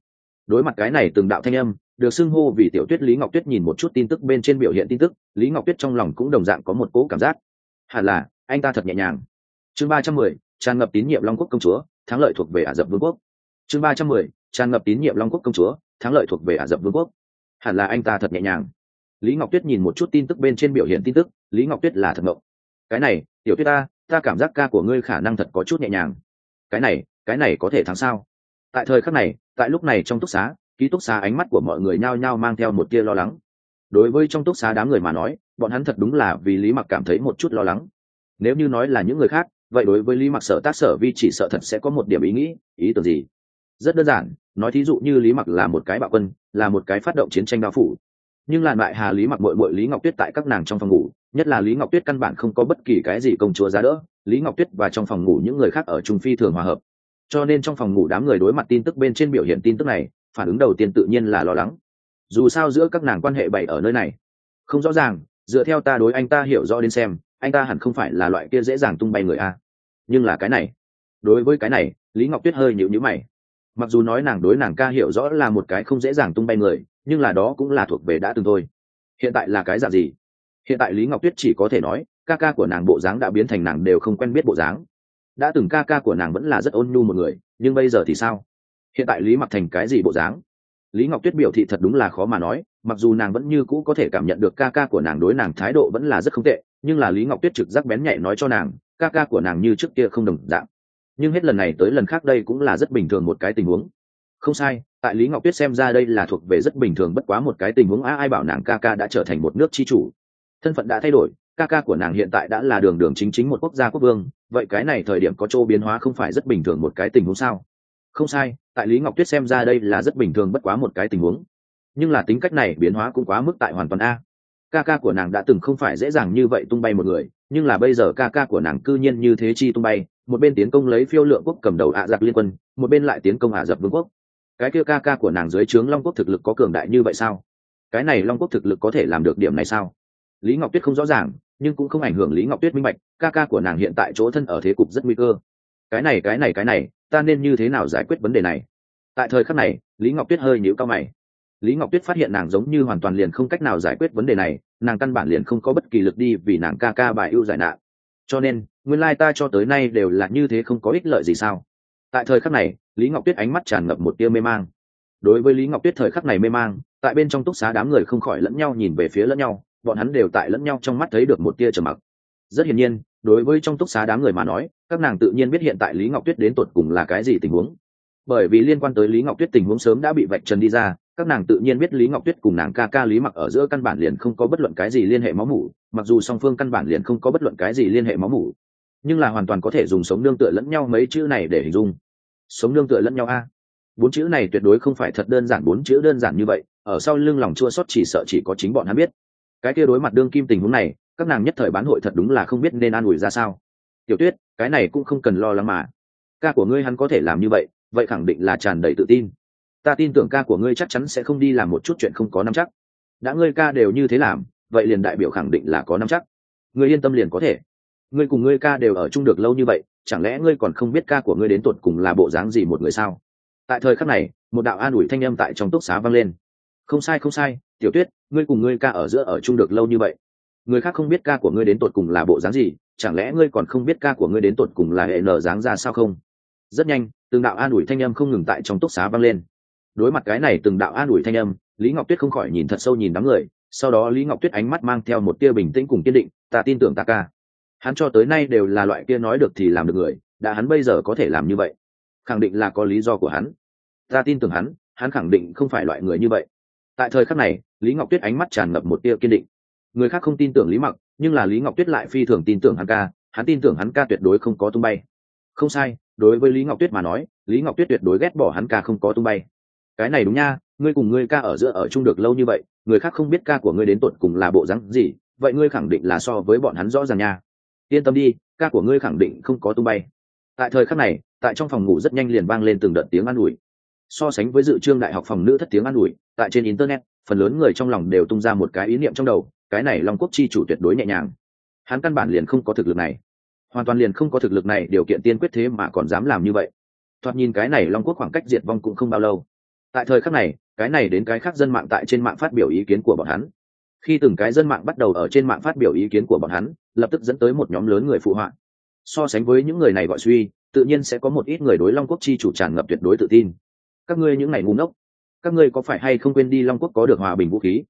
đối mặt cái này từng đạo thanh âm, được xưng hô vì tiểu tuyết lý ngọc tuyết nhìn một chút tin tức bên trên biểu hiện tin tức, lý ngọc tuyết trong lòng cũng đồng dạng có một cỗ cảm giác. Hẳn là, anh ta thật nhẹ nhàng. Chương ba trăm mười, tràn ngập tín nhiệm long quốc công chúa, thắng lợi thuộc về ả rập vương quốc. Chương ba trăm mười, tràn ngập tín nhiệm long quốc công chúa, thắng lợi thuộc về ả rập vương quốc. Hẳn là anh ta thật nhẹ nhàng. Lý ngọc tuyết nhìn một chút tin tức bên trên biểu hiện tin tức, lý ngọc tuyết là thật ngộng. Cái này, tiểu tuyết ta ta cảm giác ca của ngươi khả năng thật có chút nhẹ nhàng. Cái này cái này có thể thắng sao? Tại thời khắc này tại lúc này trong túc xá, ký túc xá ánh mắt của mọi người nhao nhao mang theo một tia lo lắng. Đối với trong túc xá đám người mà nói, bọn hắn thật đúng là vì lý mặc cảm thấy một chút lo lắng. Nếu như nói là những người khác, vậy đối với lý mặc sở tác sở vi chỉ sợ thật sẽ có một điểm ý nghĩ, ý tưởng gì? Rất đơn giản, nói thí dụ như lý mặc là một cái bạo quân, là một cái phát động chiến tranh đao phủ. Nhưng làn lại hà lý mặc bội bội lý ngọc tuyết tại các nàng trong phòng ngủ, nhất là lý ngọc tuyết căn bản không có bất kỳ cái gì công chúa giá đỡ. Lý ngọc tuyết và trong phòng ngủ những người khác ở trung phi thường hòa hợp cho nên trong phòng ngủ đám người đối mặt tin tức bên trên biểu hiện tin tức này, phản ứng đầu tiên tự nhiên là lo lắng. Dù sao giữa các nàng quan hệ bày ở nơi này. Không rõ ràng, dựa theo ta đối anh ta hiểu rõ đến xem, anh ta hẳn không phải là loại kia dễ dàng tung bay người a. Nhưng là cái này, đối với cái này, lý ngọc tuyết hơi nhịu nhữ mày. Mặc dù nói nàng đối nàng ca hiểu rõ là một cái không dễ dàng tung bay người, nhưng là đó cũng là thuộc về đã từng thôi. Hiện tại là cái dạng gì? Hiện tại lý ngọc tuyết chỉ có thể nói, ca ca của nàng bộ dáng đã biến thành nàng đều không quen biết bộ dáng đã từng ca ca của nàng vẫn là rất ôn nhu một người, nhưng bây giờ thì sao? Hiện tại lý mặc thành cái gì bộ dáng? Lý ngọc tuyết biểu thị thật đúng là khó mà nói, mặc dù nàng vẫn như cũ có thể cảm nhận được ca ca của nàng đối nàng thái độ vẫn là rất không tệ, nhưng là lý ngọc tuyết trực giác bén nhạy nói cho nàng, ca ca của nàng như trước kia không đồng dạng. Nhưng hết lần này tới lần khác đây cũng là rất bình thường một cái tình huống. Không sai, tại lý ngọc tuyết xem ra đây là thuộc về rất bình thường bất quá một cái tình huống, a ai bảo nàng ca ca đã trở thành một nước chi chủ. Thân phận đã thay đổi ca ca của nàng hiện tại đã là đường đường chính chính một quốc gia quốc vương, vậy cái này thời điểm có chỗ biến hóa không phải rất bình thường một cái tình huống sao? Không sai, tại lý ngọc tuyết xem ra đây là rất bình thường bất quá một cái tình huống. Nhưng là tính cách này biến hóa cũng quá mức tại hoàn toàn a. Ca ca của nàng đã từng không phải dễ dàng như vậy tung bay một người, nhưng là bây giờ ca ca của nàng cư nhiên như thế chi tung bay, một bên tiến công lấy phiêu lượng quốc cầm đầu ạ giặc liên quân, một bên lại tiến công ả dập vương quốc. Cái kia ca ca của nàng dưới trướng long quốc thực lực có cường đại như vậy sao? Cái này long quốc thực lực có thể làm được điểm này sao? Lý ngọc tuyết không rõ ràng nhưng cũng không ảnh hưởng lý ngọc tuyết minh bạch, ca ca của nàng hiện tại chỗ thân ở thế cục rất nguy cơ. Cái này cái này cái này, ta nên như thế nào giải quyết vấn đề này? Tại thời khắc này, lý ngọc tuyết hơi nhíu cao mày. Lý ngọc tuyết phát hiện nàng giống như hoàn toàn liền không cách nào giải quyết vấn đề này, nàng căn bản liền không có bất kỳ lực đi vì nàng ca ca bài ưu giải nạn. Cho nên, nguyên lai ta cho tới nay đều là như thế không có ích lợi gì sao? Tại thời khắc này, lý ngọc tuyết ánh mắt tràn ngập một tia mê mang. Đối với lý ngọc tuyết thời khắc này mê mang, tại bên trong túc xá đám người không khỏi lẫn nhau nhìn về phía lẫn nhau bọn hắn đều tại lẫn nhau trong mắt thấy được một tia trầm mặc. Rất hiển nhiên, đối với trong túc xá đám người mà nói, các nàng tự nhiên biết hiện tại lý ngọc tuyết đến tột cùng là cái gì tình huống. Bởi vì liên quan tới lý ngọc tuyết tình huống sớm đã bị vạch trần đi ra, các nàng tự nhiên biết lý ngọc tuyết cùng nàng ca ca lý mặc ở giữa căn bản liền không có bất luận cái gì liên hệ máu mủ, mặc dù song phương căn bản liền không có bất luận cái gì liên hệ máu mủ. Nhưng là hoàn toàn có thể dùng sống nương tựa lẫn nhau mấy chữ này để hình dung. Sống nương tựa lẫn nhau a. Bốn chữ này tuyệt đối không phải thật đơn giản, bốn chữ đơn giản như vậy, ở sau lưng lòng chua xót chỉ sợ chỉ có chính bọn hắn biết cái kia đối mặt đương kim tình huống này, các nàng nhất thời bán hội thật đúng là không biết nên an ủi ra sao. Tiểu tuyết, cái này cũng không cần lo lắng mà. Ca của ngươi hắn có thể làm như vậy vậy khẳng định là tràn đầy tự tin. Ta tin tưởng ca của ngươi chắc chắn sẽ không đi làm một chút chuyện không có nắm chắc. Đã ngươi ca đều như thế làm, vậy liền đại biểu khẳng định là có nắm chắc. Ngươi yên tâm liền có thể. Ngươi cùng ngươi ca đều ở chung được lâu như vậy, chẳng lẽ ngươi còn không biết ca của ngươi đến tột cùng là bộ dáng gì một người sao? Tại thời khắc này, một đạo an ủi thanh âm tại trong túc xá vang lên. Không sai không sai tiểu tuyết, ngươi cùng ngươi ca ở giữa ở chung được lâu như vậy. Người khác không biết ca của ngươi đến tột cùng là bộ dáng gì, chẳng lẽ ngươi còn không biết ca của ngươi đến tột cùng là hệ nở dáng ra sao không? Rất nhanh, từng đạo an ủi thanh âm không ngừng tại trong túc xá vang lên. Đối mặt cái này từng đạo an ủi thanh âm, lý ngọc tuyết không khỏi nhìn thật sâu nhìn đám người, sau đó lý ngọc tuyết ánh mắt mang theo một tia bình tĩnh cùng kiên định, ta tin tưởng ta ca. Hắn cho tới nay đều là loại kia nói được thì làm được người, đã hắn bây giờ có thể làm như vậy, khẳng định là có lý do của hắn. Ta tin tưởng hắn hắn khẳng định không phải loại người như vậy tại thời khắc này, lý ngọc tuyết ánh mắt tràn ngập một tia kiên định. Người khác không tin tưởng lý mặc, nhưng là lý ngọc tuyết lại phi thường tin tưởng hắn ca, hắn tin tưởng hắn ca tuyệt đối không có tung bay. Không sai, đối với lý ngọc tuyết mà nói, lý ngọc tuyết tuyệt đối ghét bỏ hắn ca không có tung bay. Cái này đúng nha, ngươi cùng ngươi ca ở giữa ở chung được lâu như vậy, người khác không biết ca của ngươi đến tột cùng là bộ rắn gì, vậy ngươi khẳng định là so với bọn hắn rõ ràng nha. Yên tâm đi, ca của ngươi khẳng định không có tung bay. Tại thời khắc này, tại trong phòng ngủ rất nhanh liền vang lên từng đợt tiếng an ủi so sánh với dự trương đại học phòng nữ thất tiếng an ủi, tại trên internet, phần lớn người trong lòng đều tung ra một cái ý niệm trong đầu, cái này long quốc chi chủ tuyệt đối nhẹ nhàng. Hắn căn bản liền không có thực lực này. Hoàn toàn liền không có thực lực này, điều kiện tiên quyết thế mà còn dám làm như vậy. Thoạt nhìn cái này long quốc khoảng cách diệt vong cũng không bao lâu. Tại thời khắc này, cái này đến cái khác dân mạng tại trên mạng phát biểu ý kiến của bọn hắn. Khi từng cái dân mạng bắt đầu ở trên mạng phát biểu ý kiến của bọn hắn, lập tức dẫn tới một nhóm lớn người phụ họa. So sánh với những người này gọi suy, tự nhiên sẽ có một ít người đối long quốc chi chủ tràn ngập tuyệt đối tự tin các ngươi những ngày ngu ngốc. Các ngươi có phải hay không quên đi long quốc có được hòa bình vũ khí?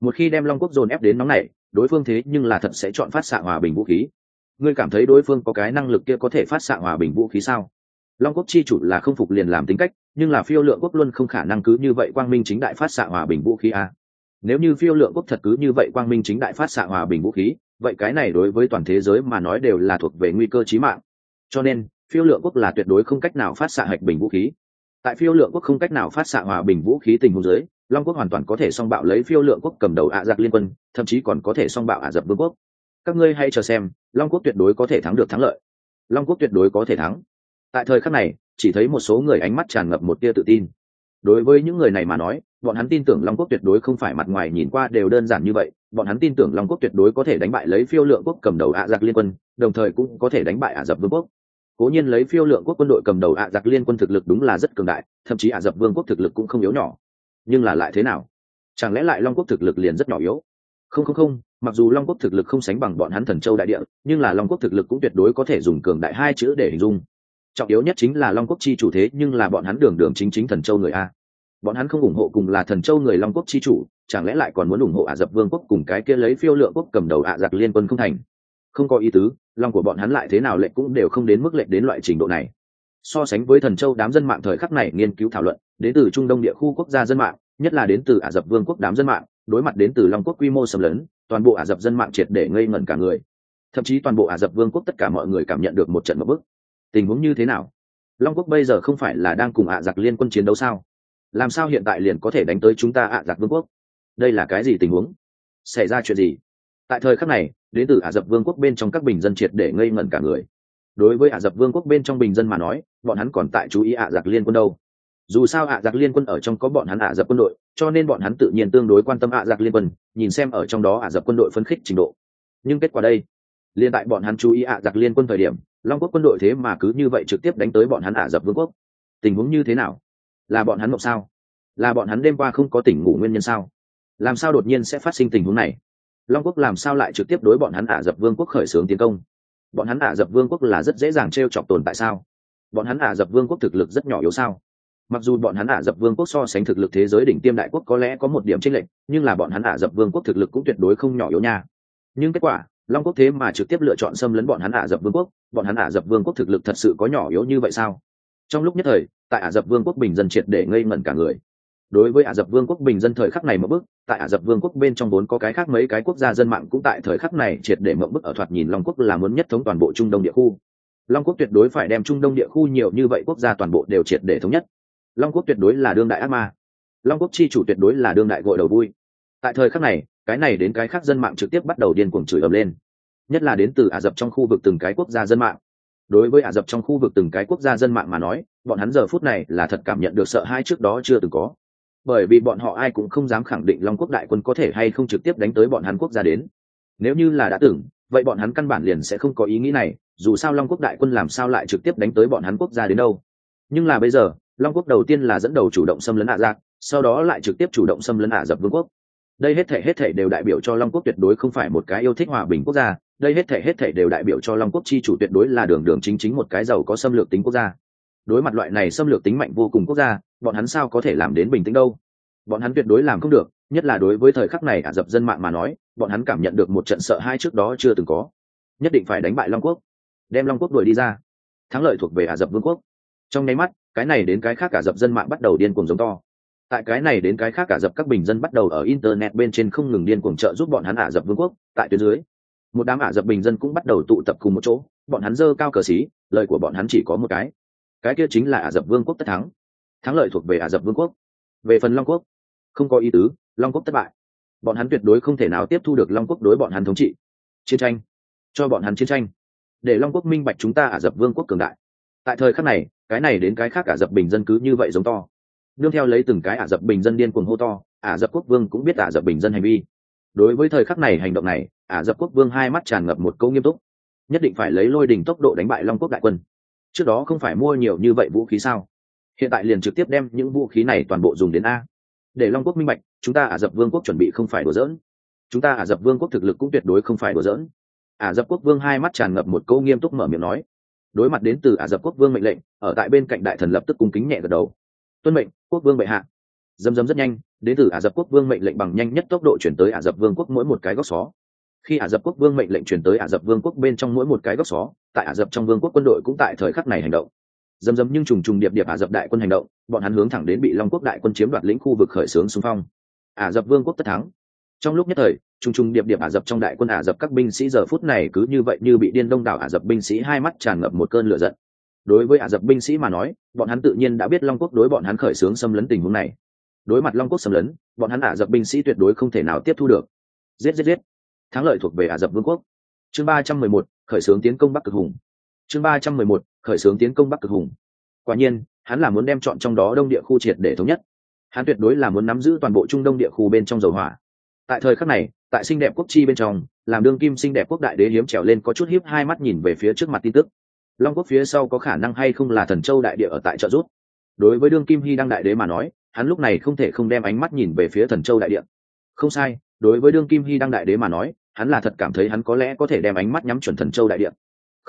Một khi đem long quốc dồn ép đến nóng này, đối phương thế nhưng là thật sẽ chọn phát xạ hòa bình vũ khí. Ngươi cảm thấy đối phương có cái năng lực kia có thể phát xạ hòa bình vũ khí sao? Long quốc chi chủ là không phục liền làm tính cách, nhưng là phiêu lượng quốc luôn không khả năng cứ như vậy quang minh chính đại phát xạ hòa bình vũ khí a nếu như phiêu lượng quốc thật cứ như vậy quang minh chính đại phát xạ hòa bình vũ khí, vậy cái này đối với toàn thế giới mà nói đều là thuộc về nguy cơ chí mạng. Cho nên, phiêu lượng quốc là tuyệt đối không cách nào phát xạ hạch bình vũ khí tại phiêu lượng quốc không cách nào phát xạ hòa bình vũ khí tình huống giới long quốc hoàn toàn có thể song bạo lấy phiêu lượng quốc cầm đầu ạ giặc liên quân, thậm chí còn có thể song bạo ả rập vương quốc. Các ngươi hãy chờ xem, long quốc tuyệt đối có thể thắng được thắng lợi. Long quốc tuyệt đối có thể thắng. Tại thời khắc này, chỉ thấy một số người ánh mắt tràn ngập một tia tự tin. Đối với những người này mà nói, bọn hắn tin tưởng long quốc tuyệt đối không phải mặt ngoài nhìn qua đều đơn giản như vậy. Bọn hắn tin tưởng long quốc tuyệt đối có thể đánh bại lấy phiêu lượng quốc cầm đầu ạ giặc liên quân, đồng thời cũng có thể đánh bại ả rập vương quốc cố nhiên lấy phiêu lượng quốc quân đội cầm đầu ạ giặc liên quân thực lực đúng là rất cường đại, thậm chí ả rập vương quốc thực lực cũng không yếu nhỏ. Nhưng là lại thế nào? Chẳng lẽ lại long quốc thực lực liền rất nhỏ yếu? Không không không, mặc dù long quốc thực lực không sánh bằng bọn hắn thần châu đại địa, nhưng là long quốc thực lực cũng tuyệt đối có thể dùng cường đại hai chữ để hình dung. Trọng yếu nhất chính là long quốc chi chủ thế, nhưng là bọn hắn đường đường chính chính thần châu người a. Bọn hắn không ủng hộ cùng là thần châu người long quốc chi chủ, chẳng lẽ lại còn muốn ủng hộ ả rập vương quốc cùng cái kia lấy phiêu lượng quốc cầm đầu ạ giặc liên quân không thành? Không có ý tứ lòng của bọn hắn lại thế nào lệnh cũng đều không đến mức lệnh đến loại trình độ này. So sánh với thần châu đám dân mạng thời khắc này nghiên cứu thảo luận đến từ trung đông địa khu quốc gia dân mạng nhất là đến từ ả rập vương quốc đám dân mạng đối mặt đến từ long quốc quy mô sầm lớn, toàn bộ ả rập dân mạng triệt để ngây ngẩn cả người. Thậm chí toàn bộ ả rập vương quốc tất cả mọi người cảm nhận được một trận một bức. Tình huống như thế nào? Long quốc bây giờ không phải là đang cùng ả giặc liên quân chiến đấu sao? Làm sao hiện tại liền có thể đánh tới chúng ta ả giặc vương quốc? Đây là cái gì tình huống? Xảy ra chuyện gì? Tại thời khắc này, đến từ ả rập vương quốc bên trong các bình dân triệt để ngây ngẩn cả người. Đối với ả rập vương quốc bên trong bình dân mà nói, bọn hắn còn tại chú ý ả giặc liên quân đâu. Dù sao ả giặc liên quân ở trong có bọn hắn ả rập quân đội, cho nên bọn hắn tự nhiên tương đối quan tâm ả giặc liên quân, nhìn xem ở trong đó ả rập quân đội phấn khích trình độ. Nhưng kết quả đây liên tại bọn hắn chú ý ả giặc liên quân thời điểm, long quốc quân đội thế mà cứ như vậy trực tiếp đánh tới bọn hắn ả rập vương quốc. Tình huống như thế nào? Là bọn hắn mộng sao? Là bọn hắn đêm qua không có tỉnh ngủ nguyên nhân sao? Làm sao đột nhiên sẽ phát sinh tình huống này? Long quốc làm sao lại trực tiếp đối bọn hắn ả rập vương quốc khởi xướng tiến công? Bọn hắn ả rập vương quốc là rất dễ dàng t r e o chọc tồn tại sao? Bọn hắn ả rập vương quốc thực lực rất nhỏ yếu sao? Mặc dù bọn hắn ả rập vương quốc so sánh thực lực thế giới đỉnh tiêm đại quốc có lẽ có một điểm tranh lệch, nhưng là bọn hắn ả rập vương quốc thực lực cũng tuyệt đối không nhỏ yếu nha. Nhưng kết quả, long quốc thế mà trực tiếp lựa chọn xâm lấn bọn hắn ả rập vương quốc, bọn hắn ả rập vương quốc thực lực thật sự có nhỏ yếu như vậy sao? Trong lúc nhất thời, tại ả rập vương quốc bình dân triệt để ngây ngẩn cả người đối với ả rập vương quốc bình dân thời khắc này mở bức tại ả rập vương quốc bên trong vốn có cái khác mấy cái quốc gia dân mạng cũng tại thời khắc này triệt để mở bức ở thoạt nhìn long quốc là muốn nhất thống toàn bộ trung đông địa khu. Long quốc tuyệt đối phải đem trung đông địa khu nhiều như vậy quốc gia toàn bộ đều triệt để thống nhất. Long quốc tuyệt đối là đương đại ác ma. Long quốc chi chủ tuyệt đối là đương đại gội đầu vui. Tại thời khắc này, cái này đến cái khác dân mạng trực tiếp bắt đầu điên cuồng chửi ầm lên. Nhất là đến từ ả rập trong khu vực từng cái quốc gia dân mạng. Đối với ả rập trong khu vực từng cái quốc gia dân mạng mà nói, bọn hắn giờ phút này là thật cảm nhận được sợ hãi trước đó chưa từng có bởi vì bọn họ ai cũng không dám khẳng định long quốc đại quân có thể hay không trực tiếp đánh tới bọn hắn quốc gia đến. Nếu như là đã tưởng, vậy bọn hắn căn bản liền sẽ không có ý nghĩ này dù sao long quốc đại quân làm sao lại trực tiếp đánh tới bọn hắn quốc gia đến đâu. Nhưng là bây giờ long quốc đầu tiên là dẫn đầu chủ động xâm lấn ả giặc sau đó lại trực tiếp chủ động xâm lấn ả rập vương quốc. Đây hết thể hết thể đều đại biểu cho long quốc tuyệt đối không phải một cái yêu thích hòa bình quốc gia đây hết thể hết thể đều đại biểu cho long quốc chi chủ tuyệt đối là đường đường chính chính một cái giàu có xâm lược tính quốc gia. Đối mặt loại này xâm lược tính mạnh vô cùng quốc gia bọn hắn sao có thể làm đến bình tĩnh đâu? Bọn hắn tuyệt đối làm không được, nhất là đối với thời khắc này ả rập dân mạng mà nói, bọn hắn cảm nhận được một trận sợ hai trước đó chưa từng có. Nhất định phải đánh bại long quốc, đem long quốc đuổi đi ra. Thắng lợi thuộc về ả rập vương quốc. Trong nháy mắt, cái này đến cái khác cả dập dân mạng bắt đầu điên cuồng giống to. Tại cái này đến cái khác cả dập các bình dân bắt đầu ở internet bên trên không ngừng điên cuồng trợ giúp bọn hắn ả dập vương quốc, tại tuyến dưới, một đám ả dập bình dân cũng bắt đầu tụ tập cùng một chỗ, bọn hắn dơ cao cờ xí, lời của bọn hắn chỉ có một cái. Cái kia chính là ả dập vương quốc tất thắng thắng lợi thuộc về ả dập vương quốc, về phần long quốc, không có ý tứ, long quốc thất bại. Bọn hắn tuyệt đối không thể nào tiếp thu được long quốc đối bọn hắn thống trị. Chiến tranh, cho bọn hắn chiến tranh. Để long quốc minh bạch chúng ta ả dập vương quốc cường đại. Tại thời khắc này, cái này đến cái khác ả rập bình dân cứ như vậy giống to. Nương theo lấy từng cái ả rập bình dân điên cuồng hô to, ả rập quốc vương cũng biết ả rập bình dân hành vi. Đối với thời khắc này hành động này, ả rập quốc vương hai mắt tràn ngập một câu nghiêm túc. Nhất định phải lấy lôi đình tốc độ đánh bại long quốc đại quân. Trước đó không phải mua nhiều như vậy vũ khí sao? Hiện tại liền trực tiếp đem những vũ khí này toàn bộ dùng đến a. Để long quốc minh bạch, chúng ta ả rập vương quốc chuẩn bị không phải đùa dỡn chúng ta ả rập vương quốc thực lực cũng tuyệt đối không phải đùa dỡn ả rập quốc vương hai mắt tràn ngập một câu nghiêm túc mở miệng nói. Đối mặt đến từ ả rập quốc vương mệnh lệnh, ở tại bên cạnh đại thần lập tức cung kính nhẹ gật đầu. Tuân mệnh, quốc vương bệ hạ. Dấm dấm rất nhanh, đến từ ả rập quốc vương mệnh lệnh bằng nhanh nhất tốc độ chuyển tới ả rập vương quốc mỗi một cái góc xó. Khi ả rập quốc vương mệnh lệnh chuyển tới ả rập vương quốc bên trong mỗi một cái góc xó, tại ả rập trong vương quốc quân đội cũng tại thời khắc này hành động dầm dầm nhưng trùng trùng điệp điệp ả rập đại quân hành động, bọn hắn hướng thẳng đến bị long quốc đại quân chiếm đoạt lĩnh khu vực khởi xướng xung phong. Ả rập vương quốc tất thắng. Trong lúc nhất thời, trùng trùng điệp điệp ả rập trong đại quân ả rập các binh sĩ giờ phút này cứ như vậy như bị điên đông đảo ả rập binh sĩ hai mắt tràn ngập một cơn lửa giận. Đối với ả rập binh sĩ mà nói, bọn hắn tự nhiên đã biết long quốc đối bọn hắn khởi xướng xâm lấn tình huống này. Đối mặt long quốc xâm lấn, bọn hắn ả rập binh sĩ tuyệt đối không thể nào tiếp thu được. Giết giết giết. Thắng lợi thuộc về ả rập vương quốc. Chương ba trăm mười một, khởi xướng tiến công bắc cực hùng chương ba trăm mười một, khởi xướng tiến công bắc cực hùng. Quả nhiên, hắn là muốn đem chọn trong đó đông địa khu triệt để thống nhất. Hắn tuyệt đối là muốn nắm giữ toàn bộ trung đông địa khu bên trong dầu hỏa. Tại thời khắc này, tại xinh đẹp quốc chi bên trong, làm đương kim xinh đẹp quốc đại đế hiếm trèo lên có chút hiếp hai mắt nhìn về phía trước mặt tin tức. Long quốc phía sau có khả năng hay không là thần châu đại địa ở tại trợ rút đối với đương kim hy đăng đại đế mà nói, hắn lúc này không thể không đem ánh mắt nhìn về phía thần châu đại địa. Không sai, đối với đương kim hy đăng đại đế mà nói, hắn là thật cảm thấy hắn có lẽ có thể đem ánh mắt nhắm chuẩn thần châu đại địa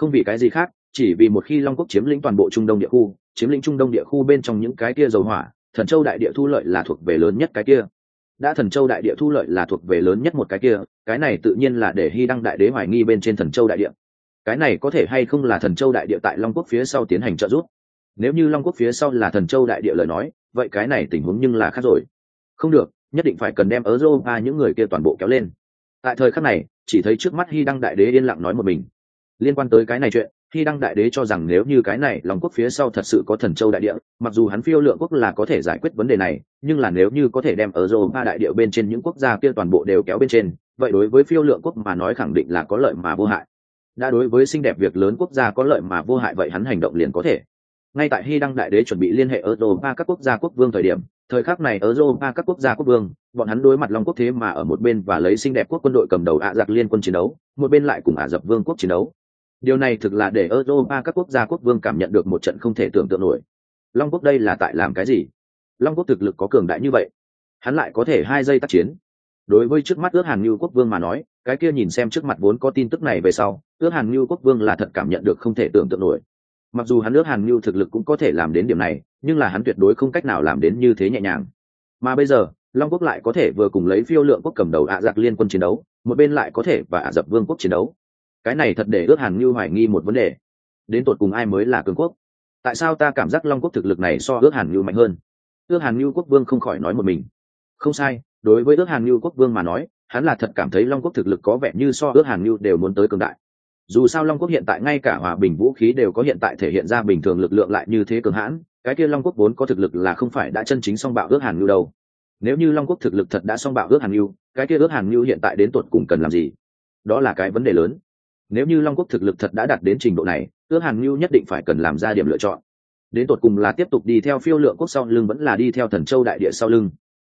không vì cái gì khác, chỉ vì một khi long quốc chiếm lĩnh toàn bộ trung đông địa khu, chiếm lĩnh trung đông địa khu bên trong những cái kia dầu hỏa, thần châu đại địa thu lợi là thuộc về lớn nhất cái kia. Đã thần châu đại địa thu lợi là thuộc về lớn nhất một cái kia, cái này tự nhiên là để hy đăng đại đế hoài nghi bên trên thần châu đại địa. Cái này có thể hay không là thần châu đại địa tại long quốc phía sau tiến hành trợ giúp? Nếu như long quốc phía sau là thần châu đại địa lời nói, vậy cái này tình huống nhưng là khác rồi. Không được, nhất định phải cần đem ở europa những người kia toàn bộ kéo lên. Tại thời khắc này, chỉ thấy trước mắt hy đăng đại đế yên lặng nói một mình liên quan tới cái này chuyện, khi đăng đại đế cho rằng nếu như cái này lòng quốc phía sau thật sự có thần châu đại địa, mặc dù hắn phiêu lượng quốc là có thể giải quyết vấn đề này, nhưng là nếu như có thể đem ở ba đại địa bên trên những quốc gia kia toàn bộ đều kéo bên trên, vậy đối với phiêu lượng quốc mà nói khẳng định là có lợi mà vô hại. Đã đối với xinh đẹp việc lớn quốc gia có lợi mà vô hại vậy hắn hành động liền có thể. Ngay tại hy đăng đại đế chuẩn bị liên hệ ở ba các quốc gia quốc vương thời điểm, thời khắc này ở ba các quốc gia quốc vương, bọn hắn đối mặt long quốc thế mà ở một bên và lấy xinh đẹp quốc quân đội cầm đầu ạ giặc liên quân chiến đấu, một bên lại cùng ả rập vương quốc chiến đấu điều này thực là để europa các quốc gia quốc vương cảm nhận được một trận không thể tưởng tượng nổi. Long quốc đây là tại làm cái gì? Long quốc thực lực có cường đại như vậy, hắn lại có thể hai giây tác chiến. Đối với trước mắt ước hàn như quốc vương mà nói, cái kia nhìn xem trước mặt vốn có tin tức này về sau, ước hàn như quốc vương là thật cảm nhận được không thể tưởng tượng nổi. Mặc dù hắn ước hàn như thực lực cũng có thể làm đến điểm này, nhưng là hắn tuyệt đối không cách nào làm đến như thế nhẹ nhàng. Mà bây giờ, long quốc lại có thể vừa cùng lấy phiêu lượng quốc cầm đầu ạ giặc liên quân chiến đấu, một bên lại có thể và ả rập vương quốc chiến đấu cái này thật để ước hàn như hoài nghi một vấn đề. Đến tột cùng ai mới là cường quốc? Tại sao ta cảm giác long quốc thực lực này so ước hàn như mạnh hơn? Ước hàn như quốc vương không khỏi nói một mình. Không sai, đối với ước hàn như quốc vương mà nói, hắn là thật cảm thấy long quốc thực lực có vẻ như so ước hàn như đều muốn tới cường đại. Dù sao long quốc hiện tại ngay cả hòa bình vũ khí đều có hiện tại thể hiện ra bình thường lực lượng lại như thế cường hãn, cái kia long quốc vốn có thực lực là không phải đã chân chính song bạo ước hàn như đâu. Nếu như long quốc thực lực thật đã song bạo ước hàn như, cái kia ước hàn như hiện tại đến tột cùng cần làm gì? Đó là cái vấn đề lớn nếu như long quốc thực lực thật đã đạt đến trình độ này, ước hàn ngưu nhất định phải cần làm ra điểm lựa chọn. Đến tột cùng là tiếp tục đi theo phiêu lượng quốc sau lưng vẫn là đi theo thần châu đại địa sau lưng.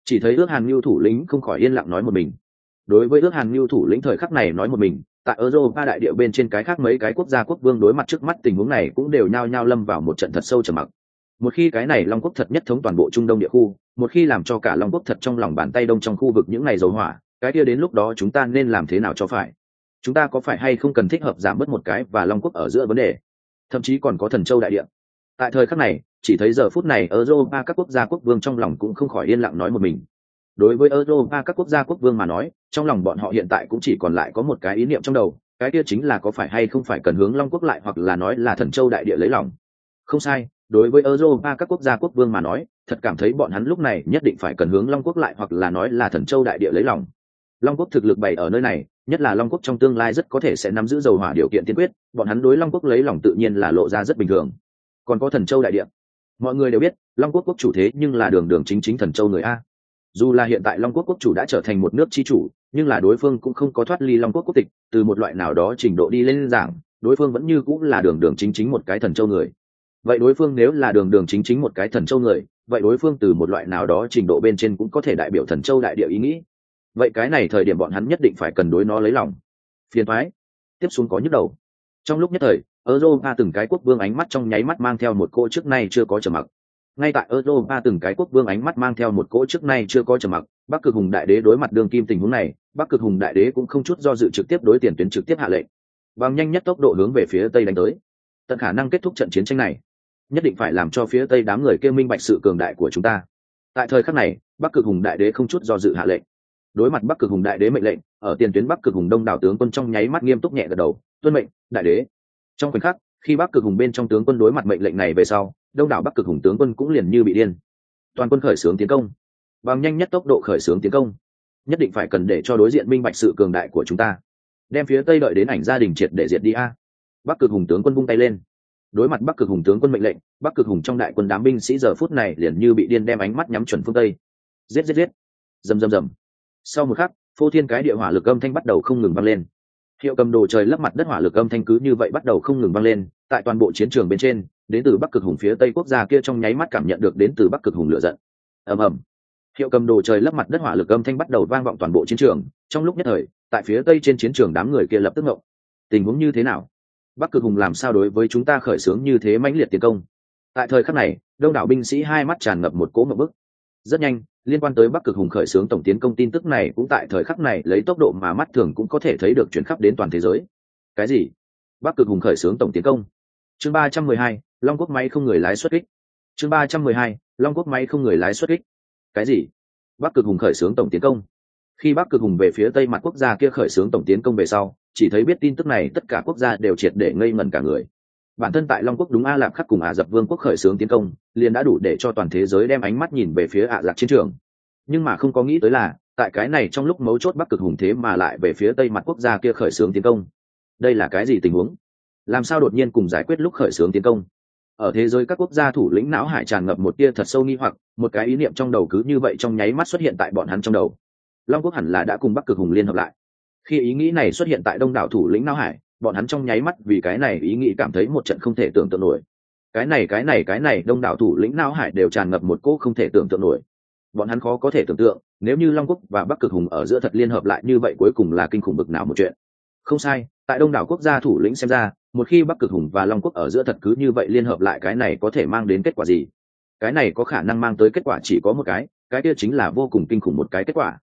Chỉ thấy ước hàn ngưu thủ lĩnh không khỏi yên lặng nói một mình. Đối với ước hàn ngưu thủ lĩnh thời khắc này nói một mình, tại europa đại địa bên trên cái khác mấy cái quốc gia quốc vương đối mặt trước mắt tình huống này cũng đều nhao nhao lâm vào một trận thật sâu trầm mặc. Một khi cái này long quốc thật nhất thống toàn bộ trung đông địa khu, một khi làm cho cả long quốc thật trong lòng bàn tay đông trong khu vực những ngày dầu hỏa, cái kia đến lúc đó chúng ta nên làm thế nào cho phải? Chúng ta có phải hay không cần thích hợp giảm bớt một cái và long quốc ở giữa vấn đề? Thậm chí còn có thần châu đại địa. Tại thời khắc này, chỉ thấy giờ phút này ở europa các quốc gia quốc vương trong lòng cũng không khỏi yên lặng nói một mình. Đối với europa các quốc gia quốc vương mà nói, trong lòng bọn họ hiện tại cũng chỉ còn lại có một cái ý niệm trong đầu, cái kia chính là có phải hay không phải cần hướng long quốc lại hoặc là nói là thần châu đại địa lấy lòng. Không sai, đối với europa các quốc gia quốc vương mà nói, thật cảm thấy bọn hắn lúc này nhất định phải cần hướng long quốc lại hoặc là nói là thần châu đại địa lấy lòng long quốc thực lực bày ở nơi này, nhất là long quốc trong tương lai rất có thể sẽ nắm giữ dầu hỏa điều kiện tiên quyết, bọn hắn đối long quốc lấy lòng tự nhiên là lộ ra rất bình thường. Còn có thần châu đại địa. Mọi người đều biết, long quốc quốc chủ thế nhưng là đường đường chính chính thần châu người a. Dù là hiện tại long quốc quốc chủ đã trở thành một nước chi chủ, nhưng là đối phương cũng không có thoát ly long quốc quốc tịch, từ một loại nào đó trình độ đi lên giảng, đối phương vẫn như cũng là đường đường chính chính một cái thần châu người. Vậy đối phương nếu là đường đường chính chính một cái thần châu người, vậy đối phương từ một loại nào đó trình độ bên trên cũng có thể đại biểu thần châu đại địa ý nghĩ vậy cái này thời điểm bọn hắn nhất định phải cần đối nó lấy lòng. Phiền thoái tiếp xuống có nhức đầu. Trong lúc nhất thời, europa từng cái quốc vương ánh mắt trong nháy mắt mang theo một cỗ trước nay chưa có trở mặc. Ngay tại europa từng cái quốc vương ánh mắt mang theo một cỗ trước nay chưa có trở mặc, bắc cực hùng đại đế đối mặt đường kim tình huống này, bắc cực hùng đại đế cũng không chút do dự trực tiếp đối tiền tuyến trực tiếp hạ lệnh. Bằng nhanh nhất tốc độ hướng về phía tây đánh tới. Tận khả năng kết thúc trận chiến tranh này, nhất định phải làm cho phía tây đám người kêu minh bạch sự cường đại của chúng ta. Tại thời khắc này, bắc cực hùng đại đế không chút do dự hạ lệnh đối mặt bắc cực hùng đại đế mệnh lệnh, ở tiền tuyến bắc cực hùng đông đảo tướng quân trong nháy mắt nghiêm túc nhẹ gật đầu, tuân mệnh, đại đế. Trong khoảnh khắc, khi bắc cực hùng bên trong tướng quân đối mặt mệnh lệnh này về sau, đông đảo bắc cực hùng tướng quân cũng liền như bị điên. Toàn quân khởi xướng tiến công. Bằng nhanh nhất tốc độ khởi xướng tiến công. Nhất định phải cần để cho đối diện minh bạch sự cường đại của chúng ta. Đem phía tây đợi đến ảnh gia đình triệt để diệt đi a. Bắc cực hùng tướng quân vung tay lên. Đối mặt bắc cực hùng tướng quân mệnh lệnh, bắc cực hùng trong đại quân đám binh sĩ giờ phút này liền như bị điên đem ánh mắt nhắm chuẩn phương tây. Giết giết giết. Rầm rầm rầm sau một khắc, phô thiên cái địa hỏa lực âm thanh bắt đầu không ngừng vang lên. Hiệu cầm đồ trời lấp mặt đất hỏa lực âm thanh cứ như vậy bắt đầu không ngừng vang lên, tại toàn bộ chiến trường bên trên, đến từ bắc cực hùng phía tây quốc gia kia trong nháy mắt cảm nhận được đến từ bắc cực hùng lửa giận. Ầm ầm. Hiệu cầm đồ trời lấp mặt đất hỏa lực âm thanh bắt đầu vang vọng toàn bộ chiến trường, trong lúc nhất thời, tại phía tây trên chiến trường đám người kia lập tức ngộng. Tình huống như thế nào? Bắc cực hùng làm sao đối với chúng ta khởi xướng như thế mãnh liệt tiến công? Tại thời khắc này, đông đảo binh sĩ hai mắt tràn ngập một cỗ ngập bức. Rất nhanh liên quan tới bắc cực hùng khởi xướng tổng tiến công tin tức này cũng tại thời khắc này lấy tốc độ mà mắt thường cũng có thể thấy được chuyển khắp đến toàn thế giới. Cái gì? Bắc cực hùng khởi xướng tổng tiến công. Chương ba trăm mười hai, long quốc máy không người lái xuất kích. Chương ba trăm mười hai, long quốc máy không người lái xuất kích. Cái gì? Bắc cực hùng khởi xướng tổng tiến công. Khi bắc cực hùng về phía tây mặt quốc gia kia khởi xướng tổng tiến công về sau, chỉ thấy biết tin tức này tất cả quốc gia đều triệt để ngây ngẩn cả người bản thân tại long quốc đúng a lạp khắc cùng ả rập vương quốc khởi xướng tiến công, liền đã đủ để cho toàn thế giới đem ánh mắt nhìn về phía ả rập chiến trường. Nhưng mà không có nghĩ tới là, tại cái này trong lúc mấu chốt bắc cực hùng thế mà lại về phía tây mặt quốc gia kia khởi xướng tiến công. Đây là cái gì tình huống? Làm sao đột nhiên cùng giải quyết lúc khởi xướng tiến công? Ở thế giới các quốc gia thủ lĩnh não hải tràn ngập một tia thật sâu nghi hoặc, một cái ý niệm trong đầu cứ như vậy trong nháy mắt xuất hiện tại bọn hắn trong đầu. Long quốc hẳn là đã cùng bắc cực hùng liên hợp lại. Khi ý nghĩ này xuất hiện tại đông đảo thủ lĩnh não hải bọn hắn trong nháy mắt vì cái này ý nghĩ cảm thấy một trận không thể tưởng tượng nổi. Cái này cái này cái này đông đảo thủ lĩnh não hải đều tràn ngập một cỗ không thể tưởng tượng nổi. Bọn hắn khó có thể tưởng tượng nếu như long quốc và bắc cực hùng ở giữa thật liên hợp lại như vậy cuối cùng là kinh khủng bực nào một chuyện. Không sai tại đông đảo quốc gia thủ lĩnh xem ra một khi bắc cực hùng và long quốc ở giữa thật cứ như vậy liên hợp lại cái này có thể mang đến kết quả gì? Cái này có khả năng mang tới kết quả chỉ có một cái cái kia chính là vô cùng kinh khủng một cái kết quả.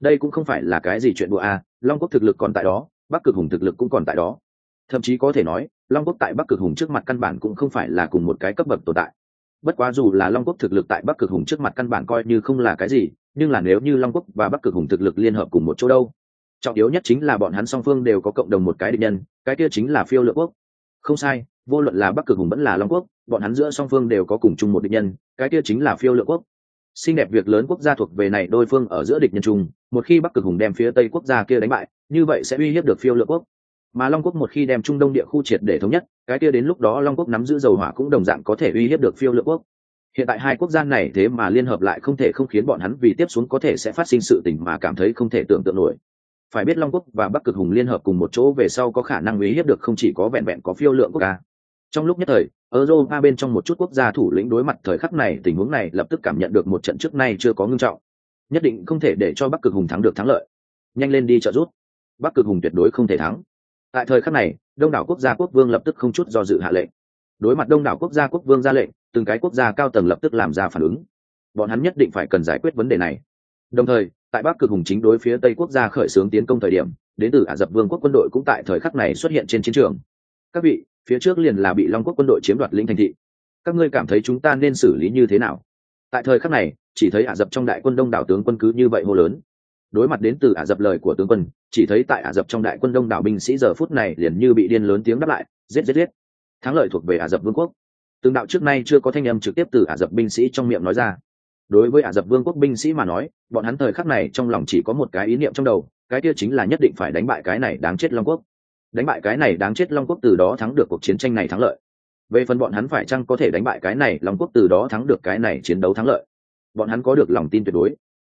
Đây cũng không phải là cái gì chuyện đùa a à, long quốc thực lực còn tại đó bắc cực hùng thực lực cũng còn tại đó. Thậm chí có thể nói, long quốc tại bắc cực hùng trước mặt căn bản cũng không phải là cùng một cái cấp bậc tồn tại. Bất quá dù là long quốc thực lực tại bắc cực hùng trước mặt căn bản coi như không là cái gì, nhưng là nếu như long quốc và bắc cực hùng thực lực liên hợp cùng một chỗ đâu? Trọng yếu nhất chính là bọn hắn song phương đều có cộng đồng một cái định nhân, cái kia chính là phiêu lượng quốc. Không sai, vô luận là bắc cực hùng vẫn là long quốc, bọn hắn giữa song phương đều có cùng chung một định nhân, cái kia chính là phiêu lượng quốc xinh đẹp việc lớn quốc gia thuộc về này đôi phương ở giữa địch nhân chung một khi bắc cực hùng đem phía tây quốc gia kia đánh bại, như vậy sẽ uy hiếp được phiêu lượng quốc. Mà long quốc một khi đem trung đông địa khu triệt để thống nhất, cái kia đến lúc đó long quốc nắm giữ dầu hỏa cũng đồng dạng có thể uy hiếp được phiêu lượng quốc. Hiện tại hai quốc gia này thế mà liên hợp lại không thể không khiến bọn hắn vì tiếp xuống có thể sẽ phát sinh sự tình mà cảm thấy không thể tưởng tượng nổi. Phải biết long quốc và bắc cực hùng liên hợp cùng một chỗ về sau có khả năng uy hiếp được không chỉ có vẹn vẹn có phiêu lượng quốc ca trong lúc nhất thời europa bên trong một chút quốc gia thủ lĩnh đối mặt thời khắc này, tình huống này lập tức cảm nhận được một trận trước nay chưa có ngưng trọng. Nhất định không thể để cho bắc cực hùng thắng được thắng lợi. Nhanh lên đi trợ rút bắc cực hùng tuyệt đối không thể thắng. Tại thời khắc này, đông đảo quốc gia quốc vương lập tức không chút do dự hạ lệnh. Đối mặt đông đảo quốc gia quốc vương ra lệnh, từng cái quốc gia cao tầng lập tức làm ra phản ứng. Bọn hắn nhất định phải cần giải quyết vấn đề này. Đồng thời, tại bắc cực hùng chính đối phía tây quốc gia khởi xướng tiến công thời điểm, đến từ ả rập vương quốc quân đội cũng tại thời khắc này xuất hiện trên chiến trường các vị, phía trước liền là bị long quốc quân đội chiếm đoạt lĩnh thành thị. Các ngươi cảm thấy chúng ta nên xử lý như thế nào? Tại thời khắc này, chỉ thấy ả rập trong đại quân đông đảo tướng quân cứ như vậy hô lớn. Đối mặt đến từ ả rập lời của tướng quân, chỉ thấy tại ả rập trong đại quân đông đảo binh sĩ giờ phút này liền như bị điên lớn tiếng đáp lại, giết giết giết. Thắng lợi thuộc về ả rập vương quốc. Tương đạo trước nay chưa có thanh âm trực tiếp từ ả rập binh sĩ trong miệng nói ra. Đối với ả rập vương quốc binh sĩ mà nói, bọn hắn thời khắc này trong lòng chỉ có một cái ý niệm trong đầu, cái kia chính là nhất định phải đánh bại cái này đáng chết long quốc đánh bại cái này đáng chết long quốc từ đó thắng được cuộc chiến tranh này thắng lợi. Về phần bọn hắn phải chăng có thể đánh bại cái này, long quốc từ đó thắng được cái này chiến đấu thắng lợi? Bọn hắn có được lòng tin tuyệt đối.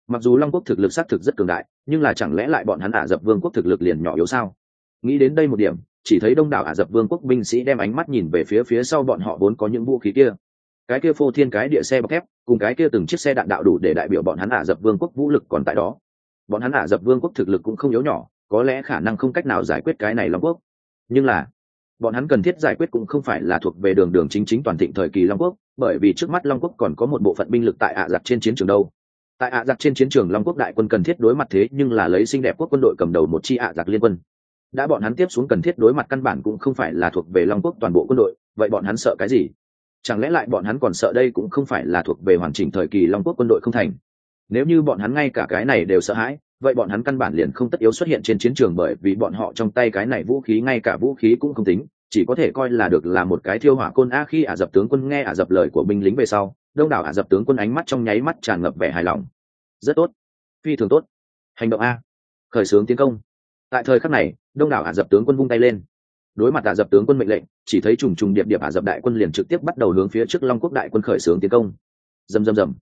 Mặc dù long quốc thực lực xác thực rất cường đại, nhưng là chẳng lẽ lại bọn hắn ả rập vương quốc thực lực liền nhỏ yếu sao? Nghĩ đến đây một điểm, chỉ thấy đông đảo ả rập vương quốc binh sĩ đem ánh mắt nhìn về phía phía sau bọn họ vốn có những vũ khí kia. Cái kia phô thiên cái địa xe bọc thép, cùng cái kia từng chiếc xe đạn đạo đủ để đại biểu bọn hắn ả rập vương quốc vũ lực còn tại đó. Bọn hắn ả rập vương quốc thực lực cũng không yếu nhỏ có lẽ khả năng không cách nào giải quyết cái này long quốc. Nhưng là, bọn hắn cần thiết giải quyết cũng không phải là thuộc về đường đường chính chính toàn thịnh thời kỳ long quốc, bởi vì trước mắt long quốc còn có một bộ phận binh lực tại ạ giặc trên chiến trường đâu. Tại ạ giặc trên chiến trường long quốc đại quân cần thiết đối mặt thế, nhưng là lấy xinh đẹp quốc quân đội cầm đầu một chi ạ giặc liên quân. Đã bọn hắn tiếp xuống cần thiết đối mặt căn bản cũng không phải là thuộc về long quốc toàn bộ quân đội, vậy bọn hắn sợ cái gì? Chẳng lẽ lại bọn hắn còn sợ đây cũng không phải là thuộc về hoàn chỉnh thời kỳ long quốc quân đội không thành? Nếu như bọn hắn ngay cả cái này đều sợ hãi vậy bọn hắn căn bản liền không tất yếu xuất hiện trên chiến trường bởi vì bọn họ trong tay cái này vũ khí, ngay cả vũ khí cũng không tính, chỉ có thể coi là được là một cái thiêu hỏa côn. A khi ả dập tướng quân nghe ả dập lời của binh lính về sau, đông đảo ả dập tướng quân ánh mắt trong nháy mắt tràn ngập vẻ hài lòng. Rất tốt. Phi thường tốt. Hành động a. Khởi xướng tiến công. Tại thời khắc này, đông đảo ả dập tướng quân vung tay lên. Đối mặt ả dập tướng quân mệnh lệnh, chỉ thấy trùng trùng điệp điệp ả dập đại quân liền trực tiếp bắt đầu hướng phía trước long quốc đại quân khởi xướng tiến công. Dầm dầm dầm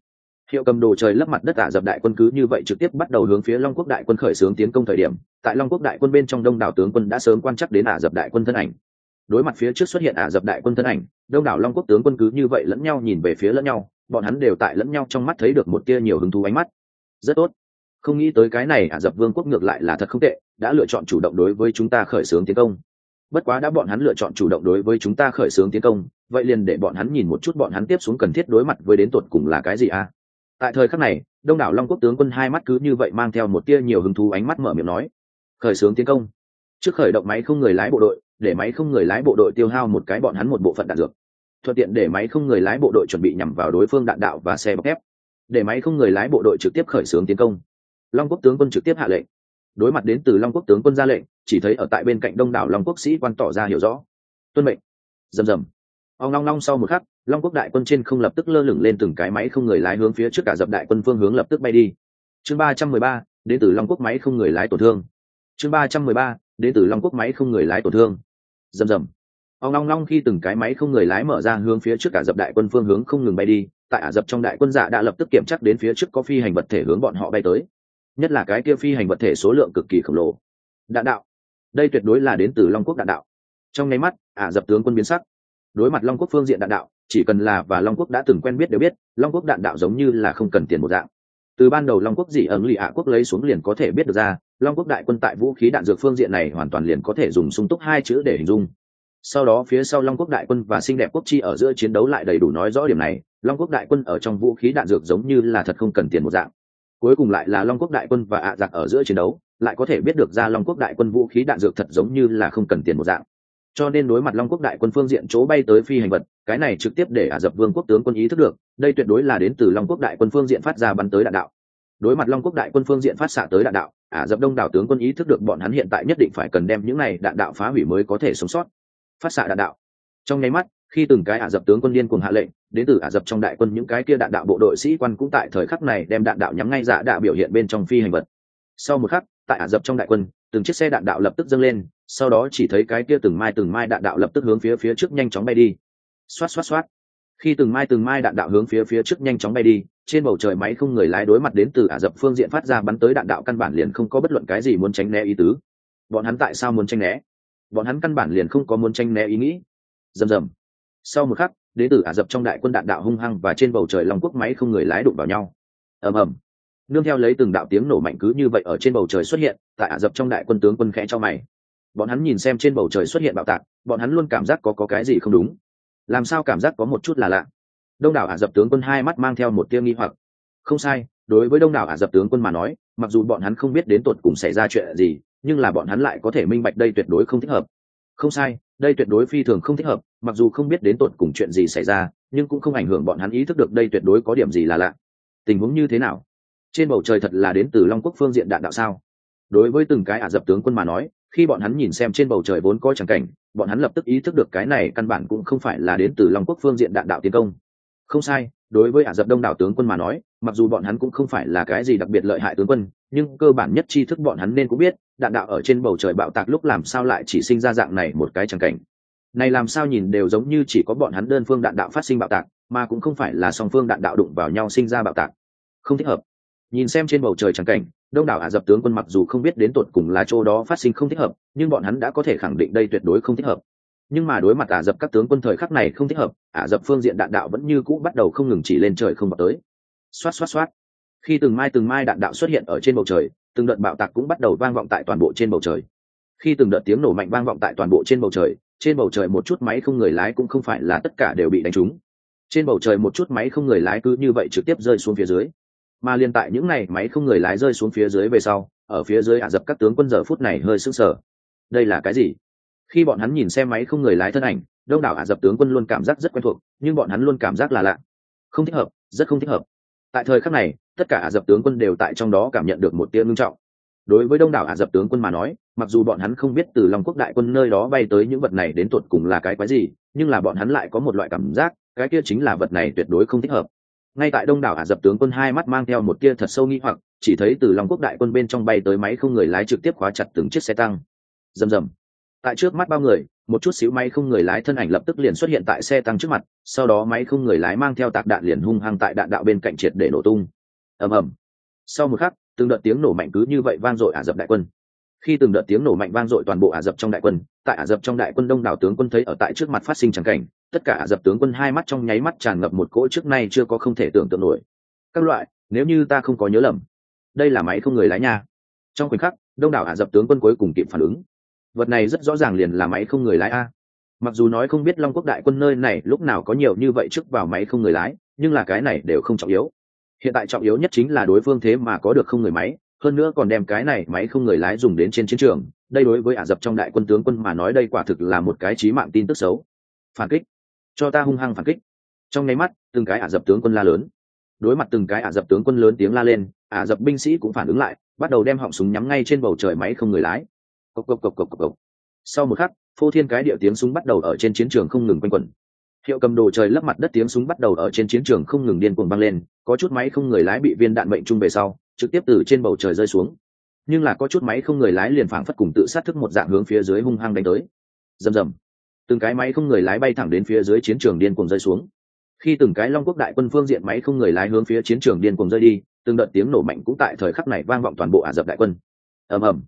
hiệu cầm đồ trời lấp mặt đất ả dập đại quân cứ như vậy trực tiếp bắt đầu hướng phía long quốc đại quân khởi xướng tiến công thời điểm, tại long quốc đại quân bên trong đông đảo tướng quân đã sớm quan chắc đến ả dập đại quân thân ảnh. Đối mặt phía trước xuất hiện ả dập đại quân thân ảnh, đông đảo long quốc tướng quân cứ như vậy lẫn nhau nhìn về phía lẫn nhau, bọn hắn đều tại lẫn nhau trong mắt thấy được một tia nhiều hứng thú ánh mắt. Rất tốt. Không nghĩ tới cái này ả dập vương quốc ngược lại là thật không tệ, đã lựa chọn chủ động đối với chúng ta khởi xướng tiến công. Bất quá đã bọn hắn lựa chọn chủ động đối với chúng ta khởi xướng tiến công, vậy liền để bọn hắn nhìn một chút bọn hắn tiếp xuống cần thiết đối mặt với đến tột cùng là cái gì à? Tại thời khắc này, đông đảo long quốc tướng quân hai mắt cứ như vậy mang theo một tia nhiều hứng thú ánh mắt mở miệng nói, khởi xướng tiến công. Trước khởi động máy không người lái bộ đội, để máy không người lái bộ đội tiêu hao một cái bọn hắn một bộ phận đạn dược. Thuận tiện để máy không người lái bộ đội chuẩn bị nhằm vào đối phương đạn đạo và xe bọc thép. Để máy không người lái bộ đội trực tiếp khởi xướng tiến công. Long quốc tướng quân trực tiếp hạ lệnh. Đối mặt đến từ long quốc tướng quân ra lệnh, chỉ thấy ở tại bên cạnh đông đảo long quốc sĩ quan tỏ ra hiểu rõ. Tuân mệnh. Rầm rầm. Ông long long sau một khắc long quốc đại quân trên không lập tức lơ lửng lên từng cái máy không người lái hướng phía trước cả dập đại quân phương hướng lập tức bay đi. Chương ba trăm mười ba, đến từ long quốc máy không người lái tổn thương. Chương ba trăm mười ba, đến từ long quốc máy không người lái tổn thương. Rầm rầm. Ông long long khi từng cái máy không người lái mở ra hướng phía trước cả dập đại quân phương hướng không ngừng bay đi, tại ả dập trong đại quân dạ đã lập tức kiểm chắc đến phía trước có phi hành vật thể hướng bọn họ bay tới. Nhất là cái kia phi hành vật thể số lượng cực kỳ khổng lồ. Đạn đạo. Đây tuyệt đối là đến từ long quốc đạn đạo. Trong nháy mắt, ả dập tướng quân biến sắc. Đối mặt long quốc phương diện đạn đạo chỉ cần là và long quốc đã từng quen biết đều biết, long quốc đạn đạo giống như là không cần tiền một dạng. Từ ban đầu long quốc dị ấn lì ạ quốc lấy xuống liền có thể biết được ra, long quốc đại quân tại vũ khí đạn dược phương diện này hoàn toàn liền có thể dùng sung túc hai chữ để hình dung. Sau đó phía sau long quốc đại quân và xinh đẹp quốc chi ở giữa chiến đấu lại đầy đủ nói rõ điểm này, long quốc đại quân ở trong vũ khí đạn dược giống như là thật không cần tiền một dạng. Cuối cùng lại là long quốc đại quân và ạ giặc ở giữa chiến đấu, lại có thể biết được ra long quốc đại quân vũ khí đạn dược thật giống như là không cần tiền một dạng cho nên đối mặt long quốc đại quân phương diện chỗ bay tới phi hành vật, cái này trực tiếp để ả dập vương quốc tướng quân ý thức được, đây tuyệt đối là đến từ long quốc đại quân phương diện phát ra bắn tới đạn đạo. Đối mặt long quốc đại quân phương diện phát xạ tới đạn đạo, ả dập đông đảo tướng quân ý thức được bọn hắn hiện tại nhất định phải cần đem những này đạn đạo phá hủy mới có thể sống sót. Phát xạ đạn đạo. Trong nháy mắt, khi từng cái ả dập tướng quân liên cùng hạ lệnh, đến từ ả dập trong đại quân những cái kia đạn đạo bộ đội sĩ quan cũng tại thời khắc này đem đạn đạo nhắm ngay giả đạo biểu hiện bên trong phi hành vật. Sau một khắc, tại ả dập trong đại quân, từng chiếc xe đạn đạo lập tức dâng lên sau đó chỉ thấy cái kia từng mai từng mai đạn đạo lập tức hướng phía phía trước nhanh chóng bay đi. Xoát xoát xoát. Khi từng mai từng mai đạn đạo hướng phía phía trước nhanh chóng bay đi, trên bầu trời máy không người lái đối mặt đến từ ả rập phương diện phát ra bắn tới đạn đạo căn bản liền không có bất luận cái gì muốn tránh né ý tứ. Bọn hắn tại sao muốn tránh né? Bọn hắn căn bản liền không có muốn tránh né ý nghĩ. Rầm rầm. Sau một khắc, đến từ ả rập trong đại quân đạn đạo hung hăng và trên bầu trời long quốc máy không người lái đụng vào nhau. Ầm ầm. Nương theo lấy từng đạo tiếng nổ mạnh cứ như vậy ở trên bầu trời xuất hiện, tại ả rập trong đại quân tướng quân khẽ cho mày bọn hắn nhìn xem trên bầu trời xuất hiện bạo tạc, bọn hắn luôn cảm giác có có cái gì không đúng. Làm sao cảm giác có một chút là lạ? Đông đảo ả rập tướng quân hai mắt mang theo một tia nghi hoặc. Không sai, đối với đông đảo ả rập tướng quân mà nói, mặc dù bọn hắn không biết đến tột cùng xảy ra chuyện gì, nhưng là bọn hắn lại có thể minh bạch đây tuyệt đối không thích hợp. Không sai, đây tuyệt đối phi thường không thích hợp, mặc dù không biết đến tột cùng chuyện gì xảy ra, nhưng cũng không ảnh hưởng bọn hắn ý thức được đây tuyệt đối có điểm gì là lạ. Tình huống như thế nào? Trên bầu trời thật là đến từ long quốc phương diện đạn đạo sao? Đối với từng cái ả dập tướng quân mà nói khi bọn hắn nhìn xem trên bầu trời vốn coi chẳng cảnh, bọn hắn lập tức ý thức được cái này căn bản cũng không phải là đến từ long quốc phương diện đạn đạo tiến công. Không sai, đối với ả dập đông đảo tướng quân mà nói, mặc dù bọn hắn cũng không phải là cái gì đặc biệt lợi hại tướng quân, nhưng cơ bản nhất tri thức bọn hắn nên cũng biết, đạn đạo ở trên bầu trời bạo tạc lúc làm sao lại chỉ sinh ra dạng này một cái chẳng cảnh. Này làm sao nhìn đều giống như chỉ có bọn hắn đơn phương đạn đạo phát sinh bạo tạc, mà cũng không phải là song phương đạn đạo đụng vào nhau sinh ra bạo tạc. Không thích hợp nhìn xem trên bầu trời trắng cảnh, đông đảo ả rập tướng quân mặc dù không biết đến tột cùng là chỗ đó phát sinh không thích hợp, nhưng bọn hắn đã có thể khẳng định đây tuyệt đối không thích hợp. Nhưng mà đối mặt ả rập các tướng quân thời khắc này không thích hợp ả rập phương diện đạn đạo vẫn như cũ bắt đầu không ngừng chỉ lên trời không vào tới. Xoát xoát xoát. Khi từng mai từng mai đạn đạo xuất hiện ở trên bầu trời, từng đợt bạo tạc cũng bắt đầu vang vọng tại toàn bộ trên bầu trời. Khi từng đợt tiếng nổ mạnh vang vọng tại toàn bộ trên bầu trời, trên bầu trời một chút máy không người lái cũng không phải là tất cả đều bị đánh trúng. Trên bầu trời một chút máy không người lái cứ như vậy trực tiếp rơi xuống phía dưới mà liên tại những này máy không người lái rơi xuống phía dưới về sau, ở phía dưới ả dập các tướng quân giờ phút này hơi sững sờ. Đây là cái gì? Khi bọn hắn nhìn xe máy không người lái thân ảnh, đông đảo ả dập tướng quân luôn cảm giác rất quen thuộc, nhưng bọn hắn luôn cảm giác là lạ. Không thích hợp, rất không thích hợp. Tại thời khắc này, tất cả ả dập tướng quân đều tại trong đó cảm nhận được một tia ngưng trọng. Đối với đông đảo ả dập tướng quân mà nói, mặc dù bọn hắn không biết từ long quốc đại quân nơi đó bay tới những vật này đến tột cùng là cái quái gì, nhưng là bọn hắn lại có một loại cảm giác, cái kia chính là vật này tuyệt đối không thích hợp ngay tại đông đảo ả dập tướng quân hai mắt mang theo một tia thật sâu nghi hoặc, chỉ thấy từ long quốc đại quân bên trong bay tới máy không người lái trực tiếp khóa chặt từng chiếc xe tăng. Rầm rầm. Tại trước mắt bao người, một chút xíu máy không người lái thân ảnh lập tức liền xuất hiện tại xe tăng trước mặt, sau đó máy không người lái mang theo tạc đạn liền hung hăng tại đạn đạo bên cạnh triệt để nổ tung. Ầm ầm. Sau một khắc, từng đợt tiếng nổ mạnh cứ như vậy vang dội ả rập đại quân. Khi từng đợt tiếng nổ mạnh vang dội toàn bộ ả rập trong đại quân, tại ả rập trong đại quân đông đảo tướng quân thấy ở tại trước mặt phát sinh trắng cảnh tất cả dập tướng quân hai mắt trong nháy mắt tràn ngập một cỗ trước nay chưa có không thể tưởng tượng nổi. Các loại, nếu như ta không có nhớ lầm, đây là máy không người lái nha. Trong khoảnh khắc, đông đảo ả dập tướng quân cuối cùng kịp phản ứng. Vật này rất rõ ràng liền là máy không người lái a. Mặc dù nói không biết long quốc đại quân nơi này lúc nào có nhiều như vậy trước vào máy không người lái, nhưng là cái này đều không trọng yếu. Hiện tại trọng yếu nhất chính là đối phương thế mà có được không người máy, hơn nữa còn đem cái này máy không người lái dùng đến trên chiến trường. Đây đối với ả rập trong đại quân tướng quân mà nói đây quả thực là một cái trí mạng tin tức xấu. Phản kích cho ta hung hăng phản kích. Trong nháy mắt, từng cái ả rập tướng quân la lớn. Đối mặt từng cái ả rập tướng quân lớn tiếng la lên, ả rập binh sĩ cũng phản ứng lại, bắt đầu đem họng súng nhắm ngay trên bầu trời máy không người lái. Cộc cộc cộc cộc cộc cộc. Sau một khắc, phô thiên cái điệu tiếng súng bắt đầu ở trên chiến trường không ngừng quanh quẩn. Hiệu cầm đồ trời lấp mặt đất tiếng súng bắt đầu ở trên chiến trường không ngừng điên cuồng băng lên, có chút máy không người lái bị viên đạn mệnh trung về sau, trực tiếp từ trên bầu trời rơi xuống. Nhưng là có chút máy không người lái liền phảng phất cùng tự sát thức một dạng hướng phía dưới hung hăng đánh tới. Rầm rầm từng cái máy không người lái bay thẳng đến phía dưới chiến trường điên cuồng rơi xuống. Khi từng cái long quốc đại quân phương diện máy không người lái hướng phía chiến trường điên cuồng rơi đi, từng đợt tiếng nổ mạnh cũng tại thời khắc này vang vọng toàn bộ ả rập đại quân. Ầm ầm.